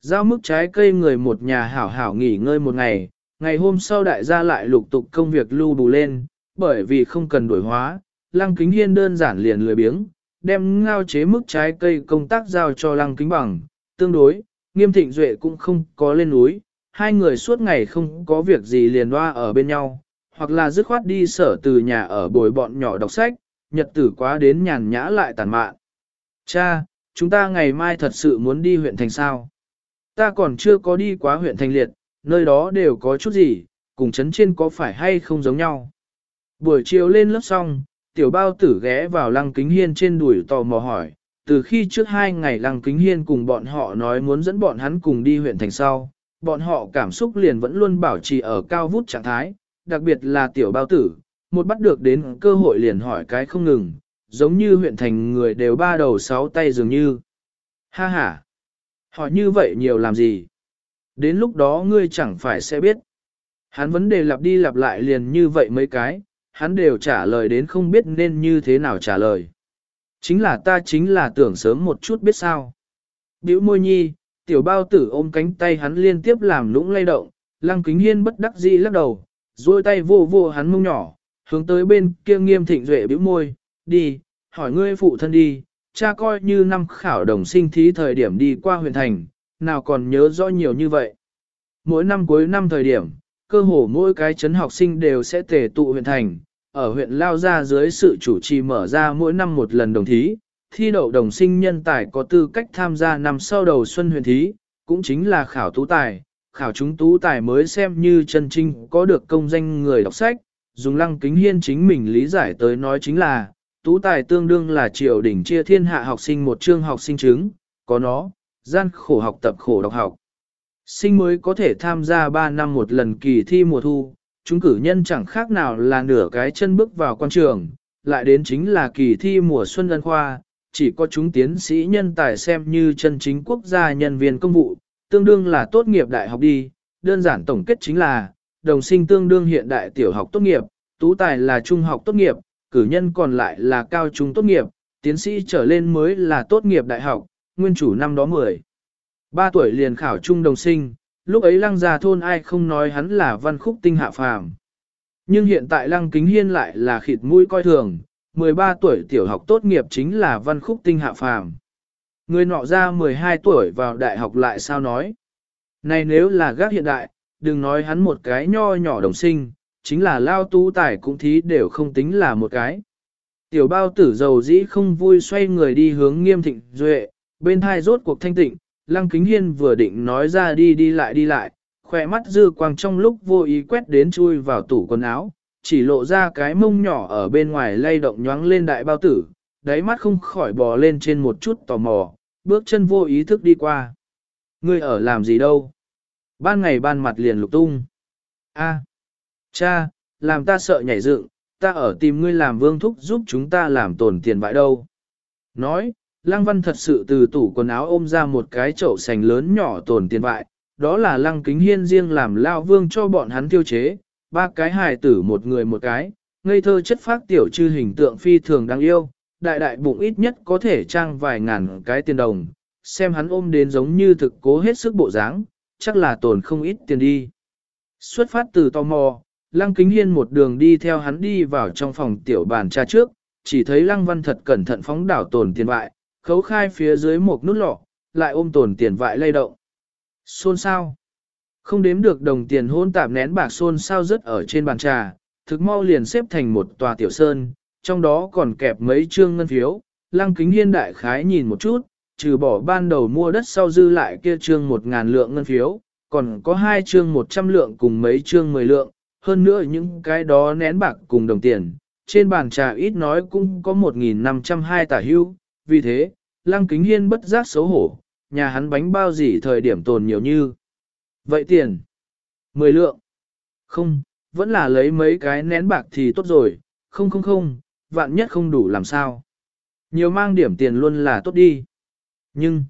Giao mức trái cây người một nhà hảo hảo nghỉ ngơi một ngày, ngày hôm sau đại gia lại lục tục công việc lưu bù lên, bởi vì không cần đổi hóa, lăng kính hiên đơn giản liền lười biếng, đem ngao chế mức trái cây công tác giao cho lăng kính bằng, tương đối, nghiêm thịnh duệ cũng không có lên núi, hai người suốt ngày không có việc gì liền loa ở bên nhau, hoặc là dứt khoát đi sở từ nhà ở bồi bọn nhỏ đọc sách, nhật tử quá đến nhàn nhã lại tàn mạn. Cha, chúng ta ngày mai thật sự muốn đi huyện thành sao. Ta còn chưa có đi quá huyện thành liệt, nơi đó đều có chút gì, cùng chấn trên có phải hay không giống nhau. Buổi chiều lên lớp xong, tiểu bao tử ghé vào lăng kính hiên trên đùi tò mò hỏi, từ khi trước hai ngày lăng kính hiên cùng bọn họ nói muốn dẫn bọn hắn cùng đi huyện thành sau, bọn họ cảm xúc liền vẫn luôn bảo trì ở cao vút trạng thái, đặc biệt là tiểu bao tử, một bắt được đến cơ hội liền hỏi cái không ngừng, giống như huyện thành người đều ba đầu sáu tay dường như. Ha ha! Hỏi như vậy nhiều làm gì? Đến lúc đó ngươi chẳng phải sẽ biết. Hắn vấn đề lặp đi lặp lại liền như vậy mấy cái, hắn đều trả lời đến không biết nên như thế nào trả lời. Chính là ta chính là tưởng sớm một chút biết sao. Biểu môi nhi, tiểu bao tử ôm cánh tay hắn liên tiếp làm lũng lay động, lăng kính hiên bất đắc dĩ lắc đầu, duỗi tay vô vô hắn mông nhỏ, hướng tới bên kia nghiêm thịnh duệ bĩu môi, đi, hỏi ngươi phụ thân đi, cha coi như năm khảo đồng sinh thí thời điểm đi qua huyện thành, nào còn nhớ rõ nhiều như vậy. Mỗi năm cuối năm thời điểm, cơ hồ mỗi cái chấn học sinh đều sẽ tề tụ huyện thành, ở huyện Lao Gia dưới sự chủ trì mở ra mỗi năm một lần đồng thí, thi đậu đồng sinh nhân tài có tư cách tham gia năm sau đầu xuân Huyền thí, cũng chính là khảo tú tài, khảo chúng tú tài mới xem như chân trinh có được công danh người đọc sách, dùng lăng kính hiên chính mình lý giải tới nói chính là, tú tài tương đương là triều đỉnh chia thiên hạ học sinh một chương học sinh chứng, có nó, gian khổ học tập khổ đọc học. Sinh mới có thể tham gia 3 năm một lần kỳ thi mùa thu, chúng cử nhân chẳng khác nào là nửa cái chân bước vào quan trường, lại đến chính là kỳ thi mùa xuân ân khoa, chỉ có chúng tiến sĩ nhân tài xem như chân chính quốc gia nhân viên công vụ, tương đương là tốt nghiệp đại học đi, đơn giản tổng kết chính là, đồng sinh tương đương hiện đại tiểu học tốt nghiệp, tú tài là trung học tốt nghiệp, cử nhân còn lại là cao trung tốt nghiệp, tiến sĩ trở lên mới là tốt nghiệp đại học, nguyên chủ năm đó 10. Ba tuổi liền khảo trung đồng sinh, lúc ấy lăng già thôn ai không nói hắn là văn khúc tinh hạ phàm. Nhưng hiện tại lăng kính hiên lại là khịt mũi coi thường, 13 tuổi tiểu học tốt nghiệp chính là văn khúc tinh hạ phàm. Người nọ ra 12 tuổi vào đại học lại sao nói. Này nếu là gác hiện đại, đừng nói hắn một cái nho nhỏ đồng sinh, chính là lao tu tài cũng thí đều không tính là một cái. Tiểu bao tử dầu dĩ không vui xoay người đi hướng nghiêm thịnh duệ, bên thai rốt cuộc thanh tịnh, lăng kính hiên vừa định nói ra đi đi lại đi lại, khỏe mắt dư quang trong lúc vô ý quét đến chui vào tủ quần áo, chỉ lộ ra cái mông nhỏ ở bên ngoài lay động nhoáng lên đại bao tử, đáy mắt không khỏi bò lên trên một chút tò mò, bước chân vô ý thức đi qua. Ngươi ở làm gì đâu? Ban ngày ban mặt liền lục tung. A, cha, làm ta sợ nhảy dựng, ta ở tìm ngươi làm vương thúc giúp chúng ta làm tổn tiền bại đâu. Nói, Lăng Văn thật sự từ tủ quần áo ôm ra một cái chậu sành lớn nhỏ tổn tiền bại, đó là Lăng Kính Hiên riêng làm lao vương cho bọn hắn tiêu chế, ba cái hài tử một người một cái, ngây thơ chất phác tiểu chư hình tượng phi thường đáng yêu, đại đại bụng ít nhất có thể trang vài ngàn cái tiền đồng, xem hắn ôm đến giống như thực cố hết sức bộ dáng, chắc là tổn không ít tiền đi. Xuất phát từ tò mò, Lăng Kính Hiên một đường đi theo hắn đi vào trong phòng tiểu bàn trà trước, chỉ thấy Lăng Văn thật cẩn thận phóng đảo tổn tiền vại, khấu khai phía dưới một nút lọ, lại ôm tổn tiền vại lay động. Xôn sao? Không đếm được đồng tiền hôn tạp nén bạc xôn sao rớt ở trên bàn trà, thực mau liền xếp thành một tòa tiểu sơn, trong đó còn kẹp mấy trương ngân phiếu, lăng kính hiên đại khái nhìn một chút, trừ bỏ ban đầu mua đất sau dư lại kia trương một ngàn lượng ngân phiếu, còn có hai trương một trăm lượng cùng mấy trương mười lượng, hơn nữa những cái đó nén bạc cùng đồng tiền, trên bàn trà ít nói cũng có một nghìn năm trăm hai tả hưu, vì thế, lăng kính hiên bất giác xấu hổ, nhà hắn bánh bao gì thời điểm tồn nhiều như. Vậy tiền? Mười lượng? Không, vẫn là lấy mấy cái nén bạc thì tốt rồi, không không không, vạn nhất không đủ làm sao. Nhiều mang điểm tiền luôn là tốt đi. Nhưng,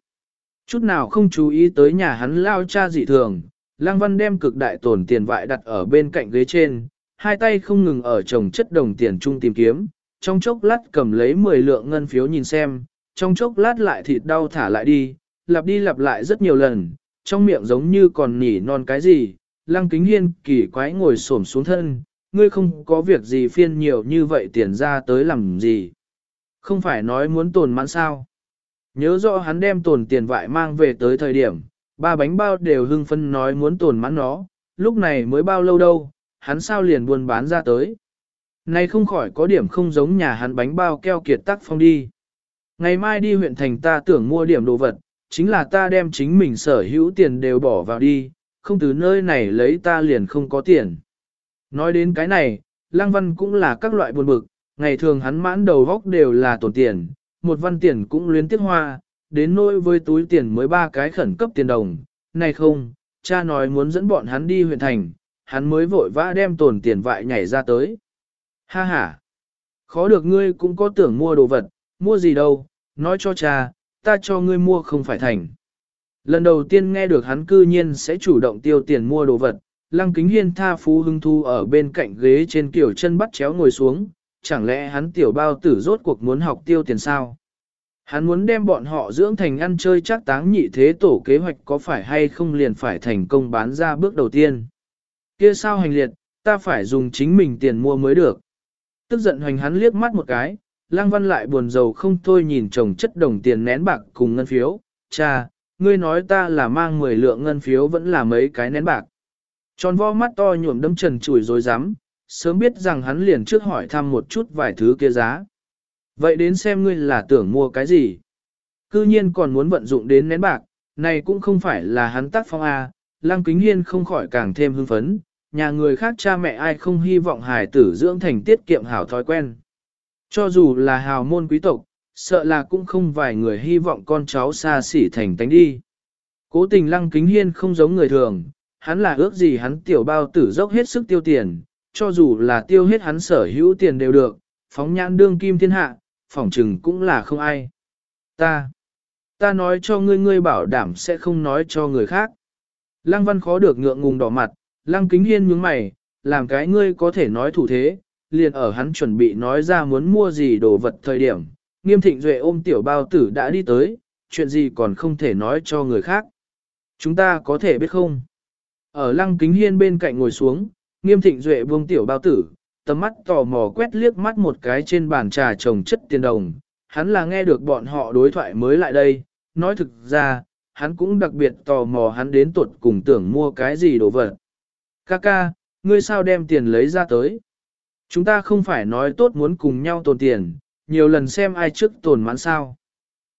chút nào không chú ý tới nhà hắn lao cha dị thường, Lăng Văn đem cực đại tổn tiền vại đặt ở bên cạnh ghế trên, hai tay không ngừng ở chồng chất đồng tiền chung tìm kiếm, trong chốc lát cầm lấy 10 lượng ngân phiếu nhìn xem, trong chốc lát lại thịt đau thả lại đi, lặp đi lặp lại rất nhiều lần, trong miệng giống như còn nỉ non cái gì, lăng kính hiên kỳ quái ngồi xổm xuống thân, ngươi không có việc gì phiên nhiều như vậy tiền ra tới làm gì. Không phải nói muốn tồn mãn sao. Nhớ rõ hắn đem tồn tiền vại mang về tới thời điểm, ba bánh bao đều hưng phân nói muốn tồn mãn nó, lúc này mới bao lâu đâu, hắn sao liền buôn bán ra tới. Này không khỏi có điểm không giống nhà hắn bánh bao keo kiệt tắc phong đi. Ngày mai đi huyện thành ta tưởng mua điểm đồ vật, chính là ta đem chính mình sở hữu tiền đều bỏ vào đi, không từ nơi này lấy ta liền không có tiền. Nói đến cái này, Lăng Văn cũng là các loại buồn bực, ngày thường hắn mãn đầu góc đều là tổn tiền, một văn tiền cũng luyến tiếc hoa, đến nỗi với túi tiền mới ba cái khẩn cấp tiền đồng, này không, cha nói muốn dẫn bọn hắn đi huyện thành, hắn mới vội vã đem tổn tiền vại nhảy ra tới. Ha ha, khó được ngươi cũng có tưởng mua đồ vật, mua gì đâu, nói cho cha, ta cho ngươi mua không phải thành. Lần đầu tiên nghe được hắn cư nhiên sẽ chủ động tiêu tiền mua đồ vật, lăng kính hiên tha phú hưng thu ở bên cạnh ghế trên kiểu chân bắt chéo ngồi xuống, chẳng lẽ hắn tiểu bao tử rốt cuộc muốn học tiêu tiền sao? Hắn muốn đem bọn họ dưỡng thành ăn chơi chắc táng nhị thế tổ kế hoạch có phải hay không liền phải thành công bán ra bước đầu tiên. Kia sao hành liệt, ta phải dùng chính mình tiền mua mới được. Tức giận hoành hắn liếc mắt một cái, Lăng Văn lại buồn rầu không thôi nhìn chồng chất đồng tiền nén bạc cùng ngân phiếu, cha, ngươi nói ta là mang 10 lượng ngân phiếu vẫn là mấy cái nén bạc. Tròn vo mắt to nhuộm đấm trần chùi rồi dám, sớm biết rằng hắn liền trước hỏi thăm một chút vài thứ kia giá. Vậy đến xem ngươi là tưởng mua cái gì? Cư nhiên còn muốn vận dụng đến nén bạc, này cũng không phải là hắn tác phong A, Lăng Kính Hiên không khỏi càng thêm hưng phấn, nhà người khác cha mẹ ai không hy vọng hài tử dưỡng thành tiết kiệm hảo thói quen. Cho dù là hào môn quý tộc, sợ là cũng không vài người hy vọng con cháu xa xỉ thành tánh đi. Cố tình lăng kính hiên không giống người thường, hắn là ước gì hắn tiểu bao tử dốc hết sức tiêu tiền, cho dù là tiêu hết hắn sở hữu tiền đều được, phóng nhãn đương kim thiên hạ, phỏng trừng cũng là không ai. Ta, ta nói cho ngươi ngươi bảo đảm sẽ không nói cho người khác. Lăng văn khó được ngượng ngùng đỏ mặt, Lăng kính hiên nhướng mày, làm cái ngươi có thể nói thủ thế, liền ở hắn chuẩn bị nói ra muốn mua gì đồ vật thời điểm. Nghiêm thịnh duệ ôm tiểu bao tử đã đi tới, chuyện gì còn không thể nói cho người khác. Chúng ta có thể biết không? Ở lăng kính hiên bên cạnh ngồi xuống, nghiêm thịnh duệ buông tiểu bao tử, tầm mắt tò mò quét liếc mắt một cái trên bàn trà trồng chất tiền đồng. Hắn là nghe được bọn họ đối thoại mới lại đây, nói thực ra, hắn cũng đặc biệt tò mò hắn đến tuột cùng tưởng mua cái gì đồ vật. Kaka, ngươi sao đem tiền lấy ra tới? Chúng ta không phải nói tốt muốn cùng nhau tồn tiền, nhiều lần xem ai trước tồn mãn sao.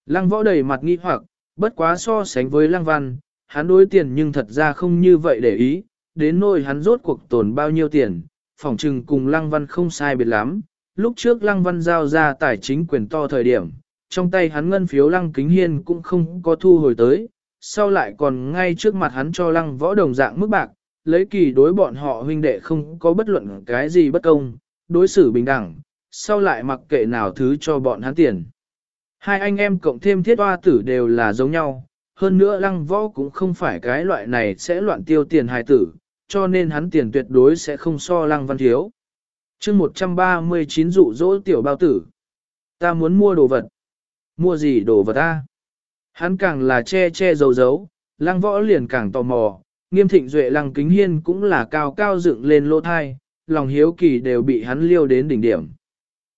Lăng võ đầy mặt nghi hoặc, bất quá so sánh với lăng văn, hắn đối tiền nhưng thật ra không như vậy để ý, đến nỗi hắn rốt cuộc tồn bao nhiêu tiền, phỏng trừng cùng lăng văn không sai biệt lắm. Lúc trước lăng văn giao ra tài chính quyền to thời điểm, trong tay hắn ngân phiếu lăng kính hiên cũng không có thu hồi tới, sau lại còn ngay trước mặt hắn cho lăng võ đồng dạng mức bạc, lấy kỳ đối bọn họ huynh đệ không có bất luận cái gì bất công, đối xử bình đẳng, sau lại mặc kệ nào thứ cho bọn hắn tiền. Hai anh em cộng thêm thiết hoa tử đều là giống nhau, hơn nữa lăng võ cũng không phải cái loại này sẽ loạn tiêu tiền hài tử, cho nên hắn tiền tuyệt đối sẽ không so lăng văn thiếu. chương 139 dụ dỗ tiểu bao tử. Ta muốn mua đồ vật. Mua gì đồ vật ta? Hắn càng là che che giấu giấu, lăng võ liền càng tò mò, nghiêm thịnh duệ lăng kính hiên cũng là cao cao dựng lên lỗ thai, lòng hiếu kỳ đều bị hắn liêu đến đỉnh điểm.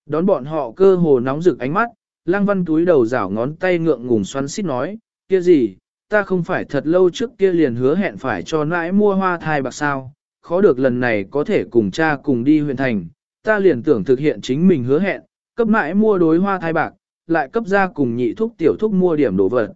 Đón bọn họ cơ hồ nóng rực ánh mắt, lăng văn túi đầu rảo ngón tay ngượng ngùng xoắn xít nói, kia gì, ta không phải thật lâu trước kia liền hứa hẹn phải cho nãi mua hoa thai bạc sao, khó được lần này có thể cùng cha cùng đi huyện thành, ta liền tưởng thực hiện chính mình hứa hẹn, cấp nãi mua đối hoa thai bạc, lại cấp ra cùng nhị thúc tiểu thúc mua điểm đồ vật.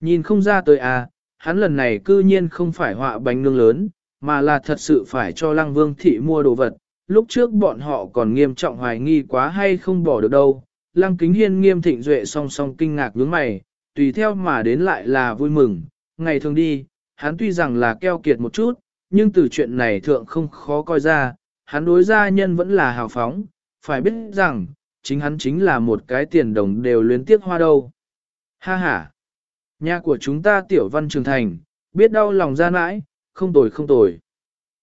Nhìn không ra tới à, hắn lần này cư nhiên không phải họa bánh nương lớn, mà là thật sự phải cho lăng vương thị mua đồ vật. Lúc trước bọn họ còn nghiêm trọng hoài nghi quá hay không bỏ được đâu. Lăng kính hiên nghiêm thịnh duệ song song kinh ngạc nhướng mày, tùy theo mà đến lại là vui mừng. Ngày thường đi, hắn tuy rằng là keo kiệt một chút, nhưng từ chuyện này thượng không khó coi ra, hắn đối gia nhân vẫn là hào phóng, phải biết rằng, chính hắn chính là một cái tiền đồng đều luyến tiếc hoa đâu. Ha ha! Nhà của chúng ta tiểu văn trường thành, biết đau lòng ra mãi, không tồi không tồi.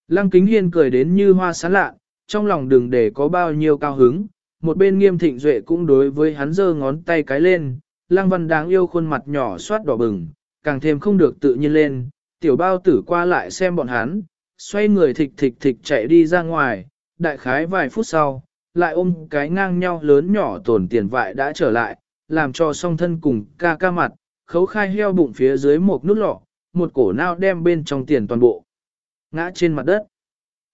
Lăng kính hiên cười đến như hoa sán lạ, trong lòng đừng để có bao nhiêu cao hứng, một bên nghiêm thịnh duệ cũng đối với hắn giơ ngón tay cái lên, lăng văn đáng yêu khuôn mặt nhỏ soát đỏ bừng, càng thêm không được tự nhiên lên, tiểu bao tử qua lại xem bọn hắn, xoay người thịch thịch thịch chạy đi ra ngoài, đại khái vài phút sau, lại ôm cái ngang nhau lớn nhỏ tổn tiền vại đã trở lại, làm cho song thân cùng ca ca mặt, khấu khai heo bụng phía dưới một nút lọ, một cổ nao đem bên trong tiền toàn bộ. Ngã trên mặt đất.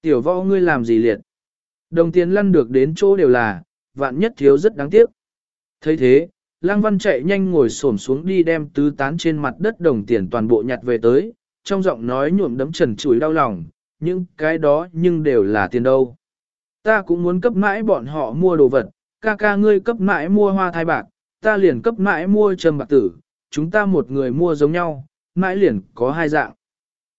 Tiểu võ ngươi làm gì liệt? Đồng tiền lăn được đến chỗ đều là, vạn nhất thiếu rất đáng tiếc. thấy thế, lang Văn chạy nhanh ngồi xổm xuống đi đem tứ tán trên mặt đất đồng tiền toàn bộ nhặt về tới, trong giọng nói nhuộm đấm trần chùi đau lòng, nhưng cái đó nhưng đều là tiền đâu. Ta cũng muốn cấp mãi bọn họ mua đồ vật, ca ca ngươi cấp mãi mua hoa thai bạc, ta liền cấp mãi mua trầm bạc tử, chúng ta một người mua giống nhau, mãi liền có hai dạng.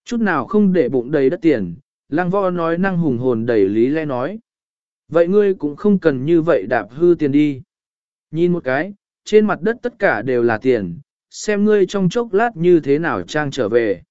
Chút nào không để bụng đầy đất tiền, lang võ nói năng hùng hồn đầy lý lẽ nói. Vậy ngươi cũng không cần như vậy đạp hư tiền đi. Nhìn một cái, trên mặt đất tất cả đều là tiền, xem ngươi trong chốc lát như thế nào trang trở về.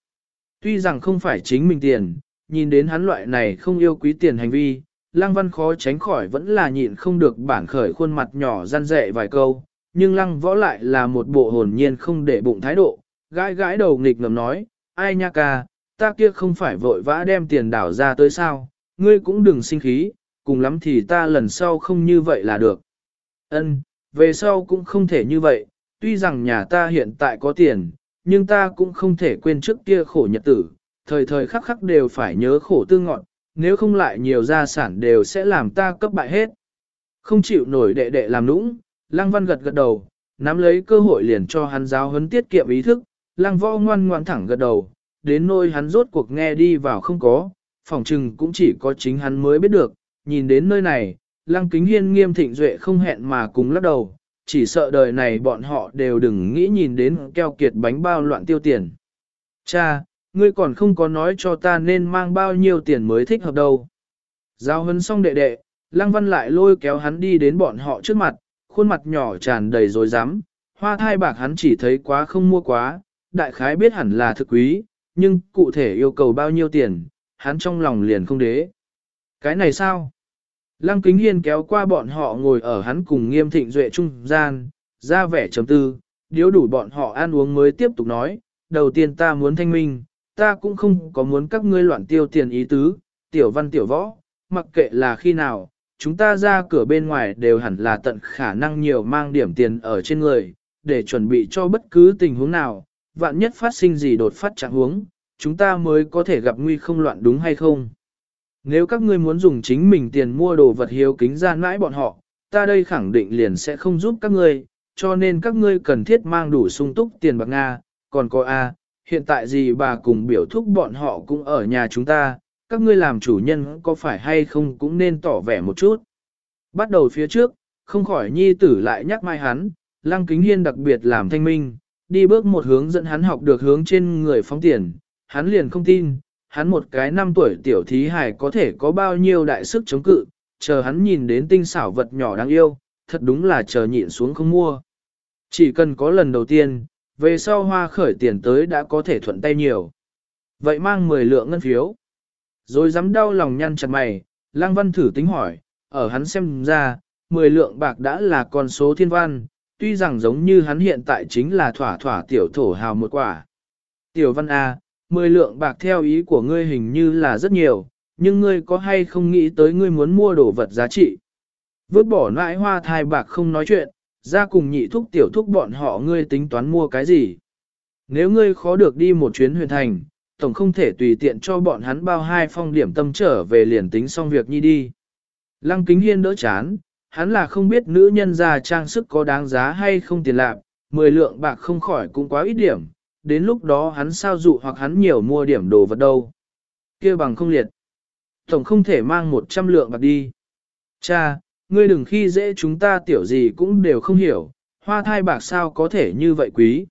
Tuy rằng không phải chính mình tiền, nhìn đến hắn loại này không yêu quý tiền hành vi, Lăng Văn khó tránh khỏi vẫn là nhịn không được bản khởi khuôn mặt nhỏ răn dẹ vài câu, nhưng Lăng Võ lại là một bộ hồn nhiên không để bụng thái độ, gãi gãi đầu nghịch ngầm nói, ai nha ca, ta kia không phải vội vã đem tiền đảo ra tới sao, ngươi cũng đừng sinh khí, cùng lắm thì ta lần sau không như vậy là được. Ân, về sau cũng không thể như vậy, tuy rằng nhà ta hiện tại có tiền, nhưng ta cũng không thể quên trước kia khổ nhật tử, thời thời khắc khắc đều phải nhớ khổ tư ngọn, nếu không lại nhiều gia sản đều sẽ làm ta cấp bại hết. Không chịu nổi đệ đệ làm nũng, Lăng Văn gật gật đầu, nắm lấy cơ hội liền cho hắn giáo huấn tiết kiệm ý thức, Lăng Võ ngoan ngoan thẳng gật đầu, đến nơi hắn rốt cuộc nghe đi vào không có, phòng trừng cũng chỉ có chính hắn mới biết được, nhìn đến nơi này, Lăng Kính Hiên nghiêm thịnh duệ không hẹn mà cùng lắc đầu, chỉ sợ đời này bọn họ đều đừng nghĩ nhìn đến keo kiệt bánh bao loạn tiêu tiền. Cha, ngươi còn không có nói cho ta nên mang bao nhiêu tiền mới thích hợp đâu. Giao hân xong đệ đệ, Lăng Văn lại lôi kéo hắn đi đến bọn họ trước mặt, khuôn mặt nhỏ tràn đầy rồi dám, hoa thai bạc hắn chỉ thấy quá không mua quá, đại khái biết hẳn là thực quý, nhưng cụ thể yêu cầu bao nhiêu tiền, hắn trong lòng liền không đế. Cái này sao? Lăng Kính Hiên kéo qua bọn họ ngồi ở hắn cùng nghiêm thịnh duệ trung gian, ra vẻ chấm tư, điếu đủ bọn họ ăn uống mới tiếp tục nói, đầu tiên ta muốn thanh minh, ta cũng không có muốn các ngươi loạn tiêu tiền ý tứ, tiểu văn tiểu võ, mặc kệ là khi nào, chúng ta ra cửa bên ngoài đều hẳn là tận khả năng nhiều mang điểm tiền ở trên người, để chuẩn bị cho bất cứ tình huống nào, vạn nhất phát sinh gì đột phát trạng huống, chúng ta mới có thể gặp nguy không loạn đúng hay không. Nếu các ngươi muốn dùng chính mình tiền mua đồ vật hiếu kính gian mãi bọn họ, ta đây khẳng định liền sẽ không giúp các ngươi, cho nên các ngươi cần thiết mang đủ sung túc tiền bạc Nga, còn có A, hiện tại gì bà cùng biểu thúc bọn họ cũng ở nhà chúng ta, các ngươi làm chủ nhân có phải hay không cũng nên tỏ vẻ một chút. Bắt đầu phía trước, không khỏi nhi tử lại nhắc mai hắn, lăng kính hiên đặc biệt làm thanh minh, đi bước một hướng dẫn hắn học được hướng trên người phóng tiền, hắn liền không tin, hắn một cái năm tuổi tiểu thí hài có thể có bao nhiêu đại sức chống cự, chờ hắn nhìn đến tinh xảo vật nhỏ đáng yêu, thật đúng là chờ nhịn xuống không mua. Chỉ cần có lần đầu tiên, về sau hoa khởi tiền tới đã có thể thuận tay nhiều. Vậy mang 10 lượng ngân phiếu. Rồi dám đau lòng nhăn chặt mày, Lăng Văn thử tính hỏi, ở hắn xem ra, 10 lượng bạc đã là con số thiên văn, tuy rằng giống như hắn hiện tại chính là thỏa thỏa tiểu thổ hào một quả. Tiểu văn A, 10 lượng bạc theo ý của ngươi hình như là rất nhiều, nhưng ngươi có hay không nghĩ tới ngươi muốn mua đồ vật giá trị. Vứt bỏ nãi hoa thai bạc không nói chuyện, ra cùng nhị thúc tiểu thúc bọn họ ngươi tính toán mua cái gì. Nếu ngươi khó được đi một chuyến huyền thành, tổng không thể tùy tiện cho bọn hắn bao hai phong điểm tâm trở về liền tính xong việc nhi đi. Lăng kính hiên đỡ chán, hắn là không biết nữ nhân già trang sức có đáng giá hay không tiền lạc, mười lượng bạc không khỏi cũng quá ít điểm, đến lúc đó hắn sao dụ hoặc hắn nhiều mua điểm đồ vật đâu. kia bằng không liệt. Tổng không thể mang một trăm lượng bạc đi. Cha, ngươi đừng khi dễ chúng ta tiểu gì cũng đều không hiểu, hoa thai bạc sao có thể như vậy quý.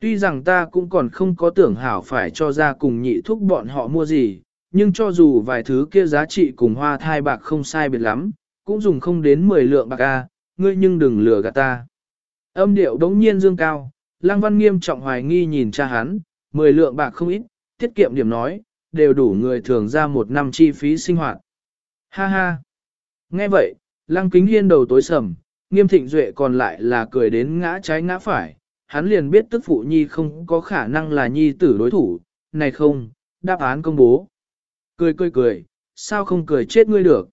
Tuy rằng ta cũng còn không có tưởng hảo phải cho ra cùng nhị thúc bọn họ mua gì, nhưng cho dù vài thứ kia giá trị cùng hoa thai bạc không sai biệt lắm, cũng dùng không đến 10 lượng bạc a, ngươi nhưng đừng lừa gạt ta. Âm điệu đống nhiên dương cao, Lăng Văn nghiêm trọng hoài nghi nhìn cha hắn, 10 lượng bạc không ít, tiết kiệm điểm nói, đều đủ người thường ra một năm chi phí sinh hoạt. Ha ha! Nghe vậy, Lăng Kính Hiên đầu tối sầm, nghiêm thịnh duệ còn lại là cười đến ngã trái ngã phải, hắn liền biết tức phụ nhi không có khả năng là nhi tử đối thủ, này không, đáp án công bố. Cười cười cười, sao không cười chết ngươi được.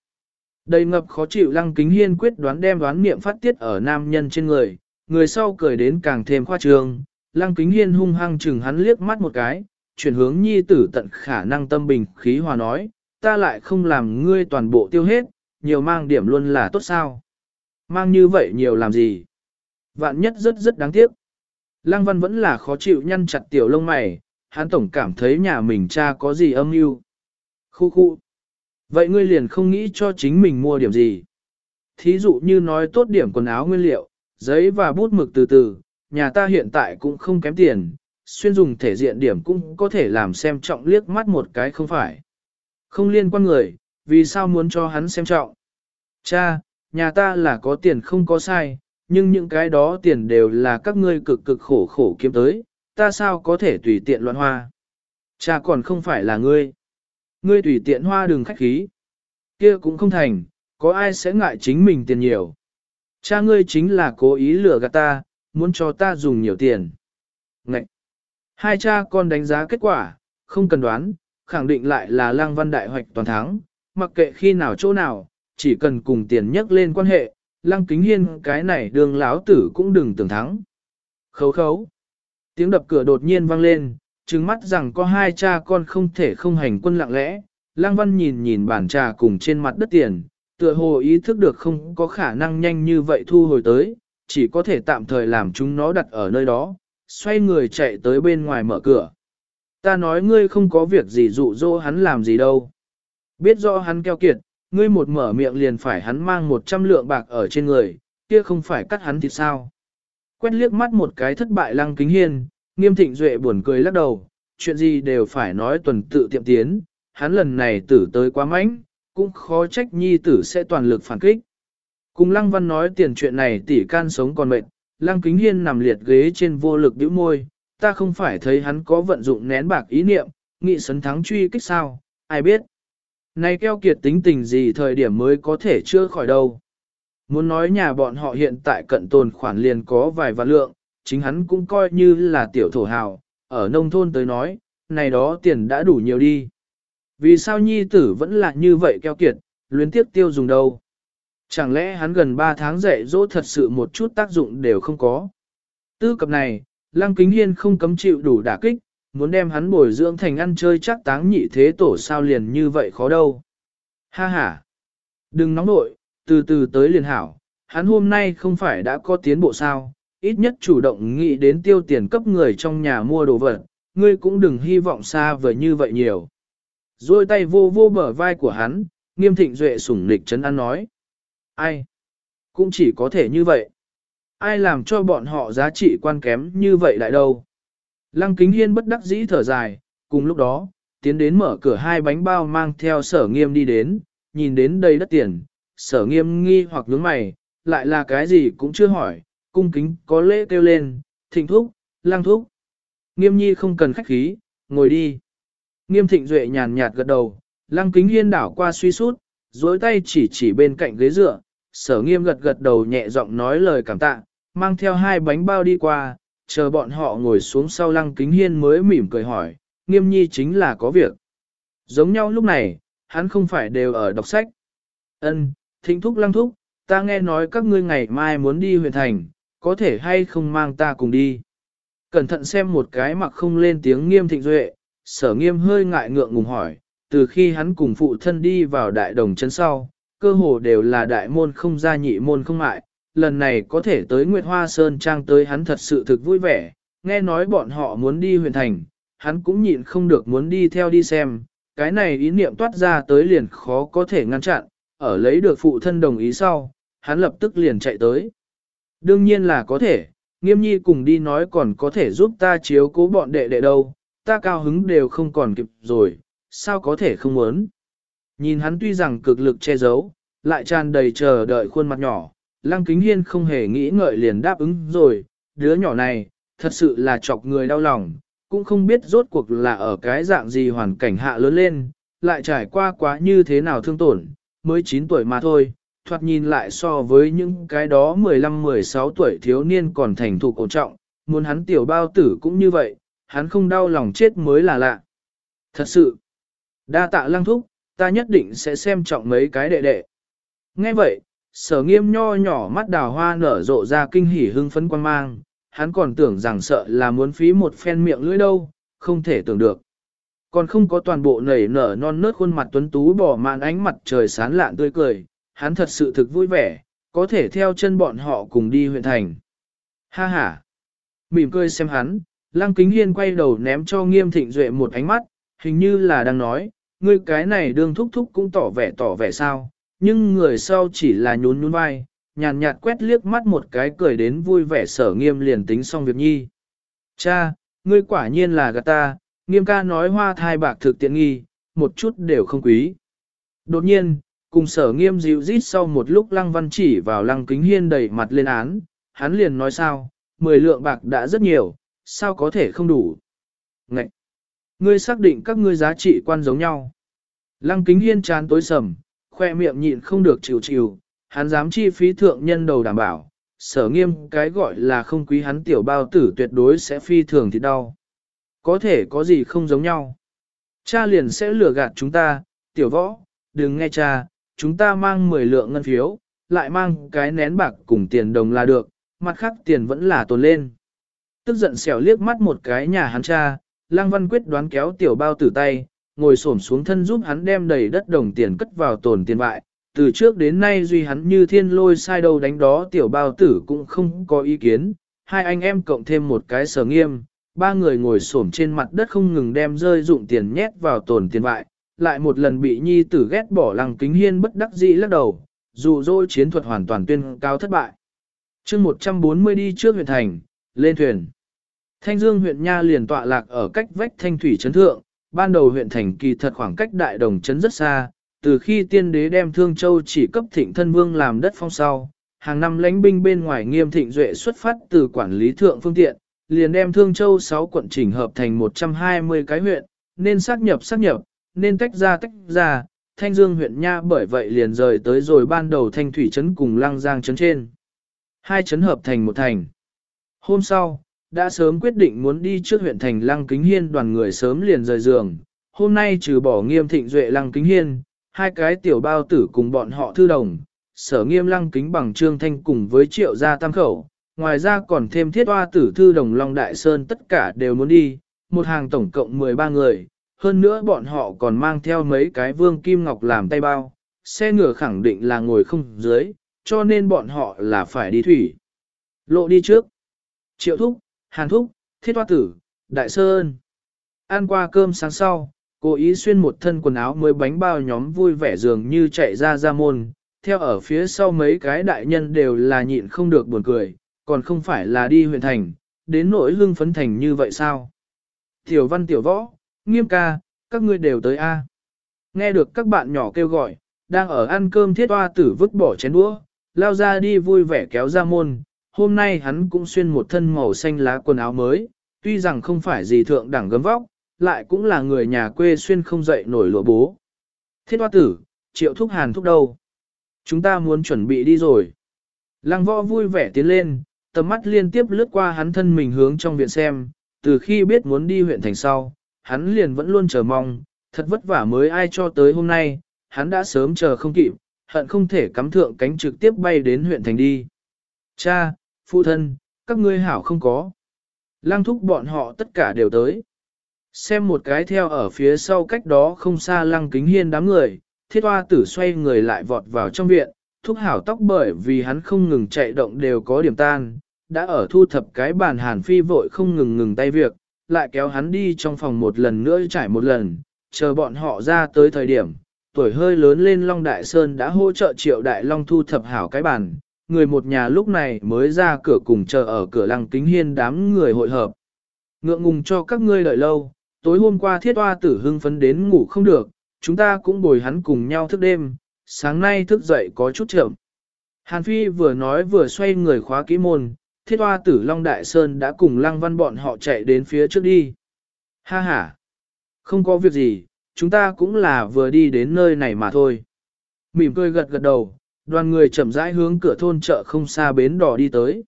Đầy ngập khó chịu lăng kính hiên quyết đoán đem đoán niệm phát tiết ở nam nhân trên người, người sau cười đến càng thêm khoa trương, lăng kính hiên hung hăng chừng hắn liếc mắt một cái, chuyển hướng nhi tử tận khả năng tâm bình khí hòa nói, ta lại không làm ngươi toàn bộ tiêu hết, nhiều mang điểm luôn là tốt sao. Mang như vậy nhiều làm gì? Vạn nhất rất rất đáng tiếc. Lăng văn vẫn là khó chịu nhăn chặt tiểu lông mày, hắn tổng cảm thấy nhà mình cha có gì âm mưu. Khu khu. Vậy ngươi liền không nghĩ cho chính mình mua điểm gì? Thí dụ như nói tốt điểm quần áo nguyên liệu, giấy và bút mực từ từ, nhà ta hiện tại cũng không kém tiền, xuyên dùng thể diện điểm cũng có thể làm xem trọng liếc mắt một cái không phải. Không liên quan người, vì sao muốn cho hắn xem trọng? Cha, nhà ta là có tiền không có sai, nhưng những cái đó tiền đều là các ngươi cực cực khổ khổ kiếm tới, ta sao có thể tùy tiện loạn hoa. Cha còn không phải là ngươi. Ngươi tùy tiện hoa đường khách khí. kia cũng không thành, có ai sẽ ngại chính mình tiền nhiều. Cha ngươi chính là cố ý lừa gạt ta, muốn cho ta dùng nhiều tiền. Ngậy! Hai cha con đánh giá kết quả, không cần đoán, khẳng định lại là lăng văn đại hoạch toàn thắng, mặc kệ khi nào chỗ nào, chỉ cần cùng tiền nhắc lên quan hệ, lăng kính hiên cái này đường láo tử cũng đừng tưởng thắng. Khấu khấu. Tiếng đập cửa đột nhiên vang lên, trừng mắt rằng có hai cha con không thể không hành quân lặng lẽ. Lăng văn nhìn nhìn bản trà cùng trên mặt đất tiền, tựa hồ ý thức được không có khả năng nhanh như vậy thu hồi tới, chỉ có thể tạm thời làm chúng nó đặt ở nơi đó, xoay người chạy tới bên ngoài mở cửa. Ta nói ngươi không có việc gì dụ dỗ hắn làm gì đâu. Biết rõ hắn keo kiệt, ngươi một mở miệng liền phải hắn mang một trăm lượng bạc ở trên người, kia không phải cắt hắn thì sao. Quét liếc mắt một cái thất bại lăng kính hiên, nghiêm thịnh duệ buồn cười lắc đầu, chuyện gì đều phải nói tuần tự tiệm tiến, hắn lần này tử tới quá mạnh, cũng khó trách nhi tử sẽ toàn lực phản kích. Cùng lăng văn nói tiền chuyện này tỷ can sống còn mệt, lăng kính hiên nằm liệt ghế trên vô lực bĩu môi, ta không phải thấy hắn có vận dụng nén bạc ý niệm, nghị sấn thắng truy kích sao, ai biết. Này keo kiệt tính tình gì thời điểm mới có thể chưa khỏi đâu. Muốn nói nhà bọn họ hiện tại cận tồn khoản liền có vài vạn lượng, chính hắn cũng coi như là tiểu thổ hào, ở nông thôn tới nói, này đó tiền đã đủ nhiều đi. Vì sao nhi tử vẫn là như vậy keo kiệt, luyến tiếp tiêu dùng đâu. Chẳng lẽ hắn gần 3 tháng dạy dỗ thật sự một chút tác dụng đều không có. Tư cập này, Lăng Kính Hiên không cấm chịu đủ đả kích, muốn đem hắn bồi dưỡng thành ăn chơi chắc táng nhị thế tổ sao liền như vậy khó đâu. Ha ha! Đừng nóng nội, từ từ tới liền hảo, hắn hôm nay không phải đã có tiến bộ sao, ít nhất chủ động nghĩ đến tiêu tiền cấp người trong nhà mua đồ vật, ngươi cũng đừng hy vọng xa vời như vậy nhiều. Rồi tay vô vô bờ vai của hắn, nghiêm thịnh duệ sủng nịch chấn an nói. Ai? Cũng chỉ có thể như vậy. Ai làm cho bọn họ giá trị quan kém như vậy lại đâu? Lăng kính hiên bất đắc dĩ thở dài, cùng lúc đó, tiến đến mở cửa hai bánh bao mang theo sở nghiêm đi đến, nhìn đến đây đất tiền, sở nghiêm nghi hoặc nhướng mày, lại là cái gì cũng chưa hỏi, cung kính có lễ kêu lên, thịnh thúc, lang thúc. Nghiêm nhi không cần khách khí, ngồi đi. Nghiêm thịnh duệ nhàn nhạt gật đầu, lăng kính hiên đảo qua suy sút, dối tay chỉ chỉ bên cạnh ghế dựa, sở nghiêm gật gật đầu nhẹ giọng nói lời cảm tạ, mang theo hai bánh bao đi qua, chờ bọn họ ngồi xuống sau lăng kính hiên mới mỉm cười hỏi, nghiêm nhi chính là có việc. Giống nhau lúc này, hắn không phải đều ở đọc sách. Ân, thịnh thúc lăng thúc, ta nghe nói các ngươi ngày mai muốn đi huyện thành, có thể hay không mang ta cùng đi. Cẩn thận xem một cái mặc không lên tiếng nghiêm thịnh duệ, sở nghiêm hơi ngại ngượng ngùng hỏi, từ khi hắn cùng phụ thân đi vào đại đồng chân sau, cơ hồ đều là đại môn không gia nhị môn không mại, lần này có thể tới Nguyệt Hoa Sơn Trang tới hắn thật sự thực vui vẻ, nghe nói bọn họ muốn đi Huyền thành, hắn cũng nhịn không được muốn đi theo đi xem, cái này ý niệm toát ra tới liền khó có thể ngăn chặn, ở lấy được phụ thân đồng ý sau, hắn lập tức liền chạy tới. Đương nhiên là có thể, nghiêm nhi cùng đi nói còn có thể giúp ta chiếu cố bọn đệ đệ đâu, ta cao hứng đều không còn kịp rồi, sao có thể không muốn. Nhìn hắn tuy rằng cực lực che giấu, lại tràn đầy chờ đợi khuôn mặt nhỏ, lăng kính hiên không hề nghĩ ngợi liền đáp ứng rồi, đứa nhỏ này, thật sự là chọc người đau lòng, cũng không biết rốt cuộc là ở cái dạng gì hoàn cảnh hạ lớn lên, lại trải qua quá như thế nào thương tổn, mới 9 tuổi mà thôi, thoạt nhìn lại so với những cái đó 15-16 tuổi thiếu niên còn thành thục ổn trọng, muốn hắn tiểu bao tử cũng như vậy, hắn không đau lòng chết mới là lạ. Thật sự, đa tạ lăng thúc, ta nhất định sẽ xem trọng mấy cái đệ đệ. Nghe vậy, sở nghiêm nho nhỏ mắt đào hoa nở rộ ra kinh hỉ hưng phấn quan mang, hắn còn tưởng rằng sợ là muốn phí một phen miệng lưỡi đâu, không thể tưởng được. Còn không có toàn bộ nảy nở non nớt khuôn mặt tuấn tú bỏ màn ánh mặt trời sán lạn tươi cười, hắn thật sự thực vui vẻ, có thể theo chân bọn họ cùng đi huyện thành. Ha ha! Mỉm cười xem hắn, Lăng Kính Hiên quay đầu ném cho Nghiêm Thịnh Duệ một ánh mắt, hình như là đang nói, ngươi cái này đương thúc thúc cũng tỏ vẻ tỏ vẻ sao, nhưng người sau chỉ là nhún nhún vai, nhàn nhạt quét liếc mắt một cái cười đến vui vẻ sở nghiêm liền tính xong việc nhi. Cha, ngươi quả nhiên là gạt ta, nghiêm ca nói hoa thai bạc thực tiện nghi, một chút đều không quý. Đột nhiên, cùng sở nghiêm dịu rít sau một lúc lăng văn chỉ vào lăng kính hiên đầy mặt lên án, hắn liền nói sao, mười lượng bạc đã rất nhiều, sao có thể không đủ. Ngậy! Ngươi xác định các ngươi giá trị quan giống nhau. Lăng kính hiên chán tối sầm, khoe miệng nhịn không được chịu chịu, hắn dám chi phí thượng nhân đầu đảm bảo, sở nghiêm cái gọi là không quý hắn tiểu bao tử tuyệt đối sẽ phi thường thì đau. Có thể có gì không giống nhau. Cha liền sẽ lừa gạt chúng ta, tiểu võ, đừng nghe cha, chúng ta mang 10 lượng ngân phiếu, lại mang cái nén bạc cùng tiền đồng là được, mặt khác tiền vẫn là tồn lên. Tức giận xẻo liếc mắt một cái nhà hắn cha, Lăng Văn quyết đoán kéo tiểu bao tử tay, ngồi xổm xuống thân giúp hắn đem đầy đất đồng tiền cất vào tồn tiền bại. Từ trước đến nay duy hắn như thiên lôi sai đầu đánh đó tiểu bao tử cũng không có ý kiến. Hai anh em cộng thêm một cái sở nghiêm, ba người ngồi xổm trên mặt đất không ngừng đem rơi dụng tiền nhét vào tồn tiền bại. Lại một lần bị nhi tử ghét bỏ lăng kính hiên bất đắc dĩ lắc đầu, dù dỗ chiến thuật hoàn toàn tuyên cao thất bại. chương 140 đi trước huyện thành, lên thuyền. Thanh Dương huyện Nha liền tọa lạc ở cách vách Thanh Thủy Trấn Thượng, ban đầu huyện thành kỳ thật khoảng cách đại đồng trấn rất xa, từ khi tiên đế đem Thương Châu chỉ cấp thịnh thân vương làm đất phong sau, hàng năm lãnh binh bên ngoài nghiêm thịnh duệ xuất phát từ quản lý thượng phương tiện, liền đem Thương Châu 6 quận chỉnh hợp thành 120 cái huyện, nên xác nhập xác nhập, nên tách ra tách ra, Thanh Dương huyện nha bởi vậy liền rời tới rồi ban đầu Thanh Thủy Trấn cùng Lăng Giang Trấn trên. Hai trấn hợp thành một thành. Hôm sau, đã sớm quyết định muốn đi trước huyện thành Lăng Kính Hiên đoàn người sớm liền rời giường. Hôm nay trừ bỏ nghiêm thịnh duệ Lăng Kính Hiên, hai cái tiểu bao tử cùng bọn họ thư đồng, sở nghiêm Lăng Kính bằng trương thanh cùng với triệu gia tam khẩu. Ngoài ra còn thêm thiết hoa tử thư đồng Long Đại Sơn tất cả đều muốn đi, một hàng tổng cộng 13 người, hơn nữa bọn họ còn mang theo mấy cái vương kim ngọc làm tay bao, xe ngựa khẳng định là ngồi không dưới, cho nên bọn họ là phải đi thủy. Lộ đi trước. Triệu thúc, hàn thúc, thiết hoa tử, đại sơn. Ăn qua cơm sáng sau, cô ý xuyên một thân quần áo mới bánh bao nhóm vui vẻ dường như chạy ra ra môn, theo ở phía sau mấy cái đại nhân đều là nhịn không được buồn cười, còn không phải là đi huyện thành, đến nỗi hưng phấn thành như vậy sao? Tiểu văn tiểu võ, nghiêm ca, các ngươi đều tới A. Nghe được các bạn nhỏ kêu gọi, đang ở ăn cơm thiết hoa tử vứt bỏ chén đũa, lao ra đi vui vẻ kéo ra môn. Hôm nay hắn cũng xuyên một thân màu xanh lá quần áo mới, tuy rằng không phải gì thượng đẳng gấm vóc, lại cũng là người nhà quê xuyên không dậy nổi lụa bố. Thiết hoa tử, triệu thúc hàn thúc đâu? Chúng ta muốn chuẩn bị đi rồi. Lăng võ vui vẻ tiến lên, tầm mắt liên tiếp lướt qua hắn thân mình hướng trong viện xem, từ khi biết muốn đi huyện thành sau, hắn liền vẫn luôn chờ mong, thật vất vả mới ai cho tới hôm nay, hắn đã sớm chờ không kịp, hận không thể cắm thượng cánh trực tiếp bay đến huyện thành đi. Cha, phụ thân, các ngươi hảo không có. Lăng thúc bọn họ tất cả đều tới. Xem một cái theo ở phía sau cách đó không xa lăng kính hiên đám người, thiết hoa tử xoay người lại vọt vào trong viện, thúc hảo tóc bởi vì hắn không ngừng chạy động đều có điểm tan, đã ở thu thập cái bàn hàn phi vội không ngừng ngừng tay việc, lại kéo hắn đi trong phòng một lần nữa trải một lần, chờ bọn họ ra tới thời điểm, tuổi hơi lớn lên Long Đại Sơn đã hỗ trợ triệu Đại Long thu thập hảo cái bàn, người một nhà lúc này mới ra cửa cùng chờ ở cửa lăng kính hiên đám người hội hợp. Ngượng ngùng cho các ngươi đợi lâu, tối hôm qua thiết hoa tử hưng phấn đến ngủ không được, chúng ta cũng bồi hắn cùng nhau thức đêm, sáng nay thức dậy có chút chậm. Hàn Phi vừa nói vừa xoay người khóa kỹ môn, thiết hoa tử Long Đại Sơn đã cùng lăng văn bọn họ chạy đến phía trước đi. Ha ha! Không có việc gì, chúng ta cũng là vừa đi đến nơi này mà thôi. Mỉm cười gật gật đầu, đoàn người chậm rãi hướng cửa thôn chợ không xa bến đỏ đi tới.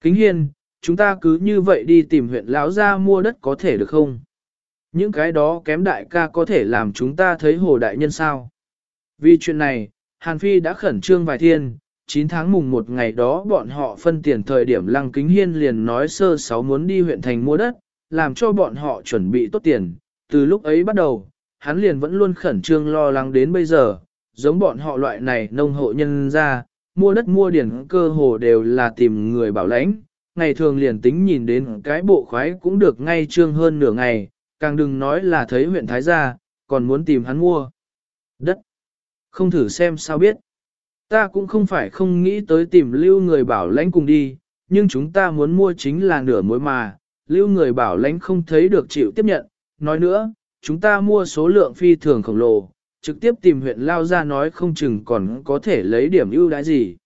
Kính hiên, chúng ta cứ như vậy đi tìm huyện lão ra mua đất có thể được không? Những cái đó kém đại ca có thể làm chúng ta thấy hồ đại nhân sao? Vì chuyện này, Hàn Phi đã khẩn trương vài thiên, 9 tháng mùng một ngày đó bọn họ phân tiền thời điểm Lăng Kính Hiên liền nói sơ sáu muốn đi huyện thành mua đất, làm cho bọn họ chuẩn bị tốt tiền. Từ lúc ấy bắt đầu, hắn liền vẫn luôn khẩn trương lo lắng đến bây giờ, giống bọn họ loại này nông hộ nhân ra, mua đất mua điển cơ hồ đều là tìm người bảo lãnh, ngày thường liền tính nhìn đến cái bộ khoái cũng được ngay trương hơn nửa ngày, càng đừng nói là thấy huyện Thái Gia, còn muốn tìm hắn mua đất. Không thử xem sao biết. Ta cũng không phải không nghĩ tới tìm lưu người bảo lãnh cùng đi, nhưng chúng ta muốn mua chính là nửa mối mà, lưu người bảo lãnh không thấy được chịu tiếp nhận. Nói nữa, chúng ta mua số lượng phi thường khổng lồ, trực tiếp tìm huyện lao ra nói không chừng còn có thể lấy điểm ưu đãi gì.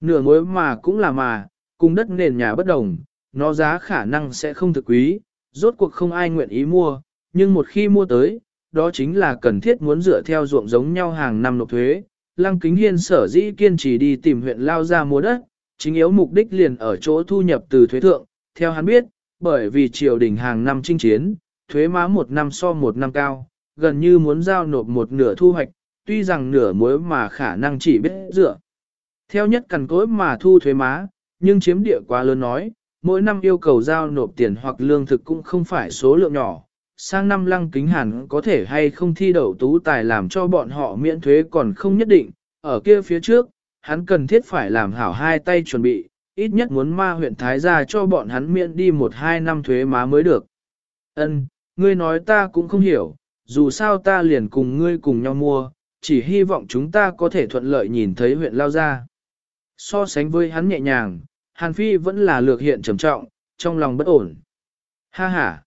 Nửa mối mà cũng là mà, cùng đất nền nhà bất đồng, nó giá khả năng sẽ không thực quý, rốt cuộc không ai nguyện ý mua, nhưng một khi mua tới, đó chính là cần thiết muốn dựa theo ruộng giống nhau hàng năm nộp thuế, Lăng Kính Hiên sở dĩ kiên trì đi tìm huyện lao ra mua đất, chính yếu mục đích liền ở chỗ thu nhập từ thuế thượng. Theo hắn biết, bởi vì triều đình hàng năm chinh chiến, thuế má một năm so một năm cao, gần như muốn giao nộp một nửa thu hoạch, tuy rằng nửa muối mà khả năng chỉ biết dựa. Theo nhất cằn cối mà thu thuế má, nhưng chiếm địa quá lớn nói, mỗi năm yêu cầu giao nộp tiền hoặc lương thực cũng không phải số lượng nhỏ, sang năm lăng kính hàn có thể hay không thi đậu tú tài làm cho bọn họ miễn thuế còn không nhất định, ở kia phía trước, hắn cần thiết phải làm hảo hai tay chuẩn bị, ít nhất muốn ma huyện Thái gia cho bọn hắn miễn đi một hai năm thuế má mới được. Ân, ngươi nói ta cũng không hiểu, dù sao ta liền cùng ngươi cùng nhau mua, chỉ hy vọng chúng ta có thể thuận lợi nhìn thấy huyện lao ra. So sánh với hắn nhẹ nhàng, Hàn Phi vẫn là lược hiện trầm trọng, trong lòng bất ổn. Ha ha!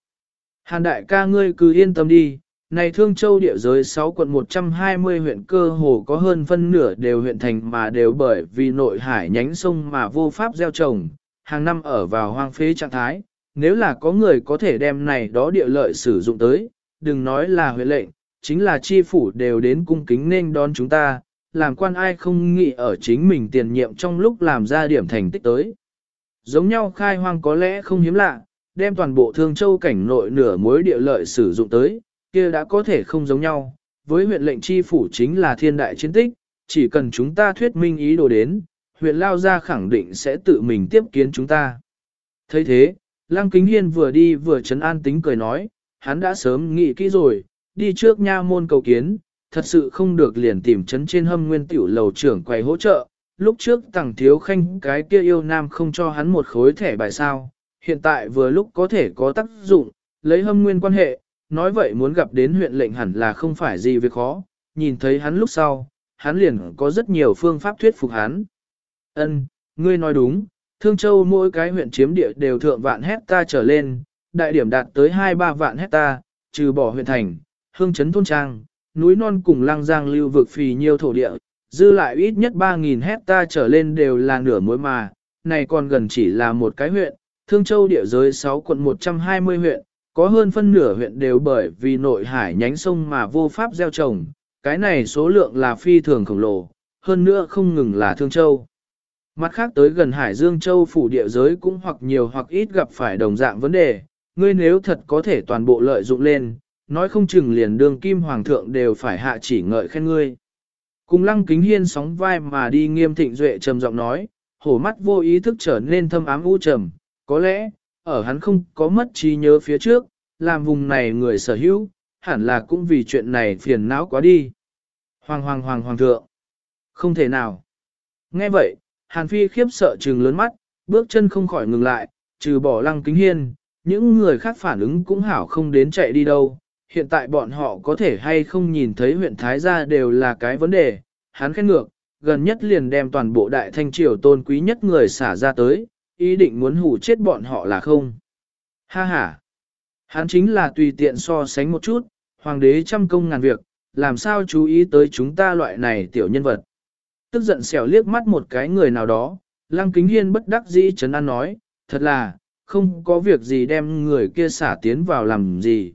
Hàn đại ca ngươi cứ yên tâm đi, này Thương Châu địa giới 6 quận 120 huyện cơ hồ có hơn phân nửa đều huyện thành mà đều bởi vì nội hải nhánh sông mà vô pháp gieo trồng, hàng năm ở vào hoang phế trạng thái, nếu là có người có thể đem này đó địa lợi sử dụng tới, đừng nói là huyện lệnh, chính là chi phủ đều đến cung kính nên đón chúng ta, làm quan ai không nghĩ ở chính mình tiền nhiệm trong lúc làm ra điểm thành tích tới. Giống nhau khai hoang có lẽ không hiếm lạ, đem toàn bộ thương châu cảnh nội nửa mối địa lợi sử dụng tới, kia đã có thể không giống nhau. Với huyện lệnh chi phủ chính là thiên đại chiến tích, chỉ cần chúng ta thuyết minh ý đồ đến, huyện Lao Gia khẳng định sẽ tự mình tiếp kiến chúng ta. thấy thế, Lăng Kính Hiên vừa đi vừa chấn an tính cười nói, hắn đã sớm nghĩ kỹ rồi, đi trước nha môn cầu kiến, thật sự không được liền tìm chấn trên hâm nguyên tiểu lầu trưởng quầy hỗ trợ. Lúc trước tàng thiếu khanh cái kia yêu nam không cho hắn một khối thẻ bài sao, hiện tại vừa lúc có thể có tác dụng, lấy hâm nguyên quan hệ, nói vậy muốn gặp đến huyện lệnh hẳn là không phải gì việc khó, nhìn thấy hắn lúc sau, hắn liền có rất nhiều phương pháp thuyết phục hắn. Ân, ngươi nói đúng, Thương Châu mỗi cái huyện chiếm địa đều thượng vạn hecta trở lên, đại điểm đạt tới 2-3 vạn hecta, trừ bỏ huyện thành, hương chấn thôn trang, núi non cùng lang giang lưu vực phì nhiều thổ địa, dư lại ít nhất 3.000 hecta trở lên đều là nửa mối mà, này còn gần chỉ là một cái huyện, Thương Châu địa giới 6 quận 120 huyện, có hơn phân nửa huyện đều bởi vì nội hải nhánh sông mà vô pháp gieo trồng, cái này số lượng là phi thường khổng lồ, hơn nữa không ngừng là Thương Châu. Mặt khác tới gần Hải Dương Châu phủ địa giới cũng hoặc nhiều hoặc ít gặp phải đồng dạng vấn đề, ngươi nếu thật có thể toàn bộ lợi dụng lên, nói không chừng liền đường kim hoàng thượng đều phải hạ chỉ ngợi khen ngươi. Cùng lăng kính hiên sóng vai mà đi nghiêm thịnh duệ trầm giọng nói, hổ mắt vô ý thức trở nên thâm ám u trầm, có lẽ, ở hắn không có mất trí nhớ phía trước, làm vùng này người sở hữu, hẳn là cũng vì chuyện này phiền não quá đi. Hoàng hoàng hoàng hoàng thượng. Không thể nào. Nghe vậy, Hàn Phi khiếp sợ trừng lớn mắt, bước chân không khỏi ngừng lại, trừ bỏ lăng kính hiên, những người khác phản ứng cũng hảo không đến chạy đi đâu. Hiện tại bọn họ có thể hay không nhìn thấy huyện Thái Gia đều là cái vấn đề, hắn khen ngược, gần nhất liền đem toàn bộ đại thanh triều tôn quý nhất người xả ra tới, ý định muốn hủ chết bọn họ là không. Ha ha! Hắn chính là tùy tiện so sánh một chút, hoàng đế trăm công ngàn việc, làm sao chú ý tới chúng ta loại này tiểu nhân vật. Tức giận xẻo liếc mắt một cái người nào đó, lăng kính hiên bất đắc dĩ chấn an nói, thật là, không có việc gì đem người kia xả tiến vào làm gì.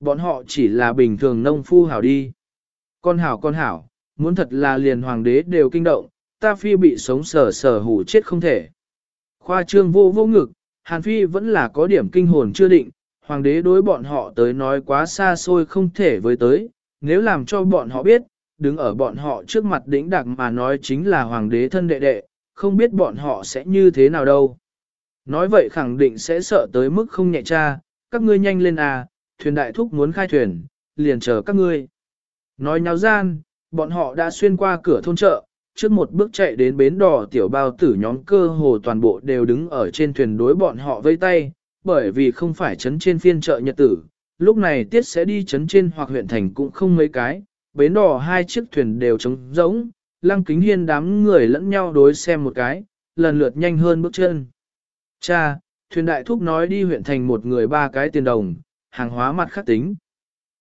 Bọn họ chỉ là bình thường nông phu hảo đi. Con hảo con hảo, muốn thật là liền hoàng đế đều kinh động, ta phi bị sống sờ sờ hủ chết không thể. Khoa trương vô vô ngực, Hàn Phi vẫn là có điểm kinh hồn chưa định, hoàng đế đối bọn họ tới nói quá xa xôi không thể với tới, nếu làm cho bọn họ biết, đứng ở bọn họ trước mặt đỉnh đặc mà nói chính là hoàng đế thân đệ đệ, không biết bọn họ sẽ như thế nào đâu. Nói vậy khẳng định sẽ sợ tới mức không nhẹ cha, các ngươi nhanh lên à, thuyền đại thúc muốn khai thuyền, liền chờ các ngươi. Nói nháo gian, bọn họ đã xuyên qua cửa thôn chợ, trước một bước chạy đến bến đỏ tiểu bao tử nhóm cơ hồ toàn bộ đều đứng ở trên thuyền đối bọn họ vây tay, bởi vì không phải chấn trên phiên chợ nhật tử, lúc này tiết sẽ đi chấn trên hoặc huyện thành cũng không mấy cái, bến đỏ hai chiếc thuyền đều trống rỗng, lăng kính hiên đám người lẫn nhau đối xem một cái, lần lượt nhanh hơn bước chân. Cha, thuyền đại thúc nói đi huyện thành một người ba cái tiền đồng, hàng hóa mặt khắc tính.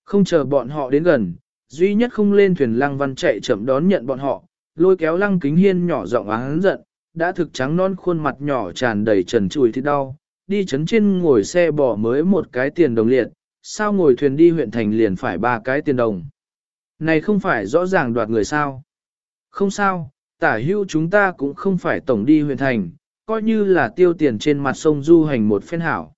Không chờ bọn họ đến gần, duy nhất không lên thuyền lăng văn chạy chậm đón nhận bọn họ, lôi kéo lăng kính hiên nhỏ giọng án giận, đã thực trắng non khuôn mặt nhỏ tràn đầy trần trùi thì đau, đi chấn trên ngồi xe bỏ mới một cái tiền đồng liệt, sao ngồi thuyền đi huyện thành liền phải ba cái tiền đồng. Này không phải rõ ràng đoạt người sao. Không sao, tả hưu chúng ta cũng không phải tổng đi huyện thành, coi như là tiêu tiền trên mặt sông du hành một phen hảo.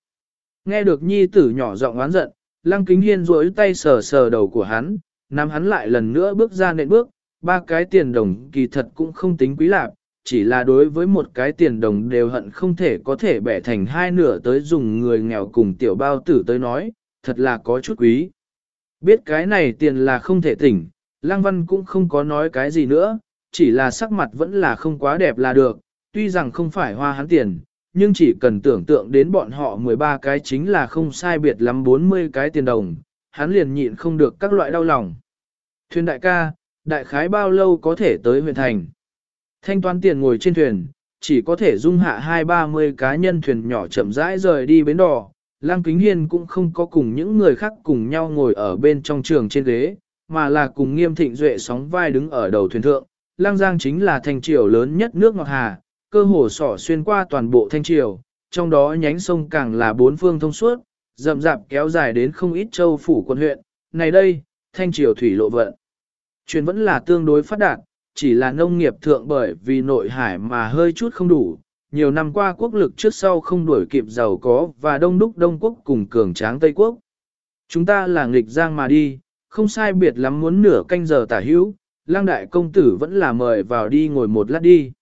Nghe được nhi tử nhỏ giọng oán giận, lăng kính hiên rối tay sờ sờ đầu của hắn, nắm hắn lại lần nữa bước ra nện bước, ba cái tiền đồng kỳ thật cũng không tính quý lạc, chỉ là đối với một cái tiền đồng đều hận không thể có thể bẻ thành hai nửa tới dùng người nghèo cùng tiểu bao tử tới nói, thật là có chút quý. Biết cái này tiền là không thể tỉnh, Lăng Văn cũng không có nói cái gì nữa, chỉ là sắc mặt vẫn là không quá đẹp là được, tuy rằng không phải hoa hắn tiền, nhưng chỉ cần tưởng tượng đến bọn họ 13 cái chính là không sai biệt lắm 40 cái tiền đồng, hắn liền nhịn không được các loại đau lòng. Thuyền đại ca, đại khái bao lâu có thể tới huyện thành? Thanh toán tiền ngồi trên thuyền, chỉ có thể dung hạ hai ba mươi cá nhân thuyền nhỏ chậm rãi rời đi bến đò. Lăng Kính Hiên cũng không có cùng những người khác cùng nhau ngồi ở bên trong trường trên ghế, mà là cùng nghiêm thịnh duệ sóng vai đứng ở đầu thuyền thượng. Lăng Giang chính là thành triều lớn nhất nước ngọt hà, cơ hồ sỏ xuyên qua toàn bộ thanh triều, trong đó nhánh sông càng là bốn phương thông suốt, rậm rạp kéo dài đến không ít châu phủ quân huyện. Này đây, thanh triều thủy lộ vận. Chuyện vẫn là tương đối phát đạt, chỉ là nông nghiệp thượng bởi vì nội hải mà hơi chút không đủ. Nhiều năm qua quốc lực trước sau không đuổi kịp giàu có và đông đúc Đông Quốc cùng cường tráng Tây Quốc. Chúng ta là nghịch giang mà đi, không sai biệt lắm muốn nửa canh giờ tả hữu, lang đại công tử vẫn là mời vào đi ngồi một lát đi.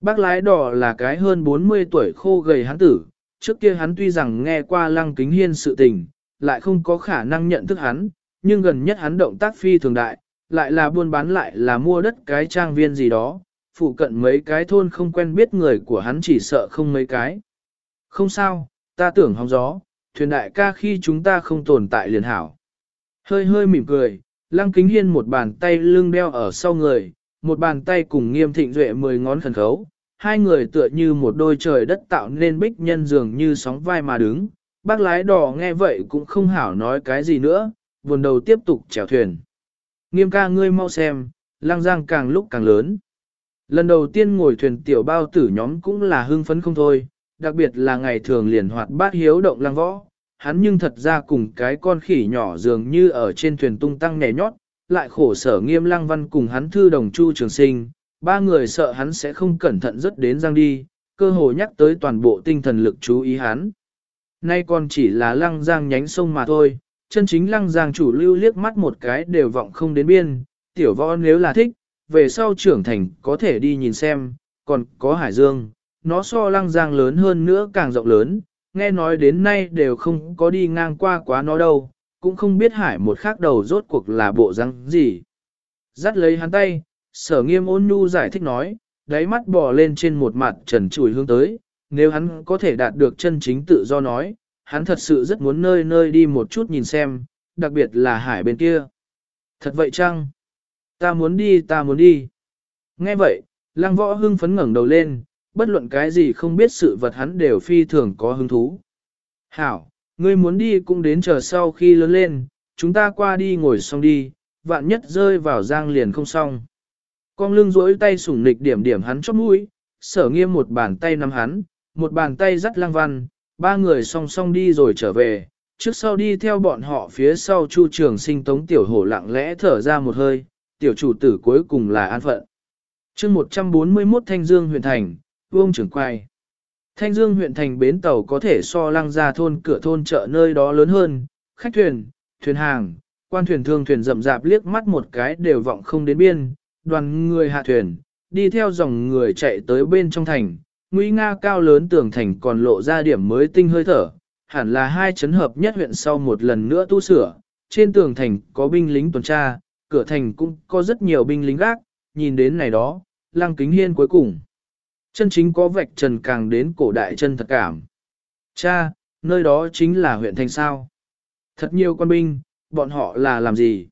Bác lái đỏ là cái hơn 40 tuổi khô gầy hắn tử, trước kia hắn tuy rằng nghe qua lăng kính hiên sự tình, lại không có khả năng nhận thức hắn, nhưng gần nhất hắn động tác phi thường đại, lại là buôn bán lại là mua đất cái trang viên gì đó, phụ cận mấy cái thôn không quen biết người của hắn chỉ sợ không mấy cái. Không sao, ta tưởng hóng gió, thuyền đại ca khi chúng ta không tồn tại liền hảo. Hơi hơi mỉm cười, lăng kính hiên một bàn tay lưng đeo ở sau người, một bàn tay cùng nghiêm thịnh duệ mười ngón khẩn khấu, hai người tựa như một đôi trời đất tạo nên bích nhân dường như sóng vai mà đứng. Bác lái đỏ nghe vậy cũng không hảo nói cái gì nữa, buồn đầu tiếp tục chèo thuyền. Nghiêm ca ngươi mau xem, lang giang càng lúc càng lớn. Lần đầu tiên ngồi thuyền tiểu bao tử nhóm cũng là hưng phấn không thôi, đặc biệt là ngày thường liền hoạt bát hiếu động lang võ. Hắn nhưng thật ra cùng cái con khỉ nhỏ dường như ở trên thuyền tung tăng nhẹ nhót, lại khổ sở nghiêm lăng văn cùng hắn thư đồng chu trường sinh, ba người sợ hắn sẽ không cẩn thận rất đến giang đi, cơ hồ nhắc tới toàn bộ tinh thần lực chú ý hắn. Nay còn chỉ là lăng giang nhánh sông mà thôi, chân chính lăng giang chủ lưu liếc mắt một cái đều vọng không đến biên, tiểu võ nếu là thích, về sau trưởng thành có thể đi nhìn xem, còn có hải dương, nó so lăng giang lớn hơn nữa càng rộng lớn, nghe nói đến nay đều không có đi ngang qua quá nó đâu, cũng không biết hải một khác đầu rốt cuộc là bộ răng gì. Dắt lấy hắn tay, sở nghiêm ôn nhu giải thích nói, đáy mắt bò lên trên một mặt trần trùi hướng tới, nếu hắn có thể đạt được chân chính tự do nói, hắn thật sự rất muốn nơi nơi đi một chút nhìn xem, đặc biệt là hải bên kia. Thật vậy chăng? Ta muốn đi, ta muốn đi. Nghe vậy, lăng võ hưng phấn ngẩng đầu lên, bất luận cái gì không biết sự vật hắn đều phi thường có hứng thú. Hảo, ngươi muốn đi cũng đến chờ sau khi lớn lên, chúng ta qua đi ngồi xong đi, vạn nhất rơi vào giang liền không xong. Con lưng rỗi tay sủng nịch điểm điểm hắn chóp mũi, sở nghiêm một bàn tay nắm hắn, một bàn tay dắt lăng văn, ba người song song đi rồi trở về, trước sau đi theo bọn họ phía sau chu trường sinh tống tiểu hổ lặng lẽ thở ra một hơi, tiểu chủ tử cuối cùng là an phận. chương 141 Thanh Dương huyện thành, vương trưởng quay. Thanh Dương huyện thành bến tàu có thể so lăng ra thôn cửa thôn chợ nơi đó lớn hơn, khách thuyền, thuyền hàng, quan thuyền thương thuyền rậm rạp liếc mắt một cái đều vọng không đến biên, đoàn người hạ thuyền, đi theo dòng người chạy tới bên trong thành, nguy nga cao lớn tường thành còn lộ ra điểm mới tinh hơi thở, hẳn là hai chấn hợp nhất huyện sau một lần nữa tu sửa, trên tường thành có binh lính tuần tra, cửa thành cũng có rất nhiều binh lính gác, nhìn đến này đó, lăng kính hiên cuối cùng. Chân chính có vạch trần càng đến cổ đại chân thật cảm. Cha, nơi đó chính là huyện thành sao. Thật nhiều quân binh, bọn họ là làm gì?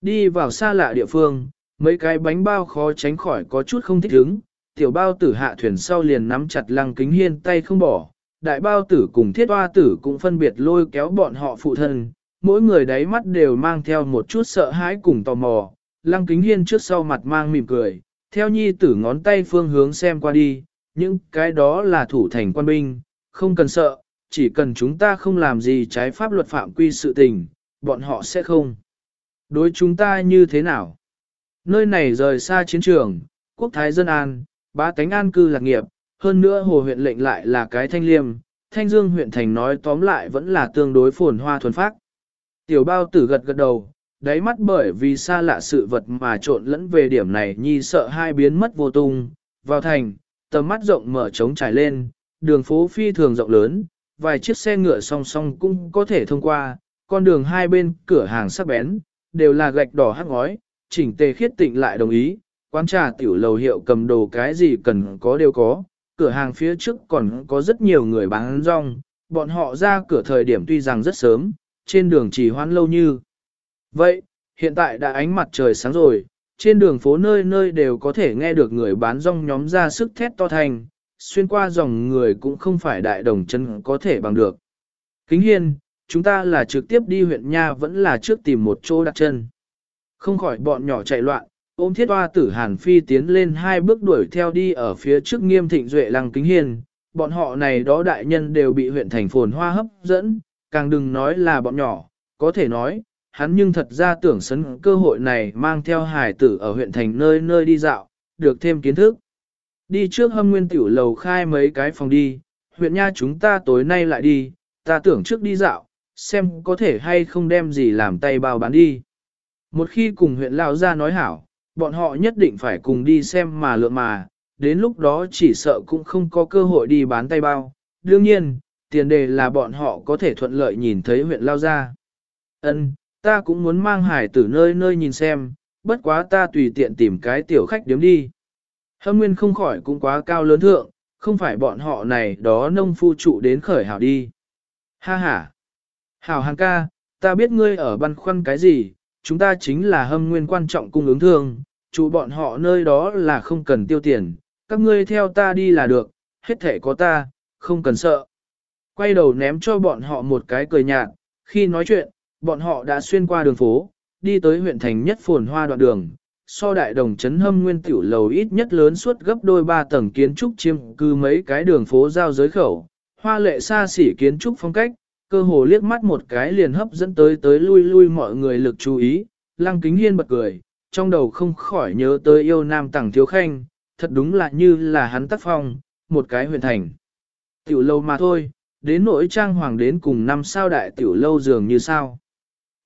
Đi vào xa lạ địa phương, mấy cái bánh bao khó tránh khỏi có chút không thích ứng, tiểu bao tử hạ thuyền sau liền nắm chặt lăng kính hiên tay không bỏ, đại bao tử cùng thiết hoa tử cũng phân biệt lôi kéo bọn họ phụ thân, mỗi người đáy mắt đều mang theo một chút sợ hãi cùng tò mò, lăng kính hiên trước sau mặt mang mỉm cười, theo nhi tử ngón tay phương hướng xem qua đi, những cái đó là thủ thành quan binh, không cần sợ, chỉ cần chúng ta không làm gì trái pháp luật phạm quy sự tình, bọn họ sẽ không. Đối chúng ta như thế nào? Nơi này rời xa chiến trường, quốc thái dân an, ba cánh an cư lạc nghiệp, hơn nữa hồ huyện lệnh lại là cái thanh liêm, thanh dương huyện thành nói tóm lại vẫn là tương đối phồn hoa thuần phác. Tiểu bao tử gật gật đầu, đáy mắt bởi vì xa lạ sự vật mà trộn lẫn về điểm này nhi sợ hai biến mất vô tung, vào thành, tầm mắt rộng mở trống trải lên, đường phố phi thường rộng lớn, vài chiếc xe ngựa song song cũng có thể thông qua, con đường hai bên cửa hàng sắc bén, đều là gạch đỏ hắc ngói, chỉnh tề khiết tịnh lại đồng ý, quán trà tiểu lầu hiệu cầm đồ cái gì cần có đều có, cửa hàng phía trước còn có rất nhiều người bán rong, bọn họ ra cửa thời điểm tuy rằng rất sớm, trên đường chỉ hoãn lâu như. Vậy, hiện tại đã ánh mặt trời sáng rồi, trên đường phố nơi nơi đều có thể nghe được người bán rong nhóm ra sức thét to thành, xuyên qua dòng người cũng không phải đại đồng chân có thể bằng được. Kính hiên, chúng ta là trực tiếp đi huyện Nha vẫn là trước tìm một chỗ đặt chân. Không khỏi bọn nhỏ chạy loạn, ôm thiết hoa tử Hàn Phi tiến lên hai bước đuổi theo đi ở phía trước nghiêm thịnh duệ lăng kính hiền. Bọn họ này đó đại nhân đều bị huyện thành phồn hoa hấp dẫn, càng đừng nói là bọn nhỏ, có thể nói, hắn nhưng thật ra tưởng sấn cơ hội này mang theo hải tử ở huyện thành nơi nơi đi dạo, được thêm kiến thức. Đi trước hâm nguyên tiểu lầu khai mấy cái phòng đi, huyện nha chúng ta tối nay lại đi, ta tưởng trước đi dạo, xem có thể hay không đem gì làm tay bao bán đi. Một khi cùng huyện Lao ra nói hảo, bọn họ nhất định phải cùng đi xem mà lượng mà, đến lúc đó chỉ sợ cũng không có cơ hội đi bán tay bao. Đương nhiên, tiền đề là bọn họ có thể thuận lợi nhìn thấy huyện Lao ra. Ân, ta cũng muốn mang hải tử nơi nơi nhìn xem, bất quá ta tùy tiện tìm cái tiểu khách điếm đi. Hâm nguyên không khỏi cũng quá cao lớn thượng, không phải bọn họ này đó nông phu trụ đến khởi hảo đi. Ha ha! Hảo hàng ca, ta biết ngươi ở băn khoăn cái gì, chúng ta chính là hâm nguyên quan trọng cung ứng thương, chủ bọn họ nơi đó là không cần tiêu tiền, các ngươi theo ta đi là được, hết thể có ta, không cần sợ. Quay đầu ném cho bọn họ một cái cười nhạt, khi nói chuyện, bọn họ đã xuyên qua đường phố, đi tới huyện thành nhất phồn hoa đoạn đường, so đại đồng chấn hâm nguyên tiểu lầu ít nhất lớn suốt gấp đôi ba tầng kiến trúc chiêm cư mấy cái đường phố giao giới khẩu, hoa lệ xa xỉ kiến trúc phong cách, cơ hồ liếc mắt một cái liền hấp dẫn tới tới lui lui mọi người lực chú ý, lăng kính hiên bật cười, trong đầu không khỏi nhớ tới yêu nam tẳng thiếu khanh, thật đúng là như là hắn tác phong, một cái huyền thành. Tiểu lâu mà thôi, đến nỗi trang hoàng đến cùng năm sao đại tiểu lâu dường như sao.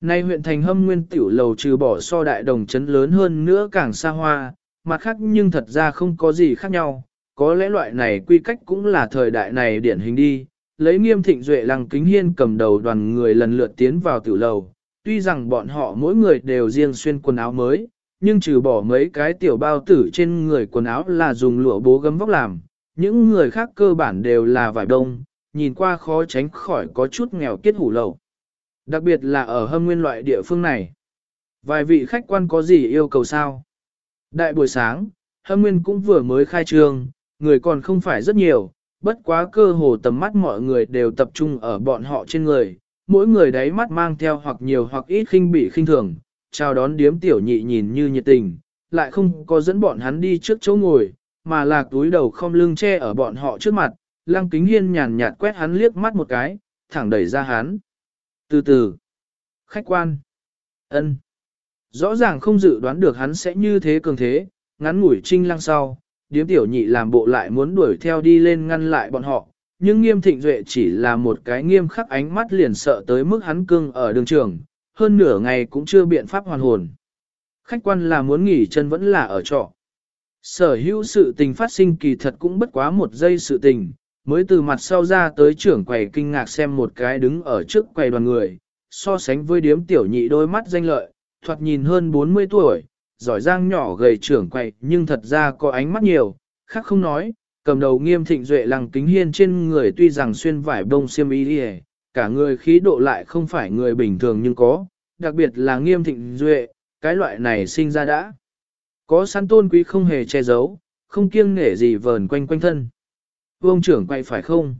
Nay huyện thành hâm nguyên tiểu lầu trừ bỏ so đại đồng chấn lớn hơn nữa càng xa hoa, mặt khác nhưng thật ra không có gì khác nhau, có lẽ loại này quy cách cũng là thời đại này điển hình đi. Lấy nghiêm thịnh duệ lăng kính hiên cầm đầu đoàn người lần lượt tiến vào tiểu lầu, tuy rằng bọn họ mỗi người đều riêng xuyên quần áo mới, nhưng trừ bỏ mấy cái tiểu bao tử trên người quần áo là dùng lụa bố gấm vóc làm, những người khác cơ bản đều là vải đông, nhìn qua khó tránh khỏi có chút nghèo kiết hủ lầu. Đặc biệt là ở hâm nguyên loại địa phương này. Vài vị khách quan có gì yêu cầu sao? Đại buổi sáng, hâm nguyên cũng vừa mới khai trương, người còn không phải rất nhiều, bất quá cơ hồ tầm mắt mọi người đều tập trung ở bọn họ trên người, mỗi người đáy mắt mang theo hoặc nhiều hoặc ít khinh bị khinh thường, chào đón điếm tiểu nhị nhìn như nhiệt tình, lại không có dẫn bọn hắn đi trước chỗ ngồi, mà là túi đầu không lưng che ở bọn họ trước mặt, lăng kính hiên nhàn nhạt quét hắn liếc mắt một cái, thẳng đẩy ra hắn. Từ từ, khách quan, ân, rõ ràng không dự đoán được hắn sẽ như thế cường thế, ngắn ngủi trinh lăng sau, điếm tiểu nhị làm bộ lại muốn đuổi theo đi lên ngăn lại bọn họ, nhưng nghiêm thịnh duệ chỉ là một cái nghiêm khắc ánh mắt liền sợ tới mức hắn cưng ở đường trường, hơn nửa ngày cũng chưa biện pháp hoàn hồn. Khách quan là muốn nghỉ chân vẫn là ở trọ. Sở hữu sự tình phát sinh kỳ thật cũng bất quá một giây sự tình, mới từ mặt sau ra tới trưởng quầy kinh ngạc xem một cái đứng ở trước quầy đoàn người, so sánh với điếm tiểu nhị đôi mắt danh lợi, thoạt nhìn hơn 40 tuổi, giỏi giang nhỏ gầy trưởng quậy nhưng thật ra có ánh mắt nhiều, khác không nói, cầm đầu nghiêm thịnh duệ lăng kính hiên trên người tuy rằng xuyên vải bông xiêm y đi cả người khí độ lại không phải người bình thường nhưng có, đặc biệt là nghiêm thịnh duệ, cái loại này sinh ra đã. Có săn tôn quý không hề che giấu, không kiêng nể gì vờn quanh quanh thân. Vương trưởng quay phải không?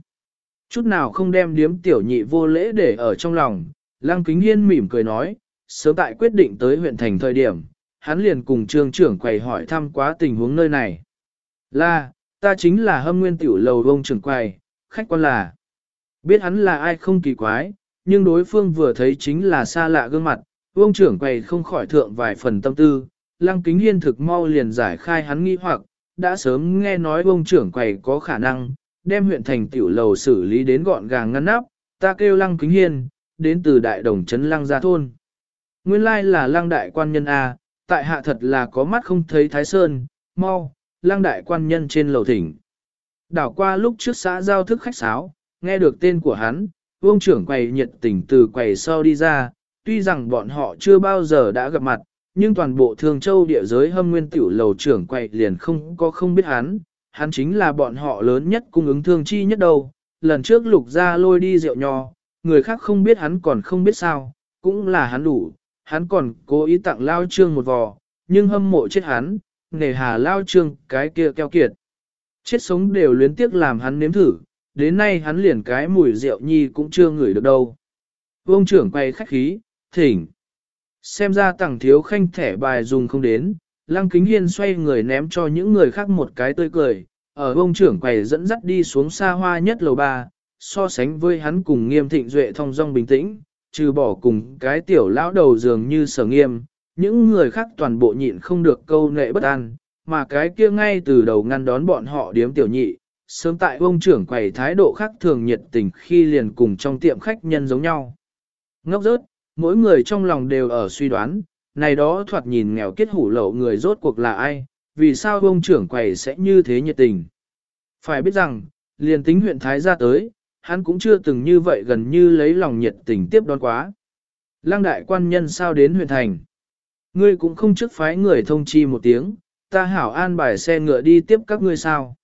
Chút nào không đem điếm tiểu nhị vô lễ để ở trong lòng, lăng kính hiên mỉm cười nói, sớm tại quyết định tới huyện thành thời điểm, hắn liền cùng trương trưởng quầy hỏi thăm quá tình huống nơi này. Là, ta chính là hâm nguyên tiểu lầu ông trưởng quầy, khách quan là. Biết hắn là ai không kỳ quái, nhưng đối phương vừa thấy chính là xa lạ gương mặt, ông trưởng quầy không khỏi thượng vài phần tâm tư, lăng kính hiên thực mau liền giải khai hắn nghi hoặc, đã sớm nghe nói ông trưởng quầy có khả năng, đem huyện thành tiểu lầu xử lý đến gọn gàng ngăn nắp, ta kêu lăng kính hiên, đến từ đại đồng trấn lăng gia thôn. Nguyên lai là lăng đại quan nhân A, tại hạ thật là có mắt không thấy thái sơn, mau, Lang đại quan nhân trên lầu thỉnh. Đảo qua lúc trước xã giao thức khách sáo, nghe được tên của hắn, vương trưởng quầy nhiệt tình từ quầy sau đi ra, tuy rằng bọn họ chưa bao giờ đã gặp mặt, nhưng toàn bộ thường châu địa giới hâm nguyên tiểu lầu trưởng quầy liền không có không biết hắn, hắn chính là bọn họ lớn nhất cung ứng thương chi nhất đâu. Lần trước lục ra lôi đi rượu nho, người khác không biết hắn còn không biết sao, cũng là hắn đủ, hắn còn cố ý tặng lao trương một vò, nhưng hâm mộ chết hắn, nề hà lao trương cái kia keo kiệt. Chết sống đều luyến tiếc làm hắn nếm thử, đến nay hắn liền cái mùi rượu nhi cũng chưa ngửi được đâu. Vương trưởng quay khách khí, thỉnh. Xem ra tặng thiếu khanh thẻ bài dùng không đến, lăng kính hiên xoay người ném cho những người khác một cái tươi cười, ở ông trưởng quầy dẫn dắt đi xuống xa hoa nhất lầu ba, so sánh với hắn cùng nghiêm thịnh duệ thông dong bình tĩnh, trừ bỏ cùng cái tiểu lão đầu dường như sở nghiêm, những người khác toàn bộ nhịn không được câu nệ bất an, mà cái kia ngay từ đầu ngăn đón bọn họ điếm tiểu nhị, sớm tại ông trưởng quầy thái độ khác thường nhiệt tình khi liền cùng trong tiệm khách nhân giống nhau. Ngốc rớt, mỗi người trong lòng đều ở suy đoán, này đó thoạt nhìn nghèo kết hủ lậu người rốt cuộc là ai, vì sao ông trưởng quầy sẽ như thế nhiệt tình. Phải biết rằng, liền tính huyện Thái gia tới, hắn cũng chưa từng như vậy gần như lấy lòng nhiệt tình tiếp đón quá. Lăng đại quan nhân sao đến huyện thành. Ngươi cũng không trước phái người thông chi một tiếng, ta hảo an bài xe ngựa đi tiếp các ngươi sao.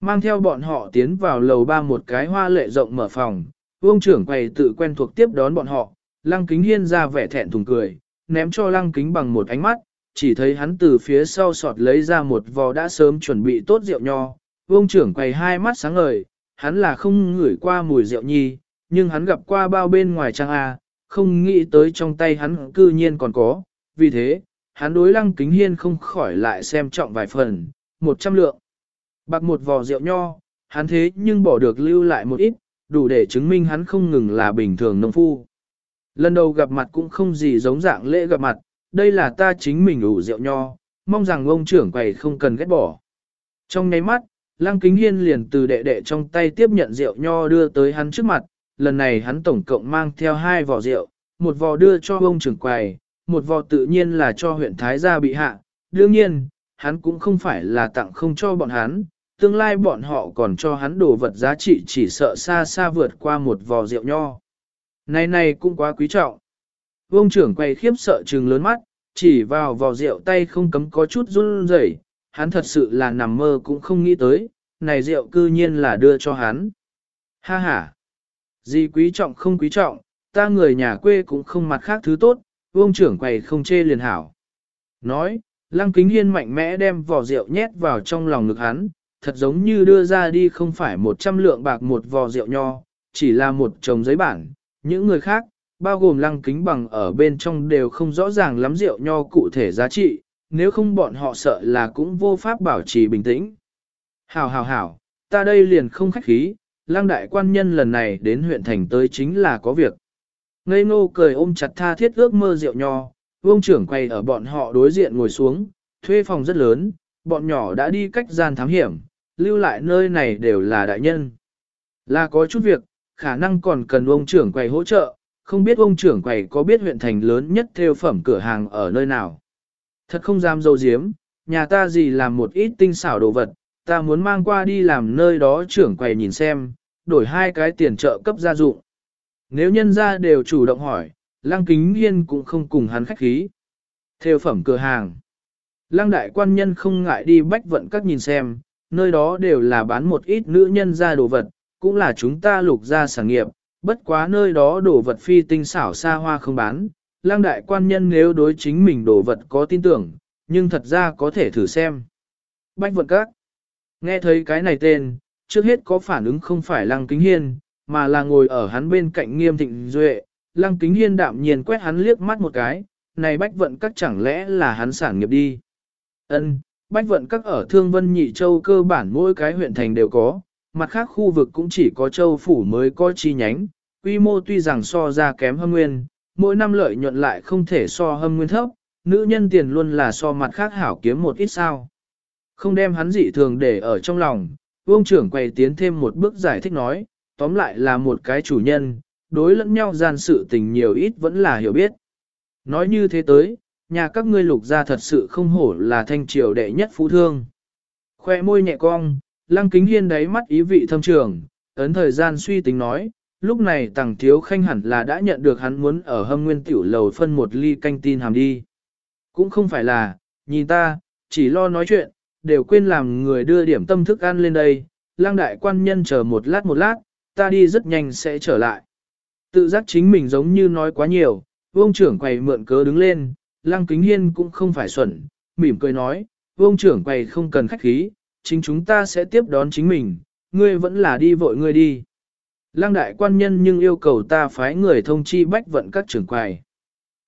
Mang theo bọn họ tiến vào lầu ba một cái hoa lệ rộng mở phòng, vương trưởng quầy tự quen thuộc tiếp đón bọn họ, lăng kính hiên ra vẻ thẹn thùng cười, ném cho lăng kính bằng một ánh mắt, chỉ thấy hắn từ phía sau sọt lấy ra một vò đã sớm chuẩn bị tốt rượu nho, vương trưởng quầy hai mắt sáng ngời, hắn là không ngửi qua mùi rượu nhi, nhưng hắn gặp qua bao bên ngoài trang A, không nghĩ tới trong tay hắn cư nhiên còn có, vì thế, hắn đối lăng kính hiên không khỏi lại xem trọng vài phần, một trăm lượng. Bạc một vò rượu nho, hắn thế nhưng bỏ được lưu lại một ít, đủ để chứng minh hắn không ngừng là bình thường nông phu. Lần đầu gặp mặt cũng không gì giống dạng lễ gặp mặt, đây là ta chính mình ủ rượu nho, mong rằng ông trưởng quầy không cần ghét bỏ. Trong nháy mắt, Lăng Kính Hiên liền từ đệ đệ trong tay tiếp nhận rượu nho đưa tới hắn trước mặt, lần này hắn tổng cộng mang theo hai vò rượu, một vò đưa cho ông trưởng quầy, một vò tự nhiên là cho huyện Thái gia bị hạ. Đương nhiên, hắn cũng không phải là tặng không cho bọn hắn, tương lai bọn họ còn cho hắn đồ vật giá trị chỉ sợ xa xa vượt qua một vò rượu nho. Này này cũng quá quý trọng. Vương trưởng quay khiếp sợ trừng lớn mắt, chỉ vào vò rượu tay không cấm có chút run rẩy, hắn thật sự là nằm mơ cũng không nghĩ tới, này rượu cư nhiên là đưa cho hắn. Ha ha! Gì quý trọng không quý trọng, ta người nhà quê cũng không mặt khác thứ tốt, vương trưởng quầy không chê liền hảo. Nói, lăng kính hiên mạnh mẽ đem vò rượu nhét vào trong lòng ngực hắn, thật giống như đưa ra đi không phải một trăm lượng bạc một vò rượu nho, chỉ là một chồng giấy bản. Những người khác, bao gồm lăng kính bằng ở bên trong đều không rõ ràng lắm rượu nho cụ thể giá trị, nếu không bọn họ sợ là cũng vô pháp bảo trì bình tĩnh. Hảo hảo hảo, ta đây liền không khách khí, Lang đại quan nhân lần này đến huyện thành tới chính là có việc. Ngây ngô cười ôm chặt tha thiết ước mơ rượu nho, vương trưởng quay ở bọn họ đối diện ngồi xuống, thuê phòng rất lớn, bọn nhỏ đã đi cách gian thám hiểm, lưu lại nơi này đều là đại nhân. Là có chút việc, khả năng còn cần ông trưởng quầy hỗ trợ, không biết ông trưởng quầy có biết huyện thành lớn nhất theo phẩm cửa hàng ở nơi nào. Thật không dám dâu diếm, nhà ta gì làm một ít tinh xảo đồ vật, ta muốn mang qua đi làm nơi đó trưởng quầy nhìn xem, đổi hai cái tiền trợ cấp gia dụng. Nếu nhân gia đều chủ động hỏi, Lăng Kính Hiên cũng không cùng hắn khách khí. Theo phẩm cửa hàng. Lăng đại quan nhân không ngại đi bách vận các nhìn xem, nơi đó đều là bán một ít nữ nhân ra đồ vật, cũng là chúng ta lục ra sản nghiệp, bất quá nơi đó đồ vật phi tinh xảo xa hoa không bán. Lang đại quan nhân nếu đối chính mình đồ vật có tin tưởng, nhưng thật ra có thể thử xem. Bách vận các. Nghe thấy cái này tên, trước hết có phản ứng không phải lăng kính hiên, mà là ngồi ở hắn bên cạnh nghiêm thịnh duệ. Lăng kính hiên đạm nhiên quét hắn liếc mắt một cái, này bách vận các chẳng lẽ là hắn sản nghiệp đi. Ân, Bách vận các ở Thương Vân Nhị Châu cơ bản mỗi cái huyện thành đều có, mặt khác khu vực cũng chỉ có châu phủ mới có chi nhánh, quy mô tuy rằng so ra kém hâm nguyên, mỗi năm lợi nhuận lại không thể so hâm nguyên thấp, nữ nhân tiền luôn là so mặt khác hảo kiếm một ít sao. Không đem hắn dị thường để ở trong lòng, vương trưởng quay tiến thêm một bước giải thích nói, tóm lại là một cái chủ nhân, đối lẫn nhau gian sự tình nhiều ít vẫn là hiểu biết. Nói như thế tới, nhà các ngươi lục gia thật sự không hổ là thanh triều đệ nhất phú thương. Khoe môi nhẹ cong, lăng kính hiên đáy mắt ý vị thâm trường, ấn thời gian suy tính nói, lúc này tàng thiếu khanh hẳn là đã nhận được hắn muốn ở hâm nguyên tiểu lầu phân một ly canh tin hàm đi. Cũng không phải là, nhìn ta, chỉ lo nói chuyện, đều quên làm người đưa điểm tâm thức ăn lên đây, lang đại quan nhân chờ một lát một lát, ta đi rất nhanh sẽ trở lại. Tự giác chính mình giống như nói quá nhiều, vương trưởng quầy mượn cớ đứng lên, lang Kính Hiên cũng không phải xuẩn, mỉm cười nói, vương trưởng quầy không cần khách khí, chính chúng ta sẽ tiếp đón chính mình, ngươi vẫn là đi vội ngươi đi. Lăng đại quan nhân nhưng yêu cầu ta phái người thông chi bách vận các trưởng quầy.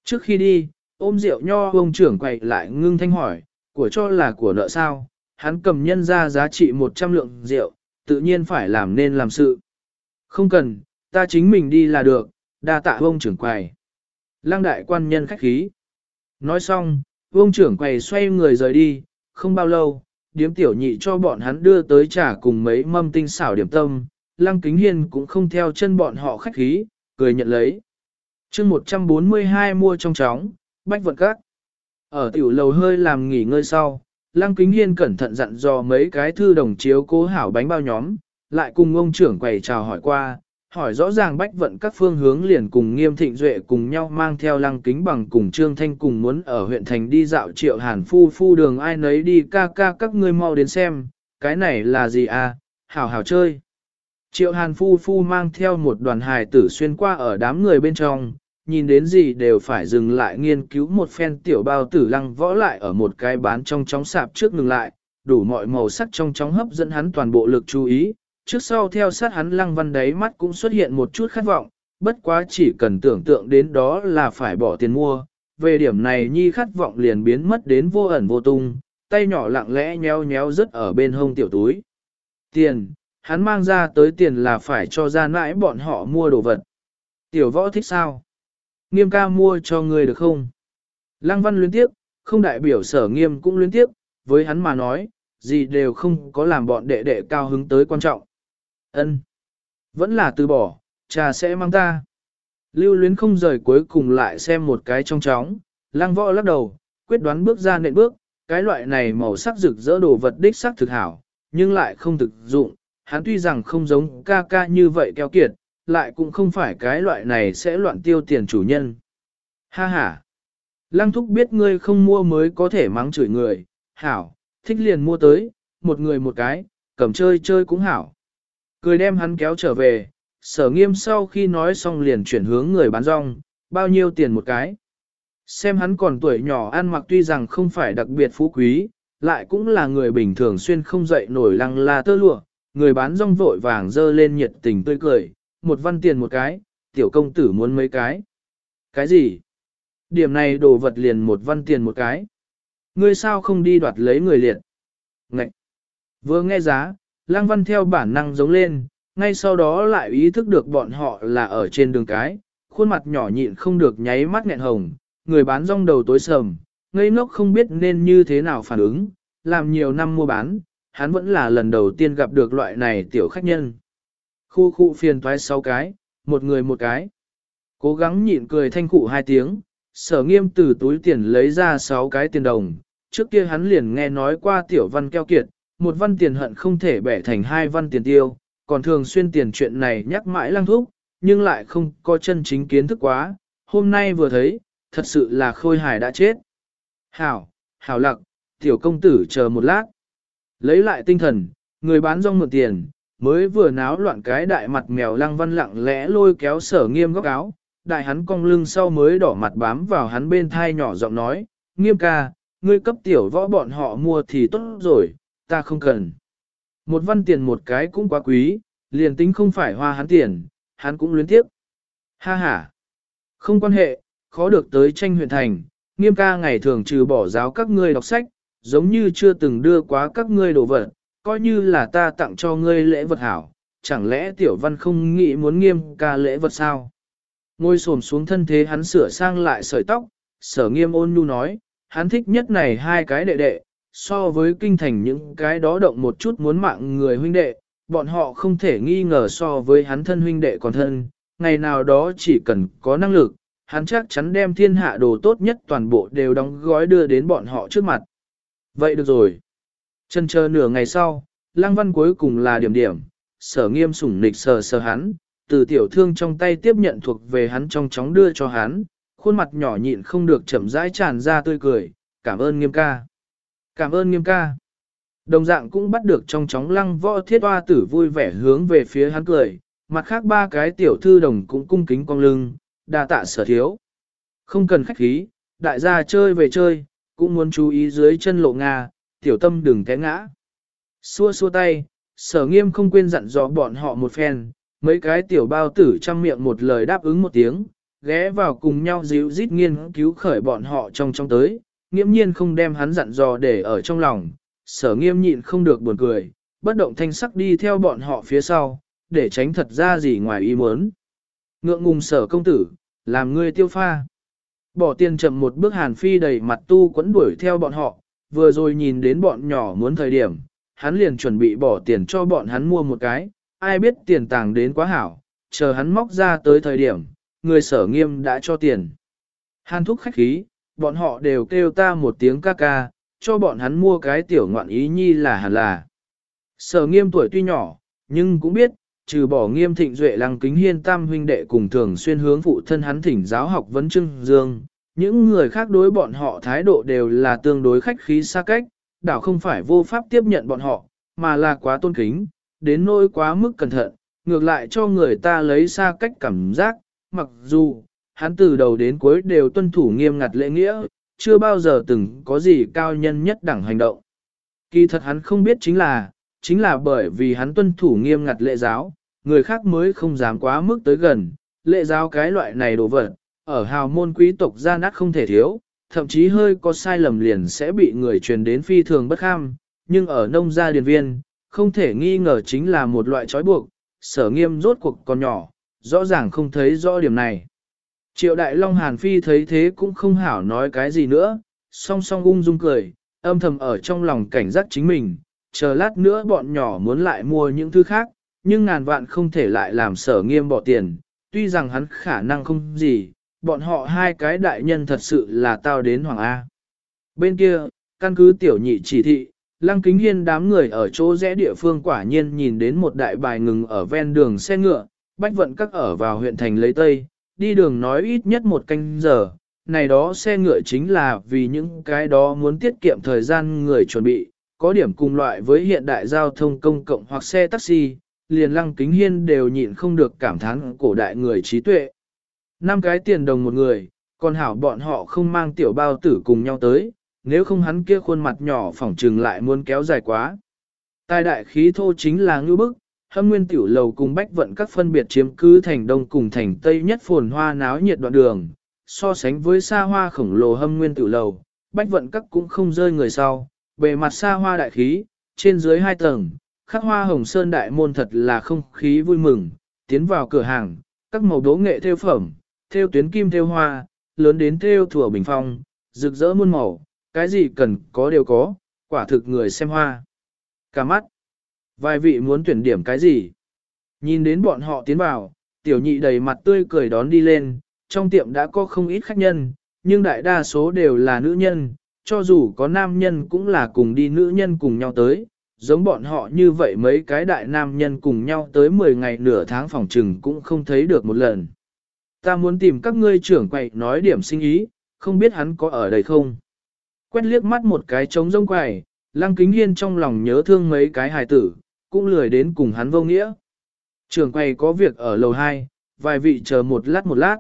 Trước khi đi, ôm rượu nho ông trưởng quầy lại ngưng thanh hỏi, của cho là của nợ sao, hắn cầm nhân ra giá trị 100 lượng rượu, tự nhiên phải làm nên làm sự. Không cần, ta chính mình đi là được, đa tạ ông trưởng quầy. Lăng đại quan nhân khách khí. Nói xong, ông trưởng quầy xoay người rời đi, không bao lâu, điếm tiểu nhị cho bọn hắn đưa tới trả cùng mấy mâm tinh xảo điểm tâm, lăng kính hiên cũng không theo chân bọn họ khách khí, cười nhận lấy. chương 142 mua trong chóng, bách vận các. Ở tiểu lầu hơi làm nghỉ ngơi sau, lăng kính hiên cẩn thận dặn dò mấy cái thư đồng chiếu cố hảo bánh bao nhóm, lại cùng ông trưởng quầy chào hỏi qua, hỏi rõ ràng bách vận các phương hướng liền cùng nghiêm thịnh duệ cùng nhau mang theo lăng kính bằng cùng trương thanh cùng muốn ở huyện thành đi dạo triệu hàn phu phu đường ai nấy đi ca ca các ngươi mau đến xem, cái này là gì à, hảo hảo chơi. Triệu hàn phu phu mang theo một đoàn hài tử xuyên qua ở đám người bên trong, nhìn đến gì đều phải dừng lại nghiên cứu một phen tiểu bao tử lăng võ lại ở một cái bán trong chóng sạp trước ngừng lại, đủ mọi màu sắc trong chóng hấp dẫn hắn toàn bộ lực chú ý, trước sau theo sát hắn lăng văn đáy mắt cũng xuất hiện một chút khát vọng, bất quá chỉ cần tưởng tượng đến đó là phải bỏ tiền mua, về điểm này nhi khát vọng liền biến mất đến vô ẩn vô tung, tay nhỏ lặng lẽ nhéo nhéo rất ở bên hông tiểu túi. Tiền, hắn mang ra tới tiền là phải cho ra nãi bọn họ mua đồ vật. Tiểu võ thích sao? Nghiêm ca mua cho người được không? Lăng văn luyến tiếp, không đại biểu sở nghiêm cũng luyến tiếp, với hắn mà nói, gì đều không có làm bọn đệ đệ cao hứng tới quan trọng. Ân, Vẫn là từ bỏ, cha sẽ mang ta. Lưu luyến không rời cuối cùng lại xem một cái trong chóng, lăng võ lắc đầu, quyết đoán bước ra nện bước, cái loại này màu sắc rực rỡ đồ vật đích sắc thực hảo, nhưng lại không thực dụng, hắn tuy rằng không giống ca ca như vậy keo kiệt, lại cũng không phải cái loại này sẽ loạn tiêu tiền chủ nhân. Ha ha! Lăng thúc biết ngươi không mua mới có thể mắng chửi người, hảo, thích liền mua tới, một người một cái, cầm chơi chơi cũng hảo. Cười đem hắn kéo trở về, sở nghiêm sau khi nói xong liền chuyển hướng người bán rong, bao nhiêu tiền một cái. Xem hắn còn tuổi nhỏ ăn mặc tuy rằng không phải đặc biệt phú quý, lại cũng là người bình thường xuyên không dậy nổi lăng la tơ lụa, người bán rong vội vàng dơ lên nhiệt tình tươi cười, một văn tiền một cái, tiểu công tử muốn mấy cái. Cái gì? Điểm này đồ vật liền một văn tiền một cái. Ngươi sao không đi đoạt lấy người liệt? Ngậy! Vừa nghe giá, lang văn theo bản năng giống lên, ngay sau đó lại ý thức được bọn họ là ở trên đường cái, khuôn mặt nhỏ nhịn không được nháy mắt nghẹn hồng, người bán rong đầu tối sầm, ngây ngốc không biết nên như thế nào phản ứng, làm nhiều năm mua bán, hắn vẫn là lần đầu tiên gặp được loại này tiểu khách nhân. Khu khu phiền thoái sáu cái, một người một cái. Cố gắng nhịn cười thanh cụ hai tiếng, sở nghiêm từ túi tiền lấy ra sáu cái tiền đồng. Trước kia hắn liền nghe nói qua tiểu văn keo kiệt, một văn tiền hận không thể bẻ thành hai văn tiền tiêu, còn thường xuyên tiền chuyện này nhắc mãi lăng thúc, nhưng lại không có chân chính kiến thức quá. Hôm nay vừa thấy, thật sự là khôi hài đã chết. Hảo, hảo lặc, tiểu công tử chờ một lát. Lấy lại tinh thần, người bán rong mượn tiền, mới vừa náo loạn cái đại mặt mèo lăng văn lặng lẽ lôi kéo sở nghiêm góc áo, đại hắn cong lưng sau mới đỏ mặt bám vào hắn bên thai nhỏ giọng nói, nghiêm ca, ngươi cấp tiểu võ bọn họ mua thì tốt rồi, ta không cần. Một văn tiền một cái cũng quá quý, liền tính không phải hoa hắn tiền, hắn cũng luyến tiếp. Ha ha, không quan hệ, khó được tới tranh huyện thành, nghiêm ca ngày thường trừ bỏ giáo các ngươi đọc sách, giống như chưa từng đưa quá các ngươi đồ vật, coi như là ta tặng cho ngươi lễ vật hảo, chẳng lẽ tiểu văn không nghĩ muốn nghiêm ca lễ vật sao? Ngôi xổm xuống thân thế hắn sửa sang lại sợi tóc, sở nghiêm ôn nhu nói, hắn thích nhất này hai cái đệ đệ, so với kinh thành những cái đó động một chút muốn mạng người huynh đệ, bọn họ không thể nghi ngờ so với hắn thân huynh đệ còn thân, ngày nào đó chỉ cần có năng lực, hắn chắc chắn đem thiên hạ đồ tốt nhất toàn bộ đều đóng gói đưa đến bọn họ trước mặt. Vậy được rồi. Chân chờ nửa ngày sau, Lăng Văn cuối cùng là điểm điểm, sở nghiêm sủng nịch sờ sờ hắn, từ tiểu thương trong tay tiếp nhận thuộc về hắn trong chóng đưa cho hắn, khuôn mặt nhỏ nhịn không được chậm rãi tràn ra tươi cười, cảm ơn nghiêm ca. Cảm ơn nghiêm ca. Đồng dạng cũng bắt được trong chóng lăng võ thiết hoa tử vui vẻ hướng về phía hắn cười, mặt khác ba cái tiểu thư đồng cũng cung kính cong lưng, đa tạ sở thiếu. Không cần khách khí, đại gia chơi về chơi, cũng muốn chú ý dưới chân lộ Nga, tiểu tâm đừng té ngã. Xua xua tay, sở nghiêm không quên dặn dò bọn họ một phen, mấy cái tiểu bao tử chăm miệng một lời đáp ứng một tiếng, ghé vào cùng nhau díu dít nghiên cứu khởi bọn họ trong trong tới, nghiễm nhiên không đem hắn dặn dò để ở trong lòng, sở nghiêm nhịn không được buồn cười, bất động thanh sắc đi theo bọn họ phía sau, để tránh thật ra gì ngoài ý muốn. Ngượng ngùng sở công tử, làm ngươi tiêu pha. Bỏ tiền chậm một bước hàn phi đầy mặt tu quẫn đuổi theo bọn họ, vừa rồi nhìn đến bọn nhỏ muốn thời điểm, hắn liền chuẩn bị bỏ tiền cho bọn hắn mua một cái, ai biết tiền tàng đến quá hảo, chờ hắn móc ra tới thời điểm, người sở nghiêm đã cho tiền. Hàn thúc khách khí, bọn họ đều kêu ta một tiếng ca ca, cho bọn hắn mua cái tiểu ngoạn ý nhi là hẳn là. Sở nghiêm tuổi tuy nhỏ, nhưng cũng biết, trừ bỏ nghiêm thịnh duệ lăng kính hiên tam huynh đệ cùng thường xuyên hướng phụ thân hắn thỉnh giáo học vấn trưng dương. Những người khác đối bọn họ thái độ đều là tương đối khách khí xa cách, đảo không phải vô pháp tiếp nhận bọn họ, mà là quá tôn kính, đến nỗi quá mức cẩn thận, ngược lại cho người ta lấy xa cách cảm giác, mặc dù, hắn từ đầu đến cuối đều tuân thủ nghiêm ngặt lễ nghĩa, chưa bao giờ từng có gì cao nhân nhất đẳng hành động. Kỳ thật hắn không biết chính là, chính là bởi vì hắn tuân thủ nghiêm ngặt lễ giáo, người khác mới không dám quá mức tới gần, lễ giáo cái loại này đồ vật, ở hào môn quý tộc ra nát không thể thiếu, thậm chí hơi có sai lầm liền sẽ bị người truyền đến phi thường bất kham, nhưng ở nông gia điền viên, không thể nghi ngờ chính là một loại trói buộc, sở nghiêm rốt cuộc còn nhỏ, rõ ràng không thấy rõ điểm này. Triệu Đại Long Hàn Phi thấy thế cũng không hảo nói cái gì nữa, song song ung dung cười, âm thầm ở trong lòng cảnh giác chính mình, chờ lát nữa bọn nhỏ muốn lại mua những thứ khác, nhưng ngàn vạn không thể lại làm sở nghiêm bỏ tiền, tuy rằng hắn khả năng không gì, bọn họ hai cái đại nhân thật sự là tao đến Hoàng A. Bên kia, căn cứ tiểu nhị chỉ thị, lăng kính hiên đám người ở chỗ rẽ địa phương quả nhiên nhìn đến một đại bài ngừng ở ven đường xe ngựa, bách vận các ở vào huyện thành lấy Tây, đi đường nói ít nhất một canh giờ, này đó xe ngựa chính là vì những cái đó muốn tiết kiệm thời gian người chuẩn bị, có điểm cùng loại với hiện đại giao thông công cộng hoặc xe taxi, liền lăng kính hiên đều nhịn không được cảm thán cổ đại người trí tuệ. Năm cái tiền đồng một người, còn hảo bọn họ không mang tiểu bao tử cùng nhau tới, nếu không hắn kia khuôn mặt nhỏ phỏng trừng lại muốn kéo dài quá. Tài đại khí thô chính là ngư bức, hâm nguyên tiểu lầu cùng bách vận các phân biệt chiếm cứ thành đông cùng thành tây nhất phồn hoa náo nhiệt đoạn đường, so sánh với xa hoa khổng lồ hâm nguyên tiểu lầu, bách vận các cũng không rơi người sau, bề mặt xa hoa đại khí, trên dưới hai tầng, khắc hoa hồng sơn đại môn thật là không khí vui mừng, tiến vào cửa hàng, các màu đố nghệ theo phẩm, theo tuyến kim theo hoa, lớn đến theo thủa bình phong, rực rỡ muôn màu, cái gì cần có đều có, quả thực người xem hoa. Cả mắt, vài vị muốn tuyển điểm cái gì? Nhìn đến bọn họ tiến vào, tiểu nhị đầy mặt tươi cười đón đi lên, trong tiệm đã có không ít khách nhân, nhưng đại đa số đều là nữ nhân, cho dù có nam nhân cũng là cùng đi nữ nhân cùng nhau tới, giống bọn họ như vậy mấy cái đại nam nhân cùng nhau tới 10 ngày nửa tháng phòng trừng cũng không thấy được một lần. Ta muốn tìm các ngươi trưởng quầy nói điểm sinh ý, không biết hắn có ở đây không? Quét liếc mắt một cái trống rông quầy, lăng kính hiên trong lòng nhớ thương mấy cái hài tử, cũng lười đến cùng hắn vô nghĩa. Trưởng quầy có việc ở lầu 2, vài vị chờ một lát một lát.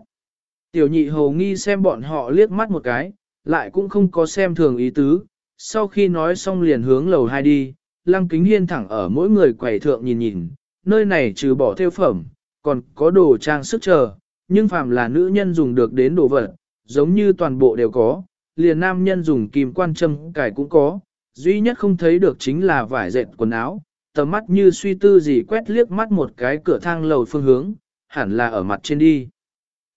Tiểu nhị hầu nghi xem bọn họ liếc mắt một cái, lại cũng không có xem thường ý tứ. Sau khi nói xong liền hướng lầu 2 đi, lăng kính hiên thẳng ở mỗi người quầy thượng nhìn nhìn, nơi này trừ bỏ theo phẩm, còn có đồ trang sức chờ, nhưng phàm là nữ nhân dùng được đến đồ vật, giống như toàn bộ đều có, liền nam nhân dùng kim quan châm cải cũng có, duy nhất không thấy được chính là vải dệt quần áo, tầm mắt như suy tư gì quét liếc mắt một cái cửa thang lầu phương hướng, hẳn là ở mặt trên đi.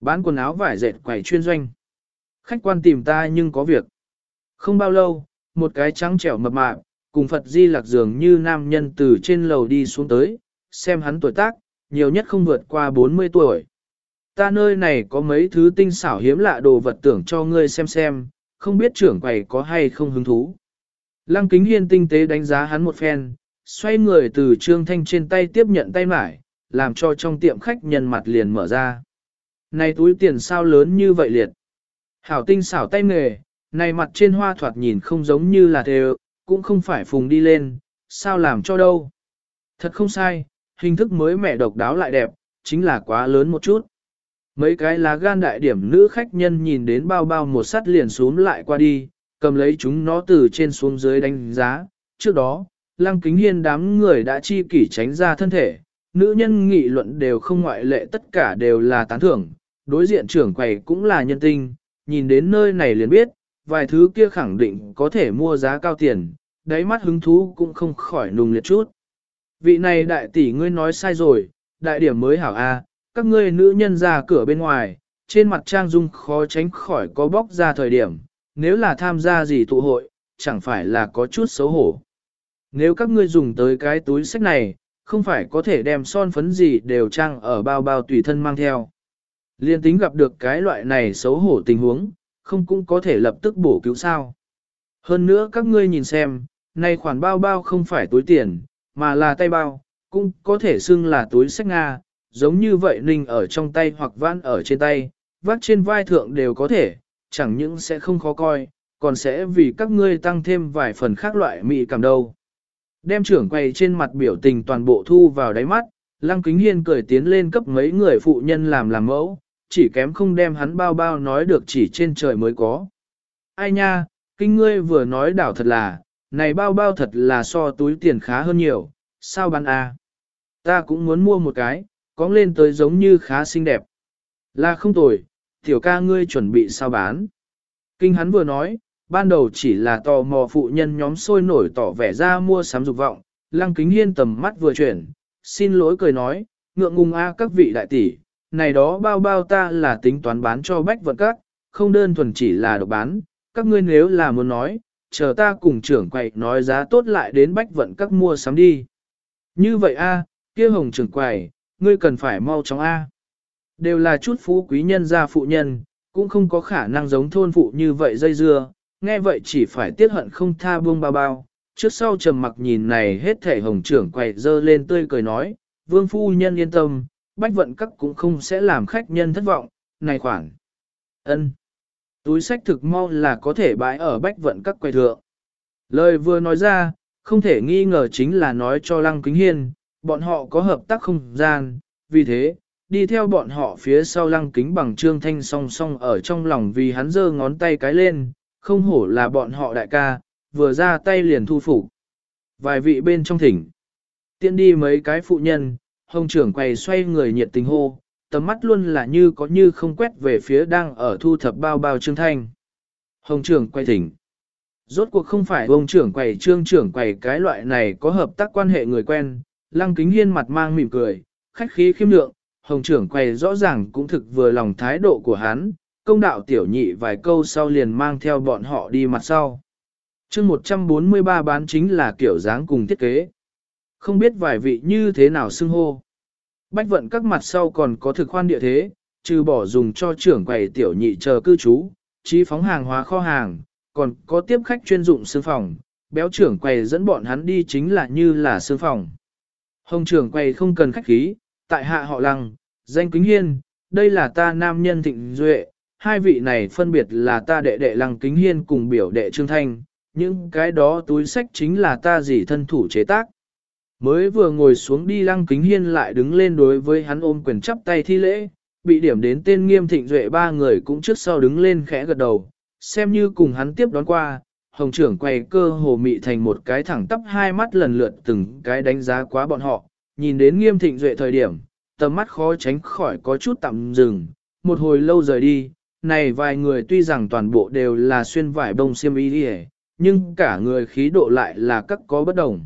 Bán quần áo vải dệt quầy chuyên doanh. Khách quan tìm ta nhưng có việc. Không bao lâu, một cái trắng trẻo mập mạp, cùng Phật Di Lạc dường như nam nhân từ trên lầu đi xuống tới, xem hắn tuổi tác, nhiều nhất không vượt qua 40 tuổi. Ta nơi này có mấy thứ tinh xảo hiếm lạ đồ vật tưởng cho ngươi xem xem, không biết trưởng quầy có hay không hứng thú. Lăng kính hiên tinh tế đánh giá hắn một phen, xoay người từ trương thanh trên tay tiếp nhận tay mải, làm cho trong tiệm khách nhân mặt liền mở ra. Này túi tiền sao lớn như vậy liệt. Hảo tinh xảo tay nghề, này mặt trên hoa thoạt nhìn không giống như là thề, cũng không phải phùng đi lên, sao làm cho đâu. Thật không sai, hình thức mới mẻ độc đáo lại đẹp, chính là quá lớn một chút. Mấy cái lá gan đại điểm nữ khách nhân nhìn đến bao bao một sắt liền xuống lại qua đi, cầm lấy chúng nó từ trên xuống dưới đánh giá. Trước đó, lăng kính hiên đám người đã chi kỷ tránh ra thân thể, nữ nhân nghị luận đều không ngoại lệ tất cả đều là tán thưởng, đối diện trưởng quầy cũng là nhân tinh, nhìn đến nơi này liền biết, vài thứ kia khẳng định có thể mua giá cao tiền, đáy mắt hứng thú cũng không khỏi nùng liệt chút. Vị này đại tỷ ngươi nói sai rồi, đại điểm mới hảo A, các ngươi nữ nhân ra cửa bên ngoài, trên mặt trang dung khó tránh khỏi có bóc ra thời điểm, nếu là tham gia gì tụ hội, chẳng phải là có chút xấu hổ. Nếu các ngươi dùng tới cái túi sách này, không phải có thể đem son phấn gì đều trang ở bao bao tùy thân mang theo. Liên tính gặp được cái loại này xấu hổ tình huống, không cũng có thể lập tức bổ cứu sao. Hơn nữa các ngươi nhìn xem, này khoản bao bao không phải túi tiền, mà là tay bao, cũng có thể xưng là túi sách Nga, giống như vậy ninh ở trong tay hoặc vãn ở trên tay, vác trên vai thượng đều có thể, chẳng những sẽ không khó coi, còn sẽ vì các ngươi tăng thêm vài phần khác loại mị cảm đâu. Đem trưởng quay trên mặt biểu tình toàn bộ thu vào đáy mắt, Lăng Kính Hiên cười tiến lên cấp mấy người phụ nhân làm làm mẫu, chỉ kém không đem hắn bao bao nói được chỉ trên trời mới có. Ai nha, kinh ngươi vừa nói đảo thật là, này bao bao thật là so túi tiền khá hơn nhiều, sao bán a? À? Ta cũng muốn mua một cái, có lên tới giống như khá xinh đẹp. Là không tồi, tiểu ca ngươi chuẩn bị sao bán. Kinh hắn vừa nói, ban đầu chỉ là tò mò phụ nhân nhóm sôi nổi tỏ vẻ ra mua sắm dục vọng, lăng kính hiên tầm mắt vừa chuyển, xin lỗi cười nói, ngượng ngùng a các vị đại tỷ, này đó bao bao ta là tính toán bán cho bách vận các, không đơn thuần chỉ là độc bán, các ngươi nếu là muốn nói, chờ ta cùng trưởng quầy nói giá tốt lại đến bách vận các mua sắm đi. Như vậy a, kia hồng trưởng quầy, ngươi cần phải mau chóng a. Đều là chút phú quý nhân gia phụ nhân, cũng không có khả năng giống thôn phụ như vậy dây dưa, nghe vậy chỉ phải tiết hận không tha buông bao bao. Trước sau trầm mặc nhìn này hết thể hồng trưởng quầy dơ lên tươi cười nói, vương phu nhân yên tâm, bách vận các cũng không sẽ làm khách nhân thất vọng, này khoản. ân Túi sách thực mau là có thể bãi ở bách vận các quầy thượng. Lời vừa nói ra, không thể nghi ngờ chính là nói cho Lăng Kính Hiên, bọn họ có hợp tác không gian, vì thế, đi theo bọn họ phía sau Lăng Kính bằng trương thanh song song ở trong lòng vì hắn giơ ngón tay cái lên, không hổ là bọn họ đại ca, vừa ra tay liền thu phục. Vài vị bên trong thỉnh, tiện đi mấy cái phụ nhân, hồng trưởng quầy xoay người nhiệt tình hô, tầm mắt luôn là như có như không quét về phía đang ở thu thập bao bao trương thanh. Hồng trưởng quay thỉnh. Rốt cuộc không phải ông trưởng quầy trương trưởng quầy cái loại này có hợp tác quan hệ người quen, lăng kính hiên mặt mang mỉm cười, khách khí khiêm lượng, hồng trưởng quầy rõ ràng cũng thực vừa lòng thái độ của hắn, công đạo tiểu nhị vài câu sau liền mang theo bọn họ đi mặt sau. chương 143 bán chính là kiểu dáng cùng thiết kế. Không biết vài vị như thế nào xưng hô. Bách vận các mặt sau còn có thực khoan địa thế, trừ bỏ dùng cho trưởng quầy tiểu nhị chờ cư trú, trí phóng hàng hóa kho hàng, còn có tiếp khách chuyên dụng xương phòng, béo trưởng quầy dẫn bọn hắn đi chính là như là xương phòng. Hồng trưởng quầy không cần khách khí, tại hạ họ lăng, danh kính hiên, đây là ta nam nhân thịnh duệ, hai vị này phân biệt là ta đệ đệ lăng kính hiên cùng biểu đệ trương thanh, những cái đó túi sách chính là ta dì thân thủ chế tác. Mới vừa ngồi xuống đi lăng kính hiên lại đứng lên đối với hắn ôm quyền chắp tay thi lễ, bị điểm đến tên nghiêm thịnh duệ ba người cũng trước sau đứng lên khẽ gật đầu, xem như cùng hắn tiếp đón qua, hồng trưởng quay cơ hồ mị thành một cái thẳng tắp hai mắt lần lượt từng cái đánh giá quá bọn họ, nhìn đến nghiêm thịnh duệ thời điểm, tầm mắt khó tránh khỏi có chút tạm dừng, một hồi lâu rời đi, này vài người tuy rằng toàn bộ đều là xuyên vải bông xiêm y đi nhưng cả người khí độ lại là các có bất đồng.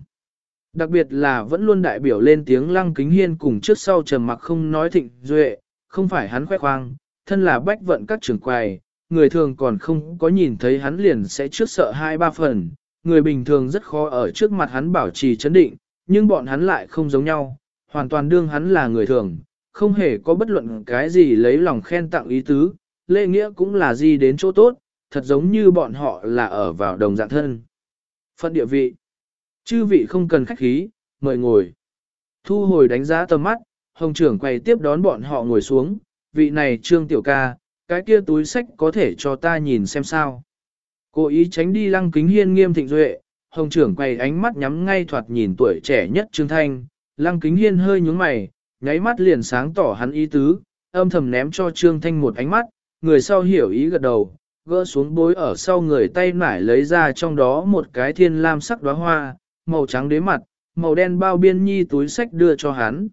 Đặc biệt là vẫn luôn đại biểu lên tiếng lăng kính hiên cùng trước sau trầm mặc không nói thịnh duệ, không phải hắn khoe khoang, thân là bách vận các trưởng quầy, người thường còn không có nhìn thấy hắn liền sẽ trước sợ hai ba phần, người bình thường rất khó ở trước mặt hắn bảo trì chấn định, nhưng bọn hắn lại không giống nhau, hoàn toàn đương hắn là người thường, không hề có bất luận cái gì lấy lòng khen tặng ý tứ, lễ nghĩa cũng là gì đến chỗ tốt, thật giống như bọn họ là ở vào đồng dạng thân. Phận địa vị Chư vị không cần khách khí, mời ngồi. Thu hồi đánh giá tầm mắt, hồng trưởng quay tiếp đón bọn họ ngồi xuống, vị này trương tiểu ca, cái kia túi sách có thể cho ta nhìn xem sao. Cố ý tránh đi lăng kính hiên nghiêm thịnh duệ, hồng trưởng quay ánh mắt nhắm ngay thoạt nhìn tuổi trẻ nhất trương thanh, lăng kính hiên hơi nhúng mày, nháy mắt liền sáng tỏ hắn ý tứ, âm thầm ném cho trương thanh một ánh mắt, người sau hiểu ý gật đầu, gỡ xuống bối ở sau người tay nải lấy ra trong đó một cái thiên lam sắc đóa hoa, màu trắng đế mặt, màu đen bao biên nhi túi sách đưa cho hắn.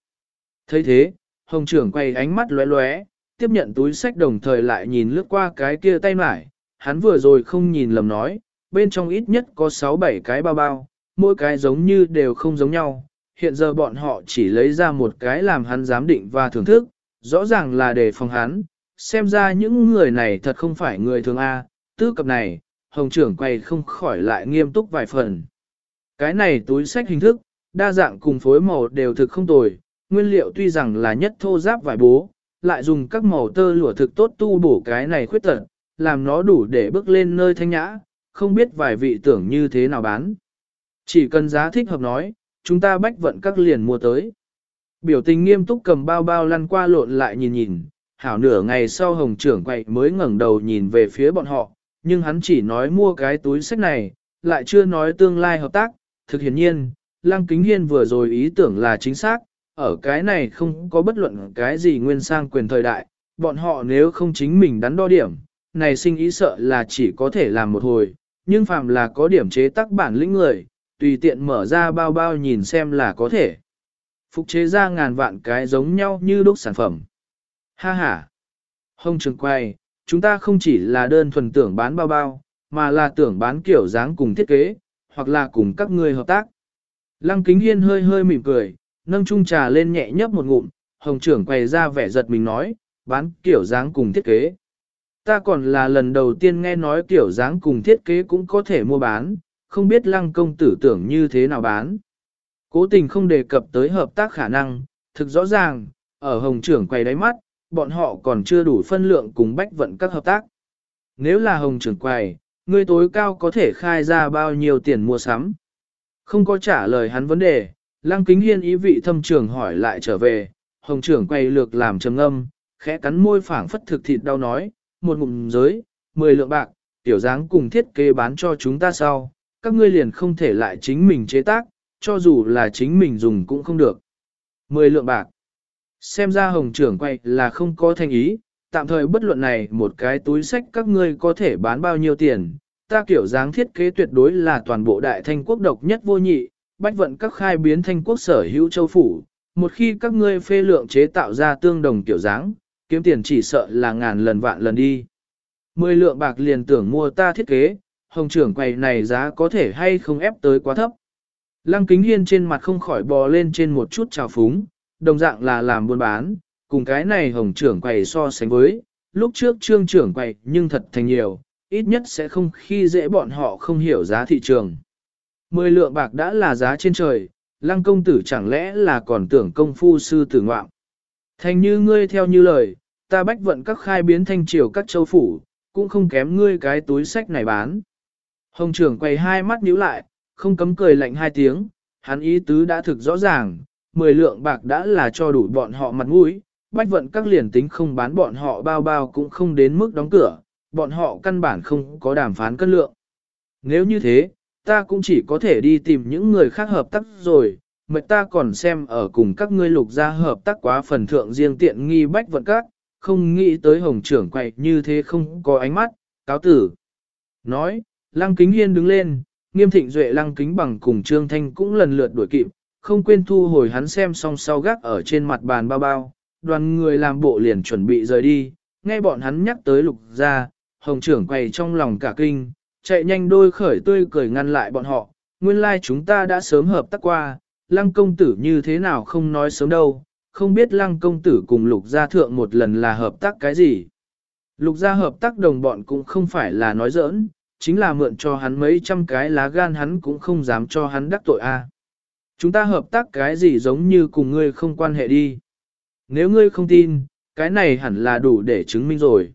thấy thế, hồng trưởng quay ánh mắt lóe lóe, tiếp nhận túi sách đồng thời lại nhìn lướt qua cái kia tay mải, hắn vừa rồi không nhìn lầm nói, bên trong ít nhất có 6-7 cái bao bao, mỗi cái giống như đều không giống nhau, hiện giờ bọn họ chỉ lấy ra một cái làm hắn giám định và thưởng thức, rõ ràng là để phòng hắn, xem ra những người này thật không phải người thường A, tư cập này, hồng trưởng quay không khỏi lại nghiêm túc vài phần. Cái này túi sách hình thức, đa dạng cùng phối màu đều thực không tồi, nguyên liệu tuy rằng là nhất thô giáp vải bố, lại dùng các màu tơ lụa thực tốt tu bổ cái này khuyết tật, làm nó đủ để bước lên nơi thanh nhã, không biết vài vị tưởng như thế nào bán. Chỉ cần giá thích hợp nói, chúng ta bách vận các liền mua tới. Biểu tình nghiêm túc cầm bao bao lăn qua lộn lại nhìn nhìn, hảo nửa ngày sau hồng trưởng quậy mới ngẩng đầu nhìn về phía bọn họ, nhưng hắn chỉ nói mua cái túi sách này, lại chưa nói tương lai hợp tác, thực hiển nhiên, Lăng Kính Hiên vừa rồi ý tưởng là chính xác, ở cái này không có bất luận cái gì nguyên sang quyền thời đại, bọn họ nếu không chính mình đắn đo điểm, này sinh ý sợ là chỉ có thể làm một hồi, nhưng phàm là có điểm chế tác bản lĩnh người, tùy tiện mở ra bao bao nhìn xem là có thể. Phục chế ra ngàn vạn cái giống nhau như đúc sản phẩm. Ha ha! Hông trường quay, chúng ta không chỉ là đơn thuần tưởng bán bao bao, mà là tưởng bán kiểu dáng cùng thiết kế, hoặc là cùng các người hợp tác. Lăng kính hiên hơi hơi mỉm cười, nâng chung trà lên nhẹ nhấp một ngụm, hồng trưởng quay ra vẻ giật mình nói, bán kiểu dáng cùng thiết kế. Ta còn là lần đầu tiên nghe nói kiểu dáng cùng thiết kế cũng có thể mua bán, không biết lăng công tử tưởng như thế nào bán. Cố tình không đề cập tới hợp tác khả năng, thực rõ ràng, ở hồng trưởng quay đáy mắt, bọn họ còn chưa đủ phân lượng cùng bách vận các hợp tác. Nếu là hồng trưởng quầy, Ngươi tối cao có thể khai ra bao nhiêu tiền mua sắm. Không có trả lời hắn vấn đề, lăng kính hiên ý vị thâm trưởng hỏi lại trở về, hồng trưởng quay lược làm trầm âm, khẽ cắn môi phảng phất thực thịt đau nói, một ngụm giới, 10 lượng bạc, tiểu dáng cùng thiết kế bán cho chúng ta sau, các ngươi liền không thể lại chính mình chế tác, cho dù là chính mình dùng cũng không được. 10 lượng bạc. Xem ra hồng trưởng quay là không có thành ý, tạm thời bất luận này một cái túi sách các ngươi có thể bán bao nhiêu tiền, ta kiểu dáng thiết kế tuyệt đối là toàn bộ đại thanh quốc độc nhất vô nhị, bách vận các khai biến thanh quốc sở hữu châu phủ, một khi các ngươi phê lượng chế tạo ra tương đồng kiểu dáng, kiếm tiền chỉ sợ là ngàn lần vạn lần đi. Mười lượng bạc liền tưởng mua ta thiết kế, hồng trưởng quầy này giá có thể hay không ép tới quá thấp. Lăng kính hiên trên mặt không khỏi bò lên trên một chút trào phúng, đồng dạng là làm buôn bán, cùng cái này hồng trưởng quầy so sánh với, lúc trước trương trưởng quầy nhưng thật thành nhiều, ít nhất sẽ không khi dễ bọn họ không hiểu giá thị trường. Mười lượng bạc đã là giá trên trời, lăng công tử chẳng lẽ là còn tưởng công phu sư tử ngoạm. Thành như ngươi theo như lời, ta bách vận các khai biến thanh triều các châu phủ, cũng không kém ngươi cái túi sách này bán. Hồng trưởng quay hai mắt nhíu lại, không cấm cười lạnh hai tiếng, hắn ý tứ đã thực rõ ràng, mười lượng bạc đã là cho đủ bọn họ mặt mũi, bách vận các liền tính không bán bọn họ bao bao cũng không đến mức đóng cửa, bọn họ căn bản không có đàm phán cân lượng. Nếu như thế, ta cũng chỉ có thể đi tìm những người khác hợp tác rồi, mệt ta còn xem ở cùng các ngươi lục gia hợp tác quá phần thượng riêng tiện nghi bách vận các, không nghĩ tới hồng trưởng quậy như thế không có ánh mắt, cáo tử. Nói, lăng kính hiên đứng lên, nghiêm thịnh duệ lăng kính bằng cùng trương thanh cũng lần lượt đuổi kịp, không quên thu hồi hắn xem xong sau gác ở trên mặt bàn bao bao, đoàn người làm bộ liền chuẩn bị rời đi, nghe bọn hắn nhắc tới lục gia, hồng trưởng quay trong lòng cả kinh, chạy nhanh đôi khởi tươi cười ngăn lại bọn họ, nguyên lai like chúng ta đã sớm hợp tác qua, lăng công tử như thế nào không nói sớm đâu, không biết lăng công tử cùng lục gia thượng một lần là hợp tác cái gì. Lục gia hợp tác đồng bọn cũng không phải là nói giỡn, chính là mượn cho hắn mấy trăm cái lá gan hắn cũng không dám cho hắn đắc tội a. Chúng ta hợp tác cái gì giống như cùng ngươi không quan hệ đi. Nếu ngươi không tin, cái này hẳn là đủ để chứng minh rồi.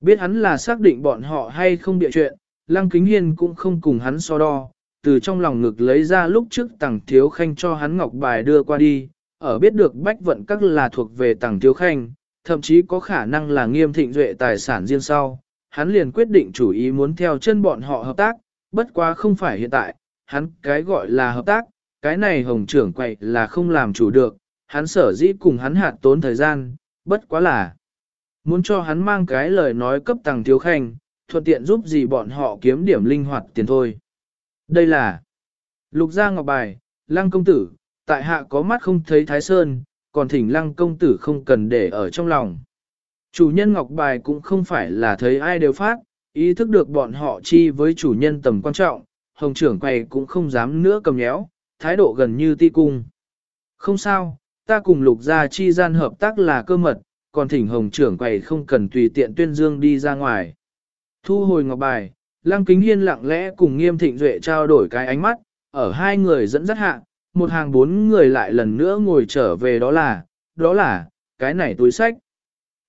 Biết hắn là xác định bọn họ hay không bịa chuyện, Lăng Kính Hiên cũng không cùng hắn so đo, từ trong lòng ngực lấy ra lúc trước Tằng thiếu khanh cho hắn ngọc bài đưa qua đi, ở biết được bách vận các là thuộc về Tằng thiếu khanh, thậm chí có khả năng là nghiêm thịnh duệ tài sản riêng sau, hắn liền quyết định chủ ý muốn theo chân bọn họ hợp tác, bất quá không phải hiện tại, hắn cái gọi là hợp tác, cái này hồng trưởng quậy là không làm chủ được, hắn sở dĩ cùng hắn hạt tốn thời gian, bất quá là muốn cho hắn mang cái lời nói cấp tàng thiếu khanh, thuận tiện giúp gì bọn họ kiếm điểm linh hoạt tiền thôi. Đây là Lục Gia Ngọc Bài, Lăng Công Tử, tại hạ có mắt không thấy Thái Sơn, còn thỉnh Lăng Công Tử không cần để ở trong lòng. Chủ nhân Ngọc Bài cũng không phải là thấy ai đều phát, ý thức được bọn họ chi với chủ nhân tầm quan trọng, Hồng trưởng quầy cũng không dám nữa cầm nhéo, thái độ gần như ti cung. Không sao, ta cùng Lục Gia chi gian hợp tác là cơ mật, còn thỉnh hồng trưởng quầy không cần tùy tiện tuyên dương đi ra ngoài. Thu hồi ngọc bài, Lăng Kính Hiên lặng lẽ cùng Nghiêm Thịnh Duệ trao đổi cái ánh mắt, ở hai người dẫn dắt hạ, một hàng bốn người lại lần nữa ngồi trở về đó là, đó là, cái này túi sách.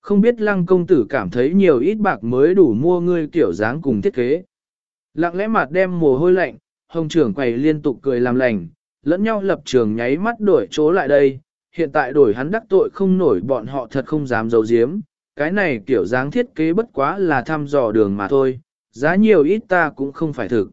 Không biết Lăng công tử cảm thấy nhiều ít bạc mới đủ mua ngươi kiểu dáng cùng thiết kế. Lặng lẽ mặt đem mồ hôi lạnh, hồng trưởng quầy liên tục cười làm lành, lẫn nhau lập trường nháy mắt đổi chỗ lại đây, hiện tại đổi hắn đắc tội không nổi bọn họ thật không dám giấu giếm, cái này kiểu dáng thiết kế bất quá là thăm dò đường mà thôi, giá nhiều ít ta cũng không phải thực.